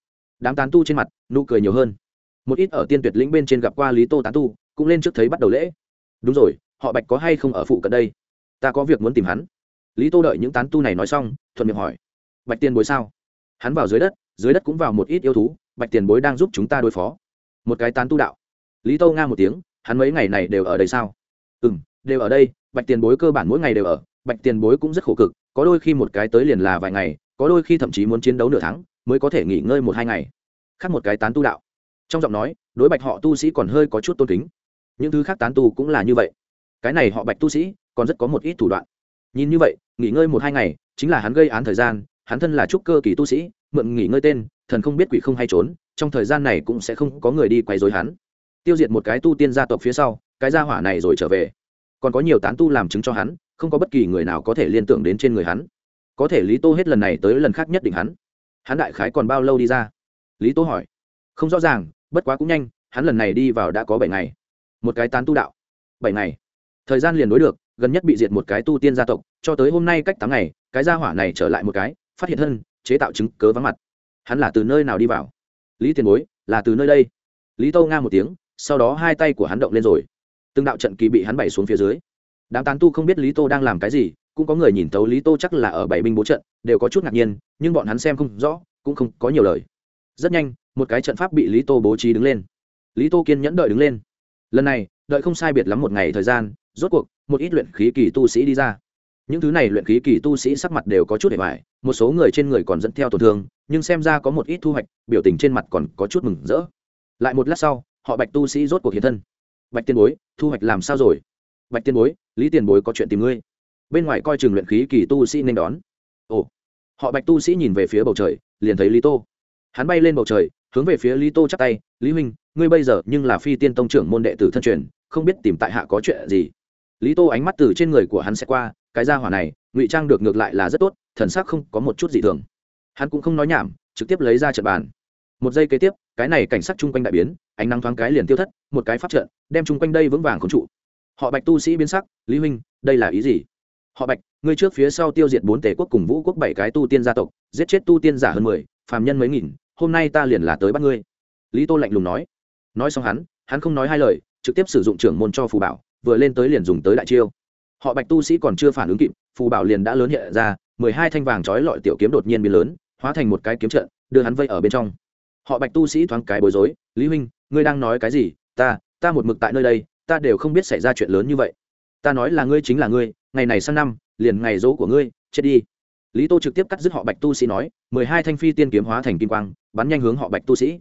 Đám tán tu trên mặt, nụ cười nhiều hơn. Một ít ở tiên tuyệt lĩnh bên trên gặp qua lý tô tán tu, cũng lên trước thấy bắt đầu lễ. Đúng rồi, họ bạch có hay không ở phụ cận đây? Ta có việc muốn tìm hắn. Lý tô đợi những tán tu này nói xong, thuận miệng hỏi. Bạch tiền bối sao? Hắn vào dưới đất dưới đất cũng vào một ít yêu thú, bạch tiền bối đang giúp chúng ta đối phó một cái tán tu đạo. Lý tô nga một tiếng, hắn mấy ngày này đều ở đây sao? Ừ m đều ở đây, bạch tiền bối cơ bản mỗi ngày đều ở, bạch tiền bối cũng rất khổ cực, có đôi khi một cái tới liền là vài ngày, có đôi khi thậm chí muốn chiến đấu nửa tháng, mới có thể nghỉ ngơi một hai ngày. Khác một cái tán tu đạo. Trong giọng nói, đối bạch họ tu sĩ còn hơi có chút tôn kính. Những thứ khác tán tu cũng là như vậy. Cái này họ bạch tu sĩ, còn rất có một ít thủ đoạn. Nhìn như vậy, nghỉ ngơi một hai ngày, chính là hắn gây án thời gian, hắn thân là trúc cơ kỳ tu sĩ, mượn nghỉ ngơi tên thần không biết quỷ không hay trốn, trong thời gian này cũng sẽ không có người đi quay dối hắn. Tiêu diệt một cái tu tiên gia tộc phía sau, cái gia hỏa này rồi trở về. Còn có nhiều tán tu làm chứng cho hắn, không có bất kỳ người nào có thể liên tưởng đến trên người hắn. Có thể lý tô hết lần này tới lần khác nhất định hắn. Hắn đại khái còn bao lâu đi ra? Lý tô hỏi. Không rõ ràng, bất quá cũng nhanh, hắn lần này đi vào đã có bảy ngày. Một cái tán tu đạo. Bảy ngày. Thời gian liền đối được, gần nhất bị diệt một cái tu tiên gia tộc, cho tới hôm nay cách tám ngày, cái gia hỏa này trở lại một cái, phát hiện thân, chế tạo chứng cớ vắng mặt hắn là từ nơi nào đi vào? Lý tiền bối, là từ nơi đây. Lý tâu nga một tiếng, sau đó hai tay của hắn động lên rồi. Từng đạo trận kỳ bị hắn bày xuống phía dưới. Đám tán tu không biết lý tô đang làm cái gì, cũng có người nhìn tấu lý tô chắc là ở bảy binh bố trận, đều có chút ngạc nhiên, nhưng bọn hắn xem không rõ, cũng không có nhiều lời. Rất nhanh, một cái trận pháp bị lý tô bố trí đứng lên. Lý tô kiên nhẫn đợi đứng lên. Lần này, đợi không sai biệt lắm một ngày thời gian, rốt cuộc, một ít luyện khí kỳ tu sĩ đi ra những thứ này luyện khí kỳ tu sĩ sắc mặt đều có chút để hoài, một số người trên người còn dẫn theo tổn thương, nhưng xem ra có một ít thu hoạch, biểu tình trên mặt còn có chút mừng rỡ. Lại một lát sau, họ bạch tu sĩ rốt cuộc hiện thân. Bạch tiền bối, thu hoạch làm sao rồi? Bạch tiền bối, lý tiền bối có chuyện tìm ngươi. Bên ngoài coi trường luyện khí kỳ tu sĩ nên đón. Ồ. Họ bạch tu sĩ nhìn về phía bầu trời, liền thấy lý tô. Hắn bay lên bầu trời, hướng về phía lý tô chắc tay, lý huynh, ngươi bây giờ nhưng là phi tiên tông trưởng môn đệ tử thân truyền, không biết tìm tại hạ có chuyện gì? Lý tô ánh mắt từ trên người của hắn sẽ qua cái gia hỏa này, ngụy trang được ngược lại là rất tốt, thần sắc không có một chút gì thường. Hắn cũng không nói nhảm, trực tiếp lấy ra trận bàn. Một giây kế tiếp, cái này cảnh sắc chung quanh đại biến, ánh nắng thoáng cái liền tiêu thất, một cái phát trận, đem chung quanh đây vững vàng khống trụ. Họ bạch tu sĩ biến sắc, lý huynh, đây là ý gì? Họ bạch, ngươi trước phía sau tiêu diệt bốn tể quốc cùng vũ quốc bảy cái tu tiên gia tộc, giết chết tu tiên giả hơn mười, phàm nhân mấy nghìn, hôm nay ta liền là tới bắt ngươi. Lý tô lạnh lùng nói. Nói xong hắn hắn không nói hai lời, trực tiếp sử dụng trưởng môn cho phù bảo, vừa lên tới liền dùng tới đại chiêu họ bạch tu sĩ còn chưa phản ứng kịp, phù bảo liền đã lớn hiện ra, mười hai thanh vàng trói lọi tiểu kiếm đột nhiên biến lớn, hóa thành một cái kiếm trận, đưa hắn vây ở bên trong. Họ bạch tu sĩ thoáng cái bối rối, lý huynh, ngươi đang nói cái gì? Ta ta một mực tại nơi đây, ta đều không biết xảy ra chuyện lớn như vậy. Ta nói là ngươi chính là ngươi, ngày này sang năm, liền ngày dỗ của ngươi, chết đi. Lý tô trực tiếp cắt dứt họ bạch tu sĩ nói, mười hai thanh phi tiên kiếm hóa thành kim quang, bắn nhanh hướng họ bạch tu sĩ.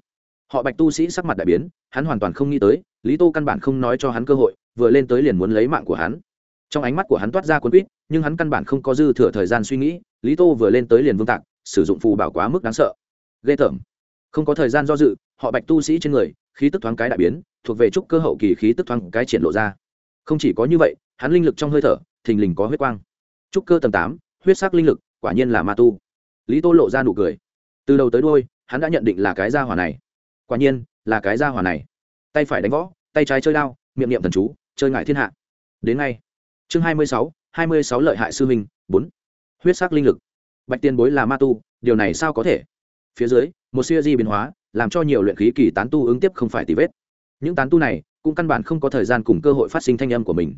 Họ bạch tu sĩ sắc mặt đại biến, hắn hoàn toàn không nghĩ tới, lý tô căn bản không nói cho hắn cơ hội, vừa lên tới liền muốn lấy mạng của hắn trong ánh mắt của hắn toát ra cuốn quýt, nhưng hắn căn bản không có dư thừa thời gian suy nghĩ, lý tô vừa lên tới liền vương tạc, sử dụng phù bảo quá mức đáng sợ. Ghê tởm. Không có thời gian do dự, họ bạch tu sĩ trên người, khí tức thoáng cái đại biến, thuộc về trúc cơ hậu kỳ khí tức thoáng cái triển lộ ra. Không chỉ có như vậy, hắn linh lực trong hơi thở, thình lình có huyết quang. Trúc cơ tầng tám, huyết sắc linh lực, quả nhiên là ma tu. Lý tô lộ ra nụ cười. Từ đầu tới đôi hắn đã nhận định là cái gia hỏa này. Quả nhiên, là cái gia hỏa này. Tay phải đánh võ, tay trái chơi đao, miệng niệm thần chú, chơi ngại thiên hạ. Đến ngay chương hai mươi sáu, hai mươi sáu lợi hại sư minh bốn. Huyết sắc linh lực. Bạch tiền bối là ma tu, điều này sao có thể? Phía dưới, một siêu di biến hóa, làm cho nhiều luyện khí kỳ tán tu ứng tiếp không phải tì vết. Những tán tu này, cũng căn bản không có thời gian cùng cơ hội phát sinh thanh âm của mình.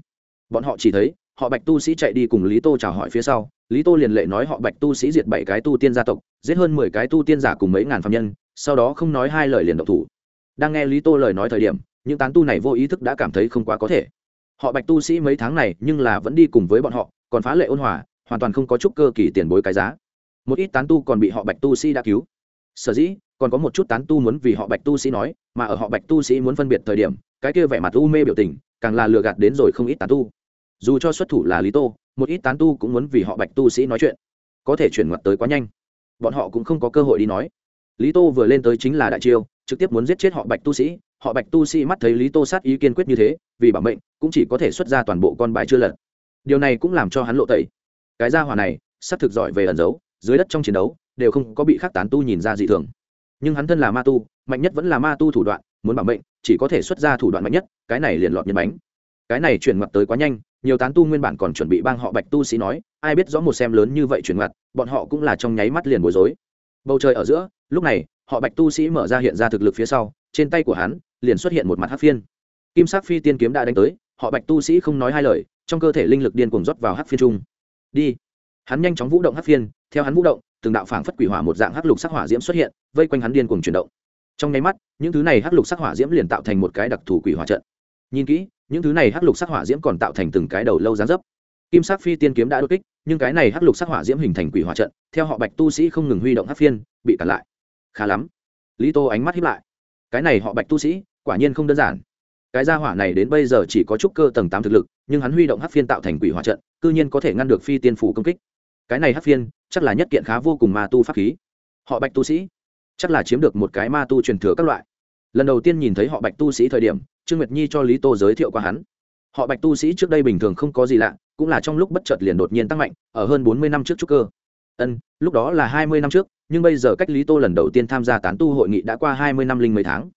Bọn họ chỉ thấy, họ bạch tu sĩ chạy đi cùng lý tô chào hỏi phía sau. Lý tô liền lệ nói họ bạch tu sĩ diệt bảy cái tu tiên gia tộc, giết hơn mười cái tu tiên giả cùng mấy ngàn phạm nhân, sau đó không nói hai lời liền độc thủ. Đang nghe lý tô lời nói thời điểm, những tán tu này vô ý thức đã cảm thấy không quá có thể họ bạch tu sĩ mấy tháng này nhưng là vẫn đi cùng với bọn họ, còn phá lệ ôn hòa, hoàn toàn không có chút cơ kỳ tiền bối cái giá. Một ít tán tu còn bị họ bạch tu sĩ đã cứu. Sở dĩ, còn có một chút tán tu muốn vì họ bạch tu sĩ nói, mà ở họ bạch tu sĩ muốn phân biệt thời điểm, cái kia vẻ mặt u mê biểu tình, càng là lừa gạt đến rồi không ít tán tu. Dù cho xuất thủ là lý tô, một ít tán tu cũng muốn vì họ bạch tu sĩ nói chuyện. Có thể chuyển ngoặt tới quá nhanh. Bọn họ cũng không có cơ hội đi nói. Lý tô vừa lên tới chính là đại chiêu, trực tiếp muốn giết chết họ bạch tu sĩ họ bạch tu sĩ mắt thấy lý tô sát ý kiên quyết như thế, vì bảo mệnh, cũng chỉ có thể xuất ra toàn bộ con bài chưa lật. Điều này cũng làm cho hắn lộ tẩy. Cái gia hỏa này s thực giỏi về ẩn giấu, dưới đất trong chiến đấu, đều không có bị khắc tán tu nhìn ra dị thường. Nhưng hắn thân là ma tu, mạnh nhất vẫn là ma tu thủ đoạn, muốn bảo mệnh, chỉ có thể xuất ra thủ đoạn mạnh nhất, cái này liền lọt nhân bánh. Cái này chuyển mặt tới quá nhanh, nhiều tán tu nguyên bản còn chuẩn bị bang họ bạch tu sĩ nói, ai biết rõ một xem lớn như vậy chuyển mặt bọn họ cũng là trong nháy mắt liền bối rối. Bầu trời ở giữa, lúc này, họ bạch tu sĩ mở ra hiện ra thực lực phía sau, trên tay của hắn liền xuất hiện một mặt hát phiên. Kim sắc phi tiên kiếm đã đánh tới, họ bạch tu sĩ không nói hai lời, trong cơ thể linh lực điên cuồng rót vào hát phiên trung. Đi. Hắn nhanh chóng vũ động hát phiên, theo hắn vũ động, từng đạo phảng phất quỷ hỏa một dạng hắc lục sắc hỏa diễm xuất hiện, vây quanh hắn điên cuồng chuyển động. Trong nháy mắt, những thứ này hắc lục sắc hỏa diễm liền tạo thành một cái đặc thù quỷ hỏa trận. Nhìn kỹ, những thứ này hắc lục sắc hỏa diễm còn tạo thành từng cái đầu lâu dáng dấp. Kim sắc phi tiên kiếm đã đột kích, nhưng cái này hắc lục sắc hỏa diễm hình thành quỷ hỏa trận, theo họ bạch tu sĩ không ngừng huy động hắc phiên, bị cản lại. Khá lắm. Lý tô ánh mắt hiếp lại. Cái này họ bạch tu sĩ quả nhiên không đơn giản. Cái gia hỏa này đến bây giờ chỉ có chút cơ tầng tám thực lực, nhưng hắn huy động hắc phiên tạo thành quỷ hỏa trận, cư nhiên có thể ngăn được phi tiên phủ công kích. Cái này hắc phiên, chắc là nhất kiện khá vô cùng ma tu pháp khí. Họ bạch tu sĩ, chắc là chiếm được một cái ma tu truyền thừa các loại. Lần đầu tiên nhìn thấy họ bạch tu sĩ thời điểm, trương nguyệt nhi cho lý tô giới thiệu qua hắn. Họ bạch tu sĩ trước đây bình thường không có gì lạ, cũng là trong lúc bất chợt liền đột nhiên tăng mạnh, ở hơn bốn mươi năm trước trúc cơ. Ân, lúc đó là hai mươi năm trước, nhưng bây giờ cách lý tô lần đầu tiên tham gia tán tu hội nghị đã qua hai mươi năm linh mấy tháng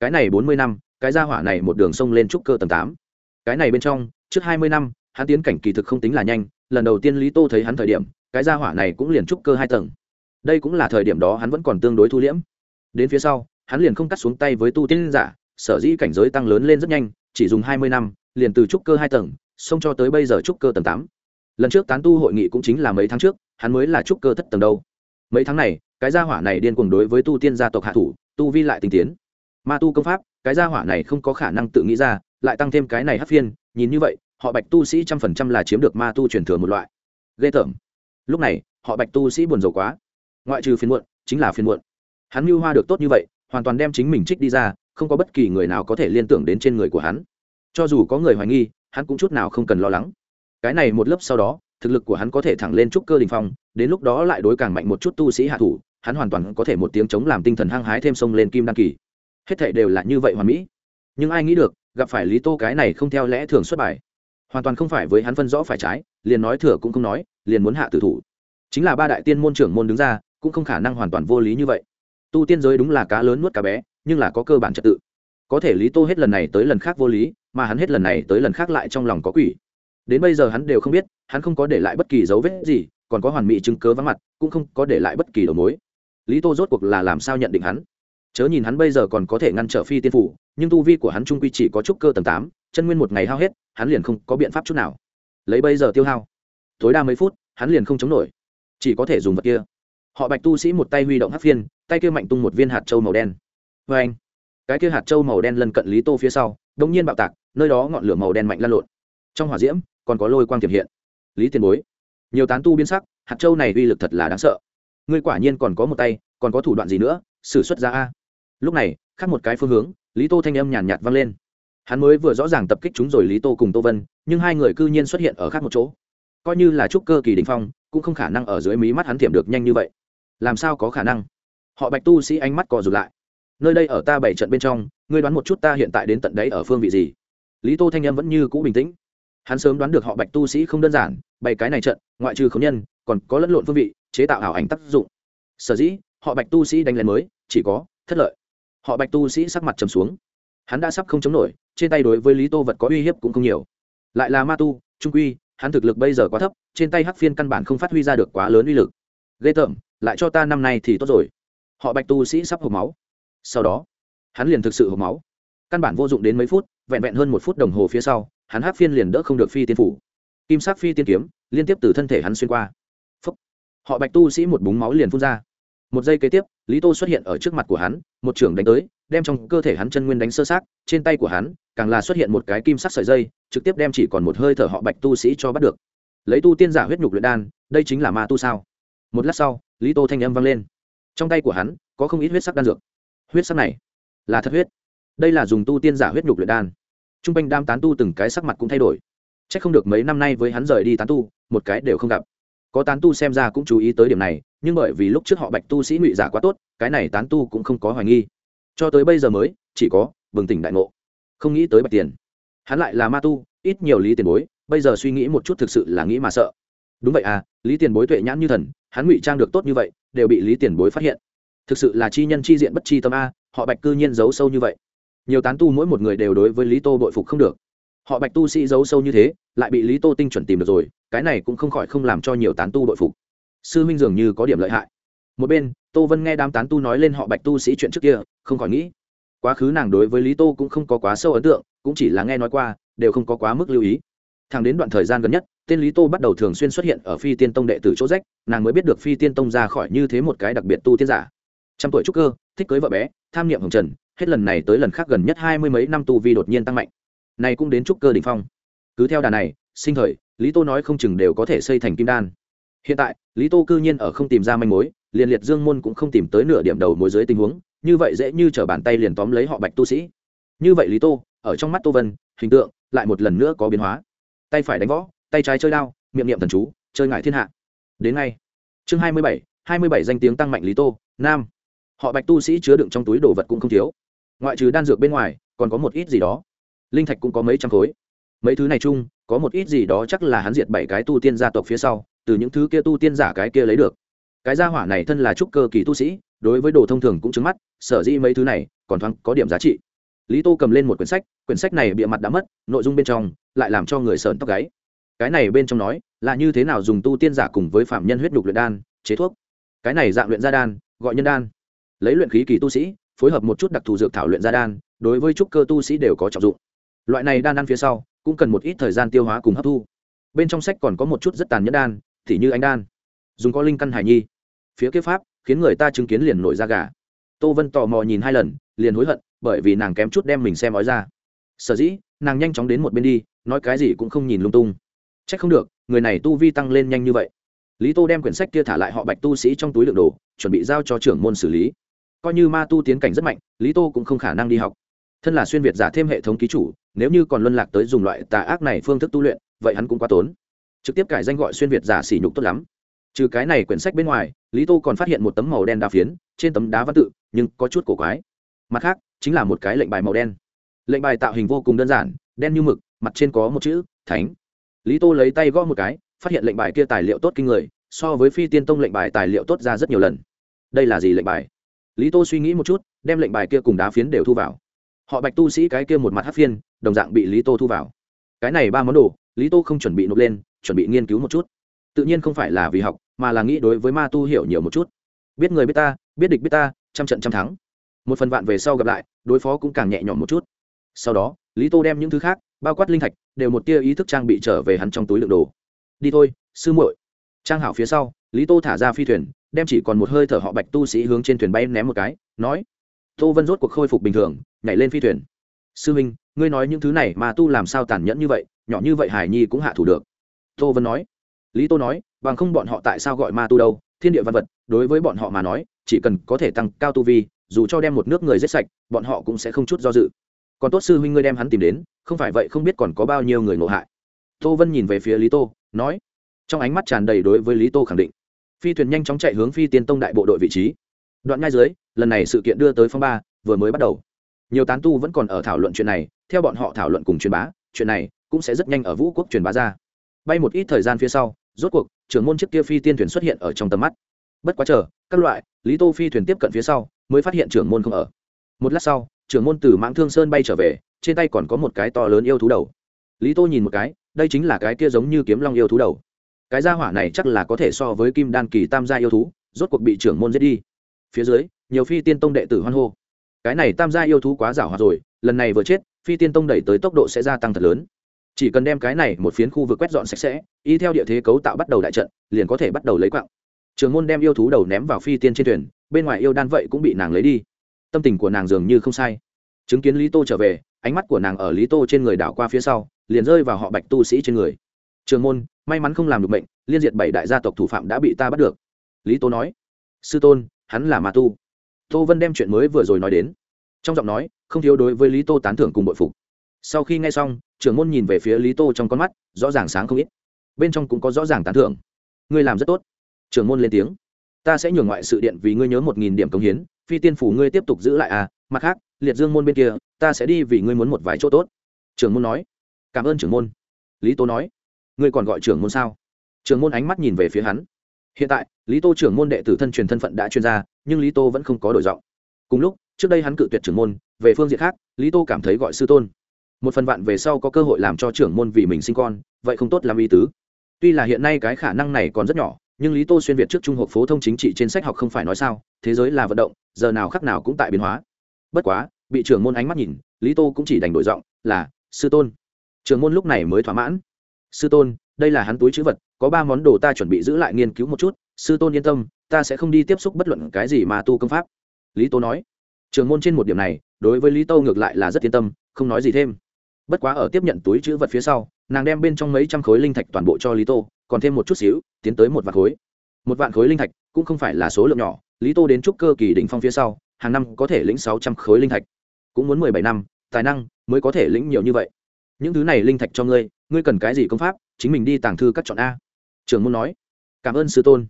cái này bốn mươi năm, cái gia hỏa này một đường sông lên trúc cơ tầng tám. Cái này bên trong, trước hai mươi năm, hắn tiến cảnh kỳ thực không tính là nhanh, lần đầu tiên lý tô thấy hắn thời điểm, cái gia hỏa này cũng liền trúc cơ hai tầng. Đây cũng là thời điểm đó hắn vẫn còn tương đối thu liễm. Đến phía sau, hắn liền không cắt xuống tay với tu tiên giả, sở dĩ cảnh giới tăng lớn lên rất nhanh, chỉ dùng hai mươi năm, liền từ trúc cơ hai tầng, xông cho tới bây giờ trúc cơ tầng tám. Lần trước tán tu hội nghị cũng chính là mấy tháng trước, hắn mới là trúc cơ thất tầng đâu. Mấy tháng này, cái gia hỏa này điên cuồng đối với tu tiên gia tộc hạ thủ, tu vi lại tinh tiến ma tu công pháp, cái gia hỏa này không có khả năng tự nghĩ ra, lại tăng thêm cái này hấp phiên, nhìn như vậy, họ bạch tu sĩ trăm phần trăm là chiếm được ma tu truyền thừa một loại. Ghê tởm. Lúc này, họ bạch tu sĩ buồn rầu quá. Ngoại trừ phiền muộn, chính là phiền muộn. Hắn mưu hoa được tốt như vậy, hoàn toàn đem chính mình trích đi ra, không có bất kỳ người nào có thể liên tưởng đến trên người của hắn. Cho dù có người hoài nghi, hắn cũng chút nào không cần lo lắng. Cái này một lớp sau đó, thực lực của hắn có thể thẳng lên trúc cơ đình phong, đến lúc đó lại đối càng mạnh một chút tu sĩ hạ thủ, hắn hoàn toàn có thể một tiếng chống làm tinh thần hăng hái thêm sông lên kim đăng kỳ hết thảy đều là như vậy hoàn mỹ. Nhưng ai nghĩ được, gặp phải lý tô cái này không theo lẽ thường xuất bài. Hoàn toàn không phải với hắn phân rõ phải trái, liền nói thừa cũng không nói, liền muốn hạ tử thủ. Chính là ba đại tiên môn trưởng môn đứng ra, cũng không khả năng hoàn toàn vô lý như vậy. Tu tiên giới đúng là cá lớn nuốt cá bé, nhưng là có cơ bản trật tự. Có thể lý tô hết lần này tới lần khác vô lý, mà hắn hết lần này tới lần khác lại trong lòng có quỷ. Đến bây giờ hắn đều không biết, hắn không có để lại bất kỳ dấu vết gì, còn có hoàn mỹ chứng cớ vắng mặt, cũng không có để lại bất kỳ đầu mối. Lý tô rốt cuộc là làm sao nhận định hắn? Chớ nhìn hắn bây giờ còn có thể ngăn trở phi tiên phủ, nhưng tu vi của hắn trung quy chỉ có trúc cơ tầng tám, chân nguyên một ngày hao hết, hắn liền không có biện pháp chút nào. Lấy bây giờ tiêu hao, tối đa mấy phút, hắn liền không chống nổi. Chỉ có thể dùng vật kia. Họ bạch tu sĩ một tay huy động hát phiên, tay kia mạnh tung một viên hạt trâu màu đen. Vê anh, cái kia hạt trâu màu đen lân cận lý tô phía sau đ ỗ n g nhiên bạo tạc, nơi đó ngọn lửa màu đen mạnh lan lộn. Trong hỏa diễm, còn có lôi quang tiềm hiện. Lý tiền bối, nhiều tán tu biến sắc, hạt trâu này uy lực thật là đáng sợ. Ngươi quả nhiên còn có một tay, còn có thủ đoạn gì nữa xử xuất ra a? Lúc này, khác một cái phương hướng, lý tô thanh âm nhàn nhạt vang lên. Hắn mới vừa rõ ràng tập kích chúng rồi lý tô cùng tô vân, nhưng hai người cư nhiên xuất hiện ở khác một chỗ. Coi như là trúc cơ kỳ đình phong, cũng không khả năng ở dưới mí mắt hắn thiểm được nhanh như vậy. Làm sao có khả năng? Họ bạch tu sĩ ánh mắt cò rụt lại. Nơi đây ở ta bảy trận bên trong, ngươi đoán một chút ta hiện tại đến tận đấy ở phương vị gì? Lý tô thanh em vẫn như cũ bình tĩnh. Hắn sớm đoán được họ bạch tu sĩ không đơn giản, bày cái này trận, ngoại trừ khống nhân, còn có lẫn lộn phương vị, chế tạo ảo ảnh tác dụng. Sở dĩ, họ bạch tu sĩ đánh lén mới, chỉ có thất lợi họ bạch tu sĩ sắc mặt trầm xuống. Hắn đã sắp không chống nổi, trên tay đối với lý tô vật có uy hiếp cũng không nhiều. Lại là ma tu, trung quy, hắn thực lực bây giờ quá thấp, trên tay hắc phiên căn bản không phát huy ra được quá lớn uy lực. Ghê tởm, lại cho ta năm nay thì tốt rồi. Họ bạch tu sĩ sắp hộp máu. Sau đó, hắn liền thực sự hộp máu. Căn bản vô dụng đến mấy phút, vẹn vẹn hơn một phút đồng hồ phía sau, hắn hắc phiên liền đỡ không được phi tiên phủ. Kim sắc phi tiên kiếm, liên tiếp từ thân thể hắn xuyên qua. Phúc. họ bạch tu sĩ một búng máu liền phun ra. Một giây kế tiếp, lý tô xuất hiện ở trước mặt của hắn một trưởng đánh tới, đem trong cơ thể hắn chân nguyên đánh sơ sát trên tay của hắn, càng là xuất hiện một cái kim sắc sợi dây, trực tiếp đem chỉ còn một hơi thở họ bạch tu sĩ cho bắt được. Lấy tu tiên giả huyết nhục luyện đan, đây chính là ma tu sao? Một lát sau, lý tô thanh âm vang lên. Trong tay của hắn, có không ít huyết sắc đan dược. Huyết sắc này, là thật huyết. Đây là dùng tu tiên giả huyết nhục luyện đan. T r u n g quanh đam tán tu từng cái sắc mặt cũng thay đổi. C h ắ c không được mấy năm nay với hắn rời đi tán tu, một cái đều không gặp. Có tán tu xem ra cũng chú ý tới điểm này nhưng bởi vì lúc trước họ bạch tu sĩ ngụy giả quá tốt, cái này tán tu cũng không có hoài nghi. Cho tới bây giờ mới, chỉ có bừng tỉnh đại ngộ, không nghĩ tới bạch tiền. Hắn lại là ma tu, ít nhiều lý tiền bối, bây giờ suy nghĩ một chút thực sự là nghĩ mà sợ. Đúng vậy à lý tiền bối tuệ nhãn như thần, hắn ngụy trang được tốt như vậy, đều bị lý tiền bối phát hiện. Thực sự là chi nhân chi diện bất chi tâm a, họ bạch cư nhiên giấu sâu như vậy. Nhiều tán tu mỗi một người đều đối với lý tô bội phục không được. Họ bạch tu sĩ giấu sâu như thế, lại bị lý tô tinh chuẩn tìm được rồi, cái này cũng không khỏi không làm cho nhiều tán tu bội phục sư huynh dường như có điểm lợi hại. Một bên, tô vân nghe đám tán tu nói lên họ bạch tu sĩ chuyện trước kia, không khỏi nghĩ. Quá khứ nàng đối với lý tô cũng không có quá sâu ấn tượng, cũng chỉ là nghe nói qua, đều không có quá mức lưu ý. Thẳng đến đoạn thời gian gần nhất, tên lý tô bắt đầu thường xuyên xuất hiện ở phi tiên tông đệ tử chỗ rách, nàng mới biết được phi tiên tông ra khỏi như thế một cái đặc biệt tu tiên giả. Trăm tuổi trúc cơ, thích cưới vợ bé, tham niệm hồng trần, hết lần này tới lần khác gần nhất hai mươi mấy năm tu vi đột nhiên tăng mạnh. Này cũng đến trúc cơ đỉnh phong. Cứ theo đà này, sinh thời, lý tô nói không chừng đều có thể xây thành kim đan hiện tại, lý tô cư nhiên ở không tìm ra manh mối, liền liệt dương môn cũng không tìm tới nửa điểm đầu mối dưới tình huống, như vậy dễ như t bàn tay liền tóm lấy họ bạch tu sĩ. Như vậy lý tô, ở trong mắt tô vân, hình tượng lại một lần nữa có biến hóa. Tay phải đánh võ, tay trái chơi đao, miệng niệm thần chú, chơi ngại thiên hạ. Đến ngay. Chương hai mươi bảy, hai mươi bảy danh tiếng tăng mạnh lý tô, nam. Họ bạch tu sĩ chứa đựng trong túi đồ vật cũng không thiếu. Ngoại trừ đan dược bên ngoài, còn có một ít gì đó. Linh thạch cũng có mấy trăm khối. Mấy thứ này chung, có một ít gì đó chắc là hắn diệt bảy cái tu tiên gia tộc phía sau từ những thứ kia tu tiên giả cái kia lấy được. Cái gia hỏa này thân là trúc cơ kỳ tu sĩ, đối với đồ thông thường cũng trứng mắt, sở dĩ mấy thứ này còn thoáng có điểm giá trị. Lý tô cầm lên một quyển sách quyển sách này bịa mặt đã mất, nội dung bên trong lại làm cho người sợn tóc gáy. Cái này bên trong nói là như thế nào dùng tu tiên giả cùng với phạm nhân huyết đục luyện đan, chế thuốc. Cái này dạng luyện ra đan, gọi nhân đan. Lấy luyện khí kỳ tu sĩ, phối hợp một chút đặc thù dược thảo luyện ra đan, đối với trúc cơ tu sĩ đều có trọng dụng. Loại này đan ăn phía sau, cũng cần một ít thời gian tiêu hóa cùng hấp thu. Bên trong sách còn có một chút rất tàn nhẫn đan thì như anh đan. Dùng có linh căn hải nhi. Phía kiếp pháp, khiến người ta chứng kiến liền nổi da gà. Tô vân tò mò nhìn hai lần, liền hối hận, bởi vì nàng kém chút đem mình xem ói ra. Sở dĩ, nàng nhanh chóng đến một bên đi, nói cái gì cũng không nhìn lung tung. C h ắ c không được, người này tu vi tăng lên nhanh như vậy. Lý tô đem quyển sách kia thả lại họ bạch tu sĩ trong túi lượng đồ, chuẩn bị giao cho trưởng môn xử lý. Coi như ma tu tiến cảnh rất mạnh, lý tô cũng không khả năng đi học. Thân là xuyên việt giả thêm hệ thống ký chủ, nếu như còn luân lạc tới dùng loại tà ác này phương thức tu luyện, vậy hắn cũng quá tốn trực tiếp cải danh gọi xuyên việt giả sỉ nhục tốt lắm. Trừ cái này quyển sách bên ngoài, lý tô còn phát hiện một tấm màu đen đá phiến, trên tấm đá văn tự, nhưng có chút cổ quái. Mặt khác, chính là một cái lệnh bài màu đen. Lệnh bài tạo hình vô cùng đơn giản, đen như mực, mặt trên có một chữ, thánh. Lý tô lấy tay gõ một cái, phát hiện lệnh bài kia tài liệu tốt kinh người, so với phi tiên tông lệnh bài tài liệu tốt ra rất nhiều lần. Đây là gì lệnh bài? Lý tô suy nghĩ một chút, đem lệnh bài kia cùng đá phiến đều thu vào. Họ bạch tu sĩ cái kia một mặt hát phiên, đồng dạng bị lý tô thu vào. Cái này ba món đồ, lý tô không chuẩn bị nộp lên chuẩn bị nghiên cứu một chút. Tự nhiên không phải là vì học, mà là nghĩ đối với ma tu hiểu nhiều một chút. Biết người biết ta, biết địch biết ta, trăm trận trăm thắng. Một phần vạn về sau gặp lại, đối phó cũng càng nhẹ nhõm một chút. Sau đó, lý tô đem những thứ khác, bao quát linh thạch, đều một tia ý thức trang bị trở về hắn trong túi lượng đồ. Đi thôi, sư muội. Trang hảo phía sau, lý tô thả ra phi thuyền, đem chỉ còn một hơi thở họ bạch tu sĩ hướng trên thuyền bay ném một cái, nói, tô vân rốt cuộc khôi phục bình thường, nhảy lên phi thuyền. Sư huynh, ngươi nói những thứ này mà tu làm sao tàn nhẫn như vậy, nhỏ như vậy hải nhi cũng hạ thủ được tô vân nói. Lý tô nói, bằng không bọn họ tại sao gọi ma tu đâu, thiên địa văn vật, đối với bọn họ mà nói, chỉ cần có thể tăng cao tu vi, dù cho đem một nước người giết sạch, bọn họ cũng sẽ không chút do dự. Còn tốt sư huynh ngươi đem hắn tìm đến, không phải vậy không biết còn có bao nhiêu người ngộ hại. Tô vân nhìn về phía lý tô, nói. Trong ánh mắt tràn đầy đối với lý tô khẳng định. Phi thuyền nhanh chóng chạy hướng phi tiên tông đại bộ đội vị trí. Đoạn ngay dưới, lần này sự kiện đưa tới phong ba, vừa mới bắt đầu. Nhiều tán tu vẫn còn ở thảo luận chuyện này, theo bọn họ thảo luận cùng truyền bá, chuyện này cũng sẽ rất nhanh ở vũ quốc truyền bá ra bay một ít thời gian phía sau, rốt cuộc, trưởng môn chiếc kia phi tiên thuyền xuất hiện ở trong tầm mắt. Bất quá chờ, các loại, lý tô phi thuyền tiếp cận phía sau, mới phát hiện trưởng môn không ở. Một lát sau, trưởng môn từ mãng thương sơn bay trở về, trên tay còn có một cái to lớn yêu thú đầu. Lý tô nhìn một cái, đây chính là cái kia giống như kiếm long yêu thú đầu. Cái gia hỏa này chắc là có thể so với kim đan kỳ tam gia yêu thú, rốt cuộc bị trưởng môn giết đi. Phía dưới, nhiều phi tiên tông đệ tử hoan hô. Cái này tam gia yêu thú quá giảo hòa rồi, lần này vừa chết, phi tiên tông đẩy tới tốc độ sẽ gia tăng thật lớn chỉ cần đem cái này một phiến khu vực quét dọn sạch sẽ, y theo địa thế cấu tạo bắt đầu đại trận, liền có thể bắt đầu lấy quặng trường môn đem yêu thú đầu ném vào phi tiên trên thuyền, bên ngoài yêu đan vậy cũng bị nàng lấy đi. Tâm tình của nàng dường như không sai. Chứng kiến lý tô trở về, ánh mắt của nàng ở lý tô trên người đảo qua phía sau, liền rơi vào họ bạch tu sĩ trên người. Trường môn, may mắn không làm được bệnh liên diệt bảy đại gia tộc thủ phạm đã bị ta bắt được. Lý tô nói. Sư tôn, hắn là ma tu. Tô vân đem chuyện mới vừa rồi nói đến. Trong giọng nói, không thiếu đối với lý tô tán thưởng cùng bội phục sau khi nghe xong, trưởng môn nhìn về phía lý tô trong con mắt, rõ ràng sáng không ít. Bên trong cũng có rõ ràng tán thưởng. Ngươi làm rất tốt. Trưởng môn lên tiếng. Ta sẽ nhường ngoại sự điện vì ngươi nhớ một nghìn điểm công hiến, phi tiên phủ ngươi tiếp tục giữ lại à mặt khác, liệt dương môn bên kia, ta sẽ đi vì ngươi muốn một vài chỗ tốt. Trưởng môn nói. Cảm ơn trưởng môn. Lý tô nói. Ngươi còn gọi trưởng môn sao? Trưởng môn ánh mắt nhìn về phía hắn. Hiện tại, lý tô trưởng môn đệ tử thân truyền thân phận đã chuyên gia nhưng lý tô vẫn không có đổi giọng. Cùng lúc, trước đây hắn cự tuyệt trưởng môn, về phương diện khác, lý tô cảm thấy gọi sư tôn một phần vạn về sau có cơ hội làm cho trưởng môn vì mình sinh con, vậy không tốt làm ý tứ. Tuy là hiện nay cái khả năng này còn rất nhỏ, nhưng lý tô xuyên việt trước trung học phổ thông chính trị trên sách học không phải nói sao, thế giới là vận động, giờ nào khắc nào cũng tại biến hóa. Bất quá, bị trưởng môn ánh mắt nhìn, lý tô cũng chỉ đành đổi giọng, là, sư tôn. Trưởng môn lúc này mới thỏa mãn. Sư tôn, đây là hắn túi chữ vật, có ba món đồ ta chuẩn bị giữ lại nghiên cứu một chút, sư tôn yên tâm, ta sẽ không đi tiếp xúc bất luận cái gì mà tu công pháp. Lý tô nói. Trưởng môn trên một điểm này, đối với lý tô ngược lại là rất yên tâm, không nói gì thêm bất quá ở tiếp nhận túi chữ vật phía sau, nàng đem bên trong mấy trăm khối linh thạch toàn bộ cho lý tô, còn thêm một chút xíu, tiến tới một vạn khối. Một vạn khối linh thạch cũng không phải là số lượng nhỏ, lý tô đến trúc cơ kỳ đỉnh phong phía sau, hàng năm có thể lĩnh sáu trăm khối linh thạch. Cũng muốn mười bảy năm, tài năng mới có thể lĩnh nhiều như vậy. Những thứ này linh thạch cho ngươi ngươi cần cái gì công pháp, chính mình đi tàng thư các chọn a. Trường môn nói. Cảm ơn sư tôn.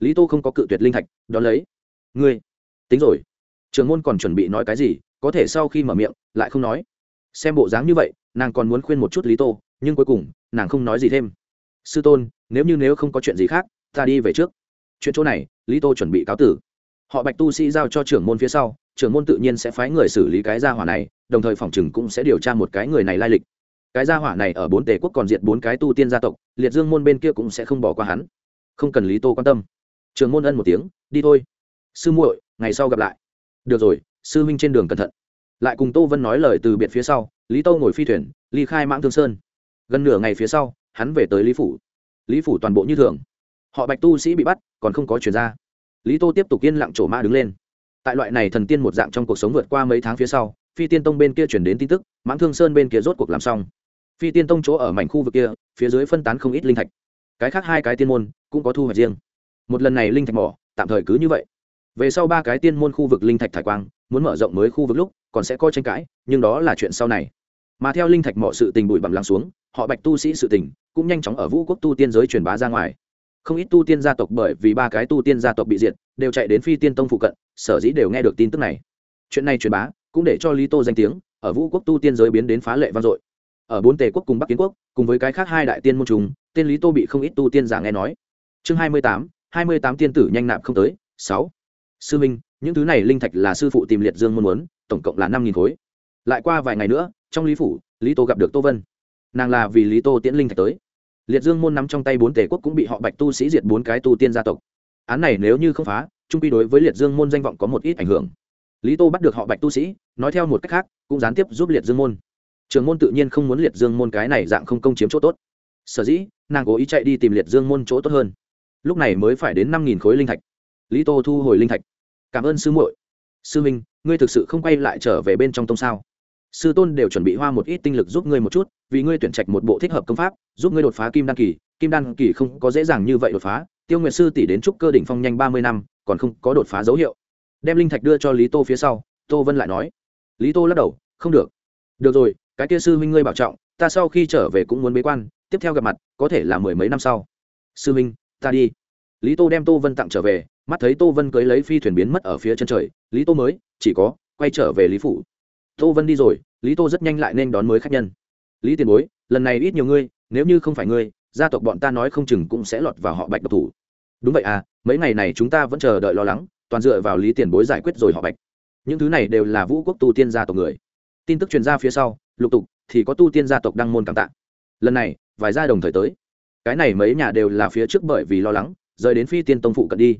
Lý tô không có cự tuyệt linh thạch đ ó lấy. Ngươi, tính rồi. Trường môn còn chuẩn bị nói cái gì, có thể sau khi mở miệng, lại không nói. Xem bộ dáng như vậy nàng còn muốn khuyên một chút lý tô, nhưng cuối cùng, nàng không nói gì thêm. Sư tôn, nếu như nếu không có chuyện gì khác, ta đi về trước. Chuyện chỗ này, lý tô chuẩn bị cáo tử. Họ bạch tu sĩ giao cho trưởng môn phía sau, trưởng môn tự nhiên sẽ phái người xử lý cái gia hỏa này, đồng thời phòng chừng cũng sẽ điều tra một cái người này lai lịch. Cái gia hỏa này ở bốn tề quốc còn diệt bốn cái tu tiên gia tộc, liệt dương môn bên kia cũng sẽ không bỏ qua hắn. Không cần lý tô quan tâm. Trường môn ân một tiếng, đi thôi. Sư muội, ngày sau gặp lại. Được rồi, sư huynh trên đường cẩn thận lại cùng tô vân nói lời từ biệt phía sau, lý tô ngồi phi thuyền, ly khai mãng thương sơn. Gần nửa ngày phía sau, hắn về tới lý phủ. Lý phủ toàn bộ như thường. Họ bạch tu sĩ bị bắt, còn không có chuyển ra. Lý tô tiếp tục yên lặng trổ ma đứng lên. Tại loại này thần tiên một dạng trong cuộc sống vượt qua mấy tháng phía sau, phi tiên tông bên kia chuyển đến tin tức, mãng thương sơn bên kia rốt cuộc làm xong. Phi tiên tông chỗ ở mảnh khu vực kia, phía dưới phân tán không ít linh thạch. Cái khác hai cái tiên môn cũng có thu hoạch riêng. Một lần này linh thạch mỏ, tạm thời cứ như vậy. Về sau ba cái tiên môn khu vực linh thạch thải quang muốn mở rộng mới khu vực lúc, còn sẽ có tranh cãi, nhưng đó là chuyện sau này. Mà theo linh thạch mọi sự tình bụi bặm lắng xuống, họ bạch tu sĩ sự tình cũng nhanh chóng ở vũ quốc tu tiên giới truyền bá ra ngoài. Không ít tu tiên gia tộc bởi vì ba cái tu tiên gia tộc bị diệt, đều chạy đến phi tiên tông phụ cận, sở dĩ đều nghe được tin tức này. Chuyện này truyền bá cũng để cho lý tô danh tiếng ở vũ quốc tu tiên giới biến đến phá lệ vang dội. Ở bốn tề quốc cùng bắc kiến quốc, cùng với cái khác hai đại tiên môn trùng, tên lý tô bị không ít tu tiên giả nghe nói. Chương hai mươi tám, hai mươi tám tiên tử nhanh nạp không tới, sáu. Sư minh những thứ này linh thạch là sư phụ tìm liệt dương môn muốn, tổng cộng là năm nghìn khối. Lại qua vài ngày nữa, trong lý phủ, lý tô gặp được tô vân. Nàng là vì lý tô tiễn linh thạch tới. Liệt dương môn nắm trong tay bốn tề quốc cũng bị họ bạch tu sĩ diệt bốn cái tu tiên gia tộc. Án này nếu như không phá, trung quy đối với liệt dương môn danh vọng có một ít ảnh hưởng. Lý tô bắt được họ bạch tu sĩ, nói theo một cách khác, cũng gián tiếp giúp liệt dương môn. Trường môn tự nhiên không muốn liệt dương môn cái này dạng không công chiếm chỗ tốt. Sở dĩ, nàng cố ý chạy đi tìm liệt dương môn chỗ tốt hơn. Lúc này mới phải đến năm nghìn khối linh thạch. Lý tô thu hồi linh thạch cảm ơn sư muội. Sư minh ngươi thực sự không quay lại trở về bên trong tông sao? Sư tôn đều chuẩn bị hoa một ít tinh lực giúp ngươi một chút, vì ngươi tuyển trạch một bộ thích hợp công pháp, giúp ngươi đột phá kim đan kỳ. Kim đan kỳ không có dễ dàng như vậy đột phá. Tiêu nguyệt sư tỷ đến trúc cơ đỉnh phong nhanh ba mươi năm, còn không có đột phá dấu hiệu. Đem linh thạch đưa cho lý tô phía sau, tô vân lại nói. Lý tô lắc đầu, không được. Được rồi, cái kia sư huynh ngươi bảo trọng, ta sau khi trở về cũng muốn bế quan, tiếp theo gặp mặt, có thể là mười mấy năm sau. Sư huynh, ta đi. Lý tô đem tô vân tặng trở về mắt thấy tô vân cưới lấy phi thuyền biến mất ở phía chân trời, lý tô mới, chỉ có, quay trở về lý phủ. Tô vân đi rồi, lý tô rất nhanh lại nên đón mới khách nhân. Lý tiền bối, lần này ít nhiều ngươi, nếu như không phải ngươi, gia tộc bọn ta nói không chừng cũng sẽ lọt vào họ bạch độc thủ. Đúng vậy à mấy ngày này chúng ta vẫn chờ đợi lo lắng, toàn dựa vào lý tiền bối giải quyết rồi họ bạch. Những thứ này đều là vũ quốc tu tiên gia tộc người. Tin tức truyền ra phía sau, lục tục, thì có tu tiên gia tộc đăng môn cảm tạ. Lần này, vài gia đồng thời tới. Cái này mấy nhà đều là phía trước bởi vì lo lắng, rời đến phi tiên tông phụ cận đi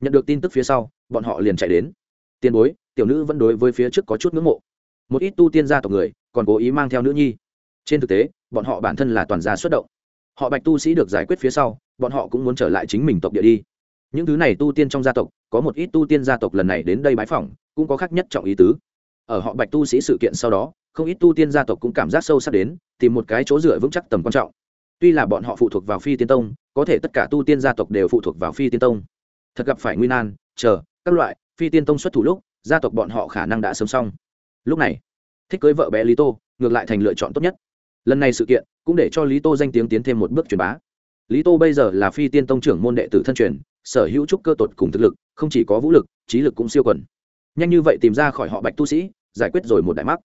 nhận được tin tức phía sau, bọn họ liền chạy đến. Tiền bối, tiểu nữ vẫn đối với phía trước có chút ngưỡng mộ. Một ít tu tiên gia tộc người, còn cố ý mang theo nữ nhi. Trên thực tế, bọn họ bản thân là toàn gia xuất động. Họ bạch tu sĩ được giải quyết phía sau, bọn họ cũng muốn trở lại chính mình tộc địa đi. Những thứ này tu tiên trong gia tộc, có một ít tu tiên gia tộc lần này đến đây bái phỏng, cũng có khác nhất trọng ý tứ. Ở họ bạch tu sĩ sự kiện sau đó, không ít tu tiên gia tộc cũng cảm giác sâu sắc đến, tìm một cái chỗ dựa vững chắc tầm quan trọng. Tuy là bọn họ phụ thuộc vào phi tiên tông, có thể tất cả tu tiên gia tộc đều phụ thuộc vào phi tiên tông thật gặp phải nguy nan, chờ, các loại, phi tiên tông xuất thủ lúc, gia tộc bọn họ khả năng đã sớm xong. Lúc này, thích cưới vợ bé lý tô, ngược lại thành lựa chọn tốt nhất. Lần này sự kiện, cũng để cho lý tô danh tiếng tiến thêm một bước truyền bá. Lý tô bây giờ là phi tiên tông trưởng môn đệ tử thân truyền, sở hữu trúc cơ tột cùng thực lực, không chỉ có vũ lực, trí lực cũng siêu quần. Nhanh như vậy tìm ra khỏi họ bạch tu sĩ, giải quyết rồi một đại mắc.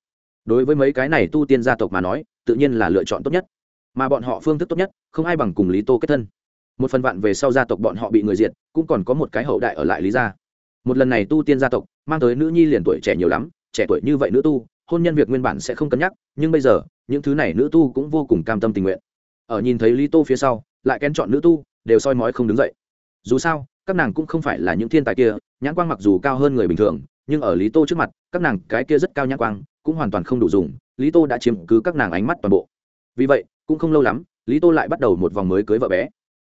Đối với mấy cái này tu tiên gia tộc mà nói, tự nhiên là lựa chọn tốt nhất. Mà bọn họ phương thức tốt nhất, không ai bằng cùng lý tô kết thân một phần vạn về sau gia tộc bọn họ bị người diệt, cũng còn có một cái hậu đại ở lại lý gia. Một lần này tu tiên gia tộc, mang tới nữ nhi liền tuổi trẻ nhiều lắm, trẻ tuổi như vậy nữ tu, hôn nhân việc nguyên bản sẽ không cân nhắc, nhưng bây giờ, những thứ này nữ tu cũng vô cùng cam tâm tình nguyện. Ở nhìn thấy lý tô phía sau, lại kén chọn nữ tu, đều soi mói không đứng dậy. Dù sao, các nàng cũng không phải là những thiên tài kia, nhãn quang mặc dù cao hơn người bình thường, nhưng ở lý tô trước mặt, các nàng cái kia rất cao nhãn quang, cũng hoàn toàn không đủ dùng, lý tô đã chiếm cứ các nàng ánh mắt toàn bộ. Vì vậy, cũng không lâu lắm, lý tô lại bắt đầu một vòng mới cưới vợ bé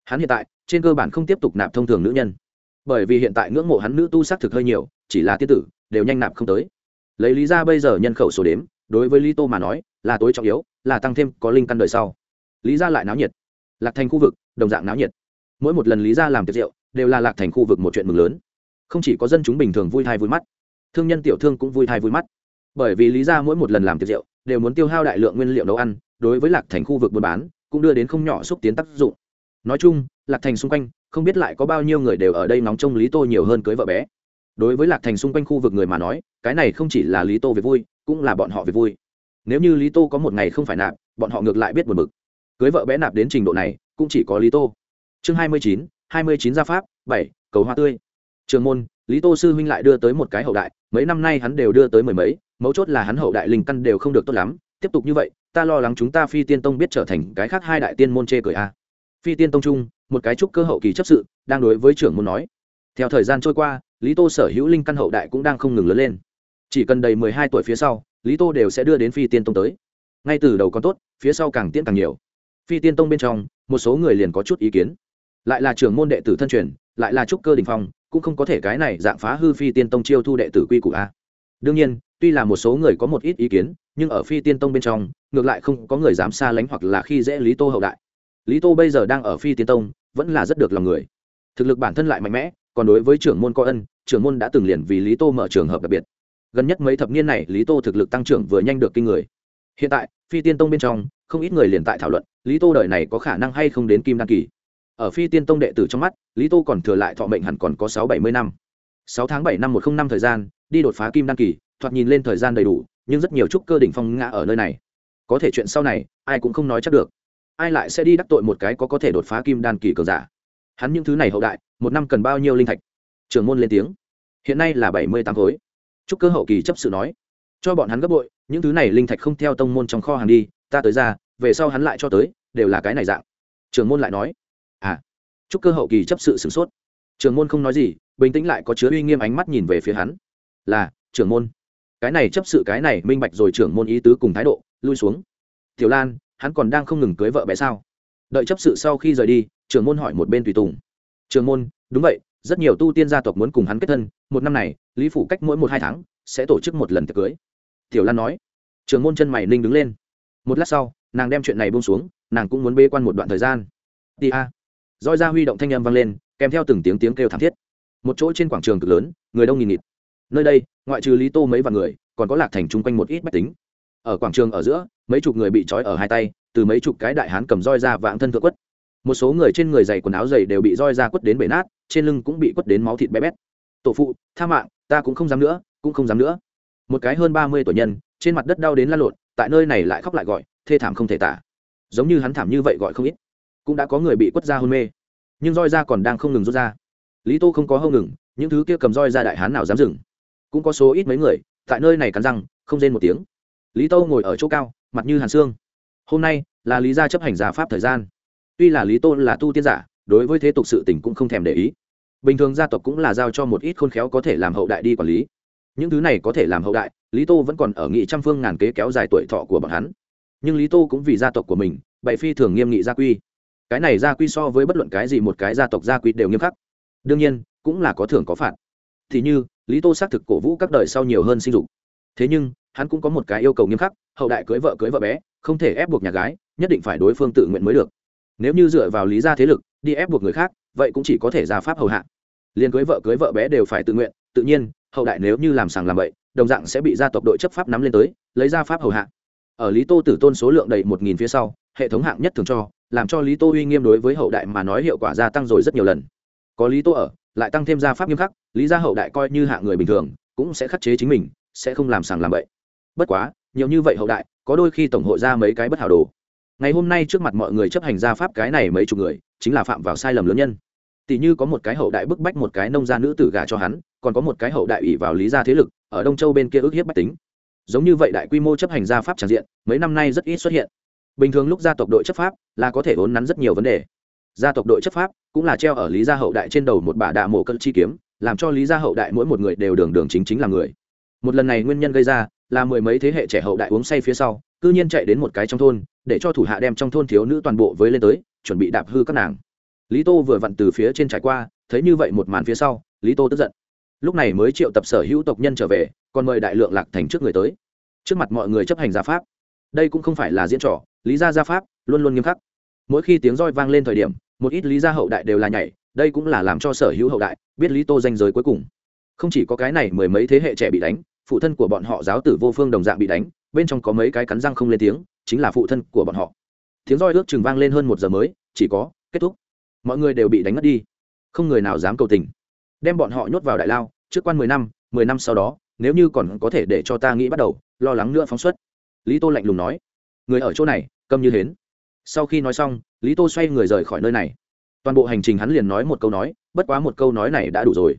hắn hiện tại, trên cơ bản không tiếp tục nạp thông thường nữ nhân. Bởi vì hiện tại ngưỡng mộ hắn nữ tu xác thực hơi nhiều, chỉ là tiên tử, đều nhanh nạp không tới. Lấy lý ra bây giờ nhân khẩu số đếm, đối với lý tô mà nói, là tối trọng yếu, là tăng thêm có linh căn đời sau. Lý ra lại náo nhiệt. Lạc thành khu vực, đồng dạng náo nhiệt. Mỗi một lần lý ra làm tiệc rượu, đều là lạc thành khu vực một chuyện mừng lớn. Không chỉ có dân chúng bình thường vui thai vui mắt, thương nhân tiểu thương cũng vui thai vui mắt. Bởi vì lý ra mỗi một lần làm tiệc rượu, đều muốn tiêu hao đại lượng nguyên liệu nấu ăn, đối với lạc thành khu vực buôn bán, cũng đưa đến không nhỏ xúc tiến tác dụng nói chung, lạc thành xung quanh, không biết lại có bao nhiêu người đều ở đây nóng trông lý tô nhiều hơn cưới vợ bé. Đối với lạc thành xung quanh khu vực người mà nói, cái này không chỉ là lý tô về vui, cũng là bọn họ về vui. Nếu như lý tô có một ngày không phải nạp, bọn họ ngược lại biết buồn bực. Cưới vợ bé nạp đến trình độ này, cũng chỉ có lý tô. Chương hai mươi chín, hai mươi chín gia pháp, bảy, cầu hoa tươi. Trường môn, lý tô sư huynh lại đưa tới một cái hậu đại, mấy năm nay hắn đều đưa tới mười mấy, mấu chốt là hắn hậu đại linh căn đều không được tốt lắm. Tiếp tục như vậy, ta lo lắng chúng ta phi tiên tông biết trở thành cái khác hai đại tiên môn chê cười a phi tiên tông trung, một cái trúc cơ hậu kỳ chấp sự, đang đối với trưởng môn nói. Theo thời gian trôi qua, lý tô sở hữu linh căn hậu đại cũng đang không ngừng lớn lên. Chỉ cần đầy mười hai tuổi phía sau, lý tô đều sẽ đưa đến phi tiên tông tới. Ngay từ đầu còn tốt, phía sau càng tiễn càng nhiều. Phi tiên tông bên trong, một số người liền có chút ý kiến. Lại là trưởng môn đệ tử thân truyền, lại là trúc cơ đình phong, cũng không có thể cái này dạng phá hư phi tiên tông chiêu thu đệ tử quy củ a. Đương nhiên, tuy là một số người có một ít ý kiến, nhưng ở phi tiên tông bên trong, ngược lại không có người dám xa lánh hoặc là khi dễ lý tô hậu đại lý tô bây giờ đang ở phi tiến tông, vẫn là rất được lòng người. Thực lực bản thân lại mạnh mẽ, còn đối với trưởng môn có ân, trưởng môn đã từng liền vì lý tô mở trường hợp đặc biệt. Gần nhất mấy thập niên này, lý tô thực lực tăng trưởng vừa nhanh được kinh người. Hiện tại, phi tiên tông bên trong, không ít người liền tại thảo luận, lý tô đời này có khả năng hay không đến kim đăng kỳ. Ở phi tiên tông đệ tử trong mắt, lý tô còn thừa lại thọ mệnh hẳn còn có sáu bảy mươi năm. Sáu tháng bảy năm một không năm thời gian, đi đột phá kim đăng kỳ, thoạt nhìn lên thời gian đầy đủ, nhưng rất nhiều trúc cơ đỉnh phong ngã ở nơi này. Có thể chuyện sau này, ai cũng không nói chắc được ai lại sẽ đi đắc tội một cái có có thể đột phá kim đan kỳ cường giả? Hắn những thứ này hậu đại, một năm cần bao nhiêu linh thạch? Trường môn lên tiếng. Hiện nay là bảy mươi tám khối. Chúc cơ hậu kỳ chấp sự nói. Cho bọn hắn gấp bội, những thứ này linh thạch không theo tông môn trong kho hàng đi, ta tới ra, về sau hắn lại cho tới, đều là cái này dạng. Trường môn lại nói. À chúc cơ hậu kỳ chấp sự sửng sốt. Trường môn không nói gì, bình tĩnh lại có chứa uy nghiêm ánh mắt nhìn về phía hắn. Là, trưởng môn. Cái này chấp sự cái này minh bạch rồi trưởng môn ý tứ cùng thái độ, lui xuống. Tiểu lan hắn còn đang không ngừng cưới vợ bé sao? Đợi chấp sự sau khi rời đi, trưởng môn hỏi một bên tùy tùng. Trưởng môn, đúng vậy, rất nhiều tu tiên gia tộc muốn cùng hắn kết thân, một năm này, lý phủ cách mỗi một hai tháng, sẽ tổ chức một lần tiệc cưới. Tiểu lan nói. Trưởng môn chân mày ninh đứng lên. Một lát sau, nàng đem chuyện này buông xuống, nàng cũng muốn bê quan một đoạn thời gian. Đi a. Roi ra huy động thanh âm vang lên, kèm theo từng tiếng tiếng kêu thảm thiết. Một chỗ trên quảng trường cực lớn, người đông nghìn nghịt. Nơi đây, ngoại trừ lý tô mấy vạn người, còn có lạc thành chung quanh một ít bách tính ở quảng trường ở giữa, mấy chục người bị trói ở hai tay, từ mấy chục cái đại hán cầm roi ra vạng thân thượng quất. Một số người trên người dày quần áo dày đều bị roi ra quất đến bể nát, trên lưng cũng bị quất đến máu thịt bé bét. Tổ phụ, tha mạng, ta cũng không dám nữa, cũng không dám nữa. Một cái hơn ba mươi tuổi nhân, trên mặt đất đau đến lăn lộn, tại nơi này lại khóc lại gọi, thê thảm không thể tả. Giống như hắn thảm như vậy gọi không ít. Cũng đã có người bị quất ra hôn mê. Nhưng roi ra còn đang không ngừng rút ra. Lý tô không có hâu ngừng, những thứ kia cầm roi ra đại hán nào dám dừng. Cũng có số ít mấy người, tại nơi này cắn răng, không rên một tiếng lý tô ngồi ở chỗ cao, mặt như hàn xương. Hôm nay là lý gia chấp hành giả pháp thời gian. Tuy là lý tô là tu tiên giả, đối với thế tục sự tình cũng không thèm để ý. Bình thường gia tộc cũng là giao cho một ít khôn khéo có thể làm hậu đại đi quản lý. Những thứ này có thể làm hậu đại, lý tô vẫn còn ở nghị trăm phương ngàn kế kéo dài tuổi thọ của bọn hắn. Nhưng lý tô cũng vì gia tộc của mình bậy phi thường nghiêm nghị gia quy. Cái này gia quy so với bất luận cái gì một cái gia tộc gia quy đều nghiêm khắc. Đương nhiên, cũng là có thưởng có phạt. Thì như, lý tô xác thực cổ vũ các đời sau nhiều hơn sinh dục. Thế nhưng hắn cũng có một cái yêu cầu nghiêm khắc, hậu đại cưới vợ cưới vợ bé, không thể ép buộc nhà gái, nhất định phải đối phương tự nguyện mới được. Nếu như dựa vào lý gia thế lực, đi ép buộc người khác, vậy cũng chỉ có thể ra pháp hầu hạ. Liền cưới vợ cưới vợ bé đều phải tự nguyện, tự nhiên, hậu đại nếu như làm sàng làm bậy, đồng dạng sẽ bị gia tộc đội chấp pháp nắm lên tới, lấy ra pháp hầu hạ. Ở lý tô tử tôn số lượng đầy một nghìn phía sau, hệ thống hạng nhất thường cho, làm cho lý tô uy nghiêm đối với hậu đại mà nói hiệu quả gia tăng rồi rất nhiều lần. Có lý tô ở, lại tăng thêm gia pháp nghiêm khắc, lý gia hậu đại coi như hạ người bình thường, cũng sẽ khắc chế chính mình, sẽ không làm sàng làm bậy bất quá, nhiều như vậy hậu đại, có đôi khi tổng hội ra mấy cái bất hảo đồ. Ngày hôm nay trước mặt mọi người chấp hành ra pháp cái này mấy chục người, chính là phạm vào sai lầm lớn nhân. Tỷ như có một cái hậu đại bức bách một cái nông gia nữ tử gả cho hắn, còn có một cái hậu đại ủy vào lý gia thế lực, ở đông châu bên kia ước hiếp bách tính. Giống như vậy đại quy mô chấp hành gia pháp tràn diện, mấy năm nay rất ít xuất hiện. Bình thường lúc gia tộc đội chấp pháp là có thể vốn nắn rất nhiều vấn đề. Gia tộc đội chấp pháp cũng là treo ở lý gia hậu đại trên đầu một bà đạ mổ cân chi kiếm, làm cho lý gia hậu đại mỗi một người đều đường đường chính chính là người. Một lần này nguyên nhân gây ra là mười mấy thế hệ trẻ hậu đại uống say phía sau, cư nhiên chạy đến một cái trong thôn, để cho thủ hạ đem trong thôn thiếu nữ toàn bộ với lên tới, chuẩn bị đạp hư các nàng. Lý tô vừa vặn từ phía trên trải qua, thấy như vậy một màn phía sau, lý tô tức giận. Lúc này mới triệu tập sở hữu tộc nhân trở về, còn mời đại lượng lạc thành trước người tới. Trước mặt mọi người chấp hành gia pháp. Đây cũng không phải là diễn trò, lý gia gia pháp luôn luôn nghiêm khắc. Mỗi khi tiếng roi vang lên thời điểm, một ít lý gia hậu đại đều là nhảy, đây cũng là làm cho sở hữu hậu đại biết lý tô danh giới cuối cùng. Không chỉ có cái này mười mấy thế hệ trẻ bị đánh phụ thân của bọn họ giáo tử vô phương đồng dạng bị đánh, bên trong có mấy cái cắn răng không lên tiếng, chính là phụ thân của bọn họ. Tiếng roi ước chừng vang lên hơn một giờ mới, chỉ có, kết thúc. Mọi người đều bị đánh mất đi. Không người nào dám cầu tình. Đem bọn họ nhốt vào đại lao, trước quan mười năm mười năm sau đó, nếu như còn có thể để cho ta nghĩ bắt đầu, lo lắng nữa phóng xuất. Lý tô lạnh lùng nói. Người ở chỗ này, câm như hến. Sau khi nói xong, lý tô xoay người rời khỏi nơi này. Toàn bộ hành trình hắn liền nói một câu nói, bất quá một câu nói này đã đủ rồi.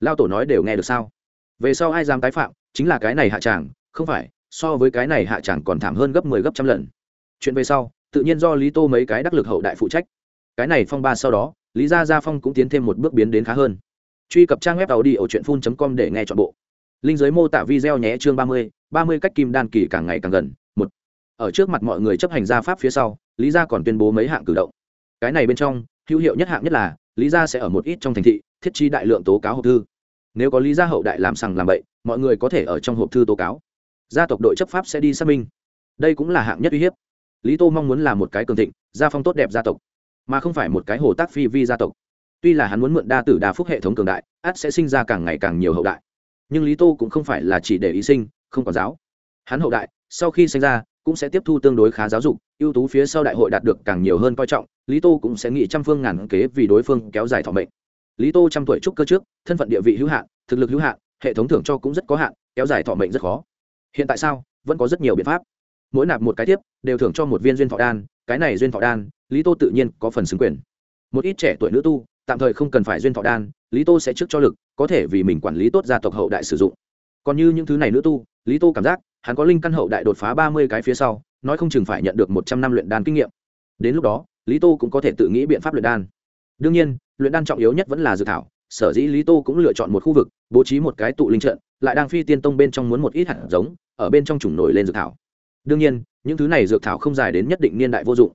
Lao tổ nói đều nghe được sao? Về sau ai dám tái phạm chính là cái này hạ tràng, không phải, so với cái này hạ tràng còn thảm hơn gấp mười 10 gấp trăm lần. Chuyện về sau, tự nhiên do lý tô mấy cái đắc lực hậu đại phụ trách. Cái này phong ba sau đó, lý gia gia phong cũng tiến thêm một bước biến đến khá hơn. Truy cập trang web tàu đi ở truyện phun com để nghe chọn bộ. Linh giới mô tả video nhé chương ba mươi ba mươi cách kim đan kỳ càng ngày càng gần, một. Ở trước mặt mọi người chấp hành gia pháp phía sau, lý gia còn tuyên bố mấy hạng cử động. Cái này bên trong, hữu hiệu nhất hạng nhất là, lý gia sẽ ở một ít trong thành thị, thiết chi đại lượng tố cáo hộp thư nếu có lý gia hậu đại làm sằng làm bậy, mọi người có thể ở trong hộp thư tố cáo. Gia tộc đội chấp pháp sẽ đi xác minh. Đây cũng là hạng nhất uy hiếp. Lý tô mong muốn là một cái cường thịnh, gia phong tốt đẹp gia tộc, mà không phải một cái hồ tác phi vi gia tộc. Tuy là hắn muốn mượn đa tử đa phúc hệ thống cường đại át sẽ sinh ra càng ngày càng nhiều hậu đại. Nhưng lý tô cũng không phải là chỉ để ý sinh, không có giáo. Hắn hậu đại, sau khi sinh ra, cũng sẽ tiếp thu tương đối khá giáo dục, ưu tú phía sau đại hội đạt được càng nhiều hơn coi trọng, lý tô cũng sẽ nghĩ trăm phương ngàn kế vì đối phương kéo dài thọ mệnh lý tô trăm tuổi trúc cơ trước, thân phận địa vị hữu hạn, thực lực hữu hạn, hệ thống thưởng cho cũng rất có hạn, kéo dài thọ mệnh rất khó. Hiện tại sao, vẫn có rất nhiều biện pháp. Mỗi nạp một cái tiếp, đều thưởng cho một viên duyên thọ đan, cái này duyên thọ đan, lý tô tự nhiên có phần xứng quyền. Một ít trẻ tuổi nữ tu, tạm thời không cần phải duyên thọ đan, lý tô sẽ trước cho lực, có thể vì mình quản lý tốt gia tộc hậu đại sử dụng. Còn như những thứ này nữ tu, lý tô cảm giác, hắn có linh căn hậu đại đột phá ba mươi cái phía sau, nói không chừng phải nhận được một trăm năm luyện đan kinh nghiệm. Đến lúc đó, lý tô cũng có thể tự nghĩ biện pháp luyện đan. Đương nhiên luyện đan trọng yếu nhất vẫn là dự thảo, sở dĩ lý tô cũng lựa chọn một khu vực, bố trí một cái tụ linh trận, lại đang phi tiên tông bên trong muốn một ít hạt giống, ở bên trong chủng nổi lên dược thảo. Đương nhiên, những thứ này dược thảo không dài đến nhất định niên đại vô dụng.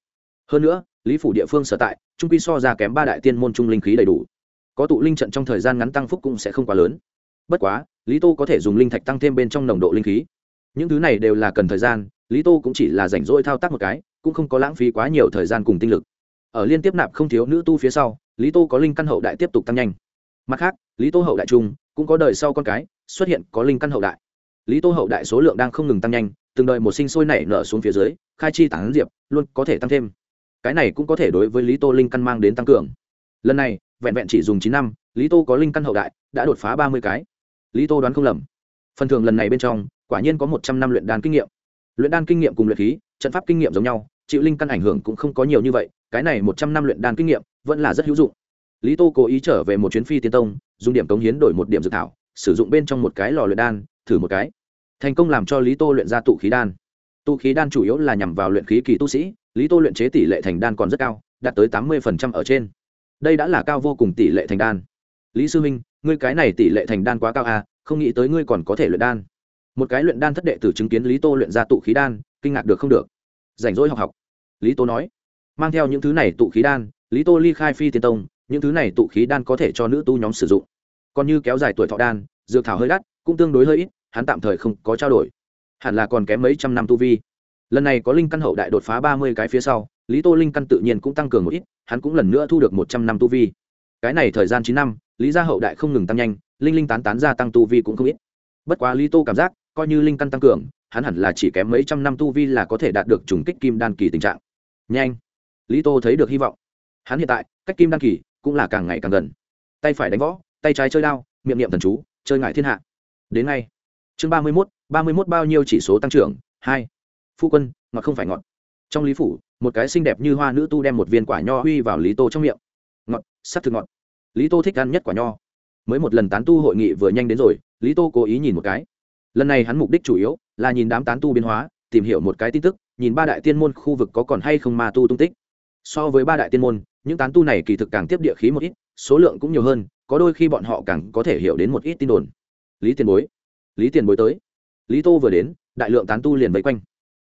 Hơn nữa, lý phủ địa phương sở tại, trung quy so ra kém ba đại tiên môn trung linh khí đầy đủ. Có tụ linh trận trong thời gian ngắn tăng phúc cũng sẽ không quá lớn. Bất quá, lý tô có thể dùng linh thạch tăng thêm bên trong nồng độ linh khí. Những thứ này đều là cần thời gian, lý tô cũng chỉ là rảnh rỗi thao tác một cái, cũng không có lãng phí quá nhiều thời gian cùng tinh lực. Ở liên tiếp nạp không thiếu nữ tu phía sau lý tô có linh căn hậu đại tiếp tục tăng nhanh. Mặt khác, lý tô hậu đại trung cũng có đời sau con cái, xuất hiện có linh căn hậu đại. Lý tô hậu đại số lượng đang không ngừng tăng nhanh, từng đợi một sinh sôi nảy nở xuống phía dưới, khai chi tán diệp, luôn có thể tăng thêm. Cái này cũng có thể đối với lý tô linh căn mang đến tăng cường. Lần này, vẹn vẹn chỉ dùng chín năm, lý tô có linh căn hậu đại đã đột phá ba mươi cái. Lý tô đoán không lầm. Phần thường lần này bên trong, quả nhiên có một trăm năm luyện đan kinh nghiệm. Luyện đan kinh nghiệm cùng luyện khí, trận pháp kinh nghiệm giống nhau chịu linh căn ảnh hưởng cũng không có nhiều như vậy, cái này một trăm năm luyện đan kinh nghiệm vẫn là rất hữu dụng. Lý tô cố ý trở về một chuyến phi tiên tông, dùng điểm cống hiến đổi một điểm dự thảo, sử dụng bên trong một cái lò luyện đan, thử một cái. Thành công làm cho lý tô luyện ra tụ khí đan. Tụ khí đan chủ yếu là nhằm vào luyện khí kỳ tu sĩ, lý tô luyện chế tỷ lệ thành đan còn rất cao, đạt tới tám mươi ở trên. Đây đã là cao vô cùng tỷ lệ thành đan. Lý sư minh, ngươi cái này tỷ lệ thành đan quá cao à không nghĩ tới ngươi còn có thể luyện đan. Một cái luyện đan thất đệ tử chứng kiến lý tô luyện ra tụ khí đan, kinh ngạc được không được rảnh rỗi học học. Lý tô nói, mang theo những thứ này tụ khí đan, lý tô ly khai phi tiên tông, những thứ này tụ khí đan có thể cho nữ tu nhóm sử dụng. Còn như kéo dài tuổi thọ đan, dược thảo hơi đắt, cũng tương đối hơi ít, hắn tạm thời không có trao đổi. Hẳn là còn kém mấy trăm năm tu vi. Lần này có linh căn hậu đại đột phá ba mươi cái phía sau, lý tô linh căn tự nhiên cũng tăng cường một ít, hắn cũng lần nữa thu được một trăm năm tu vi. Cái này thời gian chín năm, lý gia hậu đại không ngừng tăng nhanh, linh linh tán tán gia tăng tu vi cũng không ít. Bất quá lý tô cảm giác, coi như linh căn tăng cường hắn hẳn là chỉ kém mấy trăm năm tu vi là có thể đạt được trùng kích kim đan kỳ tình trạng. Nhanh. Lý tô thấy được hy vọng. Hắn hiện tại, cách kim đan kỳ cũng là càng ngày càng gần. Tay phải đánh võ, tay trái chơi đao, miệng niệm thần chú, chơi ngại thiên hạ. Đến ngay. Chương ba mươi mốt, ba mươi mốt bao nhiêu chỉ số tăng trưởng? Hai. Phu quân, ngọt không phải ngọt. Trong lý phủ, một cái xinh đẹp như hoa nữ tu đem một viên quả nho huy vào lý tô trong miệng. Ngọt, sắc thực ngọt. Lý tô thích ăn nhất quả nho. Mới một lần tán tu hội nghị vừa nhanh đến rồi, lý tô cố ý nhìn một cái. Lần này hắn mục đích chủ yếu là nhìn đám tán tu biến hóa, tìm hiểu một cái tin tức, nhìn ba đại tiên môn khu vực có còn hay không ma tu tung tích. So với ba đại tiên môn, những tán tu này kỳ thực càng tiếp địa khí một ít, số lượng cũng nhiều hơn, có đôi khi bọn họ càng có thể hiểu đến một ít tin đồn. Lý tiền bối, lý tiền bối tới. Lý tô vừa đến, đại lượng tán tu liền vây quanh.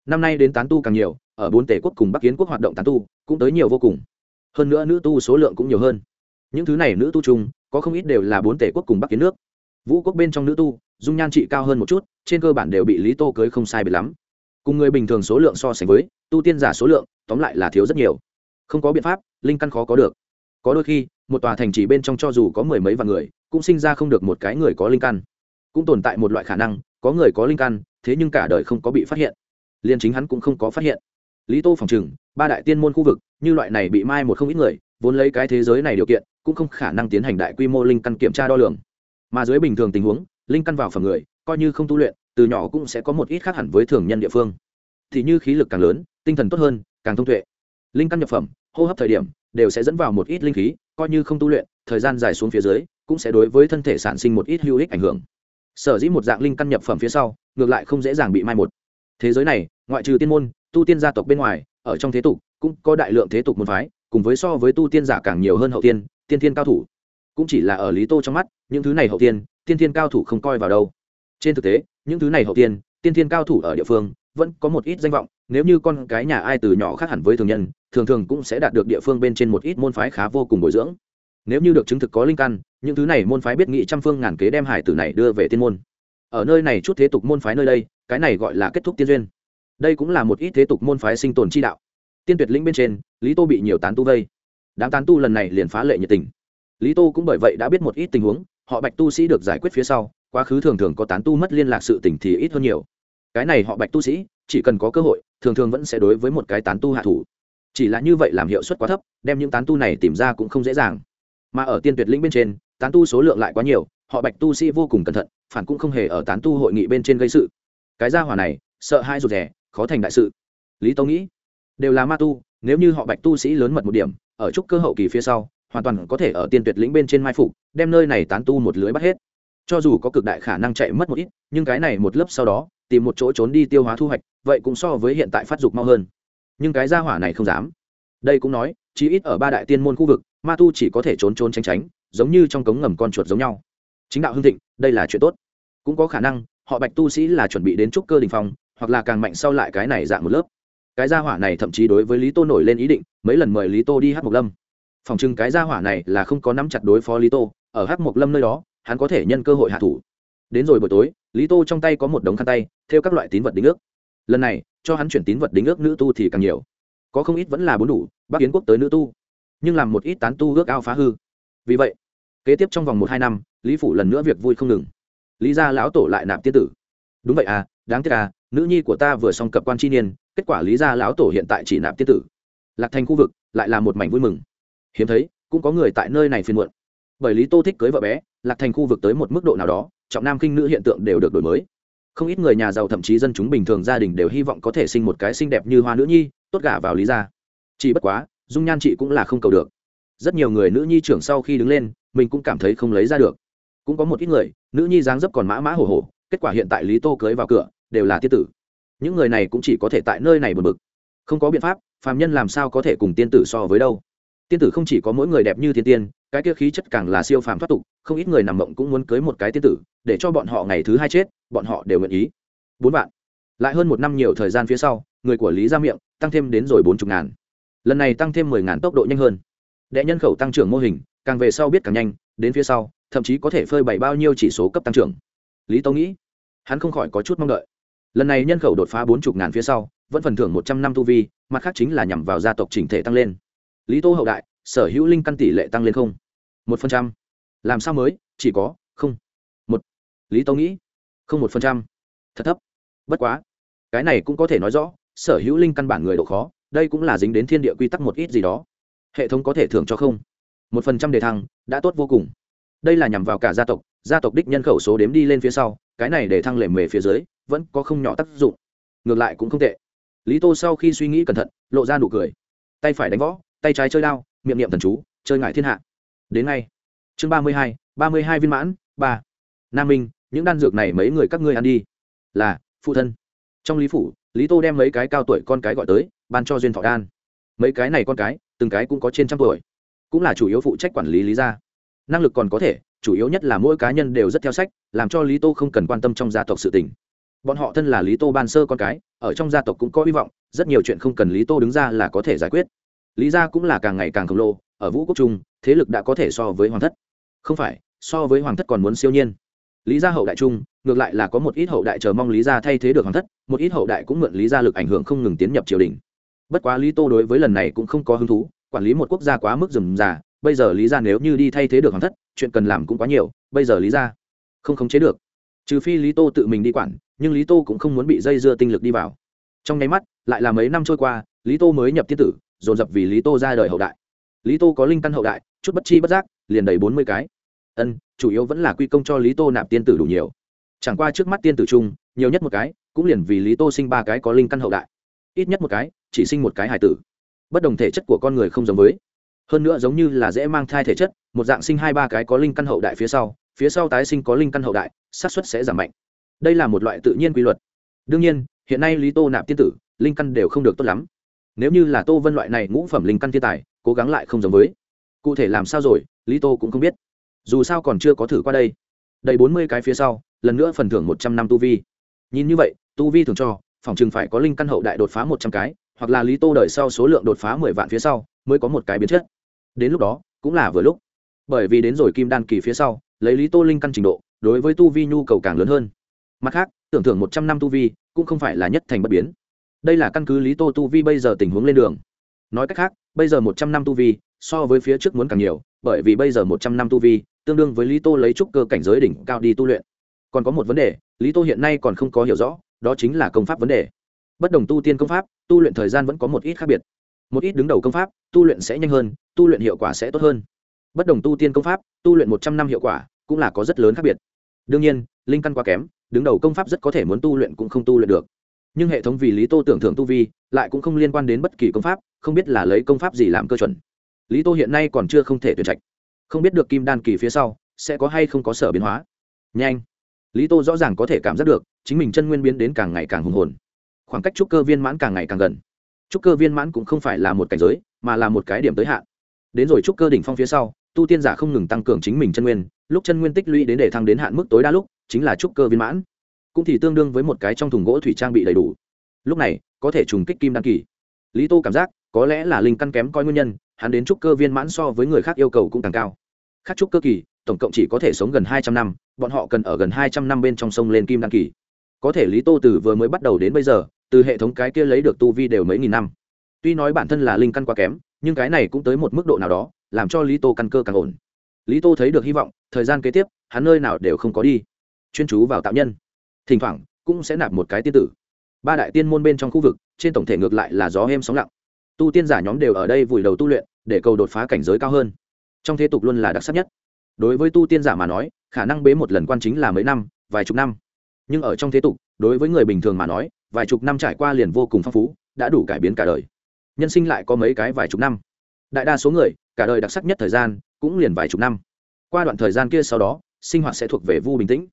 Năm nay đến tán tu càng nhiều, ở bốn tể quốc cùng bắc kiến quốc hoạt động tán tu cũng tới nhiều vô cùng. Hơn nữa nữ tu số lượng cũng nhiều hơn. Những thứ này nữ tu chung, có không ít đều là bốn tể quốc cùng bắc kiến nước. Vũ quốc bên trong nữ tu dung nhan trị cao hơn một chút, trên cơ bản đều bị lý tô cưới không sai biệt lắm. Cùng người bình thường số lượng so sánh với, tu tiên giả số lượng, tóm lại là thiếu rất nhiều. Không có biện pháp, linh căn khó có được. Có đôi khi, một tòa thành chỉ bên trong cho dù có mười mấy vạn người, cũng sinh ra không được một cái người có linh căn. Cũng tồn tại một loại khả năng, có người có linh căn, thế nhưng cả đời không có bị phát hiện. Liền chính hắn cũng không có phát hiện. Lý tô phòng chừng ba đại tiên môn khu vực, như loại này bị mai một không ít người, vốn lấy cái thế giới này điều kiện, cũng không khả năng tiến hành đại quy mô linh căn kiểm tra đo lường. Mà dưới bình thường tình huống linh căn vào phẩm người, coi như không tu luyện, từ nhỏ cũng sẽ có một ít khác hẳn với thường nhân địa phương. Thì như khí lực càng lớn, tinh thần tốt hơn, càng thông tuệ. Linh căn nhập phẩm, hô hấp thời điểm, đều sẽ dẫn vào một ít linh khí, coi như không tu luyện, thời gian dài xuống phía dưới, cũng sẽ đối với thân thể sản sinh một ít hữu ích ảnh hưởng. Sở dĩ một dạng linh căn nhập phẩm phía sau, ngược lại không dễ dàng bị mai một. Thế giới này, ngoại trừ tiên môn, tu tiên gia tộc bên ngoài, ở trong thế tục, cũng có đại lượng thế tục môn phái, cùng với so với tu tiên giả càng nhiều hơn hậu tiên tiên thiên cao thủ. Cũng chỉ là ở lý tô trong mắt, những thứ này hậu tiên tiên thiên cao thủ không coi vào đâu. Trên thực tế, những thứ này hậu tiên tiên thiên cao thủ ở địa phương, vẫn có một ít danh vọng, nếu như con cái nhà ai từ nhỏ khác hẳn với thường nhân, thường thường cũng sẽ đạt được địa phương bên trên một ít môn phái khá vô cùng bồi dưỡng. Nếu như được chứng thực có linh căn, những thứ này môn phái biết nghị trăm phương ngàn kế đem hải tử này đưa về tiên môn. Ở nơi này chút thế tục môn phái nơi đây, cái này gọi là kết thúc tiên duyên. Đây cũng là một ít thế tục môn phái sinh tồn chi đạo. Tiên tuyệt lĩnh bên trên, lý tô bị nhiều tán tu vây. Đám tán tu lần này liền phá lệ nhiệt tình. Lý tô cũng bởi vậy đã biết một ít tình huống họ bạch tu sĩ được giải quyết phía sau, quá khứ thường thường có tán tu mất liên lạc sự tình thì ít hơn nhiều. Cái này họ bạch tu sĩ, chỉ cần có cơ hội, thường thường vẫn sẽ đối với một cái tán tu hạ thủ. Chỉ là như vậy làm hiệu suất quá thấp, đem những tán tu này tìm ra cũng không dễ dàng. Mà ở tiên tuyệt lĩnh bên trên, tán tu số lượng lại quá nhiều, họ bạch tu sĩ vô cùng cẩn thận, phản cũng không hề ở tán tu hội nghị bên trên gây sự. Cái gia hỏa này, sợ hai rụt rẻ khó thành đại sự. Lý tâu nghĩ, đều là ma tu, nếu như họ bạch tu sĩ lớn mật một điểm, ở trúc cơ hậu kỳ phía sau hoàn toàn có thể ở tiên tuyệt lĩnh bên trên mai phục, đem nơi này tán tu một lưới bắt hết. Cho dù có cực đại khả năng chạy mất một ít, nhưng cái này một lớp sau đó, tìm một chỗ trốn đi tiêu hóa thu hoạch, vậy cũng so với hiện tại phát dục mau hơn. Nhưng cái gia hỏa này không dám. Đây cũng nói, chí ít ở ba đại tiên môn khu vực, ma tu chỉ có thể trốn trốn tránh tránh, giống như trong cống ngầm con chuột giống nhau. Chính đạo hưng thịnh, đây là chuyện tốt. Cũng có khả năng, họ bạch tu sĩ là chuẩn bị đến trúc cơ đình phong, hoặc là càng mạnh sau lại cái này dạng một lớp. Cái gia hỏa này thậm chí đối với lý tô nổi lên ý định, mấy lần mời lý tô đi hát mộc lâm phòng trưng cái gia hỏa này là không có nắm chặt đối phó lý tô, ở hắc mộc lâm nơi đó, hắn có thể nhân cơ hội hạ thủ. Đến rồi buổi tối, lý tô trong tay có một đống khăn tay, theo các loại tín vật đính ước. Lần này, cho hắn chuyển tín vật đính ước nữ tu thì càng nhiều. Có không ít vẫn là bốn đủ, bắc kiến quốc tới nữ tu, nhưng làm một ít tán tu ước ao phá hư. Vì vậy, kế tiếp trong vòng một hai năm, lý phủ lần nữa việc vui không ngừng. Lý ra lão tổ lại nạp tiên tử. Đúng vậy à đáng tiếc à nữ nhi của ta vừa xong cập quan chi niên, kết quả lý ra lão tổ hiện tại chỉ nạp tiên tử. Lạc thành khu vực lại là một mảnh vui mừng hiếm thấy, cũng có người tại nơi này phiền muộn. Bởi lý tô thích cưới vợ bé, lạc thành khu vực tới một mức độ nào đó, trọng nam khinh nữ hiện tượng đều được đổi mới. Không ít người nhà giàu thậm chí dân chúng bình thường gia đình đều hy vọng có thể sinh một cái xinh đẹp như hoa nữ nhi, tốt gả vào lý gia. Chỉ bất quá, dung nhan chị cũng là không cầu được. Rất nhiều người nữ nhi trưởng sau khi đứng lên, mình cũng cảm thấy không lấy ra được. Cũng có một ít người, nữ nhi dáng dấp còn mã mã hổ hổ kết quả hiện tại lý tô cưới vào cửa, đều là tiết tử. Những người này cũng chỉ có thể tại nơi này bật bực. Không có biện pháp, phàm nhân làm sao có thể cùng tiên tử so với đâu? Tiên tử không chỉ có mỗi người đẹp như thiên tiên, cái kia khí chất càng là siêu phàm thoát tục, không ít người nằm mộng cũng muốn cưới một cái tiên tử, để cho bọn họ ngày thứ hai chết, bọn họ đều nguyện ý. Bốn vạn. Lại hơn một năm nhiều thời gian phía sau, người của lý gia miệng tăng thêm đến rồi bốn chục ngàn. Lần này tăng thêm mười ngàn tốc độ nhanh hơn. Đệ nhân khẩu tăng trưởng mô hình, càng về sau biết càng nhanh, đến phía sau, thậm chí có thể phơi bày bao nhiêu chỉ số cấp tăng trưởng. Lý tâu nghĩ, hắn không khỏi có chút mong đợi. Lần này nhân khẩu đột phá bốn chục ngàn phía sau, vẫn phần thưởng một trăm năm tu vi, mặt khác chính là nhằm vào gia tộc chỉnh thể tăng lên lý tô hậu đại, sở hữu linh căn tỷ lệ tăng lên không? Một phần trăm. Làm sao mới? Chỉ có không. Một. Lý tô nghĩ, không một phần trăm. Thật thấp. Bất quá, cái này cũng có thể nói rõ, sở hữu linh căn bản người độ khó, đây cũng là dính đến thiên địa quy tắc một ít gì đó. Hệ thống có thể thưởng cho không? Một phần trăm đề thăng, đã tốt vô cùng. Đây là nhằm vào cả gia tộc gia tộc đích nhân khẩu số đếm đi lên phía sau, cái này để thăng lệ mề phía dưới, vẫn có không nhỏ tác dụng. Ngược lại cũng không tệ. Lý tô sau khi suy nghĩ cẩn thận, lộ ra nụ cười. Tay phải đánh võ tay trái chơi đao, miệng niệm thần chú, chơi ngại thiên hạ. Đến ngay. Chương ba mươi hai, ba mươi hai viên mãn, ba. Nam minh, những đan dược này mấy người các ngươi ăn đi. Là, phụ thân. Trong lý phủ, lý tô đem mấy cái cao tuổi con cái gọi tới, ban cho duyên thọ đan. Mấy cái này con cái, từng cái cũng có trên trăm tuổi. Cũng là chủ yếu phụ trách quản lý lý gia. Năng lực còn có thể, chủ yếu nhất là mỗi cá nhân đều rất theo sách, làm cho lý tô không cần quan tâm trong gia tộc sự tình. Bọn họ thân là lý tô ban sơ con cái, ở trong gia tộc cũng có hy vọng, rất nhiều chuyện không cần lý tô đứng ra là có thể giải quyết lý gia cũng là càng ngày càng khổng lồ, ở vũ quốc trung, thế lực đã có thể so với hoàng thất. Không phải, so với hoàng thất còn muốn siêu nhiên. Lý gia hậu đại trung, ngược lại là có một ít hậu đại chờ mong lý gia thay thế được hoàng thất, một ít hậu đại cũng mượn lý gia lực ảnh hưởng không ngừng tiến nhập triều đình. Bất quá lý tô đối với lần này cũng không có hứng thú, quản lý một quốc gia quá mức rườm rà, bây giờ lý gia nếu như đi thay thế được hoàng thất, chuyện cần làm cũng quá nhiều, bây giờ lý gia không khống chế được. Trừ phi lý tô tự mình đi quản, nhưng lý tô cũng không muốn bị dây dưa tinh lực đi vào. Trong nháy mắt, lại là mấy năm trôi qua, lý tô mới nhập tiết tử dồn dập vì lý tô ra đời hậu đại. Lý tô có linh căn hậu đại, chút bất chi bất giác, liền đầy bốn mươi cái. Ân, chủ yếu vẫn là quy công cho lý tô nạp tiên tử đủ nhiều. Chẳng qua trước mắt tiên tử chung, nhiều nhất một cái, cũng liền vì lý tô sinh ba cái có linh căn hậu đại. Ít nhất một cái, chỉ sinh một cái hài tử. Bất đồng thể chất của con người không giống với. Hơn nữa giống như là dễ mang thai thể chất, một dạng sinh hai ba cái có linh căn hậu đại phía sau phía sau tái sinh có linh căn hậu đại, xác suất sẽ giảm mạnh. Đây là một loại tự nhiên quy luật. Đương nhiên, hiện nay lý tô nạp tiên tử, linh căn đều không được tốt lắm nếu như là tô vân loại này ngũ phẩm linh căn thiên tài, cố gắng lại không giống với. Cụ thể làm sao rồi, lý tô cũng không biết. Dù sao còn chưa có thử qua đây. Đầy bốn mươi cái phía sau, lần nữa phần thưởng một trăm năm tu vi. Nhìn như vậy, tu vi thường cho, phòng chừng phải có linh căn hậu đại đột phá một trăm cái, hoặc là lý tô đợi sau số lượng đột phá mười vạn phía sau, mới có một cái biến chất. Đến lúc đó, cũng là vừa lúc. Bởi vì đến rồi kim đan kỳ phía sau, lấy lý tô linh căn trình độ, đối với tu vi nhu cầu càng lớn hơn. Mặt khác, tưởng thưởng một trăm năm tu vi, cũng không phải là nhất thành bất biến đây là căn cứ lý tô tu vi bây giờ tình huống lên đường. Nói cách khác, bây giờ một trăm năm tu vi, so với phía trước muốn càng nhiều, bởi vì bây giờ một trăm năm tu vi, tương đương với lý tô lấy trúc cơ cảnh giới đỉnh cao đi tu luyện. Còn có một vấn đề, lý tô hiện nay còn không có hiểu rõ, đó chính là công pháp vấn đề. Bất đồng tu tiên công pháp, tu luyện thời gian vẫn có một ít khác biệt. Một ít đứng đầu công pháp, tu luyện sẽ nhanh hơn, tu luyện hiệu quả sẽ tốt hơn. Bất đồng tu tiên công pháp, tu luyện một trăm năm hiệu quả, cũng là có rất lớn khác biệt. Đương nhiên, linh căn quá kém, đứng đầu công pháp rất có thể muốn tu luyện cũng không tu luyện được nhưng hệ thống vì lý tô tưởng thưởng tu vi lại cũng không liên quan đến bất kỳ công pháp, không biết là lấy công pháp gì làm cơ chuẩn. Lý tô hiện nay còn chưa không thể tuyển trạch. Không biết được kim đan kỳ phía sau sẽ có hay không có sở biến hóa. Nhanh. Lý tô rõ ràng có thể cảm giác được, chính mình chân nguyên biến đến càng ngày càng hùng hồn. Khoảng cách trúc cơ viên mãn càng ngày càng gần. Trúc cơ viên mãn cũng không phải là một cảnh giới, mà là một cái điểm tới hạn. Đến rồi trúc cơ đỉnh phong phía sau, tu tiên giả không ngừng tăng cường chính mình chân nguyên, lúc chân nguyên tích lũy đến để thăng đến hạn mức tối đa lúc, chính là trúc cơ viên mãn cũng thì tương đương với một cái trong thùng gỗ thủy trang bị đầy đủ. Lúc này, có thể trùng kích kim đăng kỳ. Lý tô cảm giác, có lẽ là linh căn kém coi nguyên nhân, hắn đến trúc cơ viên mãn so với người khác yêu cầu cũng càng cao. Khác trúc cơ kỳ, tổng cộng chỉ có thể sống gần hai trăm năm, bọn họ cần ở gần hai trăm năm bên trong sông lên kim đăng kỳ. Có thể lý tô từ vừa mới bắt đầu đến bây giờ, từ hệ thống cái kia lấy được tu vi đều mấy nghìn năm. Tuy nói bản thân là linh căn quá kém, nhưng cái này cũng tới một mức độ nào đó, làm cho lý tô căn cơ càng ổn. Lý tô thấy được hy vọng, thời gian kế tiếp, hắn nơi nào đều không có đi. Chuyên chú vào tạo nhân thỉnh thoảng cũng sẽ nạp một cái tiên tử. Ba đại tiên môn bên trong khu vực, trên tổng thể ngược lại là gió êm sóng lặng. Tu tiên giả nhóm đều ở đây vùi đầu tu luyện, để cầu đột phá cảnh giới cao hơn. Trong thế tục luôn là đặc sắc nhất. Đối với tu tiên giả mà nói, khả năng bế một lần quan chính là mấy năm, vài chục năm. Nhưng ở trong thế tục, đối với người bình thường mà nói, vài chục năm trải qua liền vô cùng phong phú, đã đủ cải biến cả đời. Nhân sinh lại có mấy cái vài chục năm. Đại đa số người, cả đời đặc sắc nhất thời gian, cũng liền vài chục năm. Qua đoạn thời gian kia sau đó, sinh hoạt sẽ thuộc về vu bình tĩnh.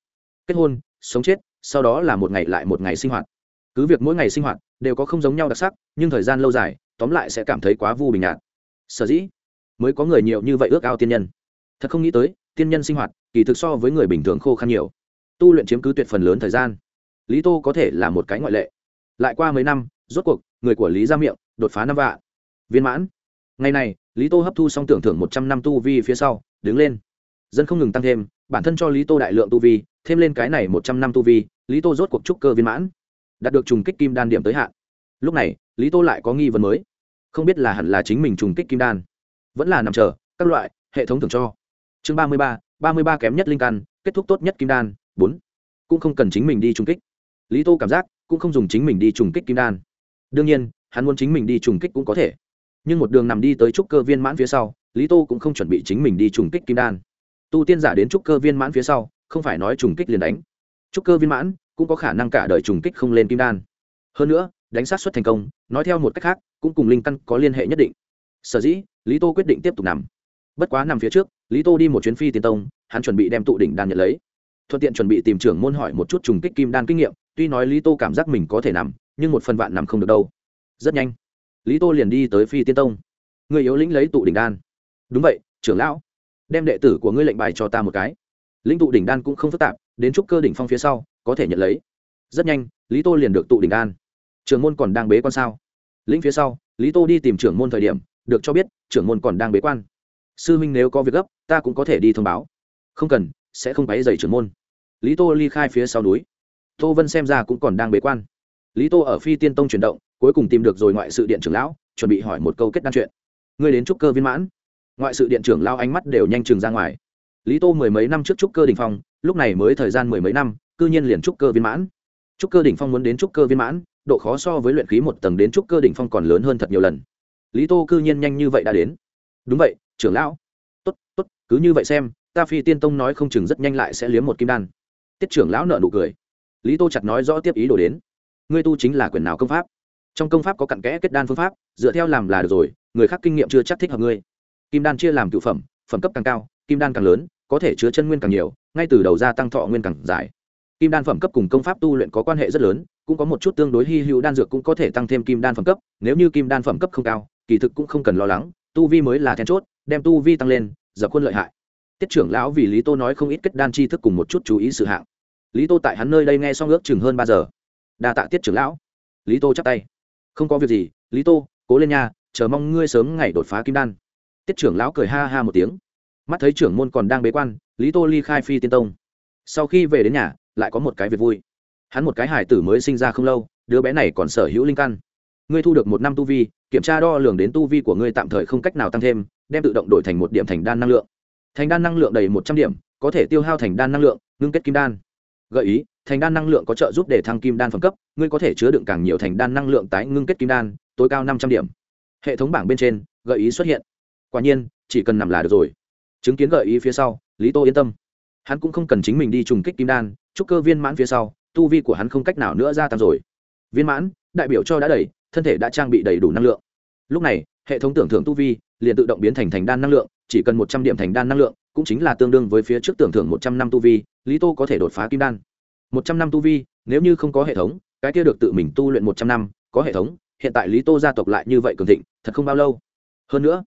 Kết hôn, sống chết sau đó là một ngày lại một ngày sinh hoạt. Cứ việc mỗi ngày sinh hoạt đều có không giống nhau đặc sắc, nhưng thời gian lâu dài, tóm lại sẽ cảm thấy quá vu bình nhạt. Sở dĩ mới có người nhiều như vậy ước ao tiên nhân. Thật không nghĩ tới, tiên nhân sinh hoạt kỳ thực so với người bình thường khô khăn nhiều. Tu luyện chiếm cứ tuyệt phần lớn thời gian. Lý tô có thể là một cái ngoại lệ. Lại qua mấy năm, rốt cuộc, người của lý ra miệng đột phá năm vạ. viên mãn. Ngày này, lý tô hấp thu xong tưởng thưởng một trăm năm tu vi phía sau, đứng lên. Dân không ngừng tăng thêm, bản thân cho lý tô đại lượng tu vi, thêm lên cái này một trăm năm tu vi lý tô rốt cuộc trúc cơ viên mãn, đạt được trùng kích kim đan điểm tới hạn. Lúc này, lý tô lại có nghi vấn mới. Không biết là hẳn là chính mình trùng kích kim đan, vẫn là nằm chờ, các loại, hệ thống thưởng cho. Chương ba mươi ba ba mươi ba kém nhất linh căn, kết thúc tốt nhất kim đan, bốn. Cũng không cần chính mình đi trùng kích. Lý tô cảm giác, cũng không dùng chính mình đi trùng kích kim đan. Đương nhiên, hắn muốn chính mình đi trùng kích cũng có thể. Nhưng một đường nằm đi tới trúc cơ viên mãn phía sau, lý tô cũng không chuẩn bị chính mình đi trùng kích kim đan. Tu tiên giả đến trúc cơ viên mãn phía sau, không phải nói trùng kích liền đánh trúc cơ viên mãn, cũng có khả năng cả đời trùng kích không lên kim đan. Hơn nữa, đánh sát xuất thành công, nói theo một cách khác, cũng cùng linh căn có liên hệ nhất định. Sở dĩ, lý tô quyết định tiếp tục nằm. Bất quá nằm phía trước, lý tô đi một chuyến phi tiên tông, hắn chuẩn bị đem tụ đỉnh đan nhận lấy. Thuận tiện chuẩn bị tìm trưởng môn hỏi một chút trùng kích kim đan kinh nghiệm, tuy nói lý tô cảm giác mình có thể nằm, nhưng một phần vạn nằm không được đâu. Rất nhanh, lý tô liền đi tới phi tiên tông. Người yếu lĩnh lấy tụ đỉnh đan. Đúng vậy, trưởng lão, đem đệ tử của ngươi lệnh bài cho ta một cái. Lĩnh tụ đỉnh đan cũng không phức tạp đến trúc cơ đỉnh phong phía sau, có thể nhận lấy. Rất nhanh, lý tô liền được tụ đỉnh đan. Trưởng môn còn đang bế quan sao? Lĩnh phía sau, lý tô đi tìm trưởng môn thời điểm, được cho biết, trưởng môn còn đang bế quan. Sư minh nếu có việc gấp, ta cũng có thể đi thông báo. Không cần, sẽ không quáy dày trưởng môn. Lý tô ly khai phía sau núi. Tô vân xem ra cũng còn đang bế quan. Lý tô ở phi tiên tông chuyển động, cuối cùng tìm được rồi ngoại sự điện trưởng lão, chuẩn bị hỏi một câu kết đan chuyện. Ngươi đến trúc cơ viên mãn. Ngoại sự điện trưởng lao ánh mắt đều nhanh chừng ra ngoài. Lý tô mười mấy năm trước trúc cơ đình phong lúc này mới thời gian mười mấy năm cư nhiên liền trúc cơ viên mãn. Trúc cơ đỉnh phong muốn đến trúc cơ viên mãn, độ khó so với luyện khí một tầng đến trúc cơ đỉnh phong còn lớn hơn thật nhiều lần. Lý tô cư nhiên nhanh như vậy đã đến. Đúng vậy, trưởng lão. Tốt tốt, cứ như vậy xem, ta phi tiên tông nói không chừng rất nhanh lại sẽ liếm một kim đan. Tiết trưởng lão nợ nụ cười. Lý tô chặt nói rõ tiếp ý đồ đến. Ngươi tu chính là quyền nào công pháp? Trong công pháp có cặn kẽ kết đan phương pháp, dựa theo làm là được rồi, người khác kinh nghiệm chưa chắc thích hợp ngươi. Kim đan chia làm cựu phẩm phẩm cấp càng cao, kim đan càng lớn có thể chứa chân nguyên càng nhiều, ngay từ đầu ra tăng thọ nguyên càng dài. Kim đan phẩm cấp cùng công pháp tu luyện có quan hệ rất lớn, cũng có một chút tương đối hy hữu đan dược cũng có thể tăng thêm kim đan phẩm cấp, nếu như kim đan phẩm cấp không cao, kỳ thực cũng không cần lo lắng, tu vi mới là then chốt, đem tu vi tăng lên, dập quân lợi hại. Tiết trưởng lão vì lý tô nói không ít kết đan chi thức cùng một chút chú ý sự hạng. Lý tô tại hắn nơi đây nghe xong ước chừng hơn ba giờ. Đa tạ tiết trưởng lão. Lý tô chắp tay. Không có việc gì, lý tô, cố lên nha, chờ mong ngươi sớm ngày đột phá kim đan. Tiết trưởng lão cười ha ha một tiếng mắt thấy trưởng môn còn đang bế quan, lý tô ly khai phi tiên tông. Sau khi về đến nhà, lại có một cái việc vui. Hắn một cái hải tử mới sinh ra không lâu, đứa bé này còn sở hữu linh căn. Ngươi thu được một năm tu vi, kiểm tra đo lường đến tu vi của ngươi tạm thời không cách nào tăng thêm, đem tự động đổi thành một điểm thành đan năng lượng. Thành đan năng lượng đầy một trăm điểm, có thể tiêu hao thành đan năng lượng, ngưng kết kim đan. Gợi ý, thành đan năng lượng có trợ giúp để thăng kim đan phẩm cấp, ngươi có thể chứa đựng càng nhiều thành đan năng lượng tái ngưng kết kim đan, tối cao năm trăm điểm. Hệ thống bảng bên trên, gợi ý xuất hiện. Quả nhiên, chỉ cần nằm là được rồi chứng kiến gợi ý phía sau, lý tô yên tâm. Hắn cũng không cần chính mình đi trùng kích kim đan, chúc cơ viên mãn phía sau, tu vi của hắn không cách nào nữa gia tăng rồi. Viên mãn, đại biểu cho đã đầy, thân thể đã trang bị đầy đủ năng lượng. Lúc này, hệ thống tưởng thưởng tu vi liền tự động biến thành thành đan năng lượng, chỉ cần một trăm điểm thành đan năng lượng, cũng chính là tương đương với phía trước tưởng thưởng một trăm năm tu vi, lý tô có thể đột phá kim đan. Một trăm năm tu vi, nếu như không có hệ thống, cái kia được tự mình tu luyện một trăm năm, có hệ thống, hiện tại lý tô gia tộc lại như vậy cường thịnh, thật không bao lâu. Hơn nữa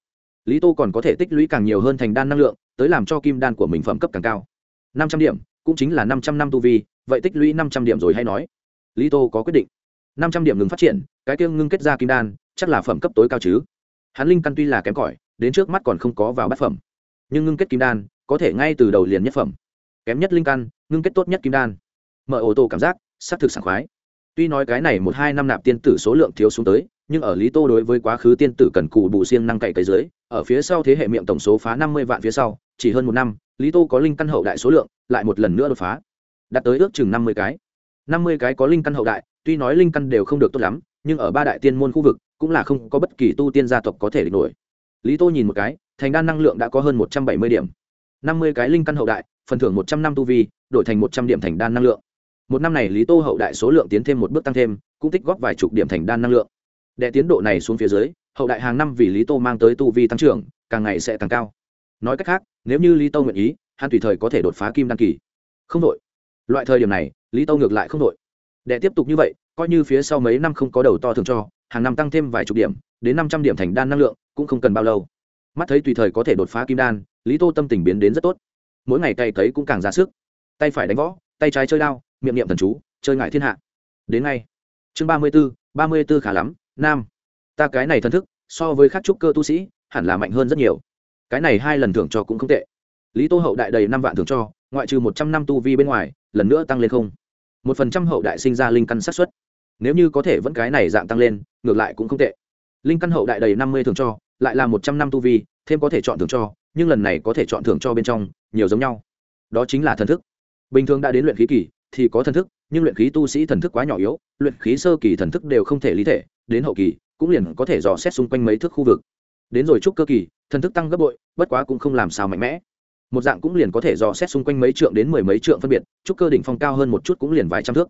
lý tô còn có thể tích lũy càng nhiều hơn thành đan năng lượng, tới làm cho kim đan của mình phẩm cấp càng cao. Năm trăm điểm, cũng chính là năm trăm năm tu vi, vậy tích lũy năm trăm điểm rồi hay nói? Lý tô có quyết định. Năm trăm điểm ngừng phát triển, cái kia ngưng kết ra kim đan, chắc là phẩm cấp tối cao chứ. Hắn linh căn tuy là kém cỏi, đến trước mắt còn không có vào bát phẩm. Nhưng ngưng kết kim đan, có thể ngay từ đầu liền nhất phẩm. Kém nhất linh căn, ngưng kết tốt nhất kim đan. Mở ô tô cảm giác, xác thực sảng khoái. Tuy nói cái này một hai năm nạp tiên tử số lượng thiếu xuống tới nhưng ở lý tô đối với quá khứ tiên tử cần cù bù siêng năng cậy cái dưới, ở phía sau thế hệ miệng tổng số phá năm mươi vạn phía sau, chỉ hơn một năm, lý tô có linh căn hậu đại số lượng, lại một lần nữa đột phá, đạt tới ước chừng năm mươi cái. năm mươi cái có linh căn hậu đại, tuy nói linh căn đều không được tốt lắm, nhưng ở ba đại tiên môn khu vực, cũng là không có bất kỳ tu tiên gia tộc có thể địch nổi. Lý tô nhìn một cái, thành đan năng lượng đã có hơn một trăm bảy mươi điểm. năm mươi cái linh căn hậu đại, phần thưởng một trăm năm tu vi, đổi thành một trăm điểm thành đan năng lượng. Một năm này lý tô hậu đại số lượng tiến thêm một bước tăng thêm, cũng tích góp vài chục điểm thành đan năng lượng đệ tiến độ này xuống phía dưới, hậu đại hàng năm vì lý tô mang tới tu vi tăng trưởng, càng ngày sẽ càng cao. Nói cách khác, nếu như lý tô nguyện ý, hắn tùy thời có thể đột phá kim đăng kỳ. Không đội. Loại thời điểm này, lý tô ngược lại không đội. Để tiếp tục như vậy, coi như phía sau mấy năm không có đầu to thường cho, hàng năm tăng thêm vài chục điểm, đến năm trăm điểm thành đan năng lượng, cũng không cần bao lâu. Mắt thấy tùy thời có thể đột phá kim đan, lý tô tâm tình biến đến rất tốt. Mỗi ngày cày cấy cũng càng ra sức. Tay phải đánh võ, tay trái chơi đao, miệng niệm thần chú, chơi ngại thiên hạ. Đến ngay. Chương ba mươi b ố ba mươi b ố khá lắm nam. Ta cái này thân thức, so với các trúc cơ tu sĩ, hẳn là mạnh hơn rất nhiều. Cái này hai lần thưởng cho cũng không tệ. Lý tô hậu đại đầy năm vạn thưởng cho, ngoại trừ một trăm năm tu vi bên ngoài, lần nữa tăng lên không. Một phần trăm hậu đại sinh ra linh căn sát xuất nếu như có thể vẫn cái này dạng tăng lên, ngược lại cũng không tệ. Linh căn hậu đại đầy năm mươi thường cho, lại là một trăm năm tu vi, thêm có thể chọn thưởng cho, nhưng lần này có thể chọn thưởng cho bên trong, nhiều giống nhau. Đó chính là thần thức. Bình thường đã đến luyện khí kỳ thì có thần thức, nhưng luyện khí tu sĩ thần thức quá nhỏ yếu, luyện khí sơ kỳ thần thức đều không thể lý thể đến hậu kỳ, cũng liền có thể dò xét xung quanh mấy thước khu vực. Đến rồi trúc cơ kỳ, thần thức tăng gấp bội, bất quá cũng không làm sao mạnh mẽ. Một dạng cũng liền có thể dò xét xung quanh mấy trượng đến mười mấy trượng phân biệt, trúc cơ đỉnh phong cao hơn một chút cũng liền vài trăm thước.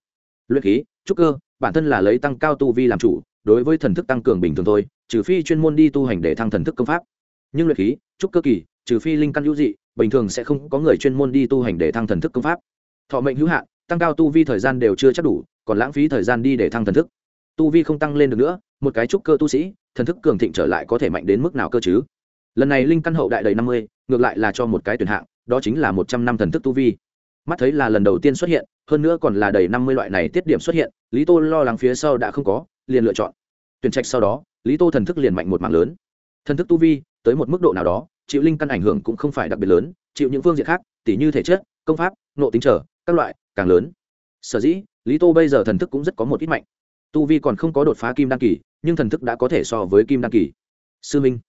Luyện khí, trúc cơ, bản thân là lấy tăng cao tu vi làm chủ, đối với thần thức tăng cường bình thường thôi, trừ phi chuyên môn đi tu hành để thăng thần thức công pháp. Nhưng luyện khí, trúc cơ kỳ, trừ phi linh căn hữu dị, bình thường sẽ không có người chuyên môn đi tu hành để thăng thần thức công pháp. Thọ mệnh hữu hạn, tăng cao tu vi thời gian đều chưa chắc đủ, còn lãng phí thời gian đi để thăng thần thức tu vi không tăng lên được nữa, một cái trúc cơ tu sĩ, thần thức cường thịnh trở lại có thể mạnh đến mức nào cơ chứ? Lần này linh căn hậu đại đầy năm mươi, ngược lại là cho một cái tuyển hạng, đó chính là một trăm năm thần thức tu vi. Mắt thấy là lần đầu tiên xuất hiện, hơn nữa còn là đầy năm mươi loại này tiết điểm xuất hiện, lý tô lo lắng phía sau đã không có, liền lựa chọn. Tuyển trạch sau đó, lý tô thần thức liền mạnh một mạng lớn. Thần thức tu vi, tới một mức độ nào đó, chịu linh căn ảnh hưởng cũng không phải đặc biệt lớn, chịu những phương diện khác, tỉ như thể chất, công pháp nộ tính trở, các loại, càng lớn. Sở dĩ, lý tô bây giờ thần thức cũng rất có một ít mạnh tu vi còn không có đột phá kim Đăng kỳ, nhưng thần thức đã có thể so với kim Đăng kỳ. Sư minh,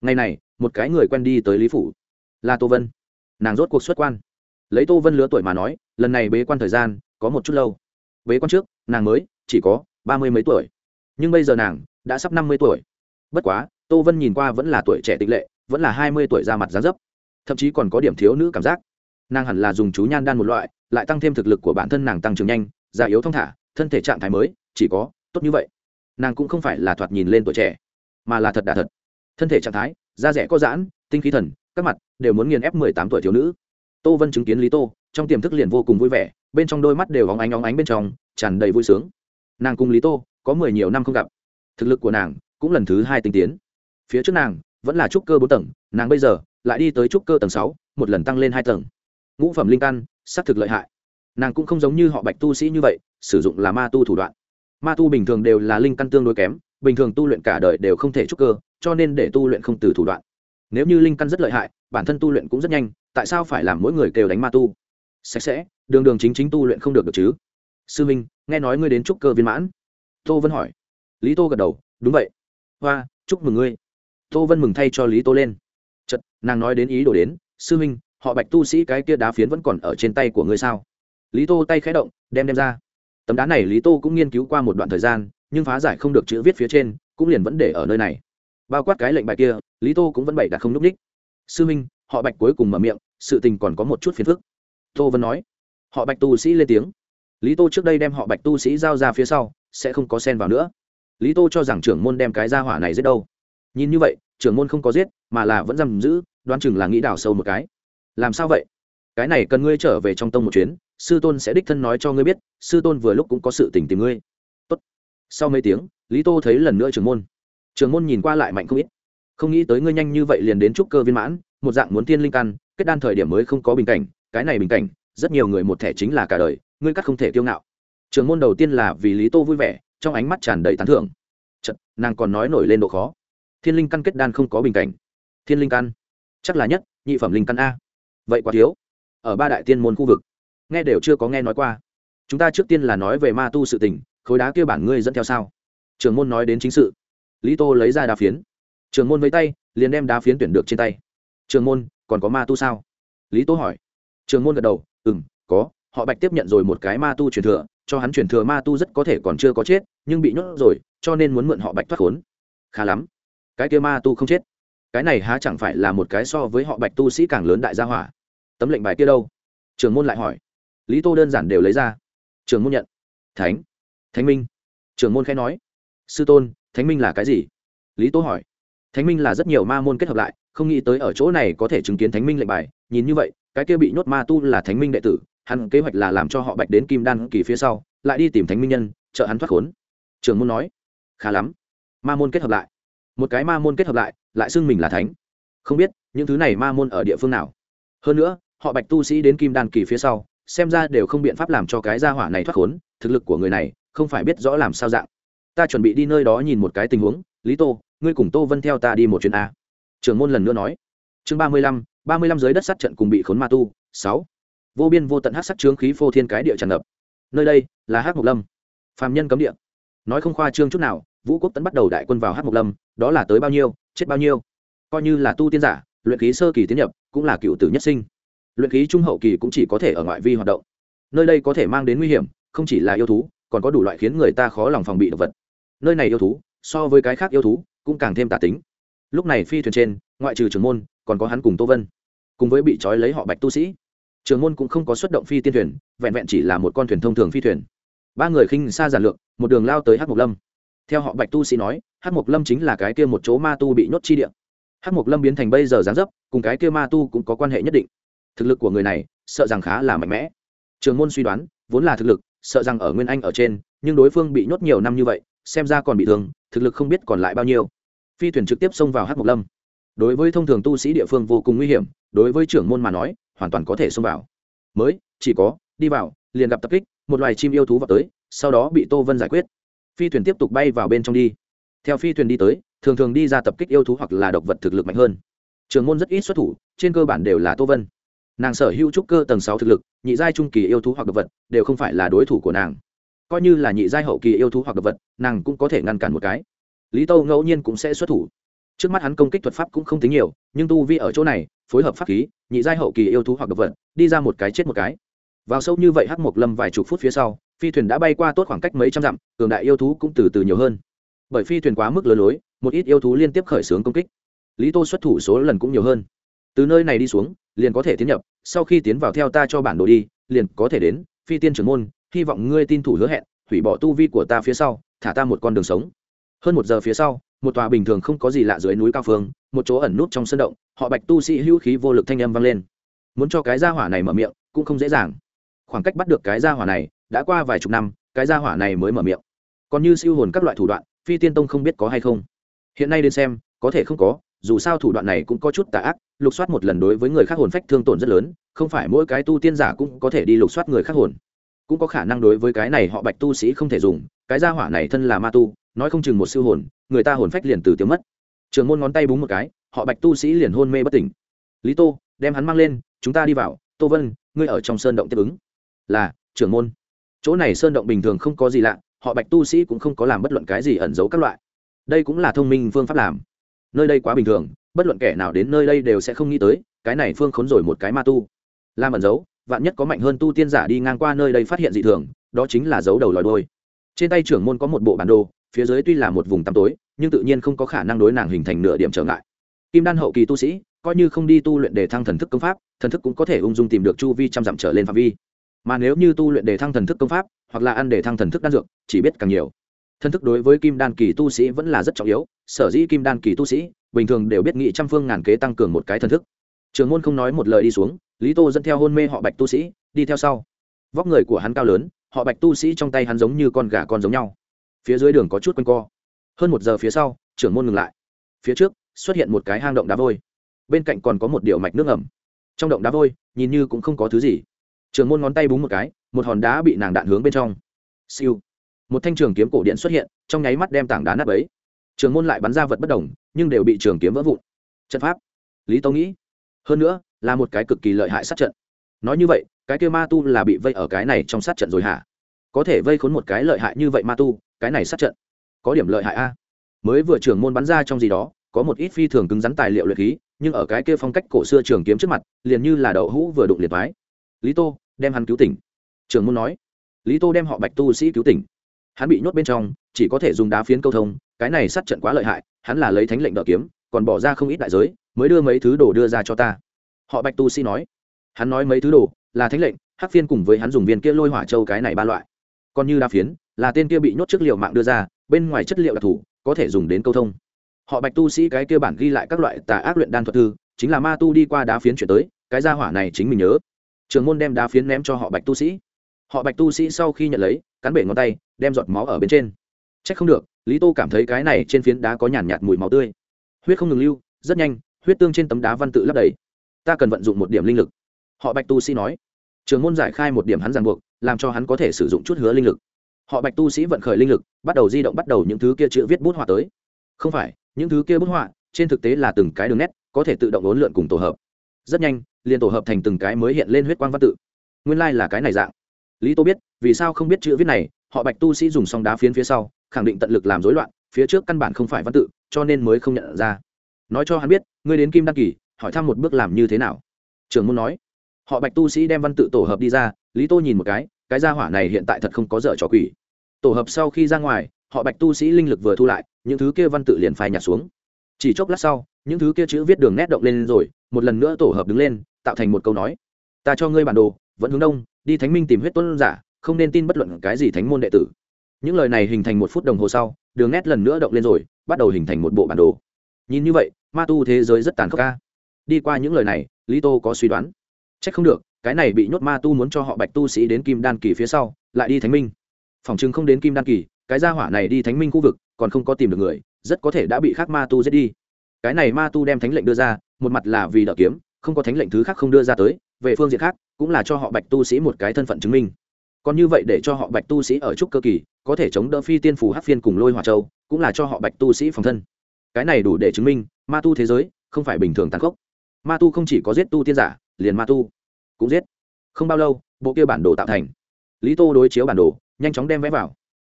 ngày này, một cái người quen đi tới lý phủ. Là tô vân. Nàng rốt cuộc xuất quan. Lấy tô vân lứa tuổi mà nói, lần này bế quan thời gian, có một chút lâu. Bế quan trước, nàng mới, chỉ có ba mươi mấy tuổi. Nhưng bây giờ nàng, đã sắp năm mươi tuổi. Bất quá, tô vân nhìn qua vẫn là tuổi trẻ tịch lệ, vẫn là hai mươi tuổi ra mặt dán dấp. Thậm chí còn có điểm thiếu nữ cảm giác. Nàng hẳn là dùng chú nhan đan một loại, lại tăng thêm thực lực của bản thân nàng tăng trưởng nhanh, già yếu thong thả thân thể trạng thái mới, chỉ có, tốt như vậy. Nàng cũng không phải là thoạt nhìn lên tuổi trẻ, mà là thật đà thật. Thân thể trạng thái, da rẻ có giãn, tinh khí thần, các mặt đều muốn nghiền ép mười tám tuổi thiếu nữ. Tô vân chứng kiến lý tô, trong tiềm thức liền vô cùng vui vẻ, bên trong đôi mắt đều óng ánh óng ánh bên trong, tràn đầy vui sướng. Nàng cùng lý tô, có mười nhiều năm không gặp. Thực lực của nàng cũng lần thứ hai tinh tiến. Phía trước nàng vẫn là trúc cơ bốn tầng, nàng bây giờ lại đi tới trúc cơ tầng sáu, một lần tăng lên hai tầng. Ngũ phẩm linh căn s ắ c thực lợi hại nàng cũng không giống như họ bạch tu sĩ như vậy, sử dụng là ma tu thủ đoạn. Ma tu bình thường đều là linh căn tương đối kém, bình thường tu luyện cả đời đều không thể trúc cơ, cho nên để tu luyện không từ thủ đoạn. Nếu như linh căn rất lợi hại, bản thân tu luyện cũng rất nhanh, tại sao phải làm mỗi người kêu đánh ma tu? Sạch sẽ, đường đường chính chính tu luyện không được được chứ? Sư minh, nghe nói ngươi đến trúc cơ viên mãn. Tô vân hỏi. Lý tô gật đầu, đúng vậy. Hoa, chúc mừng ngươi. Tô vân mừng thay cho lý tô lên. Chật nàng nói đến ý đồ đến, sư minh, họ bạch tu sĩ cái kia đá phiến vẫn còn ở trên tay của ngươi sao? Lý tô tay khẽ động, đem đem ra. Tấm đá này lý tô cũng nghiên cứu qua một đoạn thời gian, nhưng phá giải không được chữ viết phía trên, cũng liền vẫn để ở nơi này. Bao quát cái lệnh bài kia, lý tô cũng vẫn bày đặt không núp ních. Sư minh, họ bạch cuối cùng mở miệng, sự tình còn có một chút phiền phức. Tô vân nói. Họ bạch tu sĩ lên tiếng. Lý tô trước đây đem họ bạch tu sĩ giao ra phía sau, sẽ không có sen vào nữa. Lý tô cho rằng trưởng môn đem cái ra hỏa này giết đâu. Nhìn như vậy, trưởng môn không có giết, mà là vẫn giam giữ, đoán chừng là nghĩ đào sâu một cái. Làm sao vậy? Cái này cần ngươi trở về trong tông một chuyến sư tôn sẽ đích thân nói cho ngươi biết sư tôn vừa lúc cũng có sự tình tìm ngươi. Tốt. sau mấy tiếng lý tô thấy lần nữa Trường môn. Trường môn nhìn qua lại mạnh không ít. Không nghĩ tới ngươi nhanh như vậy liền đến trúc cơ viên mãn một dạng muốn tiên linh căn kết đan thời điểm mới không có bình cảnh cái này bình cảnh rất nhiều người một thẻ chính là cả đời ngươi cắt không thể kiêu ngạo. Trường môn đầu tiên là vì lý tô vui vẻ trong ánh mắt tràn đầy tán thưởng. Chật, nàng còn nói nổi lên độ khó. Thiên linh căn kết đan không có bình cảnh. Thiên linh căn? Chắc là nhất nhị phẩm linh căn a. Vậy quá thiếu. Ở ba đại tiên môn khu vực nghe đều chưa có nghe nói qua. Chúng ta trước tiên là nói về ma tu sự tình, khối đá kia bản ngươi dẫn theo sao? Trường môn nói đến chính sự. Lý tô lấy ra đá phiến. Trường môn với tay, liền đem đá phiến tuyển được trên tay. Trường môn, còn có ma tu sao? Lý tô hỏi. Trường môn gật đầu ừ m có, họ bạch tiếp nhận rồi một cái ma tu truyền thừa, cho hắn truyền thừa ma tu rất có thể còn chưa có chết, nhưng bị nhốt rồi, cho nên muốn mượn họ bạch thoát khốn. Khá lắm, cái kia ma tu không chết. Cái này há chẳng phải là một cái so với họ bạch tu sĩ càng lớn đại gia hỏa. Tấm lệnh bài kia đâu? Trường môn lại hỏi lý tô đơn giản đều lấy ra. Trường môn nhận. Thánh. Thánh minh. Trường môn khai nói. Sư tôn, thánh minh là cái gì? Lý tô hỏi. Thánh minh là rất nhiều ma môn kết hợp lại, không nghĩ tới ở chỗ này có thể chứng kiến thánh minh lệnh bài. Nhìn như vậy, cái kia bị nhốt ma tu là thánh minh đệ tử, hắn kế hoạch là làm cho họ bạch đến kim đan kỳ phía sau, lại đi tìm thánh minh nhân, trợ hắn thoát khốn. Trường môn nói. Khá lắm. Ma môn kết hợp lại. Một cái ma môn kết hợp lại lại xưng mình là thánh. Không biết, những thứ này ma môn ở địa phương nào? Hơn nữa, họ bạch tu sĩ đến kim đan kỳ phía sau xem ra đều không biện pháp làm cho cái gia hỏa này thoát khốn, thực lực của người này, không phải biết rõ làm sao dạng. Ta chuẩn bị đi nơi đó nhìn một cái tình huống, lý tô, ngươi cùng tô vân theo ta đi một chuyến a. Trưởng môn lần nữa nói. Chương ba mươi lăm, ba mươi lăm dưới đất sát trận cùng bị khốn ma tu, sáu. Vô biên vô tận hát sắc trướng khí phô thiên cái địa tràn ngập. Nơi đây là hát mộc lâm. Phàm nhân cấm địa. Nói không khoa trương chút nào, vũ quốc tấn bắt đầu đại quân vào hát mộc lâm, đó là tới bao nhiêu, chết bao nhiêu. Coi như là tu tiên giả, luyện khí sơ kỳ tiến nhập, cũng là cựu tử nhất sinh luyện khí trung hậu kỳ cũng chỉ có thể ở ngoại vi hoạt động. Nơi đây có thể mang đến nguy hiểm, không chỉ là yêu thú, còn có đủ loại khiến người ta khó lòng phòng bị động vật. Nơi này yêu thú, so với cái khác yêu thú, cũng càng thêm tả tính. Lúc này phi thuyền trên, ngoại trừ trưởng môn, còn có hắn cùng tô vân, cùng với bị trói lấy họ bạch tu sĩ. Trường môn cũng không có xuất động phi tiên thuyền, vẹn vẹn chỉ là một con thuyền thông thường phi thuyền. Ba người khinh xa giản lược, một đường lao tới hát mộc lâm. Theo họ bạch tu sĩ nói hát mộc lâm chính là cái kia một chỗ ma tu bị nhốt chi điện hát mộc lâm biến thành bây giờ dáng dấp, cùng cái kia ma tu cũng có quan hệ nhất định thực lực của người này, sợ rằng khá là mạnh mẽ. Trường môn suy đoán, vốn là thực lực, sợ rằng ở nguyên anh ở trên, nhưng đối phương bị nhốt nhiều năm như vậy, xem ra còn bị thương, thực lực không biết còn lại bao nhiêu. Phi thuyền trực tiếp xông vào hát mộc lâm. Đối với thông thường tu sĩ địa phương vô cùng nguy hiểm, đối với trưởng môn mà nói, hoàn toàn có thể xông vào. Mới, chỉ có, đi vào, liền gặp tập kích, một loài chim yêu thú vào tới, sau đó bị tô vân giải quyết. Phi thuyền tiếp tục bay vào bên trong đi. Theo phi thuyền đi tới, thường thường đi ra tập kích yêu thú hoặc là độc vật thực lực mạnh hơn. Trường môn rất ít xuất thủ, trên cơ bản đều là tô vân nàng sở hữu trúc cơ tầng sáu thực lực, nhị giai trung kỳ yêu thú hoặc độc vật, đều không phải là đối thủ của nàng. Coi như là nhị giai hậu kỳ yêu thú hoặc độc vật, nàng cũng có thể ngăn cản một cái. Lý tâu ngẫu nhiên cũng sẽ xuất thủ. Trước mắt hắn công kích thuật pháp cũng không tính nhiều, nhưng tu vi ở chỗ này, phối hợp pháp khí, nhị giai hậu kỳ yêu thú hoặc độc vật, đi ra một cái chết một cái. Vào sâu như vậy hắc mộc lâm vài chục phút phía sau, phi thuyền đã bay qua tốt khoảng cách mấy trăm dặm, cường đại yêu thú cũng từ từ nhiều hơn. Bởi phi thuyền quá mức lừa lối, một ít yêu thú liên tiếp khởi xướng công kích. Lý tô xuất thủ số lần cũng nhiều hơn từ nơi này đi xuống, liền có thể tiến nhập, sau khi tiến vào theo ta cho bản đồ đi, liền có thể đến, phi tiên trưởng môn, hy vọng ngươi tin thủ hứa hẹn, hủy bỏ tu vi của ta phía sau, thả ta một con đường sống. Hơn một giờ phía sau, một tòa bình thường không có gì lạ dưới núi cao phương, một chỗ ẩn nút trong sân động, họ bạch tu sĩ hữu khí vô lực thanh âm vang lên. Muốn cho cái gia hỏa này mở miệng, cũng không dễ dàng. Khoảng cách bắt được cái gia hỏa này, đã qua vài chục năm, cái gia hỏa này mới mở miệng. Còn như siêu hồn các loại thủ đoạn, phi tiên tông không biết có hay không. Hiện nay đến xem, có thể không có dù sao thủ đoạn này cũng có chút tà ác, lục soát một lần đối với người khác hồn phách thương tổn rất lớn, không phải mỗi cái tu tiên giả cũng có thể đi lục soát người khác hồn. Cũng có khả năng đối với cái này họ bạch tu sĩ không thể dùng, cái gia hỏa này thân là ma tu, nói không chừng một siêu hồn, người ta hồn phách liền từ tiếng mất. Trường môn ngón tay búng một cái, họ bạch tu sĩ liền hôn mê bất tỉnh. Lý tô, đem hắn mang lên, chúng ta đi vào, tô vân, ngươi ở trong sơn động tiếp ứng. Là trưởng môn. Chỗ này sơn động bình thường không có gì lạ, họ bạch tu sĩ cũng không có làm bất luận cái gì ẩn giấu các loại. Đây cũng là thông minh phương pháp làm nơi đây quá bình thường, bất luận kẻ nào đến nơi đây đều sẽ không nghĩ tới, cái này phương khốn rồi một cái ma tu. Làm ẩn giấu, vạn nhất có mạnh hơn tu tiên giả đi ngang qua nơi đây phát hiện dị thường, đó chính là dấu đầu lòi đôi trên tay trưởng môn có một bộ bản đồ, phía dưới tuy là một vùng tăm tối, nhưng tự nhiên không có khả năng đối nàng hình thành nửa điểm trở ngại. Kim đan hậu kỳ tu sĩ, coi như không đi tu luyện để thăng thần thức công pháp, thần thức cũng có thể ung dung tìm được chu vi trăm dặm trở lên phạm vi. Mà nếu như tu luyện để thăng thần thức công pháp, hoặc là ăn để thăng thần thức đan dược, chỉ biết càng nhiều thân thức đối với kim đan kỳ tu sĩ vẫn là rất trọng yếu, sở dĩ kim đan kỳ tu sĩ bình thường đều biết nghị trăm phương ngàn kế tăng cường một cái thân thức. Trường môn không nói một lời đi xuống, lý tô dẫn theo hôn mê họ bạch tu sĩ, đi theo sau. Vóc người của hắn cao lớn, họ bạch tu sĩ trong tay hắn giống như con gà con giống nhau. Phía dưới đường có chút quanh co. Hơn một giờ phía sau, trưởng môn ngừng lại. Phía trước, xuất hiện một cái hang động đá vôi. Bên cạnh còn có một điệu mạch nước ẩm trong động đá vôi, nhìn như cũng không có thứ gì. Trưởng môn ngón tay búng một cái, một hòn đá bị nàng đạn hướng bên trong. Siêu một thanh trường kiếm cổ điện xuất hiện, trong nháy mắt đem tảng đá nát ấy trường môn lại bắn ra vật bất đồng, nhưng đều bị trường kiếm vỡ vụn. Trận pháp. Lý tâu nghĩ, hơn nữa, là một cái cực kỳ lợi hại sát trận. Nói như vậy, cái kia ma tu là bị vây ở cái này trong sát trận rồi hả? Có thể vây khốn một cái lợi hại như vậy ma tu, cái này sát trận, có điểm lợi hại a. Mới vừa trường môn bắn ra trong gì đó, có một ít phi thường cứng rắn tài liệu luyện khí, nhưng ở cái kia phong cách cổ xưa trường kiếm trước mặt, liền như là đậu hũ vừa đụng liệt mái lý tô, đem hắn cứu tỉnh. Trường môn nói, lý tô đem họ bạch tu sĩ cứu tỉnh hắn bị nhốt bên trong, chỉ có thể dùng đá phiến câu thông, cái này sát trận quá lợi hại, hắn là lấy thánh lệnh đỡ kiếm, còn bỏ ra không ít đại giới, mới đưa mấy thứ đồ đưa ra cho ta. Họ bạch tu sĩ nói. Hắn nói mấy thứ đồ, là thánh lệnh, hắc phiên cùng với hắn dùng viên kia lôi hỏa châu cái này ba loại. Còn như đá phiến, là tên kia bị nhốt trước liệu mạng đưa ra, bên ngoài chất liệu đặc thù, có thể dùng đến câu thông. Họ bạch tu sĩ cái kia bản ghi lại các loại tà ác luyện đan thuật thư, chính là ma tu đi qua đá phiến chuyển tới, cái gia hỏa này chính mình nhớ. Trường môn đem đá phiến ném cho họ bạch tu sĩ họ bạch tu sĩ sau khi nhận lấy, cắn bể ngón tay, đem giọt máu ở bên trên. C h ắ c không được, lý tô cảm thấy cái này trên phiến đá có nhàn nhạt mùi máu tươi. Huyết không ngừng lưu, rất nhanh, huyết tương trên tấm đá văn tự lấp đầy. Ta cần vận dụng một điểm linh lực. Họ bạch tu sĩ nói. Trường môn giải khai một điểm hắn ràng buộc, làm cho hắn có thể sử dụng chút hứa linh lực. Họ bạch tu sĩ vận khởi linh lực, bắt đầu di động bắt đầu những thứ kia chữ viết bút họa tới. Không phải, những thứ kia bút họa, trên thực tế là từng cái đường nét, có thể tự động ốn lượn cùng tổ hợp. Rất nhanh, liền tổ hợp thành từng cái mới hiện lên huyết quang văn tự. Nguyên lai、like、là cái này dạng lý tô biết, vì sao không biết chữ viết này, họ bạch tu sĩ dùng song đá phiến phía sau, khẳng định tận lực làm rối loạn, phía trước căn bản không phải văn tự, cho nên mới không nhận ra. Nói cho hắn biết, ngươi đến kim đăng kỳ, hỏi thăm một bước làm như thế nào. Trường môn nói. Họ bạch tu sĩ đem văn tự tổ hợp đi ra, lý tô nhìn một cái cái gia hỏa này hiện tại thật không có dở trò quỷ. Tổ hợp sau khi ra ngoài, họ bạch tu sĩ linh lực vừa thu lại, những thứ kia văn tự liền phai nhạt xuống. Chỉ chốc lát sau, những thứ kia chữ viết đường nét động lên rồi, một lần nữa tổ hợp đứng lên, tạo thành một câu nói. Ta cho ngươi bản đồ, vẫn hướng đông đi thánh minh tìm huyết tuân giả, không nên tin bất luận cái gì thánh môn đệ tử. Những lời này hình thành một phút đồng hồ sau, đường nét lần nữa động lên rồi, bắt đầu hình thành một bộ bản đồ. Nhìn như vậy, ma tu thế giới rất tàn khốc ca đi qua những lời này, lý tô có suy đoán. C h ắ c không được, cái này bị nhốt ma tu muốn cho họ bạch tu sĩ đến kim đan kỳ phía sau, lại đi thánh minh. Phòng chừng không đến kim đan kỳ, cái gia hỏa này đi thánh minh khu vực, còn không có tìm được người, rất có thể đã bị khác ma tu giết đi. Cái này ma tu đem thánh lệnh đưa ra, một mặt là vì đỡ kiếm, không có thánh lệnh thứ khác không đưa ra tới về phương diện khác, cũng là cho họ bạch tu sĩ một cái thân phận chứng minh. Còn như vậy để cho họ bạch tu sĩ ở trúc cơ kỳ, có thể chống đỡ phi tiên phù hát phiên cùng lôi hòa châu, cũng là cho họ bạch tu sĩ phòng thân. Cái này đủ để chứng minh, ma tu thế giới không phải bình thường tàn khốc. Ma tu không chỉ có giết tu tiên giả, liền ma tu cũng giết. Không bao lâu, bộ kia bản đồ tạo thành. Lý tô đối chiếu bản đồ, nhanh chóng đem vẽ vào.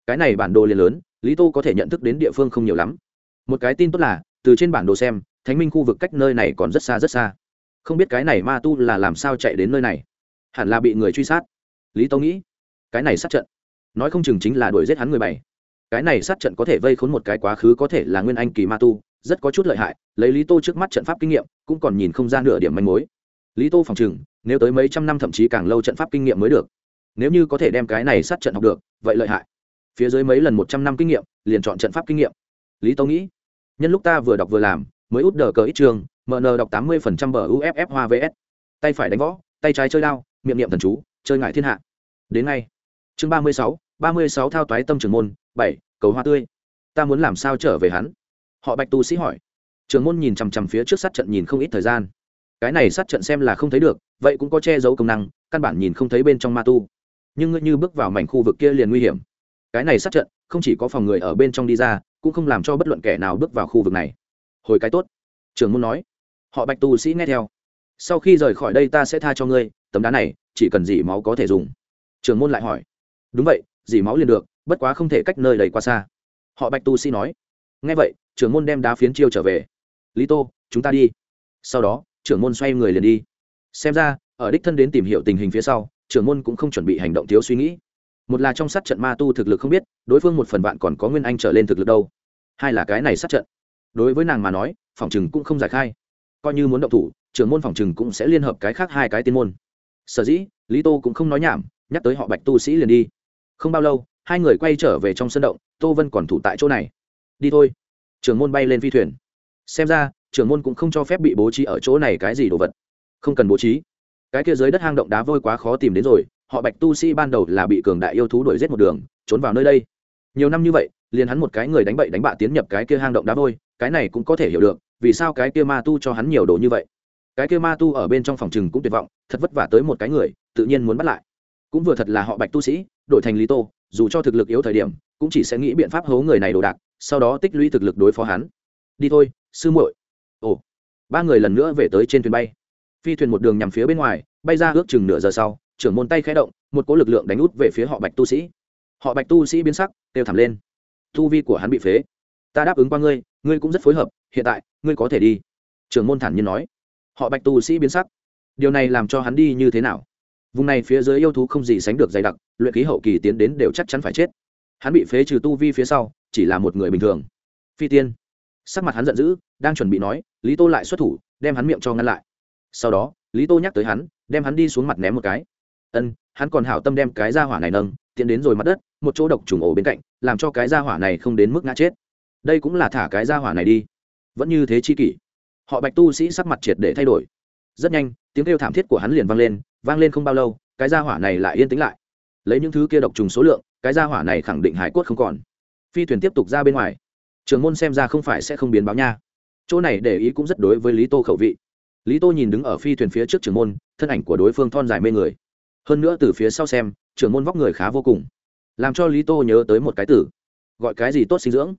Cái này bản đồ liền lớn, lý tô có thể nhận thức đến địa phương không nhiều lắm. Một cái tin tốt là, từ trên bản đồ xem, thánh minh khu vực cách nơi này còn rất xa rất xa không biết cái này ma tu là làm sao chạy đến nơi này? Hẳn là bị người truy sát. Lý tô nghĩ, cái này sát trận, nói không chừng chính là đuổi giết hắn người bảy cái này sát trận có thể vây khốn một cái quá khứ có thể là nguyên anh kỳ ma tu, rất có chút lợi hại, lấy lý tô trước mắt trận pháp kinh nghiệm, cũng còn nhìn không ra nửa điểm manh mối. Lý tô phòng chừng nếu tới mấy trăm năm thậm chí càng lâu trận pháp kinh nghiệm mới được. Nếu như có thể đem cái này sát trận học được, vậy lợi hại. Phía dưới mấy lần một trăm năm kinh nghiệm, liền chọn trận pháp kinh nghiệm. Lý tô nghĩ, nhân lúc ta vừa đọc vừa làm mới út đờ cờ ít trường mn đọc tám mươi phần trăm bờ uff hoa vs tay phải đánh võ tay trái chơi lao, miệng niệm thần chú chơi ngại thiên hạ. Đến ngay. Chương ba mươi sáu ba mươi sáu thao toái tâm trường môn bảy cầu hoa tươi. Ta muốn làm sao trở về hắn? Họ bạch tu sĩ hỏi. Trường môn nhìn chằm chằm phía trước sát trận nhìn không ít thời gian. Cái này sát trận xem là không thấy được vậy cũng có che giấu công năng căn bản nhìn không thấy bên trong ma tu. Nhưng ngươi như bước vào mảnh khu vực kia liền nguy hiểm. Cái này sát trận không chỉ có phòng người ở bên trong đi ra cũng không làm cho bất luận kẻ nào bước vào khu vực này hồi cái tốt. Trường môn nói. Họ bạch tu sĩ nghe theo. Sau khi rời khỏi đây ta sẽ tha cho ngươi, tấm đá này, chỉ cần dỉ máu có thể dùng. Trường môn lại hỏi. Đúng vậy, dỉ máu liền được, bất quá không thể cách nơi đầy qua xa. Họ bạch tu sĩ nói. Nghe vậy, trưởng môn đem đá phiến chiêu trở về. Lý tô, chúng ta đi. Sau đó, trưởng môn xoay người liền đi. Xem ra, ở đích thân đến tìm hiểu tình hình phía sau, trưởng môn cũng không chuẩn bị hành động thiếu suy nghĩ. Một là trong sát trận ma tu thực lực không biết, đối phương một phần bạn còn có nguyên anh trở lên thực lực đâu. Hai là cái này sát trận đối với nàng mà nói, phòng chừng cũng không giải khai. Coi như muốn động thủ, trưởng môn phòng chừng cũng sẽ liên hợp cái khác hai cái tiên môn. Sở dĩ, lý tô cũng không nói nhảm, nhắc tới họ bạch tu sĩ liền đi. Không bao lâu, hai người quay trở về trong sân động, tô vân còn thủ tại chỗ này. Đi thôi. Trưởng môn bay lên phi thuyền. Xem ra, trưởng môn cũng không cho phép bị bố trí ở chỗ này cái gì đồ vật. Không cần bố trí. Cái kia dưới đất hang động đá vôi quá khó tìm đến rồi, họ bạch tu sĩ ban đầu là bị cường đại yêu thú đuổi giết một đường, trốn vào nơi đây. Nhiều năm như vậy liền hắn một cái người đánh bậy đánh bạ tiến nhập cái kia hang động đá vôi, cái này cũng có thể hiểu được, vì sao cái kia ma tu cho hắn nhiều đồ như vậy. Cái kia ma tu ở bên trong phòng trừng cũng tuyệt vọng, thật vất vả tới một cái người, tự nhiên muốn bắt lại. Cũng vừa thật là họ bạch tu sĩ, đổi thành lý tô, dù cho thực lực yếu thời điểm, cũng chỉ sẽ nghĩ biện pháp hố người này đồ đạc, sau đó tích lũy thực lực đối phó hắn. Đi thôi, sư muội. Ồ. Ba người lần nữa về tới trên thuyền bay. Phi thuyền một đường nhằm phía bên ngoài, bay ra ước chừng nửa giờ sau, trưởng môn tay khẽ động, một cỗ lực lượng đánh út về phía họ bạch tu sĩ. Họ bạch tu sĩ biến sắc, kêu thảm lên tu vi của hắn bị phế. Ta đáp ứng qua ngươi ngươi cũng rất phối hợp, hiện tại, ngươi có thể đi. Trưởng môn thản nhiên nói. Họ bạch tu sĩ biến sắc. Điều này làm cho hắn đi như thế nào? Vùng này phía dưới yêu thú không gì sánh được dày đặc, luyện khí hậu kỳ tiến đến đều chắc chắn phải chết. Hắn bị phế trừ tu vi phía sau, chỉ là một người bình thường. Phi tiên. Sắc mặt hắn giận dữ, đang chuẩn bị nói, lý tô lại xuất thủ, đem hắn miệng cho ngăn lại. Sau đó, lý tô nhắc tới hắn, đem hắn đi xuống mặt ném một cái. Ân, hắn còn hảo tâm đem cái ra hỏa này nâng tiến đến rồi mặt đất, một chỗ độc trùng ổ bên cạnh, làm cho cái gia hỏa này không đến mức ngã chết. Đây cũng là thả cái gia hỏa này đi. Vẫn như thế chi kỷ. Họ bạch tu sĩ sắc mặt triệt để thay đổi. Rất nhanh, tiếng kêu thảm thiết của hắn liền vang lên vang lên không bao lâu, cái gia hỏa này lại yên tĩnh lại. Lấy những thứ kia độc trùng số lượng, cái gia hỏa này khẳng định hải cốt không còn. Phi thuyền tiếp tục ra bên ngoài. Trường môn xem ra không phải sẽ không biến báo nha. Chỗ này để ý cũng rất đối với lý tô khẩu vị. Lý tô nhìn đứng ở phi thuyền phía trước trường môn, thân ảnh của đối phương thon dài mê người. Hơn nữa từ phía sau xem Trưởng môn vóc người khá vô cùng. Làm cho lý tô nhớ tới một cái tử. Gọi cái gì tốt sinh dưỡng?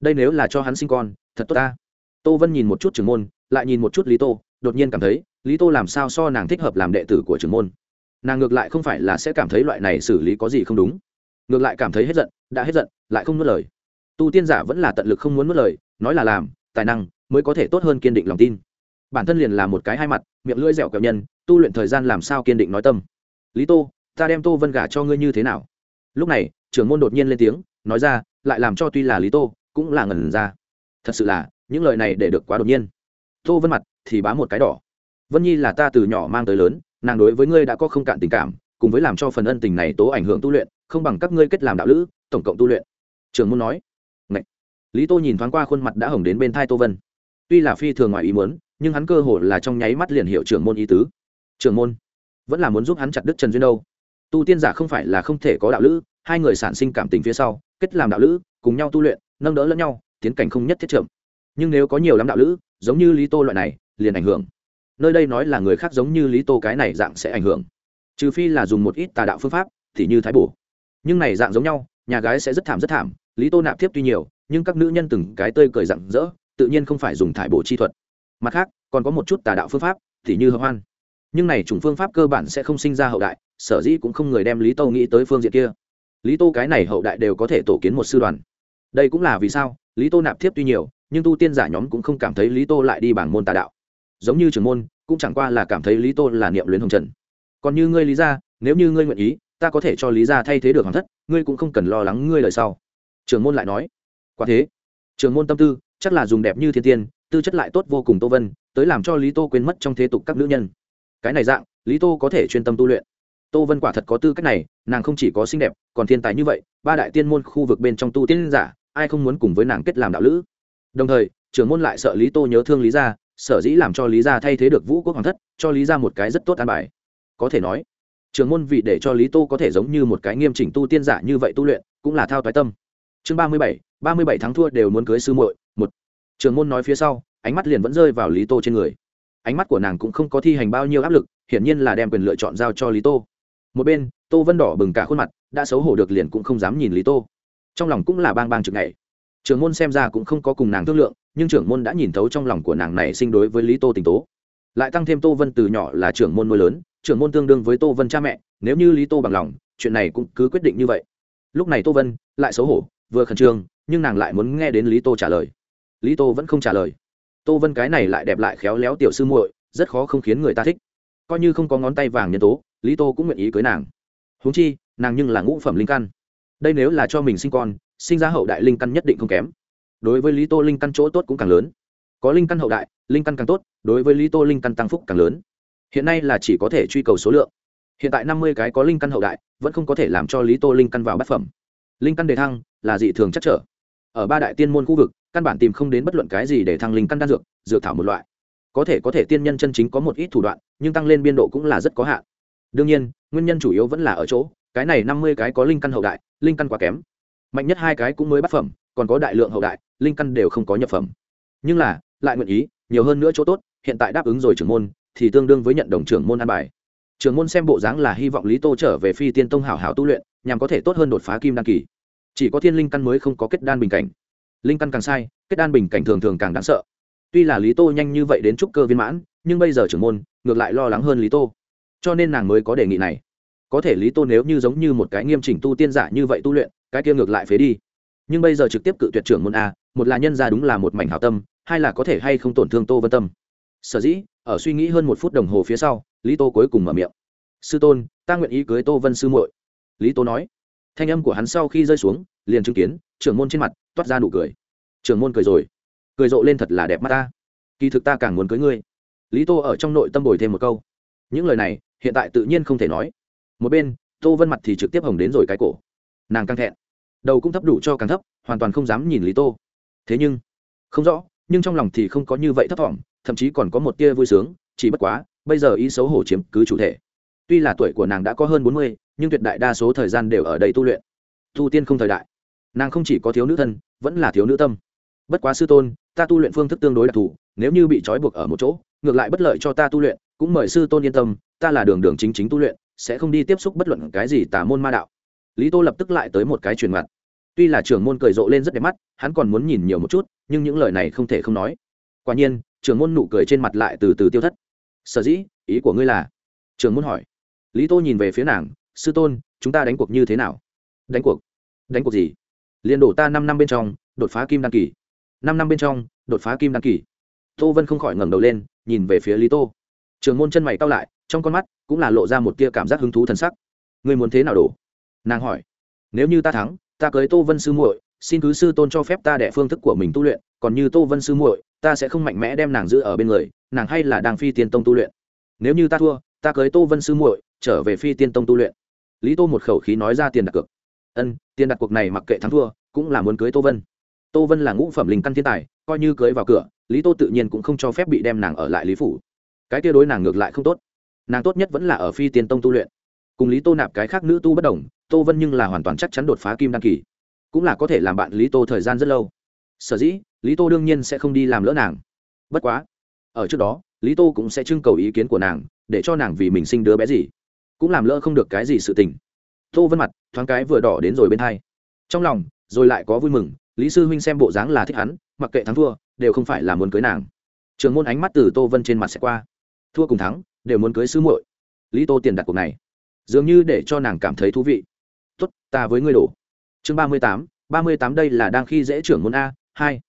Đây nếu là cho hắn sinh con, thật tốt ta. Tô vân nhìn một chút trưởng môn, lại nhìn một chút lý tô, đột nhiên cảm thấy, lý tô làm sao so nàng thích hợp làm đệ tử của trưởng môn? Nàng ngược lại không phải là sẽ cảm thấy loại này xử lý có gì không đúng. Ngược lại cảm thấy hết giận, đã hết giận, lại không nuốt lời. Tu tiên giả vẫn là tận lực không muốn nuốt lời, nói là làm, tài năng mới có thể tốt hơn kiên định lòng tin. Bản thân liền là một cái hai mặt, miệng lưỡi dẻo kẹo nhân, tu luyện thời gian làm sao kiên định nói tâm. Lý tô ta đem tô vân gả cho ngươi như thế nào? Lúc này, trưởng môn đột nhiên lên tiếng, nói ra, lại làm cho tuy là lý tô, cũng là ngẩn ra. Thật sự là, những lời này để được quá đột nhiên. Tô vân mặt thì bá một cái đỏ. Vân nhi là ta từ nhỏ mang tới lớn, nàng đối với ngươi đã có không cạn tình cảm, cùng với làm cho phần ân tình này tố ảnh hưởng tu luyện, không bằng các ngươi kết làm đạo lữ, tổng cộng tu luyện. Trường môn nói. Ngậy. lý tô nhìn thoáng qua khuôn mặt đã hồng đến bên thai tô vân. Tuy là phi thường ngoài ý muốn, nhưng hắn cơ hồ là trong nháy mắt liền hiệu trưởng môn ý tứ. Trưởng môn, vẫn là muốn giúp hắn chặt đứt trần duyên đâu tu tiên giả không phải là không thể có đạo lữ, hai người sản sinh cảm tình phía sau, kết làm đạo lữ, cùng nhau tu luyện, nâng đỡ lẫn nhau, tiến cảnh không nhất thiết trưởng nhưng nếu có nhiều lắm đạo lữ, giống như lý tô loại này, liền ảnh hưởng. Nơi đây nói là người khác giống như lý tô cái này dạng sẽ ảnh hưởng. Trừ phi là dùng một ít tà đạo phương pháp, thì như thái bổ. Nhưng này dạng giống nhau, nhà gái sẽ rất thảm rất thảm, lý tô nạp thiếp tuy nhiều, nhưng các nữ nhân từng cái tơi cười rặng rỡ, tự nhiên không phải dùng thải bổ chi thuật. Mặt khác, còn có một chút tà đạo phương pháp, thì như hợp hoan nhưng này chủng phương pháp cơ bản sẽ không sinh ra hậu đại, sở dĩ cũng không người đem lý tô nghĩ tới phương diện kia. Lý tô cái này hậu đại đều có thể tổ kiến một sư đoàn. Đây cũng là vì sao, lý tô nạp thiếp tuy nhiều, nhưng tu tiên giả nhóm cũng không cảm thấy lý tô lại đi bảng môn tà đạo. Giống như trưởng môn, cũng chẳng qua là cảm thấy lý tô là niệm luyến hồng trần. Còn như ngươi lý gia, nếu như ngươi nguyện ý, ta có thể cho lý gia thay thế được hoàng thất, ngươi cũng không cần lo lắng ngươi lời sau. Trưởng môn lại nói, quả thế. Trưởng môn tâm tư, chắc là dùng đẹp như thiên tiên, tư chất lại tốt vô cùng tô vân, tới làm cho lý tô quên mất trong thế tục các nữ nhân cái này dạng, lý tô có thể chuyên tâm tu luyện. Tô vân quả thật có tư cách này, nàng không chỉ có xinh đẹp, còn thiên tài như vậy, ba đại tiên môn khu vực bên trong tu tiên giả, ai không muốn cùng với nàng kết làm đạo lữ? Đồng thời, trưởng môn lại sợ lý tô nhớ thương lý gia, sở dĩ làm cho lý gia thay thế được vũ quốc hoàng thất, cho lý gia một cái rất tốt an bài. Có thể nói, trưởng môn vị để cho lý tô có thể giống như một cái nghiêm chỉnh tu tiên giả như vậy tu luyện, cũng là thao toái tâm. Chương ba mươi bảy, ba mươi bảy tháng thua đều muốn cưới sư muội, một. Trưởng môn nói phía sau, ánh mắt liền vẫn rơi vào lý tô trên người ánh mắt của nàng cũng không có thi hành bao nhiêu áp lực, hiển nhiên là đem quyền lựa chọn giao cho lý tô. Một bên, tô vân đỏ bừng cả khuôn mặt, đã xấu hổ được liền cũng không dám nhìn lý tô. Trong lòng cũng là bang bang chực ngày. Trưởng môn xem ra cũng không có cùng nàng thương lượng, nhưng trưởng môn đã nhìn thấu trong lòng của nàng này sinh đối với lý tô tình tố. Lại tăng thêm tô vân từ nhỏ là trưởng môn nuôi lớn, trưởng môn tương đương với tô vân cha mẹ, nếu như lý tô bằng lòng, chuyện này cũng cứ quyết định như vậy. Lúc này tô vân lại xấu hổ, vừa khẩn trương, nhưng nàng lại muốn nghe đến lý tô trả lời. Lý tô vẫn không trả lời tô vân cái này lại đẹp lại khéo léo tiểu sư muội, rất khó không khiến người ta thích. Coi như không có ngón tay vàng nhân tố, lý tô cũng nguyện ý cưới nàng. Huống chi, nàng nhưng là ngũ phẩm linh căn. Đây nếu là cho mình sinh con, sinh ra hậu đại linh căn nhất định không kém. Đối với lý tô linh căn chỗ tốt cũng càng lớn. Có linh căn hậu đại, linh căn càng tốt, đối với lý tô linh căn tăng phúc càng lớn. Hiện nay là chỉ có thể truy cầu số lượng. Hiện tại năm mươi cái có linh căn hậu đại, vẫn không có thể làm cho lý tô linh căn vào bát phẩm. Linh căn đề thăng là dị thường chắc trở. Ở ba đại tiên môn khu vực căn bản tìm không đến bất luận cái gì để thăng linh căn đan dược dược thảo một loại. Có thể có thể tiên nhân chân chính có một ít thủ đoạn, nhưng tăng lên biên độ cũng là rất có hạn. Đương nhiên, nguyên nhân chủ yếu vẫn là ở chỗ, cái này năm mươi cái có linh căn hậu đại, linh căn quá kém. Mạnh nhất hai cái cũng mới bắt phẩm, còn có đại lượng hậu đại, linh căn đều không có nhập phẩm. Nhưng là, lại nguyện ý, nhiều hơn nữa chỗ tốt, hiện tại đáp ứng rồi trưởng môn, thì tương đương với nhận đồng trưởng môn an bài. Trưởng môn xem bộ dáng là hy vọng lý tô trở về phi tiên tông hảo hảo tu luyện, nhằm có thể tốt hơn đột phá kim đan kỳ. Chỉ có thiên linh căn mới không có kết đan bình cảnh linh căn càng sai, kết đan bình cảnh thường thường càng đáng sợ. Tuy là lý tô nhanh như vậy đến trúc cơ viên mãn, nhưng bây giờ trưởng môn, ngược lại lo lắng hơn lý tô. Cho nên nàng mới có đề nghị này. Có thể lý tô nếu như giống như một cái nghiêm chỉnh tu tiên giả như vậy tu luyện, cái kia ngược lại phế đi. Nhưng bây giờ trực tiếp cự tuyệt trưởng môn a, một là nhân ra đúng là một mảnh hảo tâm, hai là có thể hay không tổn thương tô vân tâm. Sở dĩ, ở suy nghĩ hơn một phút đồng hồ phía sau, lý tô cuối cùng mở miệng. Sư tôn, ta nguyện ý cưới tô vân sư muội. Lý tô nói thanh âm của hắn sau khi rơi xuống, liền chứng kiến, trưởng môn trên mặt, toát ra nụ cười. Trưởng môn cười rồi. Cười rộ lên thật là đẹp mắt ta. Kỳ thực ta càng muốn cưới ngươi. Lý tô ở trong nội tâm bồi thêm một câu. Những lời này, hiện tại tự nhiên không thể nói. Một bên, tô vân mặt thì trực tiếp hồng đến rồi cái cổ. Nàng căng thẹn. Đầu cũng thấp đủ cho càng thấp, hoàn toàn không dám nhìn lý tô. Thế nhưng, không rõ, nhưng trong lòng thì không có như vậy thấp thỏm, thậm chí còn có một tia vui sướng, chỉ bất quá, bây giờ ý xấu hổ chiếm cứ chủ thể. Tuy là tuổi của nàng đã có hơn bốn mươi nhưng tuyệt đại đa số thời gian đều ở đây tu luyện. Tu tiên không thời đại. Nàng không chỉ có thiếu nữ thân, vẫn là thiếu nữ tâm. Bất quá sư tôn, ta tu luyện phương thức tương đối đặc thù, nếu như bị trói buộc ở một chỗ, ngược lại bất lợi cho ta tu luyện, cũng mời sư tôn yên tâm, ta là đường đường chính chính tu luyện, sẽ không đi tiếp xúc bất luận cái gì tà môn ma đạo. Lý tô lập tức lại tới một cái truyền mặt. Tuy là trưởng môn cười rộ lên rất đẹp mắt, hắn còn muốn nhìn nhiều một chút, nhưng những lời này không thể không nói. Quả nhiên, trưởng môn nụ cười trên mặt lại từ từ tiêu thất. Sở dĩ, ý của ngươi là? Trưởng môn hỏi. Lý tô nhìn về phía nàng sư tôn, chúng ta đánh cuộc như thế nào? Đánh cuộc? Đánh cuộc gì? Liền đổ ta năm năm bên trong, đột phá kim đăng kỳ. Năm năm bên trong, đột phá kim đăng kỳ. Tô vân không khỏi ngẩng đầu lên, nhìn về phía lý tô. Trường môn chân mày cao lại, trong con mắt cũng là lộ ra một tia cảm giác hứng thú t sắc. Người muốn thế nào đổ? Nàng hỏi. Nếu như ta thắng, ta cưới tô vân sư muội, xin cứ sư tôn cho phép ta đẻ phương thức của mình tu luyện, còn như tô vân sư muội, ta sẽ không mạnh mẽ đem nàng giữ ở bên người, nàng hay là đang phi tiên tông tu luyện. Nếu như ta thua, ta cưới tô vân sư muội, trở về phi tiên tông tu luyện lý tô một khẩu khí nói ra tiền đặt cược. Ân, tiền đặt cuộc này mặc kệ thắng thua, cũng là muốn cưới tô vân. Tô vân là ngũ phẩm linh căn thiên tài, coi như cưới vào cửa, lý tô tự nhiên cũng không cho phép bị đem nàng ở lại lý phủ. Cái tia đối nàng ngược lại không tốt. Nàng tốt nhất vẫn là ở phi tiên tông tu luyện. Cùng lý tô nạp cái khác nữ tu bất đồng, tô vân nhưng là hoàn toàn chắc chắn đột phá kim đăng kỳ. Cũng là có thể làm bạn lý tô thời gian rất lâu. Sở dĩ, lý tô đương nhiên sẽ không đi làm lỡ nàng. Bất quá, ở trước đó, lý tô cũng sẽ trưng cầu ý kiến của nàng, để cho nàng vì mình sinh đứa bé gì cũng làm lỡ không được cái gì sự tình. Tô vân mặt, thoáng cái vừa đỏ đến rồi bên hai. Trong lòng, rồi lại có vui mừng, lý sư huynh xem bộ dáng là thích hắn, mặc kệ thắng thua, đều không phải là muốn cưới nàng. Trường môn ánh mắt từ tô vân trên mặt sẽ qua. Thua cùng thắng, đều muốn cưới sư muội. Lý tô tiền đặt cuộc này, dường như để cho nàng cảm thấy thú vị. Tốt, ta với ngươi đổ. Chương ba mươi tám, ba mươi tám đây là đang khi dễ trưởng môn a, hai.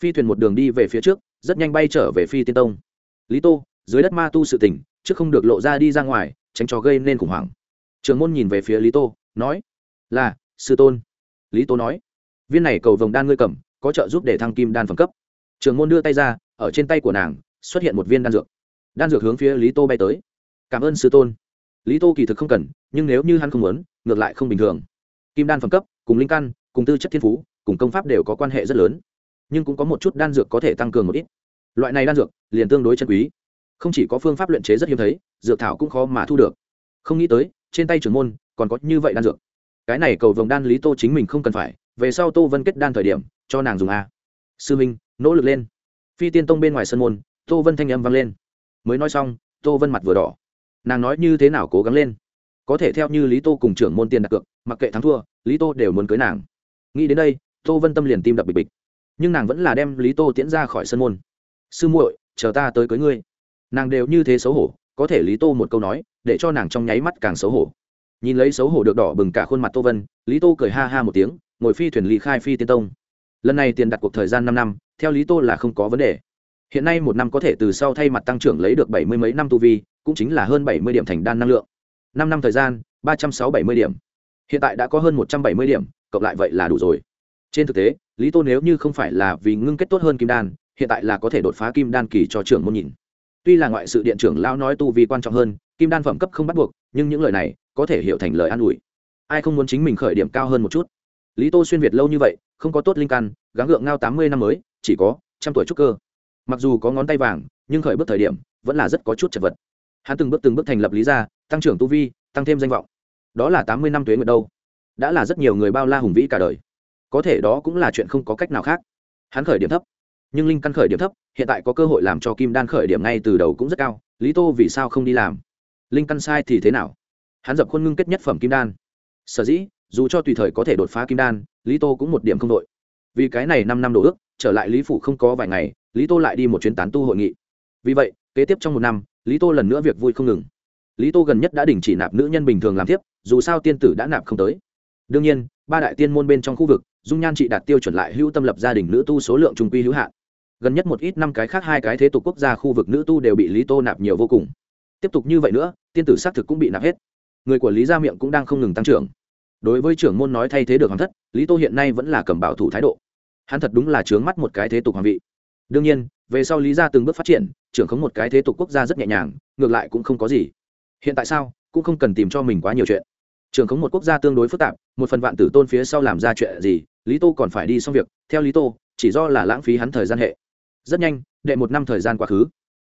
Phi thuyền một đường đi về phía trước, rất nhanh bay trở về phi tiên tông. Lý tô, dưới đất ma tu sự tỉnh trước không được lộ ra đi ra ngoài tránh cho gây nên khủng hoảng. Trường môn nhìn về phía lý tô, nói, là, sư tôn. Lý tô nói, viên này cầu vồng đan ngươi cầm, có trợ giúp để thăng kim đan phẩm cấp. Trường môn đưa tay ra, ở trên tay của nàng, xuất hiện một viên đan dược. Đan dược hướng phía lý tô bay tới. Cảm ơn sư tôn. Lý tô kỳ thực không cần, nhưng nếu như hắn không muốn, ngược lại không bình thường. Kim đan phẩm cấp, cùng linh căn, cùng tư chất thiên phú, cùng công pháp đều có quan hệ rất lớn, nhưng cũng có một chút đan dược có thể tăng cường một ít. Loại này đan dược liền tương đối chân quý không chỉ có phương pháp luyện chế rất hiếm thấy, dược thảo cũng khó mà thu được. Không nghĩ tới, trên tay trưởng môn còn có như vậy đan dược. Cái này cầu vồng đan lý tô chính mình không cần phải, về sau tô vân kết đan thời điểm, cho nàng dùng a. Sư minh, nỗ lực lên. Phi tiên tông bên ngoài sân môn, tô vân thanh âm vang lên. Mới nói xong, tô vân mặt vừa đỏ. Nàng nói như thế nào cố gắng lên. Có thể theo như lý tô cùng trưởng môn tiền đặt cược, mặc kệ thắng thua, lý tô đều muốn cưới nàng. Nghĩ đến đây, tô vân tâm liền tim đập bịch bịch. Nhưng nàng vẫn là đem lý tô tiễn ra khỏi sân môn. Sư muội, chờ ta tới cưới ngươi nàng đều như thế xấu hổ, có thể lý tô một câu nói, để cho nàng trong nháy mắt càng xấu hổ. Nhìn lấy xấu hổ được đỏ bừng cả khuôn mặt tô vân, lý tô cười ha ha một tiếng, ngồi phi thuyền ly khai phi tiên tông. Lần này tiền đặt cuộc thời gian năm năm, theo lý tô là không có vấn đề. Hiện nay một năm có thể từ sau thay mặt tăng trưởng lấy được bảy mươi mấy năm tu vi, cũng chính là hơn bảy mươi điểm thành đan năng lượng. Năm năm thời gian, ba trăm sáu bảy mươi điểm. Hiện tại đã có hơn một trăm bảy mươi điểm, cộng lại vậy là đủ rồi. Trên thực tế, lý tô nếu như không phải là vì ngưng kết tốt hơn kim đan, hiện tại là có thể đột phá kim đan kỳ cho trưởng môn nhìn tuy là ngoại sự điện trưởng lão nói tu vi quan trọng hơn, kim đan phẩm cấp không bắt buộc, nhưng những lời này có thể hiểu thành lời an ủi. Ai không muốn chính mình khởi điểm cao hơn một chút? Lý tô xuyên việt lâu như vậy, không có tốt linh căn, gắng gượng ngao tám mươi năm mới, chỉ có trăm tuổi trúc cơ. Mặc dù có ngón tay vàng, nhưng khởi bước thời điểm vẫn là rất có chút chật vật. Hắn từng bước từng bước thành lập lý gia, tăng trưởng tu vi, tăng thêm danh vọng. Đó là tám mươi năm tuế nguyệt đâu. Đã là rất nhiều người bao la hùng vĩ cả đời. Có thể đó cũng là chuyện không có cách nào khác. Hắn khởi điểm thấp nhưng linh căn khởi điểm thấp, hiện tại có cơ hội làm cho kim đan khởi điểm ngay từ đầu cũng rất cao, lý tô vì sao không đi làm? Linh căn sai thì thế nào? Hắn dập khuôn ngưng kết nhất phẩm kim đan. Sở dĩ, dù cho tùy thời có thể đột phá kim đan, lý tô cũng một điểm không đội. Vì cái này năm năm đổ ước, trở lại lý phủ không có vài ngày, lý tô lại đi một chuyến tán tu hội nghị. Vì vậy, kế tiếp trong một năm, lý tô lần nữa việc vui không ngừng. Lý tô gần nhất đã đình chỉ nạp nữ nhân bình thường làm tiếp dù sao tiên tử đã nạp không tới. Đương nhiên, ba đại tiên môn bên trong khu vực dung nhan trị đạt tiêu chuẩn lại hữu tâm lập gia đình nữ tu số lượng trung quy hữu hạn. Gần nhất một ít năm cái khác hai cái thế tục quốc gia khu vực nữ tu đều bị lý tô nạp nhiều vô cùng. Tiếp tục như vậy nữa, tiên tử xác thực cũng bị nạp hết. Người của lý gia miệng cũng đang không ngừng tăng trưởng. Đối với trưởng môn nói thay thế được hoàng thất, lý tô hiện nay vẫn là cầm bảo thủ thái độ. Hắn thật đúng là trướng mắt một cái thế tục hoàng vị. Đương nhiên, về sau lý gia từng bước phát triển, trưởng khống một cái thế tục quốc gia rất nhẹ nhàng, ngược lại cũng không có gì. Hiện tại sao, cũng không cần tìm cho mình quá nhiều chuyện. Trưởng khống một quốc gia tương đối phức tạp, một phần vạn tử tôn phía sau làm ra chuyện gì lý tô còn phải đi xong việc, theo lý tô, chỉ do là lãng phí hắn thời gian hệ. Rất nhanh, đệ một năm thời gian quá khứ.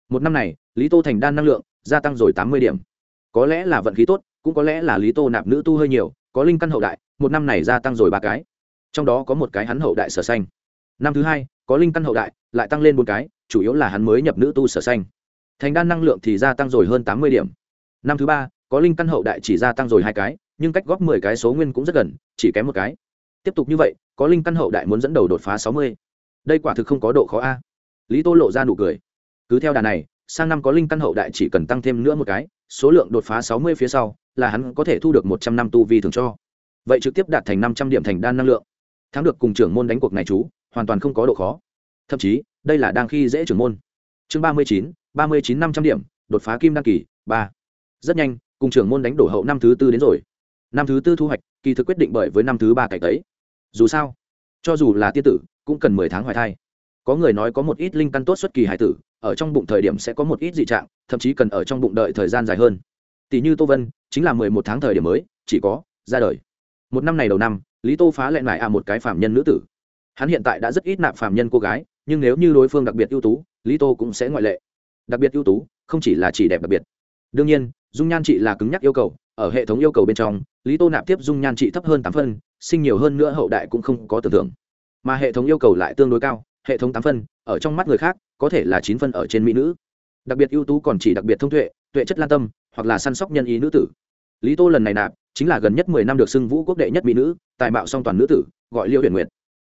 Một năm này, lý tô thành đan năng lượng, gia tăng rồi tám mươi điểm. Có lẽ là vận khí tốt, cũng có lẽ là lý tô nạp nữ tu hơi nhiều, có linh căn hậu đại, một năm này gia tăng rồi ba cái. Trong đó có một cái hắn hậu đại sở xanh năm thứ hai, có linh căn hậu đại, lại tăng lên một cái, chủ yếu là hắn mới nhập nữ tu sở xanh thành đan năng lượng thì gia tăng rồi hơn tám mươi điểm. Năm thứ ba, có linh căn hậu đại chỉ gia tăng rồi hai cái, nhưng cách góp mười cái số nguyên cũng rất gần, chỉ kém một cái. Tiếp tục như vậy có linh căn hậu đại muốn dẫn đầu đột phá sáu mươi. Đây quả thực không có độ khó a. Lý tô lộ ra nụ cười. Cứ theo đà này, sang năm có linh căn hậu đại chỉ cần tăng thêm nữa một cái, số lượng đột phá sáu mươi phía sau, là hắn có thể thu được một trăm năm tu vi thường cho. Vậy trực tiếp đạt thành năm trăm điểm thành đan năng lượng. Thắng được cùng trưởng môn đánh cuộc này chú, hoàn toàn không có độ khó. Thậm chí, đây là đang khi dễ trưởng môn. Chương ba mươi chín, ba mươi chín năm trăm điểm, đột phá kim đăng kỳ, ba. Rất nhanh, cùng trưởng môn đánh đổ hậu năm thứ tư đến rồi. Năm thứ tư thu hoạch, kỳ thực quyết định bởi với năm thứ ba cải tấy dù sao, cho dù là tiên tử, cũng cần mười tháng hoài thai. Có người nói có một ít linh căn tốt xuất kỳ hải tử, ở trong bụng thời điểm sẽ có một ít dị trạng, thậm chí cần ở trong bụng đợi thời gian dài hơn. Tỷ như tô vân, chính là mười một tháng thời điểm mới, chỉ có ra đời. Một năm này đầu năm, lý tô phá lệ lại à một cái phạm nhân nữ tử. Hắn hiện tại đã rất ít nạp phạm nhân cô gái, nhưng nếu như đối phương đặc biệt ưu tú, lý tô cũng sẽ ngoại lệ. Đặc biệt ưu tú, không chỉ là chỉ đẹp đặc biệt. Đương nhiên, dung nhan chị là cứng nhắc yêu cầu ở hệ thống yêu cầu bên trong, lý tô nạp tiếp dung nhan trị thấp hơn tám phân, sinh nhiều hơn nữa hậu đại cũng không có tưởng tượng. Mà hệ thống yêu cầu lại tương đối cao, hệ thống tám phân, ở trong mắt người khác, có thể là chín phân ở trên mỹ nữ. Đặc biệt ưu tú còn chỉ đặc biệt thông tuệ tuệ chất lan tâm, hoặc là săn sóc nhân ý nữ tử. Lý tô lần này nạp, chính là gần nhất mười năm được xưng vũ quốc đệ nhất mỹ nữ, tài mạo song toàn nữ tử, gọi liêu huyền nguyệt.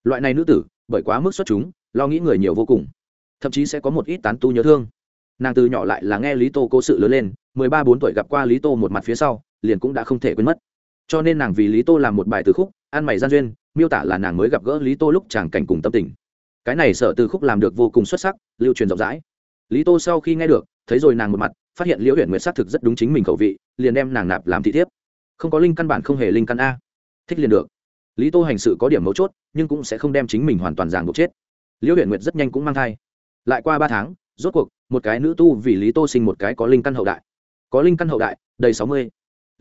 Loại này nữ tử, bởi quá mức xuất chúng, lo nghĩ người nhiều vô cùng. Thậm chí sẽ có một ít tán tu nhớ thương. Nàng từ nhỏ lại là nghe lý tô cố sự lớn lên, mười ba bốn tuổi gặp qua lý tô một mặt phía sau liền cũng đã không thể quên mất. Cho nên nàng vì lý tô làm một bài từ khúc ăn mày gian duyên, miêu tả là nàng mới gặp gỡ lý tô lúc chàng cảnh cùng tâm tình. Cái này sở từ khúc làm được vô cùng xuất sắc, lưu truyền rộng rãi. Lý tô sau khi nghe được, thấy rồi nàng một mặt, phát hiện liễu huyện nguyệt xác thực rất đúng chính mình khẩu vị, liền đem nàng nạp làm thị thiếp. Không có linh căn bản không hề linh căn a. Thích liền được. Lý tô hành sự có điểm mấu chốt, nhưng cũng sẽ không đem chính mình hoàn toàn ràng buộc chết. Liễu huyện nguyệt rất nhanh cũng mang thai. Lại qua ba tháng, rốt cuộc, một cái nữ tu vì lý tô sinh một cái có linh căn hậu đại. Có linh căn hậu đại, đầy sáu mươi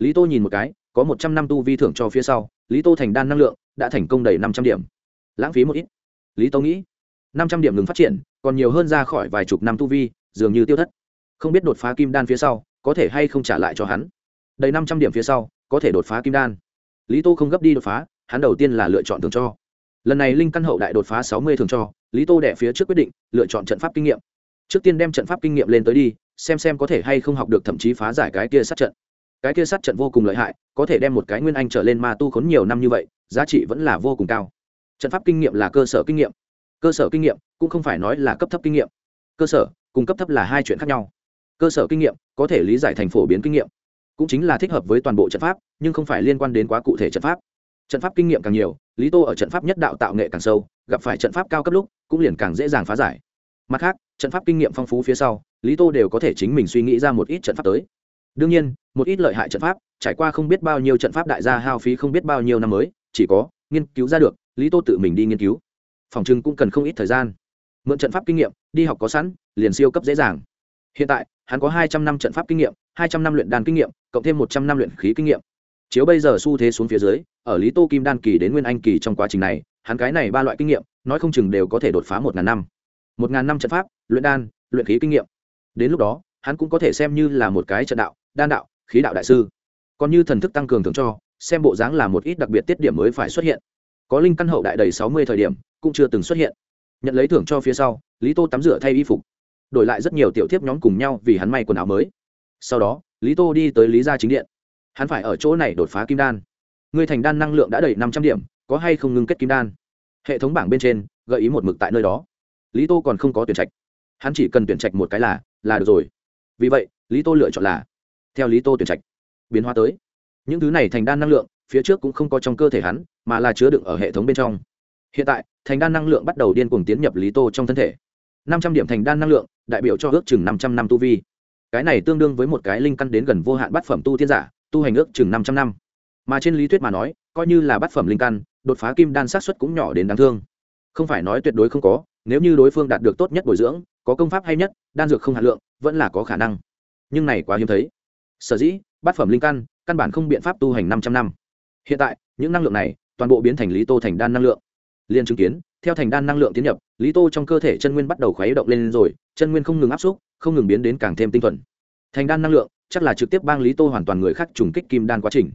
lý tô nhìn một cái, có một trăm năm tu vi thưởng cho phía sau, lý tô thành đan năng lượng, đã thành công đầy năm trăm điểm. Lãng phí một ít. Lý tô nghĩ, năm trăm điểm ngừng phát triển, còn nhiều hơn ra khỏi vài chục năm tu vi, dường như tiêu thất. Không biết đột phá kim đan phía sau, có thể hay không trả lại cho hắn. Đầy năm trăm điểm phía sau, có thể đột phá kim đan. Lý tô không gấp đi đột phá, hắn đầu tiên là lựa chọn thường cho. Lần này linh căn hậu đại đột phá sáu mươi thường cho, lý tô đẻ phía trước quyết định, lựa chọn trận pháp kinh nghiệm. Trước tiên đem trận pháp kinh nghiệm lên tới đi, xem xem có thể hay không học được thậm chí phá giải cái kia sát trận cái kia sát trận vô cùng lợi hại, có thể đem một cái nguyên anh trở lên ma tu khốn nhiều năm như vậy, giá trị vẫn là vô cùng cao. Trận pháp kinh nghiệm là cơ sở kinh nghiệm. Cơ sở kinh nghiệm cũng không phải nói là cấp thấp kinh nghiệm. Cơ sở cùng cấp thấp là hai chuyện khác nhau. Cơ sở kinh nghiệm có thể lý giải thành phổ biến kinh nghiệm, cũng chính là thích hợp với toàn bộ trận pháp, nhưng không phải liên quan đến quá cụ thể trận pháp. Trận pháp kinh nghiệm càng nhiều, lý tô ở trận pháp nhất đạo tạo nghệ càng sâu, gặp phải trận pháp cao cấp lúc, cũng liền càng dễ dàng phá giải. Mặt khác, trận pháp kinh nghiệm phong phú phía sau, lý tô đều có thể chính mình suy nghĩ ra một ít trận pháp tới đương nhiên, một ít lợi hại trận pháp, trải qua không biết bao nhiêu trận pháp đại gia hao phí không biết bao nhiêu năm mới, chỉ có nghiên cứu ra được, lý tô tự mình đi nghiên cứu. Phòng trưng cũng cần không ít thời gian. Mượn trận pháp kinh nghiệm, đi học có sẵn, liền siêu cấp dễ dàng. Hiện tại, hắn có hai trăm năm trận pháp kinh nghiệm, hai trăm năm luyện đàn kinh nghiệm, cộng thêm một trăm năm luyện khí kinh nghiệm. Chiếu bây giờ xu thế xuống phía dưới, ở lý tô kim đan kỳ đến nguyên anh kỳ trong quá trình này, hắn cái này ba loại kinh nghiệm, nói không chừng đều có thể đột phá một ngàn năm. Một ngàn năm trận pháp, luyện đan, luyện khí kinh nghiệm. Đến lúc đó, hắn cũng có thể xem như là một cái trận đạo đan đạo, khí đạo đại sư. Còn như thần thức tăng cường thường cho, xem bộ dáng là một ít đặc biệt tiết điểm mới phải xuất hiện. Có linh căn hậu đại đầy sáu mươi thời điểm, cũng chưa từng xuất hiện. Nhận lấy thưởng cho phía sau, lý tô tắm rửa thay y phục. Đổi lại rất nhiều tiểu thiếp nhóm cùng nhau vì hắn may quần áo mới. Sau đó, lý tô đi tới lý gia chính điện. Hắn phải ở chỗ này đột phá kim đan. Người thành đan năng lượng đã đầy năm trăm điểm, có hay không ngưng kết kim đan? Hệ thống bảng bên trên, gợi ý một mực tại nơi đó. Lý tô còn không có tuyển trạch. Hắn chỉ cần tuyển trạch một cái là là được rồi. Vì vậy, lý tô lựa chọn là theo lý tô tuyển trạch, biến hóa tới. Những thứ này thành đan năng lượng, phía trước cũng không có trong cơ thể hắn, mà là chứa đựng ở hệ thống bên trong. Hiện tại, thành đan năng lượng bắt đầu điên cuồng tiến nhập lý tô trong thân thể. Năm trăm điểm thành đan năng lượng, đại biểu cho ước chừng năm trăm năm tu vi. Cái này tương đương với một cái linh căn đến gần vô hạn bát phẩm tu thiên giả, tu hành ước chừng năm trăm năm. Mà trên lý thuyết mà nói, coi như là bát phẩm linh căn, đột phá kim đan sát xuất cũng nhỏ đến đáng thương. Không phải nói tuyệt đối không có, nếu như đối phương đạt được tốt nhất bồi dưỡng, có công pháp hay nhất, đan dược không hạt lượng, vẫn là có khả năng. Nhưng này quá hiếm thấy sở dĩ, bát phẩm linh căn căn bản không biện pháp tu hành năm trăm năm. Hiện tại, những năng lượng này, toàn bộ biến thành lý tô thành đan năng lượng. Liên chứng kiến, theo thành đan năng lượng tiến nhập, lý tô trong cơ thể chân nguyên bắt đầu khuấy động lên rồi, chân nguyên không ngừng áp xúc, không ngừng biến đến càng thêm tinh thuần. Thành đan năng lượng, chắc là trực tiếp bang lý tô hoàn toàn người khác trùng kích kim đan quá trình.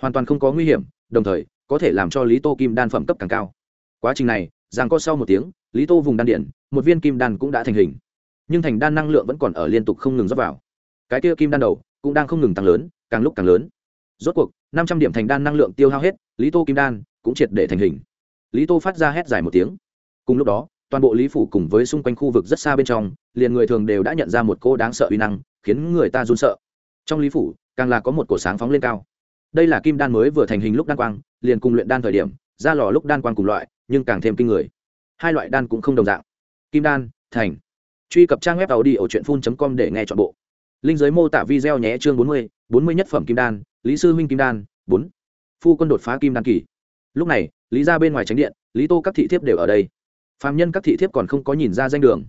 Hoàn toàn không có nguy hiểm, đồng thời, có thể làm cho lý tô kim đan phẩm cấp càng cao. Quá trình này, rằng có sau một tiếng, lý tô vùng đan điện, một viên kim đan cũng đã thành hình. Nhưng thành đan năng lượng vẫn còn ở liên tục không ngừng dốc vào. Cái kia kim đan đầu cũng đang không ngừng tăng lớn, càng lúc càng lớn. Rốt cuộc, năm trăm điểm thành đan năng lượng tiêu hao hết, lý tô kim đan cũng triệt để thành hình. Lý tô phát ra hét dài một tiếng. Cùng lúc đó, toàn bộ lý phủ cùng với xung quanh khu vực rất xa bên trong, liền người thường đều đã nhận ra một cô đáng sợ uy năng, khiến người ta run sợ. Trong lý phủ, càng là có một cổ sáng phóng lên cao. Đây là kim đan mới vừa thành hình lúc đan quang, liền cùng luyện đan thời điểm, ra lò lúc đan quang cùng loại, nhưng càng thêm kinh người. Hai loại đan cũng không đồng dạng. Kim đan, thành. Truy cập trang web tàu đi ở truyện phun com để nghe chọn bộ linh giới mô tả video nhé chương bốn mươi bốn mươi nhất phẩm kim đan, lý sư huynh kim đan, bốn. Phu quân đột phá kim đan kỳ. Lúc này, lý ra bên ngoài tránh điện, lý tô các thị thiếp đều ở đây. Phạm nhân các thị thiếp còn không có nhìn ra danh đường,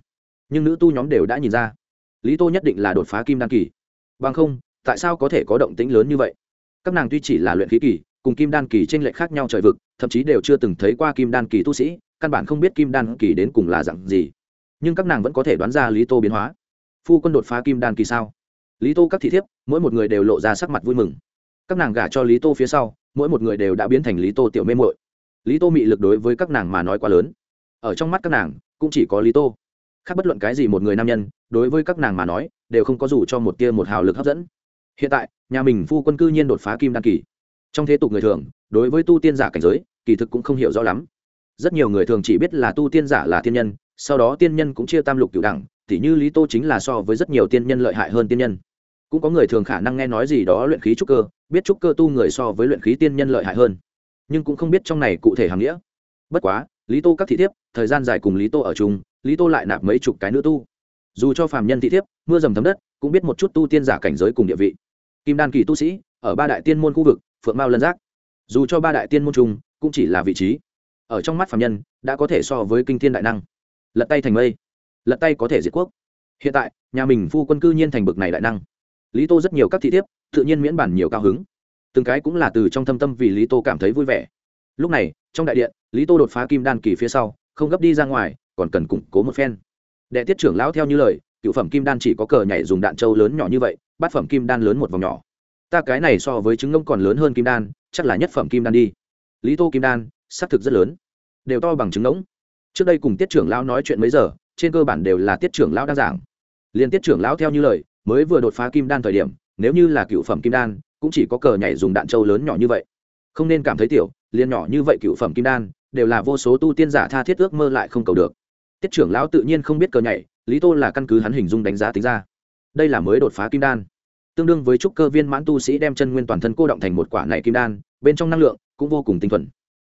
nhưng nữ tu nhóm đều đã nhìn ra. Lý tô nhất định là đột phá kim đan kỳ. Bằng không, tại sao có thể có động tĩnh lớn như vậy? Các nàng tuy chỉ là luyện khí kỳ, cùng kim đan kỳ t r ê n lệch khác nhau trời vực, thậm chí đều chưa từng thấy qua kim đan kỳ tu sĩ, căn bản không biết kim đan kỳ đến cùng là dặn gì. Nhưng các nàng vẫn có thể đoán ra lý tô biến hóa. Phu quân đột phá kim đan kỳ sao? Lý tô các thị thiếp, mỗi một người đều lộ ra sắc mặt vui mừng. Các nàng gả cho lý tô phía sau, mỗi một người đều đã biến thành lý tô tiểu mê mội lý tô mị lực đối với các nàng mà nói quá lớn. Ở trong mắt các nàng, cũng chỉ có lý tô. Khác bất luận cái gì một người nam nhân, đối với các nàng mà nói, đều không có dù cho một tia một hào lực hấp dẫn. Hiện tại, nhà mình phu quân cư nhiên đột phá kim đan kỳ. Trong thế tục người thường, đối với tu tiên giả cảnh giới, kỳ thực cũng không hiểu rõ lắm. Rất nhiều người thường chỉ biết là tu tiên giả là tiên nhân, sau đó tiên nhân cũng chia tam lục cửu đẳng tỉ như lý tô chính là so với rất nhiều tiên nhân lợi hại hơn tiên nhân. Cũng có người thường khả năng nghe nói gì đó luyện khí trúc cơ, biết trúc cơ tu người so với luyện khí tiên nhân lợi hại hơn. Nhưng cũng không biết trong này cụ thể hàm nghĩa. Bất quá, lý tô các thị thiếp, thời gian dài cùng lý tô ở chung, lý tô lại nạp mấy chục cái nữ tu. Dù cho phàm nhân thị thiếp, mưa dầm thấm đất, cũng biết một chút tu tiên giả cảnh giới cùng địa vị. Kim đan kỳ tu sĩ, ở ba đại tiên môn khu vực, phượng mao lân giác. Dù cho ba đại tiên môn chung, cũng chỉ là vị trí. Ở trong mắt phàm nhân, đã có thể so với kinh thiên đại năng. Lật tay thành mây lật tay có thể diệt quốc. Hiện tại, nhà mình phu quân cư nhiên thành bực này đại năng. Lý tô rất nhiều các thị thiếp, tự nhiên miễn bản nhiều cao hứng. Từng cái cũng là từ trong thâm tâm vì lý tô cảm thấy vui vẻ. Lúc này, trong đại điện, lý tô đột phá kim đan kỳ phía sau, không gấp đi ra ngoài, còn cần củng cố một phen. Đệ tiết trưởng lão theo như lời, cựu phẩm kim đan chỉ có cờ nhảy dùng đạn trâu lớn nhỏ như vậy, bát phẩm kim đan lớn một vòng nhỏ. Ta cái này so với trứng ngông còn lớn hơn kim đan, chắc là nhất phẩm kim đan đi. Lý tô kim đan, xác thực rất lớn. Đều to bằng trứng ngỗng. Trước đây cùng tiết trưởng lão nói chuyện mấy giờ trên cơ bản đều là tiết trưởng lão đang giảng. Liên tiết trưởng lão theo như lời, mới vừa đột phá kim đan thời điểm, nếu như là cựu phẩm kim đan, cũng chỉ có cờ nhảy dùng đạn trâu lớn nhỏ như vậy. Không nên cảm thấy tiểu liên nhỏ như vậy cựu phẩm kim đan, đều là vô số tu tiên giả tha thiết ước mơ lại không cầu được. Tiết trưởng lão tự nhiên không biết cờ nhảy, lý tô là căn cứ hắn hình dung đánh giá tính ra. Đây là mới đột phá kim đan. Tương đương với trúc cơ viên mãn tu sĩ đem chân nguyên toàn thân cô động thành một quả này kim đan, bên trong năng lượng cũng vô cùng tinh thuần.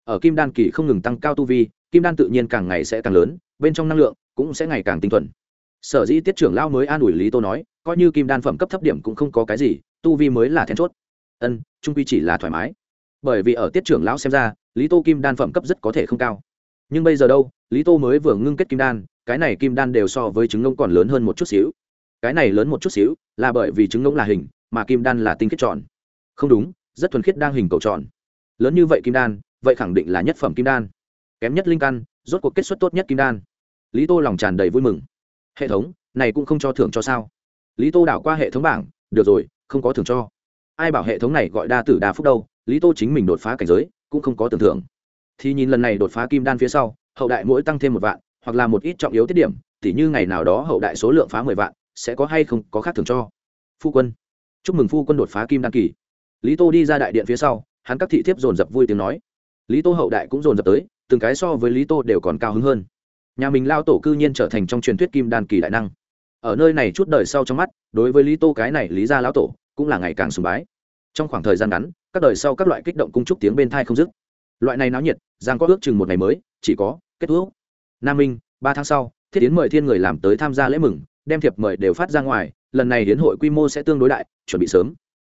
Ở kim đan kỳ không ngừng tăng cao tu vi, kim đan tự nhiên càng ngày sẽ càng lớn, bên trong năng lượng cũng sẽ ngày càng tinh thuần. Sở dĩ tiết trưởng lão mới an ủi lý tô nói, coi như kim đan phẩm cấp thấp điểm cũng không có cái gì, tu vi mới là then chốt. Ân, trung quy chỉ là thoải mái. Bởi vì ở tiết trưởng lão xem ra, lý tô kim đan phẩm cấp rất có thể không cao. Nhưng bây giờ đâu, lý tô mới vừa ngưng kết kim đan, cái này kim đan đều so với trứng ngông còn lớn hơn một chút xíu. Cái này lớn một chút xíu là bởi vì trứng ngỗng là hình, mà kim đan là tinh kết tròn. Không đúng, rất thuần khiết đang hình cầu tròn. Lớn như vậy kim đan, vậy khẳng định là nhất phẩm kim đan. Kém nhất linh căn, rốt cuộc kết xuất tốt nhất kim đan lý tô lòng tràn đầy vui mừng. Hệ thống, này cũng không cho thưởng cho sao? Lý tô đảo qua hệ thống bảng, được rồi, không có thưởng cho. Ai bảo hệ thống này gọi đa tử đa phúc đâu, lý tô chính mình đột phá cảnh giới, cũng không có tưởng thưởng. Thì nhìn lần này đột phá kim đan phía sau, hậu đại mỗi tăng thêm một vạn, hoặc là một ít trọng yếu tiết điểm, tỉ như ngày nào đó hậu đại số lượng phá mười vạn, sẽ có hay không có khác thường cho? Phu quân, chúc mừng phu quân đột phá kim đan kỳ. Lý tô đi ra đại điện phía sau, hắn các thị thiếp dồn dập vui tiếng nói. Lý tô hậu đại cũng dồn dập tới, từng cái so với lý tô đều còn cao hứng hơn nhà mình lao tổ cư nhiên trở thành trong truyền thuyết kim đan kỳ đại năng. Ở nơi này chút đời sau trong mắt, đối với lý tô cái này lý ra lão tổ, cũng là ngày càng sùng bái. Trong khoảng thời gian ngắn, các đời sau các loại kích động cung trúc tiếng bên thai không dứt. Loại này náo nhiệt, giang có ước chừng một ngày mới, chỉ có kết thúc. Nam minh, ba tháng sau, thiết yến mời thiên người làm tới tham gia lễ mừng, đem thiệp mời đều phát ra ngoài, lần này đến hội quy mô sẽ tương đối đại, chuẩn bị sớm.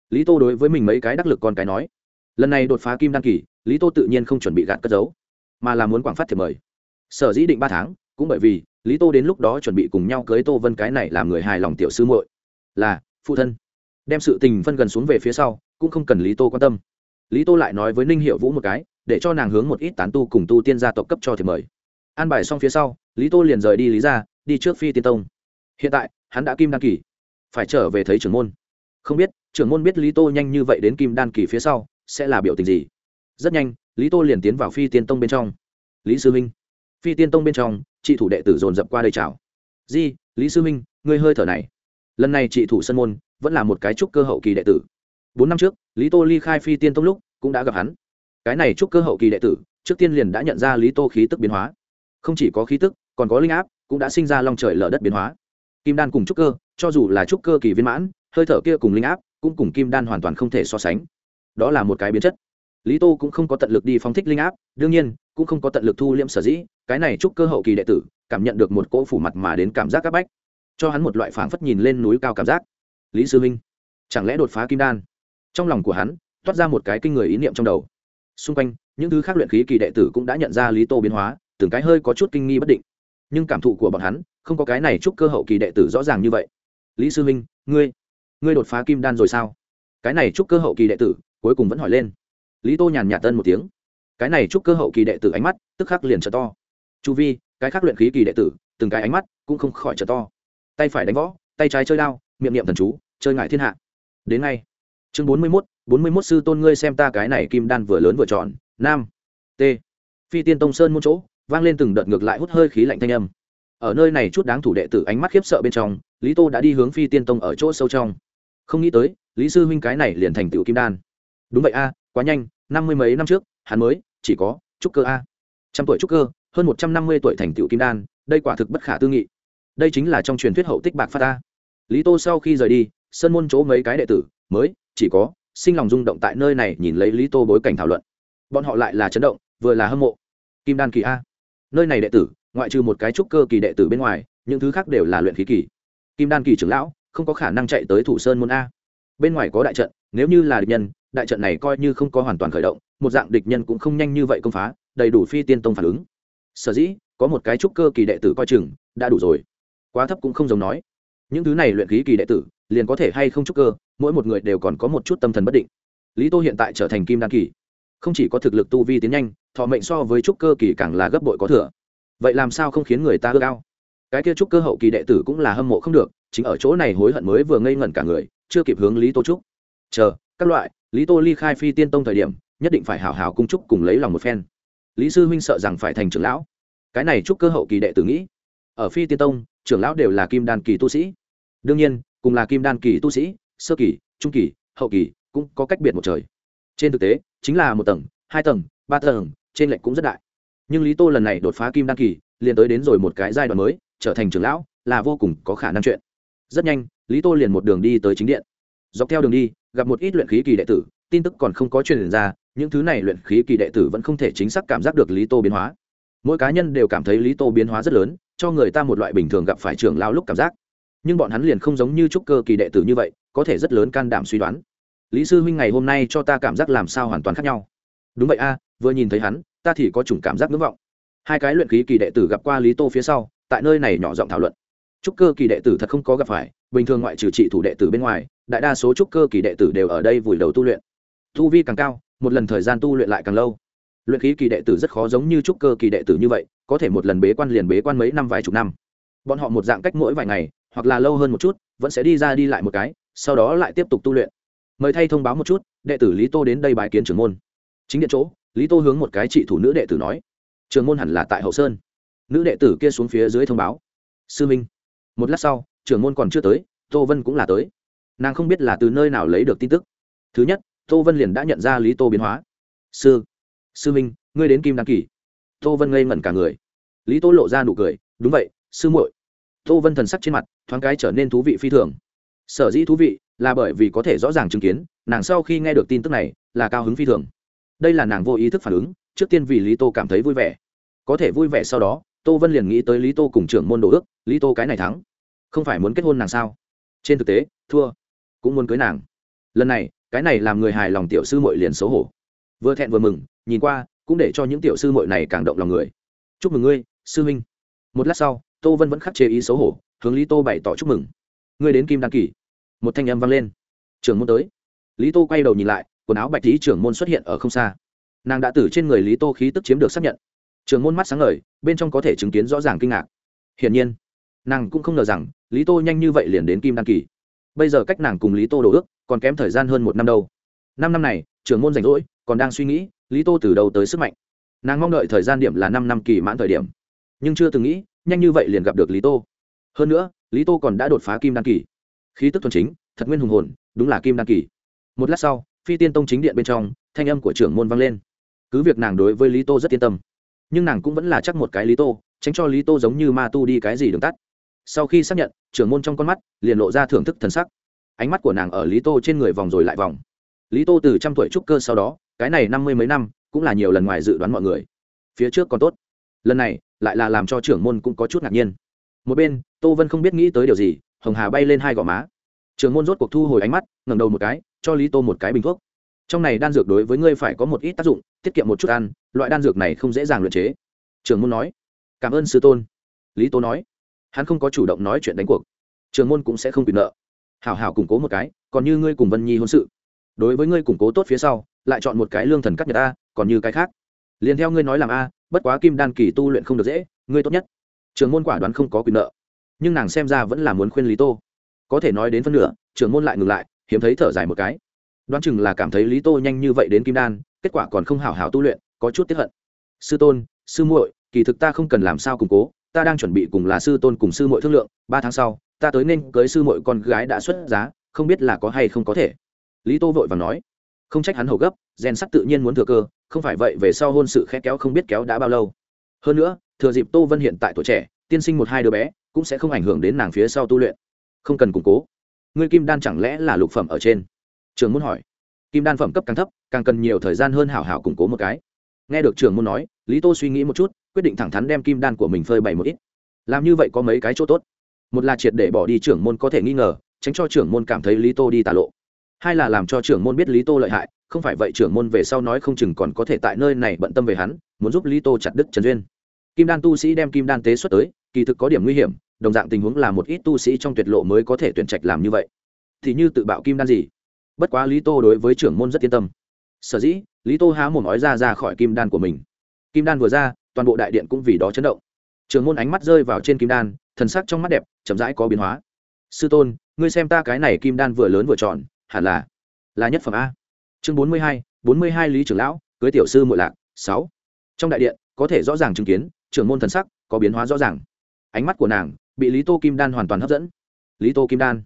Lý tô đối với mình mấy cái đắc lực con cái nói, lần này đột phá kim đăng kỳ, lý tô tự nhiên không chuẩn bị gạt cất giấu, mà là muốn quảng phát thiệp mời sở dĩ định ba tháng, cũng bởi vì lý tô đến lúc đó chuẩn bị cùng nhau cưới tô vân cái này làm người hài lòng tiểu sư muội. Là, phụ thân. Đem sự tình phân gần xuống về phía sau, cũng không cần lý tô quan tâm. Lý tô lại nói với ninh hiệu vũ một cái, để cho nàng hướng một ít tán tu cùng tu tiên gia tộc cấp cho thì mời. An bài xong phía sau, lý tô liền rời đi lý ra đi trước phi tiên tông. Hiện tại, hắn đã kim đan kỳ. Phải trở về thấy trưởng môn. Không biết, trưởng môn biết lý tô nhanh như vậy đến kim đan kỳ phía sau, sẽ là biểu tình gì? Rất nhanh, lý tô liền tiến vào phi tiên tông bên trong. Lý sư minh phi tiên tông bên trong, chị thủ đệ tử dồn dập qua đây chào. Di, lý sư minh, ngươi hơi thở này. Lần này chị thủ sân môn, vẫn là một cái trúc cơ hậu kỳ đệ tử. Bốn năm trước, lý tô ly khai phi tiên tông lúc, cũng đã gặp hắn. Cái này trúc cơ hậu kỳ đệ tử, trước tiên liền đã nhận ra lý tô khí tức biến hóa. Không chỉ có khí tức, còn có linh áp, cũng đã sinh ra long trời lở đất biến hóa. Kim đan cùng trúc cơ, cho dù là trúc cơ kỳ viên mãn, hơi thở kia cùng linh áp, cũng cùng kim đan hoàn toàn không thể so sánh. Đó là một cái biến chất lý tô cũng không có tận lực đi phóng thích linh áp, đương nhiên, cũng không có tận lực thu liễm sở dĩ, cái này chúc cơ hậu kỳ đệ tử, cảm nhận được một cỗ phủ mặt mà đến cảm giác áp bách. Cho hắn một loại phảng phất nhìn lên núi cao cảm giác. Lý sư minh, chẳng lẽ đột phá kim đan? Trong lòng của hắn, toát ra một cái kinh người ý niệm trong đầu. Xung quanh, những thứ khác luyện khí kỳ đệ tử cũng đã nhận ra lý tô biến hóa, từng cái hơi có chút kinh nghi bất định. Nhưng cảm thụ của bọn hắn, không có cái này chúc cơ hậu kỳ đệ tử rõ ràng như vậy. Lý sư minh, ngươi ngươi đột phá kim đan rồi sao? Cái này chúc cơ hậu kỳ đệ tử, cuối cùng vẫn hỏi lên lý tô nhàn nhạt tân một tiếng. Cái này chúc cơ hậu kỳ đệ tử ánh mắt, tức khắc liền trở to. Chu vi, cái khác luyện khí kỳ đệ tử, từng cái ánh mắt cũng không khỏi trở to. Tay phải đánh võ, tay trái chơi đao, miệng niệm thần chú, chơi ngại thiên hạ. Đến ngay. Chương bốn mươi mốt, bốn mươi mốt sư tôn ngươi xem ta cái này kim đan vừa lớn vừa tròn, nam, t. Phi tiên tông sơn muôn chỗ, vang lên từng đợt ngược lại hút hơi khí lạnh thanh âm. Ở nơi này chút đáng thủ đệ tử ánh mắt khiếp sợ bên trong, lý tô đã đi hướng phi tiên tông ở chỗ sâu trong. Không nghĩ tới, lý sư huynh cái này liền thành tựu kim đan. Đúng vậy a quá nhanh, năm mươi mấy năm trước, hắn mới, chỉ có, trúc cơ a. Trăm tuổi trúc cơ, hơn một trăm năm mươi tuổi thành tựu kim đan, đây quả thực bất khả tư nghị. Đây chính là trong truyền thuyết hậu tích bạc phát ta lý tô sau khi rời đi, sơn môn chỗ mấy cái đệ tử, mới, chỉ có, sinh lòng rung động tại nơi này nhìn lấy lý tô bối cảnh thảo luận. Bọn họ lại là chấn động, vừa là hâm mộ. Kim đan kỳ a. Nơi này đệ tử, ngoại trừ một cái trúc cơ kỳ đệ tử bên ngoài, những thứ khác đều là luyện khí kỳ. Kim đan kỳ trưởng lão, không có khả năng chạy tới thủ sơn môn a. Bên ngoài có đại trận, nếu như là địch nhân đại trận này coi như không có hoàn toàn khởi động, một dạng địch nhân cũng không nhanh như vậy công phá, đầy đủ phi tiên tông phản ứng. Sở dĩ, có một cái trúc cơ kỳ đệ tử coi chừng, đã đủ rồi. Quá thấp cũng không giống nói. Những thứ này luyện khí kỳ đệ tử, liền có thể hay không trúc cơ, mỗi một người đều còn có một chút tâm thần bất định. Lý tô hiện tại trở thành kim đan kỳ. Không chỉ có thực lực tu vi tiến nhanh, thọ mệnh so với trúc cơ kỳ càng là gấp bội có thừa. Vậy làm sao không khiến người ta ước ao? Cái kia trúc cơ hậu kỳ đệ tử cũng là hâm mộ không được, chính ở chỗ này hối hận mới vừa ngây ngẩn cả người, chưa kịp hướng lý tô trúc. Chờ các loại, lý tô ly khai phi tiên tông thời điểm, nhất định phải hảo hảo cung trúc cùng lấy lòng một phen. Lý sư huynh sợ rằng phải thành trưởng lão. Cái này chúc cơ hậu kỳ đệ tử nghĩ. Ở phi tiên tông, trưởng lão đều là kim đan kỳ tu sĩ. Đương nhiên, cùng là kim đan kỳ tu sĩ, sơ kỳ, trung kỳ, hậu kỳ, cũng có cách biệt một trời. Trên thực tế, chính là một tầng, hai tầng, ba tầng, trên lệnh cũng rất đại. Nhưng lý tô lần này đột phá kim đan kỳ, liền tới đến rồi một cái giai đoạn mới, trở thành trưởng lão, là vô cùng có khả năng chuyện. Rất nhanh, lý tô liền một đường đi tới chính điện. Dọc theo đường đi gặp một ít luyện khí kỳ đệ tử, tin tức còn không có truyền ra, những thứ này luyện khí kỳ đệ tử vẫn không thể chính xác cảm giác được lý tô biến hóa. Mỗi cá nhân đều cảm thấy lý tô biến hóa rất lớn, cho người ta một loại bình thường gặp phải trưởng lao lúc cảm giác. Nhưng bọn hắn liền không giống như trúc cơ kỳ đệ tử như vậy, có thể rất lớn can đảm suy đoán. Lý sư huynh ngày hôm nay cho ta cảm giác làm sao hoàn toàn khác nhau. Đúng vậy a, vừa nhìn thấy hắn, ta thì có chủng cảm giác ngưỡng vọng. Hai cái luyện khí kỳ đệ tử gặp qua lý tô phía sau, tại nơi này nhỏ giọng thảo luận. Trúc cơ kỳ đệ tử thật không có gặp phải bình thường ngoại trừ trị thủ đệ tử bên ngoài, đại đa số trúc cơ kỳ đệ tử đều ở đây vùi đầu tu luyện. Tu vi càng cao, một lần thời gian tu luyện lại càng lâu. Luyện khí kỳ đệ tử rất khó giống như trúc cơ kỳ đệ tử như vậy, có thể một lần bế quan liền bế quan mấy năm vài chục năm. Bọn họ một dạng cách mỗi vài ngày, hoặc là lâu hơn một chút, vẫn sẽ đi ra đi lại một cái, sau đó lại tiếp tục tu luyện. Mời thay thông báo một chút, đệ tử lý tô đến đây bài kiến trưởng môn. Chính điện chỗ, lý tô hướng một cái trị thủ nữ đệ tử nói. Trường môn hẳn là tại hậu sơn. Nữ đệ tử kia xuống phía dưới thông báo. Sư minh. Một lát sau trưởng môn còn chưa tới, tô vân cũng là tới. Nàng không biết là từ nơi nào lấy được tin tức. Thứ nhất, tô vân liền đã nhận ra lý tô biến hóa. Sư sư minh, ngươi đến kim đăng kỳ. Tô vân ngây ngẩn cả người. Lý tô lộ ra nụ cười, đúng vậy, sư muội. Tô vân thần sắc trên mặt, thoáng cái trở nên thú vị phi thường. Sở dĩ thú vị là bởi vì có thể rõ ràng chứng kiến, nàng sau khi nghe được tin tức này là cao hứng phi thường. Đây là nàng vô ý thức phản ứng, trước tiên vì lý tô cảm thấy vui vẻ. Có thể vui vẻ sau đó, tô vân liền nghĩ tới lý tô cùng trưởng môn đồ ước, lý tô cái này thắng không phải muốn kết hôn nàng sao? Trên thực tế, thua. Cũng muốn cưới nàng. Lần này, cái này làm người hài lòng tiểu sư mội liền xấu hổ. Vừa thẹn vừa mừng, nhìn qua, cũng để cho những tiểu sư mội này càng động lòng người. Chúc mừng ngươi, sư minh một lát sau, tô vân vẫn khắc chế ý xấu hổ, hướng lý tô bày tỏ chúc mừng. Ngươi đến kim đăng kỳ. Một thanh âm vang lên. Trưởng môn tới. Lý tô quay đầu nhìn lại, quần áo bạch lý trưởng môn xuất hiện ở không xa. Nàng đã từ trên người lý tô khí tức chiếm được xác nhận. Trưởng môn mắt sáng ngời, bên trong có thể chứng kiến rõ ràng kinh ngạc. Hiển nhiên nàng cũng không ngờ rằng lý tô nhanh như vậy liền đến kim Đan kỳ. Bây giờ cách nàng cùng lý tô đổ ước còn kém thời gian hơn một năm đâu. Năm năm này, trưởng môn rảnh rỗi, còn đang suy nghĩ, lý tô từ đầu tới sức mạnh. Nàng mong đợi thời gian điểm là năm năm kỳ mãn thời điểm. Nhưng chưa từng nghĩ, nhanh như vậy liền gặp được lý tô. Hơn nữa, lý tô còn đã đột phá kim đan kỳ. Khí tức thuần chính, thật nguyên hùng hồn, đúng là kim đan kỳ. Một lát sau, phi tiên tông chính điện bên trong, thanh âm của trưởng môn vang lên. Cứ việc nàng đối với lý tô rất yên tâm, nhưng nàng cũng vẫn là chắc một cái lý tô, tránh cho lý tô giống như ma tu đi cái gì đường tắt sau khi xác nhận, trưởng môn trong con mắt liền lộ ra thưởng thức thần sắc. Ánh mắt của nàng ở lý tô trên người vòng rồi lại vòng. Lý tô từ trăm tuổi trúc cơ sau đó, cái này năm mươi mấy năm cũng là nhiều lần ngoài dự đoán mọi người. Phía trước còn tốt. Lần này lại là làm cho trưởng môn cũng có chút ngạc nhiên. Một bên, tô vân không biết nghĩ tới điều gì, hồng hà bay lên hai gò má. Trưởng môn rốt cuộc thu hồi ánh mắt, ngẩng đầu một cái, cho lý tô một cái bình thuốc. Trong này đan dược đối với ngươi phải có một ít tác dụng, tiết kiệm một chút ăn, loại đan dược này không dễ dàng luyện chế. Trưởng môn nói. Cảm ơn sư tôn. Lý tô nói hắn không có chủ động nói chuyện đánh cuộc. Trường môn cũng sẽ không bị nợ. Hảo hảo củng cố một cái, còn như ngươi cùng vân nhi hôn sự. Đối với ngươi củng cố tốt phía sau, lại chọn một cái lương thần cắt nhật a, còn như cái khác. Liền theo ngươi nói làm a, bất quá kim đan kỳ tu luyện không được dễ, ngươi tốt nhất. Trường môn quả đoán không có quyền nợ. Nhưng nàng xem ra vẫn là muốn khuyên lý tô. Có thể nói đến phân nửa, trường môn lại ngừng lại, hiếm thấy thở dài một cái. Đoán chừng là cảm thấy lý tô nhanh như vậy đến kim đan, kết quả còn không hảo hảo tu luyện, có chút tiếp hận. Sư tôn, sư muội, kỳ thực ta không cần làm sao củng cố ta đang chuẩn bị cùng là sư tôn cùng sư muội thương lượng, ba tháng sau, ta tới nên cưới sư muội con gái đã xuất giá, không biết là có hay không có thể. Lý tô vội và nói. Không trách hắn hầu gấp, rèn sắt tự nhiên muốn thừa cơ, không phải vậy về sau hôn sự khẽ kéo không biết kéo đã bao lâu. Hơn nữa, thừa dịp tô vân hiện tại tuổi trẻ, tiên sinh một hai đứa bé, cũng sẽ không ảnh hưởng đến nàng phía sau tu luyện. Không cần củng cố. Ngươi kim đan chẳng lẽ là lục phẩm ở trên? Trường muốn hỏi. Kim đan phẩm cấp càng thấp, càng cần nhiều thời gian hơn hảo hảo củng cố một cái. Nghe được trường muốn nói, lý tô suy nghĩ một chút quyết định thẳng thắn đem kim đan của mình phơi bày một ít. Làm như vậy có mấy cái chỗ tốt. Một là triệt để bỏ đi trưởng môn có thể nghi ngờ, tránh cho trưởng môn cảm thấy lý tô đi tà lộ. Hai là làm cho trưởng môn biết lý tô lợi hại, không phải vậy trưởng môn về sau nói không chừng còn có thể tại nơi này bận tâm về hắn, muốn giúp lý tô chặt đứt trần duyên. Kim đan tu sĩ đem kim đan tế xuất tới, kỳ thực có điểm nguy hiểm, đồng dạng tình huống là một ít tu sĩ trong tuyệt lộ mới có thể tuyển trạch làm như vậy. Thì như tự bạo kim đan gì? Bất quá lý tô đối với trưởng môn rất yên tâm. Sở dĩ, lý tô há mồm nói ra ra khỏi kim đan của mình. Kim đan vừa ra toàn bộ đại điện cũng vì đó chấn động. Trường môn ánh mắt rơi vào trên kim đan, thần sắc trong mắt đẹp, chậm rãi có biến hóa. Sư tôn, ngươi xem ta cái này kim đan vừa lớn vừa tròn, hẳn là là nhất phẩm a. Chương bốn mươi hai, bốn mươi hai lý trưởng lão, cưới tiểu sư muội lạc, sáu. Trong đại điện, có thể rõ ràng chứng kiến, trưởng môn thần sắc có biến hóa rõ ràng. Ánh mắt của nàng bị lý tô kim đan hoàn toàn hấp dẫn. Lý tô kim đan,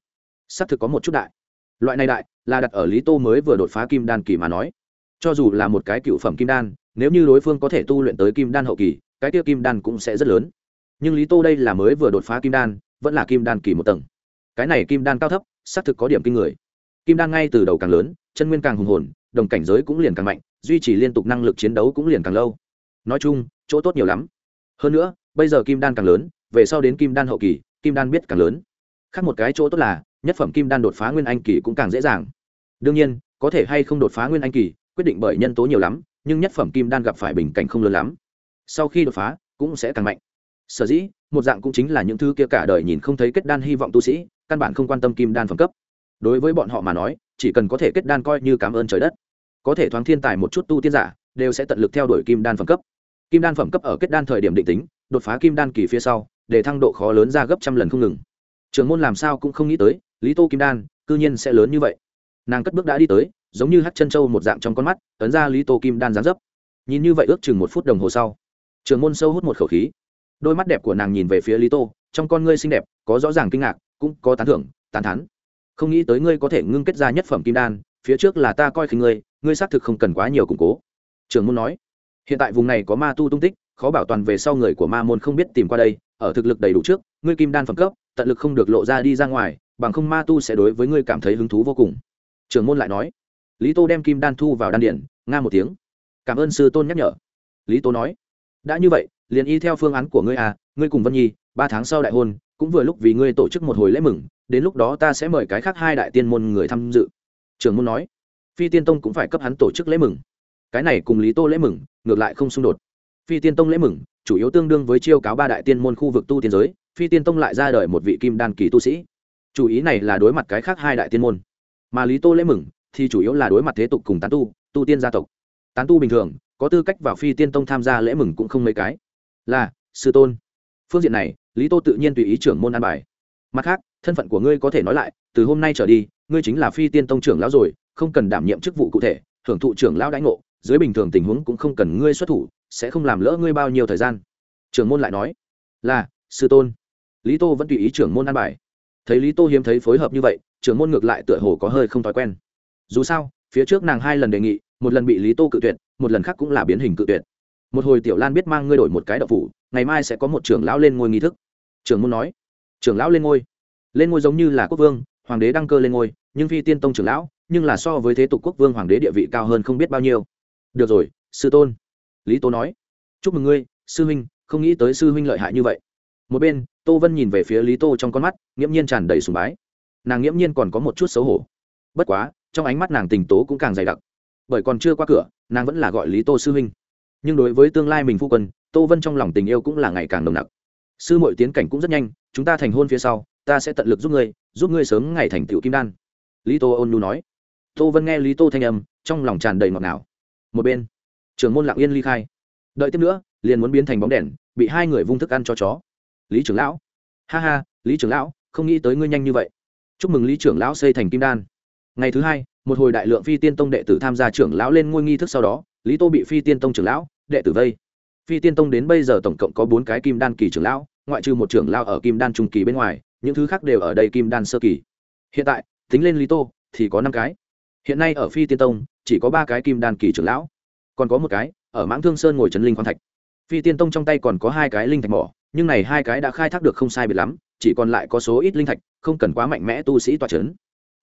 xác thực có một chút đại. Loại này đại là đặt ở lý tô mới vừa đột phá kim đan kỳ mà nói. Cho dù là một cái cựu phẩm kim đan nếu như đối phương có thể tu luyện tới kim đan hậu kỳ, cái tiêu kim đan cũng sẽ rất lớn. Nhưng lý tô đây là mới vừa đột phá kim đan, vẫn là kim đan kỳ một tầng. Cái này kim đan cao thấp, xác thực có điểm kinh người. Kim đan ngay từ đầu càng lớn, chân nguyên càng hùng hồn, đồng cảnh giới cũng liền càng mạnh, duy trì liên tục năng lực chiến đấu cũng liền càng lâu. Nói chung, chỗ tốt nhiều lắm. Hơn nữa, bây giờ kim đan càng lớn, về sau đến kim đan hậu kỳ, kim đan biết càng lớn. Khác một cái chỗ tốt là, nhất phẩm kim đan đột phá nguyên anh kỳ cũng càng dễ dàng. Đương nhiên, có thể hay không đột phá nguyên anh kỳ, quyết định bởi nhân tố nhiều lắm nhưng nhất phẩm kim đan gặp phải bình cảnh không lớn lắm. Sau khi đột phá, cũng sẽ càng mạnh. Sở dĩ, một dạng cũng chính là những thứ kia cả đời nhìn không thấy kết đan hy vọng tu sĩ, căn bản không quan tâm kim đan phẩm cấp. Đối với bọn họ mà nói, chỉ cần có thể kết đan coi như cảm ơn trời đất. Có thể thoáng thiên tài một chút tu tiên giả, đều sẽ tận lực theo đuổi kim đan phẩm cấp. Kim đan phẩm cấp ở kết đan thời điểm định tính, đột phá kim đan kỳ phía sau, để thăng độ khó lớn ra gấp trăm lần không ngừng. Trường môn làm sao cũng không nghĩ tới, lý tô kim đan, cư nhiên sẽ lớn như vậy. Nàng cất bước đã đi tới giống như hát chân trâu một dạng trong con mắt, ấn ra lý tô kim đan dán dấp. Nhìn như vậy ước chừng một phút đồng hồ sau trường môn sâu hút một khẩu khí. Đôi mắt đẹp của nàng nhìn về phía lý tô, trong con ngươi xinh đẹp, có rõ ràng kinh ngạc, cũng có tán thưởng, tán thắn không nghĩ tới ngươi có thể ngưng kết ra nhất phẩm kim đan, phía trước là ta coi khinh ngươi ngươi xác thực không cần quá nhiều củng cố. Trường môn nói, hiện tại vùng này có ma tu tung tích, khó bảo toàn về sau người của ma môn không biết tìm qua đây, ở thực lực đầy đủ trước, ngươi kim đan phẩm cấp, tận lực không được lộ ra đi ra ngoài, bằng không ma tu sẽ đối với ngươi cảm thấy hứng thú vô cùng. Trường môn lại nói lý tô đem kim đan thu vào đan điện nga một tiếng. Cảm ơn sư tôn nhắc nhở. Lý tô nói, đã như vậy, liền y theo phương án của ngươi à ngươi cùng vân nhi, ba tháng sau đại hôn, cũng vừa lúc vì ngươi tổ chức một hồi lễ mừng, đến lúc đó ta sẽ mời cái khác hai đại tiên môn người tham dự. Trường môn nói, phi tiên tông cũng phải cấp hắn tổ chức lễ mừng. Cái này cùng lý tô lễ mừng, ngược lại không xung đột. Phi tiên tông lễ mừng, chủ yếu tương đương với chiêu cáo ba đại tiên môn khu vực tu tiên giới, phi tiên tông lại ra đời một vị kim đan kỳ tu sĩ. Chủ ý này là đối mặt cái khác hai đại tiên môn. Mà lý tô lễ mừng thì chủ yếu là đối mặt thế tục cùng tán tu tu tiên gia tộc. Tán tu bình thường, có tư cách vào phi tiên tông tham gia lễ mừng cũng không mấy cái. Là, sư tôn. Phương diện này, lý tô tự nhiên tùy ý trưởng môn an bài. Mặt khác, thân phận của ngươi có thể nói lại, từ hôm nay trở đi, ngươi chính là phi tiên tông trưởng lão rồi, không cần đảm nhiệm chức vụ cụ thể hưởng thụ trưởng lão đãi ngộ, dưới bình thường tình huống cũng không cần ngươi xuất thủ, sẽ không làm lỡ ngươi bao nhiêu thời gian. Trưởng môn lại nói, là, sư tôn. Lý tô vẫn tùy ý trưởng môn an bài. Thấy lý tô hiếm thấy phối hợp như vậy, trưởng môn ngược lại tựa hồ có hơi không thói quen dù sao, phía trước nàng hai lần đề nghị, một lần bị lý tô cự tuyệt, một lần khác cũng là biến hình cự tuyệt. Một hồi tiểu lan biết mang ngươi đổi một cái đậu phủ, ngày mai sẽ có một trưởng lão lên ngôi nghi thức. Trưởng môn nói, trưởng lão lên ngôi. Lên ngôi giống như là quốc vương, hoàng đế đăng cơ lên ngôi, nhưng phi tiên tông trưởng lão, nhưng là so với thế tục quốc vương hoàng đế địa vị cao hơn không biết bao nhiêu. Được rồi, sư tôn. Lý tô nói, chúc mừng ngươi, sư huynh, không nghĩ tới sư huynh lợi hại như vậy. Một bên, tô vân nhìn về phía lý tô trong con mắt, nghiễm nhiên tràn đầy sùng bái. Nàng nghiễm nhiên còn có một chút xấu hổ. Bất quá trong ánh mắt nàng tình tố cũng càng dày đặc. Bởi còn chưa qua cửa, nàng vẫn là gọi lý tô sư huynh. Nhưng đối với tương lai mình phu quân, tô vân trong lòng tình yêu cũng là ngày càng nồng nặc. Sư mội tiến cảnh cũng rất nhanh, chúng ta thành hôn phía sau, ta sẽ tận lực giúp ngươi giúp ngươi sớm ngày thành tựu kim đan. Lý tô ôn nhu nói. Tô vân nghe lý tô thanh âm, trong lòng tràn đầy ngọt ngào. Một bên, trưởng môn lặng yên ly khai. Đợi tiếp nữa, liền muốn biến thành bóng đèn, bị hai người vung thức ăn cho chó. Lý trưởng lão. Ha ha, lý trưởng lão, không nghĩ tới ngươi nhanh như vậy. Chúc mừng lý trưởng lão xây thành kim đan ngày thứ hai, một hồi đại lượng phi tiên tông đệ tử tham gia trưởng lão lên ngôi nghi thức sau đó, lý tô bị phi tiên tông trưởng lão, đệ tử vây. Phi tiên tông đến bây giờ tổng cộng có bốn cái kim đan kỳ trưởng lão, ngoại trừ một trưởng lão ở kim đan trung kỳ bên ngoài, những thứ khác đều ở đây kim đan sơ kỳ. Hiện tại, tính lên lý tô, thì có năm cái. Hiện nay ở phi tiên tông, chỉ có ba cái kim đan kỳ trưởng lão. Còn có một cái, ở mãng thương sơn ngồi trấn linh khoan thạch. Phi tiên tông trong tay còn có hai cái linh thạch mỏ, nhưng này hai cái đã khai thác được không sai biệt lắm, chỉ còn lại có số ít linh thạch, không cần quá mạnh mẽ tu sĩ tọa c h ấ n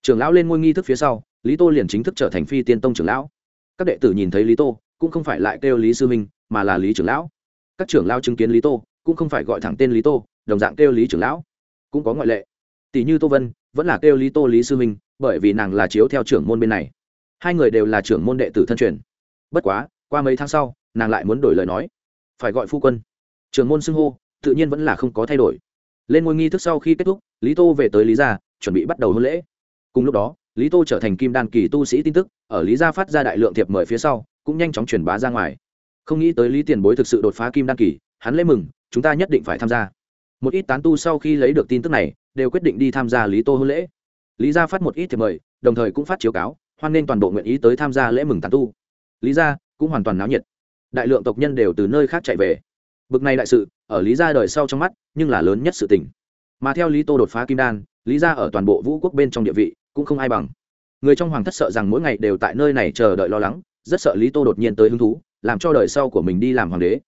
trưởng lão lên ngôi nghi thức phía sau, lý tô liền chính thức trở thành phi tiên tông trưởng lão. Các đệ tử nhìn thấy lý tô, cũng không phải lại kêu lý sư minh, mà là lý trưởng lão. Các trưởng lão chứng kiến lý tô, cũng không phải gọi thẳng tên lý tô, đồng dạng kêu lý trưởng lão. Cũng có ngoại lệ. Tỷ như tô vân, vẫn là kêu lý tô lý sư minh, bởi vì nàng là chiếu theo trưởng môn bên này. Hai người đều là trưởng môn đệ tử thân truyền. Bất quá, qua mấy tháng sau, nàng lại muốn đổi lời nói. Phải gọi phu quân. Trường môn xưng hô, tự nhiên vẫn là không có thay đổi. Lên ngôi nghi thức sau khi kết thúc, lý tô về tới lý gia, chuẩn bị bắt đầu hôn lễ cùng lúc đó, lý tô trở thành kim đan kỳ tu sĩ tin tức, ở lý gia phát ra đại lượng thiệp mời phía sau, cũng nhanh chóng truyền bá ra ngoài. Không nghĩ tới lý tiền bối thực sự đột phá kim đan kỳ, hắn lễ mừng, chúng ta nhất định phải tham gia. Một ít tán tu sau khi lấy được tin tức này, đều quyết định đi tham gia lý tô hôn lễ. Lý gia phát một ít thiệp mời, đồng thời cũng phát chiếu cáo, hoan nghênh toàn bộ nguyện ý tới tham gia lễ mừng tán tu. Lý gia cũng hoàn toàn náo nhiệt. Đại lượng tộc nhân đều từ nơi khác chạy về. Bực này đại sự, ở lý gia đời sau trong mắt, nhưng là lớn nhất sự tình. Mà theo lý tô đột phá kim đan, lý gia ở toàn bộ vũ quốc bên trong địa vị cũng không ai bằng. Người trong hoàng thất sợ rằng mỗi ngày đều tại nơi này chờ đợi lo lắng, rất sợ lý tô đột nhiên tới hứng thú, làm cho đời sau của mình đi làm hoàng đế.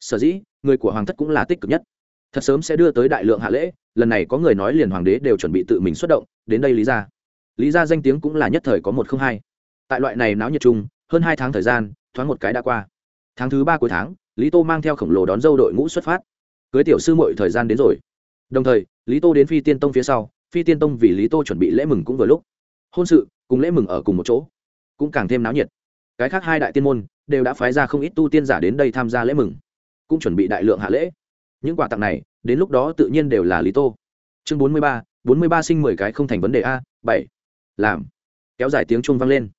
Sở dĩ, người của hoàng thất cũng là tích cực nhất. Thật sớm sẽ đưa tới đại lượng hạ lễ, lần này có người nói liền hoàng đế đều chuẩn bị tự mình xuất động, đến đây lý gia. Lý gia danh tiếng cũng là nhất thời có một không hai. Tại loại này náo nhiệt chung, hơn hai tháng thời gian, thoáng một cái đã qua. Tháng thứ ba cuối tháng, lý tô mang theo khổng lồ đón dâu đội ngũ xuất phát. Cưới tiểu sư mội thời gian đến rồi. Đồng thời, lý tô đến phi tiên tông phía sau phi tiên tông vì lý tô chuẩn bị lễ mừng cũng vừa lúc. Hôn sự, cùng lễ mừng ở cùng một chỗ, cũng càng thêm náo nhiệt. Cái khác hai đại tiên môn đều đã phái ra không ít tu tiên giả đến đây tham gia lễ mừng, cũng chuẩn bị đại lượng hạ lễ. Những quà tặng này, đến lúc đó tự nhiên đều là lý tô. Chương bốn mươi ba, bốn mươi ba sinh mười cái không thành vấn đề a, bảy. Làm. Kéo dài tiếng chuông vang lên.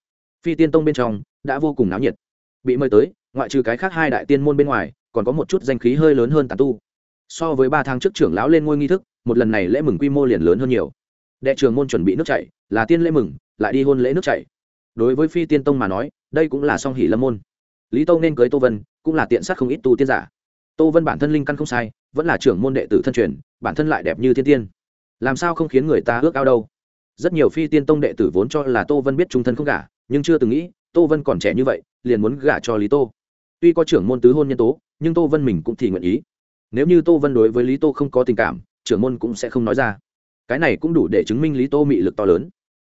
Phi tiên tông bên trong đã vô cùng náo nhiệt. Bị mời tới, ngoại trừ cái khác hai đại tiên môn bên ngoài, còn có một chút danh khí hơi lớn hơn tàn tu. So với ba tháng trước trưởng lão lên ngôi nghi thức một lần này lễ mừng quy mô liền lớn hơn nhiều. Đệ trường môn chuẩn bị nước chảy, là tiên lễ mừng, lại đi hôn lễ nước chảy. Đối với phi tiên tông mà nói, đây cũng là song hỷ lâm môn. Lý tâu nên cưới tô vân, cũng là tiện sát không ít tu tiên giả. Tô vân bản thân linh căn không sai, vẫn là trưởng môn đệ tử thân truyền, bản thân lại đẹp như thiên tiên. Làm sao không khiến người ta ước ao đâu? Rất nhiều phi tiên tông đệ tử vốn cho là tô vân biết trung thân không gả, nhưng chưa từng nghĩ, tô vân còn trẻ như vậy, liền muốn gả cho lý tô. Tuy có trưởng môn tứ hôn nhân tố, nhưng tô vân mình cũng thì nguyện ý. Nếu như tô vân đối với lý tô không có tình cảm trưởng môn cũng sẽ không nói ra. Cái này cũng đủ để chứng minh lý tô mị lực to lớn.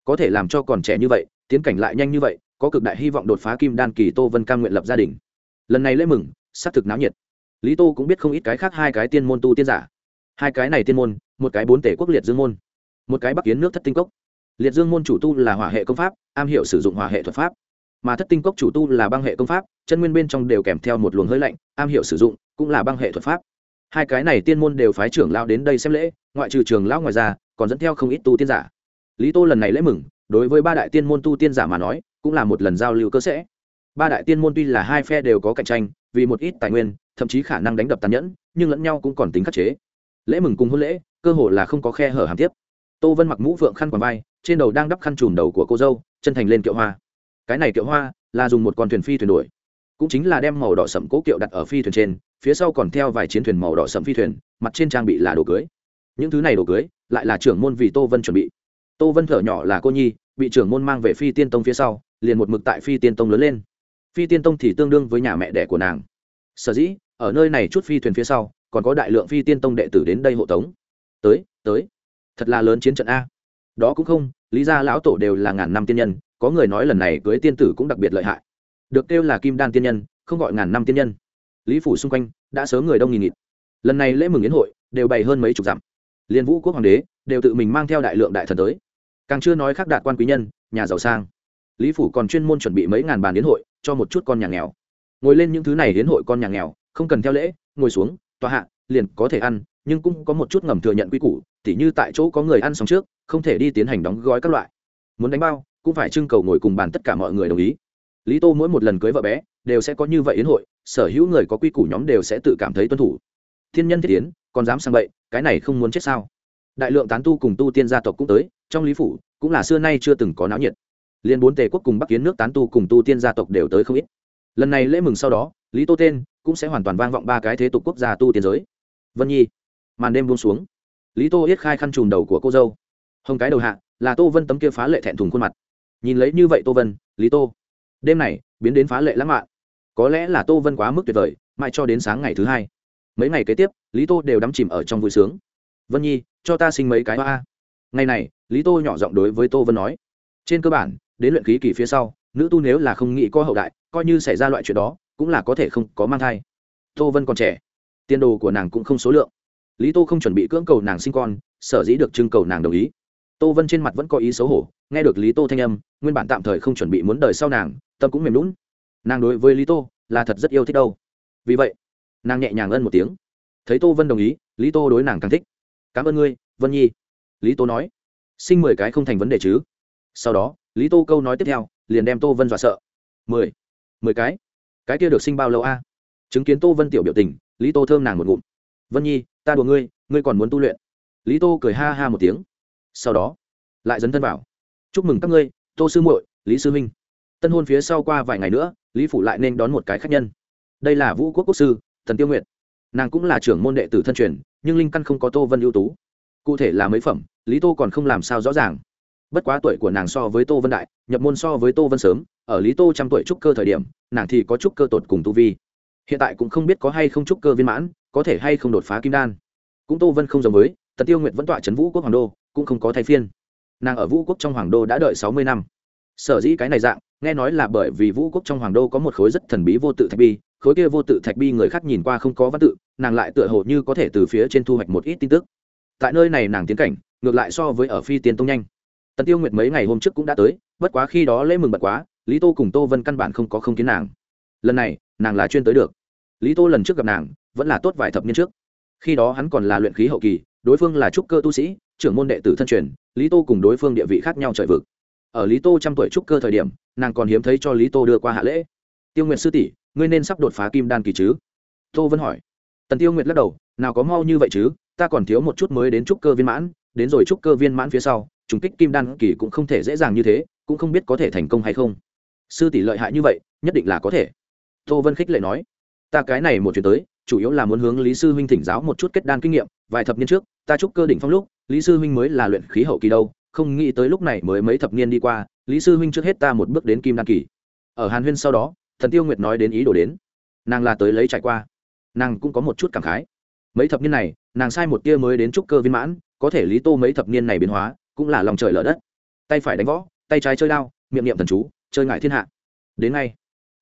Có thể làm cho còn trẻ như vậy, tiến cảnh lại nhanh như vậy, có cực đại hy vọng đột phá kim đan kỳ tô vân cam nguyện lập gia đình. Lần này lễ mừng, xác thực náo nhiệt. Lý tô cũng biết không ít cái khác hai cái tiên môn tu tiên giả. Hai cái này tiên môn, một cái bốn tể quốc liệt dương môn, một cái bắc kiến nước thất tinh cốc. Liệt dương môn chủ tu là hỏa hệ công pháp, am hiểu sử dụng hỏa hệ thuật pháp. Mà thất tinh cốc chủ tu là băng hệ công pháp, chân nguyên bên trong đều kèm theo một luồng hơi lạnh, am hiểu sử dụng, cũng là băng hệ thuật pháp hai cái này tiên môn đều phái trưởng lao đến đây xem lễ, ngoại trừ trường lao ngoài ra, còn dẫn theo không ít tu tiên giả. Lý tô lần này lễ mừng, đối với ba đại tiên môn tu tiên giả mà nói, cũng là một lần giao lưu cơ sẽ. Ba đại tiên môn tuy là hai phe đều có cạnh tranh, vì một ít tài nguyên, thậm chí khả năng đánh đập tàn nhẫn, nhưng lẫn nhau cũng còn tính khắc chế. Lễ mừng cùng hôn lễ, cơ hồ là không có khe hở hàm tiếp. Tô vân mặc mũ phượng khăn quàng vai, trên đầu đang đắp khăn trùm đầu của cô dâu, chân thành lên kiệu hoa. Cái này kiệu hoa là dùng một con thuyền phi thuyền đuổi cũng chính là đem màu đỏ sẫm cố kiệu đặt ở phi thuyền trên, phía sau còn theo vài chiến thuyền màu đỏ sẫm phi thuyền, mặt trên trang bị là đồ cưới. Những thứ này đồ cưới, lại là trưởng môn vì tô vân chuẩn bị. Tô vân thở nhỏ là cô nhi, bị trưởng môn mang về phi tiên tông phía sau, liền một mực tại phi tiên tông lớn lên. Phi tiên tông thì tương đương với nhà mẹ đẻ của nàng. Sở dĩ, ở nơi này chút phi thuyền phía sau, còn có đại lượng phi tiên tông đệ tử đến đây hộ tống. Tới tới. Thật là lớn chiến trận a. Đó cũng không, lý ra lão tổ đều là ngàn năm tiên nhân, có người nói lần này cưới tiên tử cũng đặc biệt lợi hại được kêu là kim đan tiên nhân, không gọi ngàn năm tiên nhân. Lý phủ xung quanh đã sớm người đông nghìn nghịt. Lần này lễ mừng yến hội đều bày hơn mấy chục dặm. Liên vũ quốc hoàng đế đều tự mình mang theo đại lượng đại thần tới. Càng chưa nói khác đạt quan quý nhân, nhà giàu sang. Lý phủ còn chuyên môn chuẩn bị mấy ngàn bàn yến hội cho một chút con nhà nghèo. Ngồi lên những thứ này yến hội con nhà nghèo, không cần theo lễ, ngồi xuống, tòa hạ, liền có thể ăn, nhưng cũng có một chút ngầm thừa nhận quy củ, tỉ như tại chỗ có người ăn xong trước, không thể đi tiến hành đóng gói các loại. Muốn đánh bao, cũng phải trưng cầu ngồi cùng bàn tất cả mọi người đồng ý lý tô mỗi một lần cưới vợ bé đều sẽ có như vậy yến hội, sở hữu người có quy củ nhóm đều sẽ tự cảm thấy tuân thủ. Thiên nhân thiết tiến còn dám sang vậy cái này không muốn chết sao? Đại lượng tán tu cùng tu tiên gia tộc cũng tới, trong lý phủ cũng là xưa nay chưa từng có náo nhiệt. Liên bốn tề quốc cùng bắc kiến nước tán tu cùng tu tiên gia tộc đều tới không ít. Lần này lễ mừng sau đó, lý tô tên cũng sẽ hoàn toàn vang vọng ba cái thế tục quốc gia tu tiên giới. Vân nhi, màn đêm buông xuống. Lý tô yết khai khăn trùm đầu của cô dâu. Hồng cái đầu hạ, là tô vân tấm kia phá lệ thẹn thùng khuôn mặt. Nhìn lấy như vậy tô vân, lý tô đêm này, biến đến phá lệ lãng mạn. Có lẽ là tô vân quá mức tuyệt vời, mãi cho đến sáng ngày thứ hai. Mấy ngày kế tiếp, lý tô đều đắm chìm ở trong vui sướng. Vân nhi, cho ta sinh mấy cái hoa ngày này, lý tô nhỏ giọng đối với tô vân nói. Trên cơ bản, đến luyện khí kỳ phía sau, nữ tu nếu là không nghĩ có hậu đại, coi như xảy ra loại chuyện đó, cũng là có thể không có mang thai. Tô vân còn trẻ, tiền đồ của nàng cũng không số lượng. Lý tô không chuẩn bị cưỡng cầu nàng sinh con, sở dĩ được trưng cầu nàng đồng ý. Tô vân trên mặt vẫn có ý xấu hổ nghe được lý tô thanh âm, nguyên bản tạm thời không chuẩn bị muốn đời sau nàng, tâm cũng mềm lún nàng đối với lý tô là thật rất yêu thích đâu. Vì vậy, nàng nhẹ nhàng ân một tiếng. Thấy tô vân đồng ý, lý tô đối nàng càng thích. Cảm ơn ngươi, vân nhi. Lý tô nói, sinh mười cái không thành vấn đề chứ. Sau đó, lý tô câu nói tiếp theo, liền đem tô vân dọa sợ. Mười mười cái? Cái kia được sinh bao lâu a? Chứng kiến tô vân tiểu biểu tình, lý tô thơm nàng một ngụm. Vân nhi, ta đùa ngươi ngươi còn muốn tu luyện. Lý tô cười ha ha một tiếng. Sau đó, lại dấn thân vào chúc mừng các ngươi, tô sư muội, lý sư huynh. Tân hôn phía sau qua vài ngày nữa, lý phủ lại nên đón một cái khách nhân. Đây là vũ quốc quốc sư, thần tiêu nguyện nàng cũng là trưởng môn đệ tử thân truyền, nhưng linh căn không có tô vân ưu tú. Cụ thể là mấy phẩm, lý tô còn không làm sao rõ ràng. Bất quá tuổi của nàng so với tô vân đại, nhập môn so với tô vân sớm, ở lý tô trăm tuổi trúc cơ thời điểm, nàng thì có trúc cơ tột cùng tu vi. Hiện tại cũng không biết có hay không trúc cơ viên mãn, có thể hay không đột phá kim đan. Cũng tô vân không giống với tần tiêu nguyệt vẫn tọa trấn vũ quốc hoàng đô, cũng không có thay phiên nàng ở vũ quốc trong hoàng đô đã đợi sáu mươi năm. Sở dĩ cái này dạng, nghe nói là bởi vì vũ quốc trong hoàng đô có một khối rất thần bí vô tự thạch bi, khối kia vô tự thạch bi người khác nhìn qua không có văn tự, nàng lại tựa hồ như có thể từ phía trên thu hoạch một ít tin tức. Tại nơi này nàng tiến cảnh, ngược lại so với ở phi tiên tông nhanh. Tần tiêu nguyệt mấy ngày hôm trước cũng đã tới, bất quá khi đó lễ mừng bật quá, lý tô cùng tô vân căn bản không có không kiến nàng. Lần này, nàng là chuyên tới được. Lý tô lần trước gặp nàng, vẫn là tốt vài thập niên trước. Khi đó hắn còn là luyện khí hậu kỳ, đối phương là trúc cơ tu sĩ, trưởng môn đệ tử thân truyền lý tô cùng đối phương địa vị khác nhau trời vực. Ở lý tô trăm tuổi trúc cơ thời điểm, nàng còn hiếm thấy cho lý tô đưa qua hạ lễ. Tiêu nguyệt sư tỷ, ngươi nên sắp đột phá kim đan kỳ chứ? Tô vẫn hỏi. Tần tiêu nguyệt lắc đầu, nào có mau như vậy chứ, ta còn thiếu một chút mới đến trúc cơ viên mãn, đến rồi trúc cơ viên mãn phía sau, trùng kích kim đan kỳ cũng không thể dễ dàng như thế, cũng không biết có thể thành công hay không. Sư tỷ lợi hại như vậy, nhất định là có thể. Tô vân khích lệ nói. Ta cái này một chuyện tới, chủ yếu là muốn hướng lý sư huynh thỉnh giáo một chút kết đan kinh nghiệm, vài thập niên trước, ta trúc cơ đỉnh phong lúc lý sư huynh mới là luyện khí hậu kỳ đâu, không nghĩ tới lúc này mới mấy thập niên đi qua, lý sư huynh trước hết ta một bước đến kim đan kỳ. Ở hàn huyên sau đó, thần tiêu nguyệt nói đến ý đồ đến. Nàng là tới lấy trải qua. Nàng cũng có một chút cảm khái. Mấy thập niên này, nàng sai một tia mới đến trúc cơ viên mãn, có thể lý tô mấy thập niên này biến hóa, cũng là lòng trời lở đất. Tay phải đánh võ, tay trái chơi đao, miệng niệm thần chú, chơi ngại thiên hạ. Đến ngay.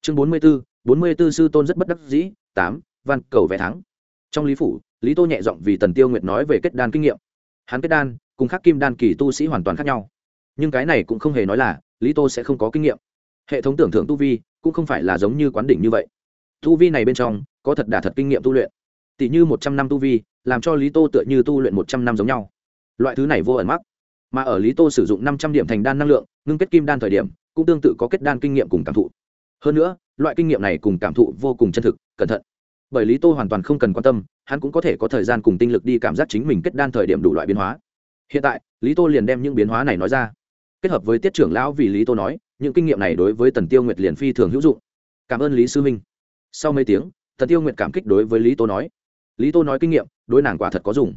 Chương bốn mươi b ố bốn mươi b ố sư tôn rất bất đắc dĩ, tám, văn, cầu vé thắng. Trong lý phủ, lý tô nhẹ giọng vì tần tiêu nguyệt nói về kết đan kinh nghiệm hắn kết đan, cùng khắc kim đan kỳ tu sĩ hoàn toàn khác nhau. Nhưng cái này cũng không hề nói là, lý tô sẽ không có kinh nghiệm. Hệ thống tưởng thưởng tu vi, cũng không phải là giống như quán đỉnh như vậy. Tu vi này bên trong, có thật đả thật kinh nghiệm tu luyện. Tỷ như một trăm năm tu vi, làm cho lý tô tựa như tu luyện một trăm năm giống nhau. Loại thứ này vô ẩn mắc. Mà ở lý tô sử dụng năm trăm điểm thành đan năng lượng, ngưng kết kim đan thời điểm, cũng tương tự có kết đan kinh nghiệm cùng cảm thụ. Hơn nữa, loại kinh nghiệm này cùng cảm thụ vô cùng chân thực, cẩn thận bởi lý tô hoàn toàn không cần quan tâm, hắn cũng có thể có thời gian cùng tinh lực đi cảm giác chính mình kết đan thời điểm đủ loại biến hóa. Hiện tại, lý tô liền đem những biến hóa này nói ra. Kết hợp với tiết trưởng lão vì lý tô nói, những kinh nghiệm này đối với tần tiêu nguyệt liền phi thường hữu dụng. Cảm ơn lý sư minh. Sau mấy tiếng, tần tiêu nguyệt cảm kích đối với lý tô nói. Lý tô nói kinh nghiệm, đối nàng quả thật có dùng.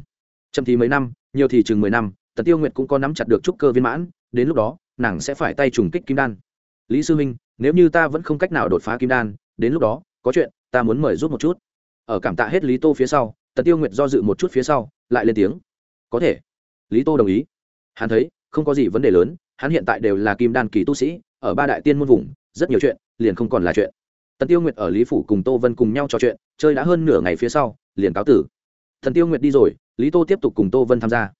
Chậm thì mấy năm, nhiều thì chừng mười năm, tần tiêu nguyệt cũng có nắm chặt được trúc cơ viên mãn, đến lúc đó, nàng sẽ phải tay trùng kích kim đan. Lý sư minh, nếu như ta vẫn không cách nào đột phá kim đan, đến lúc đó, có chuyện, ta muốn mời giúp một chút ở cảm tạ hết lý tô phía sau, tần tiêu nguyệt do dự một chút phía sau, lại lên tiếng. Có thể. Lý tô đồng ý. Hắn thấy, không có gì vấn đề lớn, hắn hiện tại đều là kim đan kỳ tu sĩ, ở ba đại tiên môn vùng, rất nhiều chuyện, liền không còn là chuyện. Tần tiêu nguyệt ở lý phủ cùng tô vân cùng nhau trò chuyện, chơi đã hơn nửa ngày phía sau, liền cáo tử. Thần tiêu nguyệt đi rồi, lý tô tiếp tục cùng tô vân tham gia.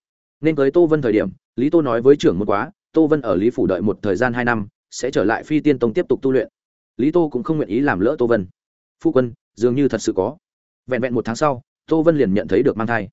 Nên tới tô vân thời điểm, lý tô nói với trưởng môn quá, tô vân ở lý phủ đợi một thời gian hai năm, sẽ trở lại phi tiên tông tiếp tục tu luyện. Lý tô cũng không nguyện ý làm lỡ tô vân. Phu quân, dường như thật sự có vẹn vẹn một tháng sau tô vân liền nhận thấy được mang thai.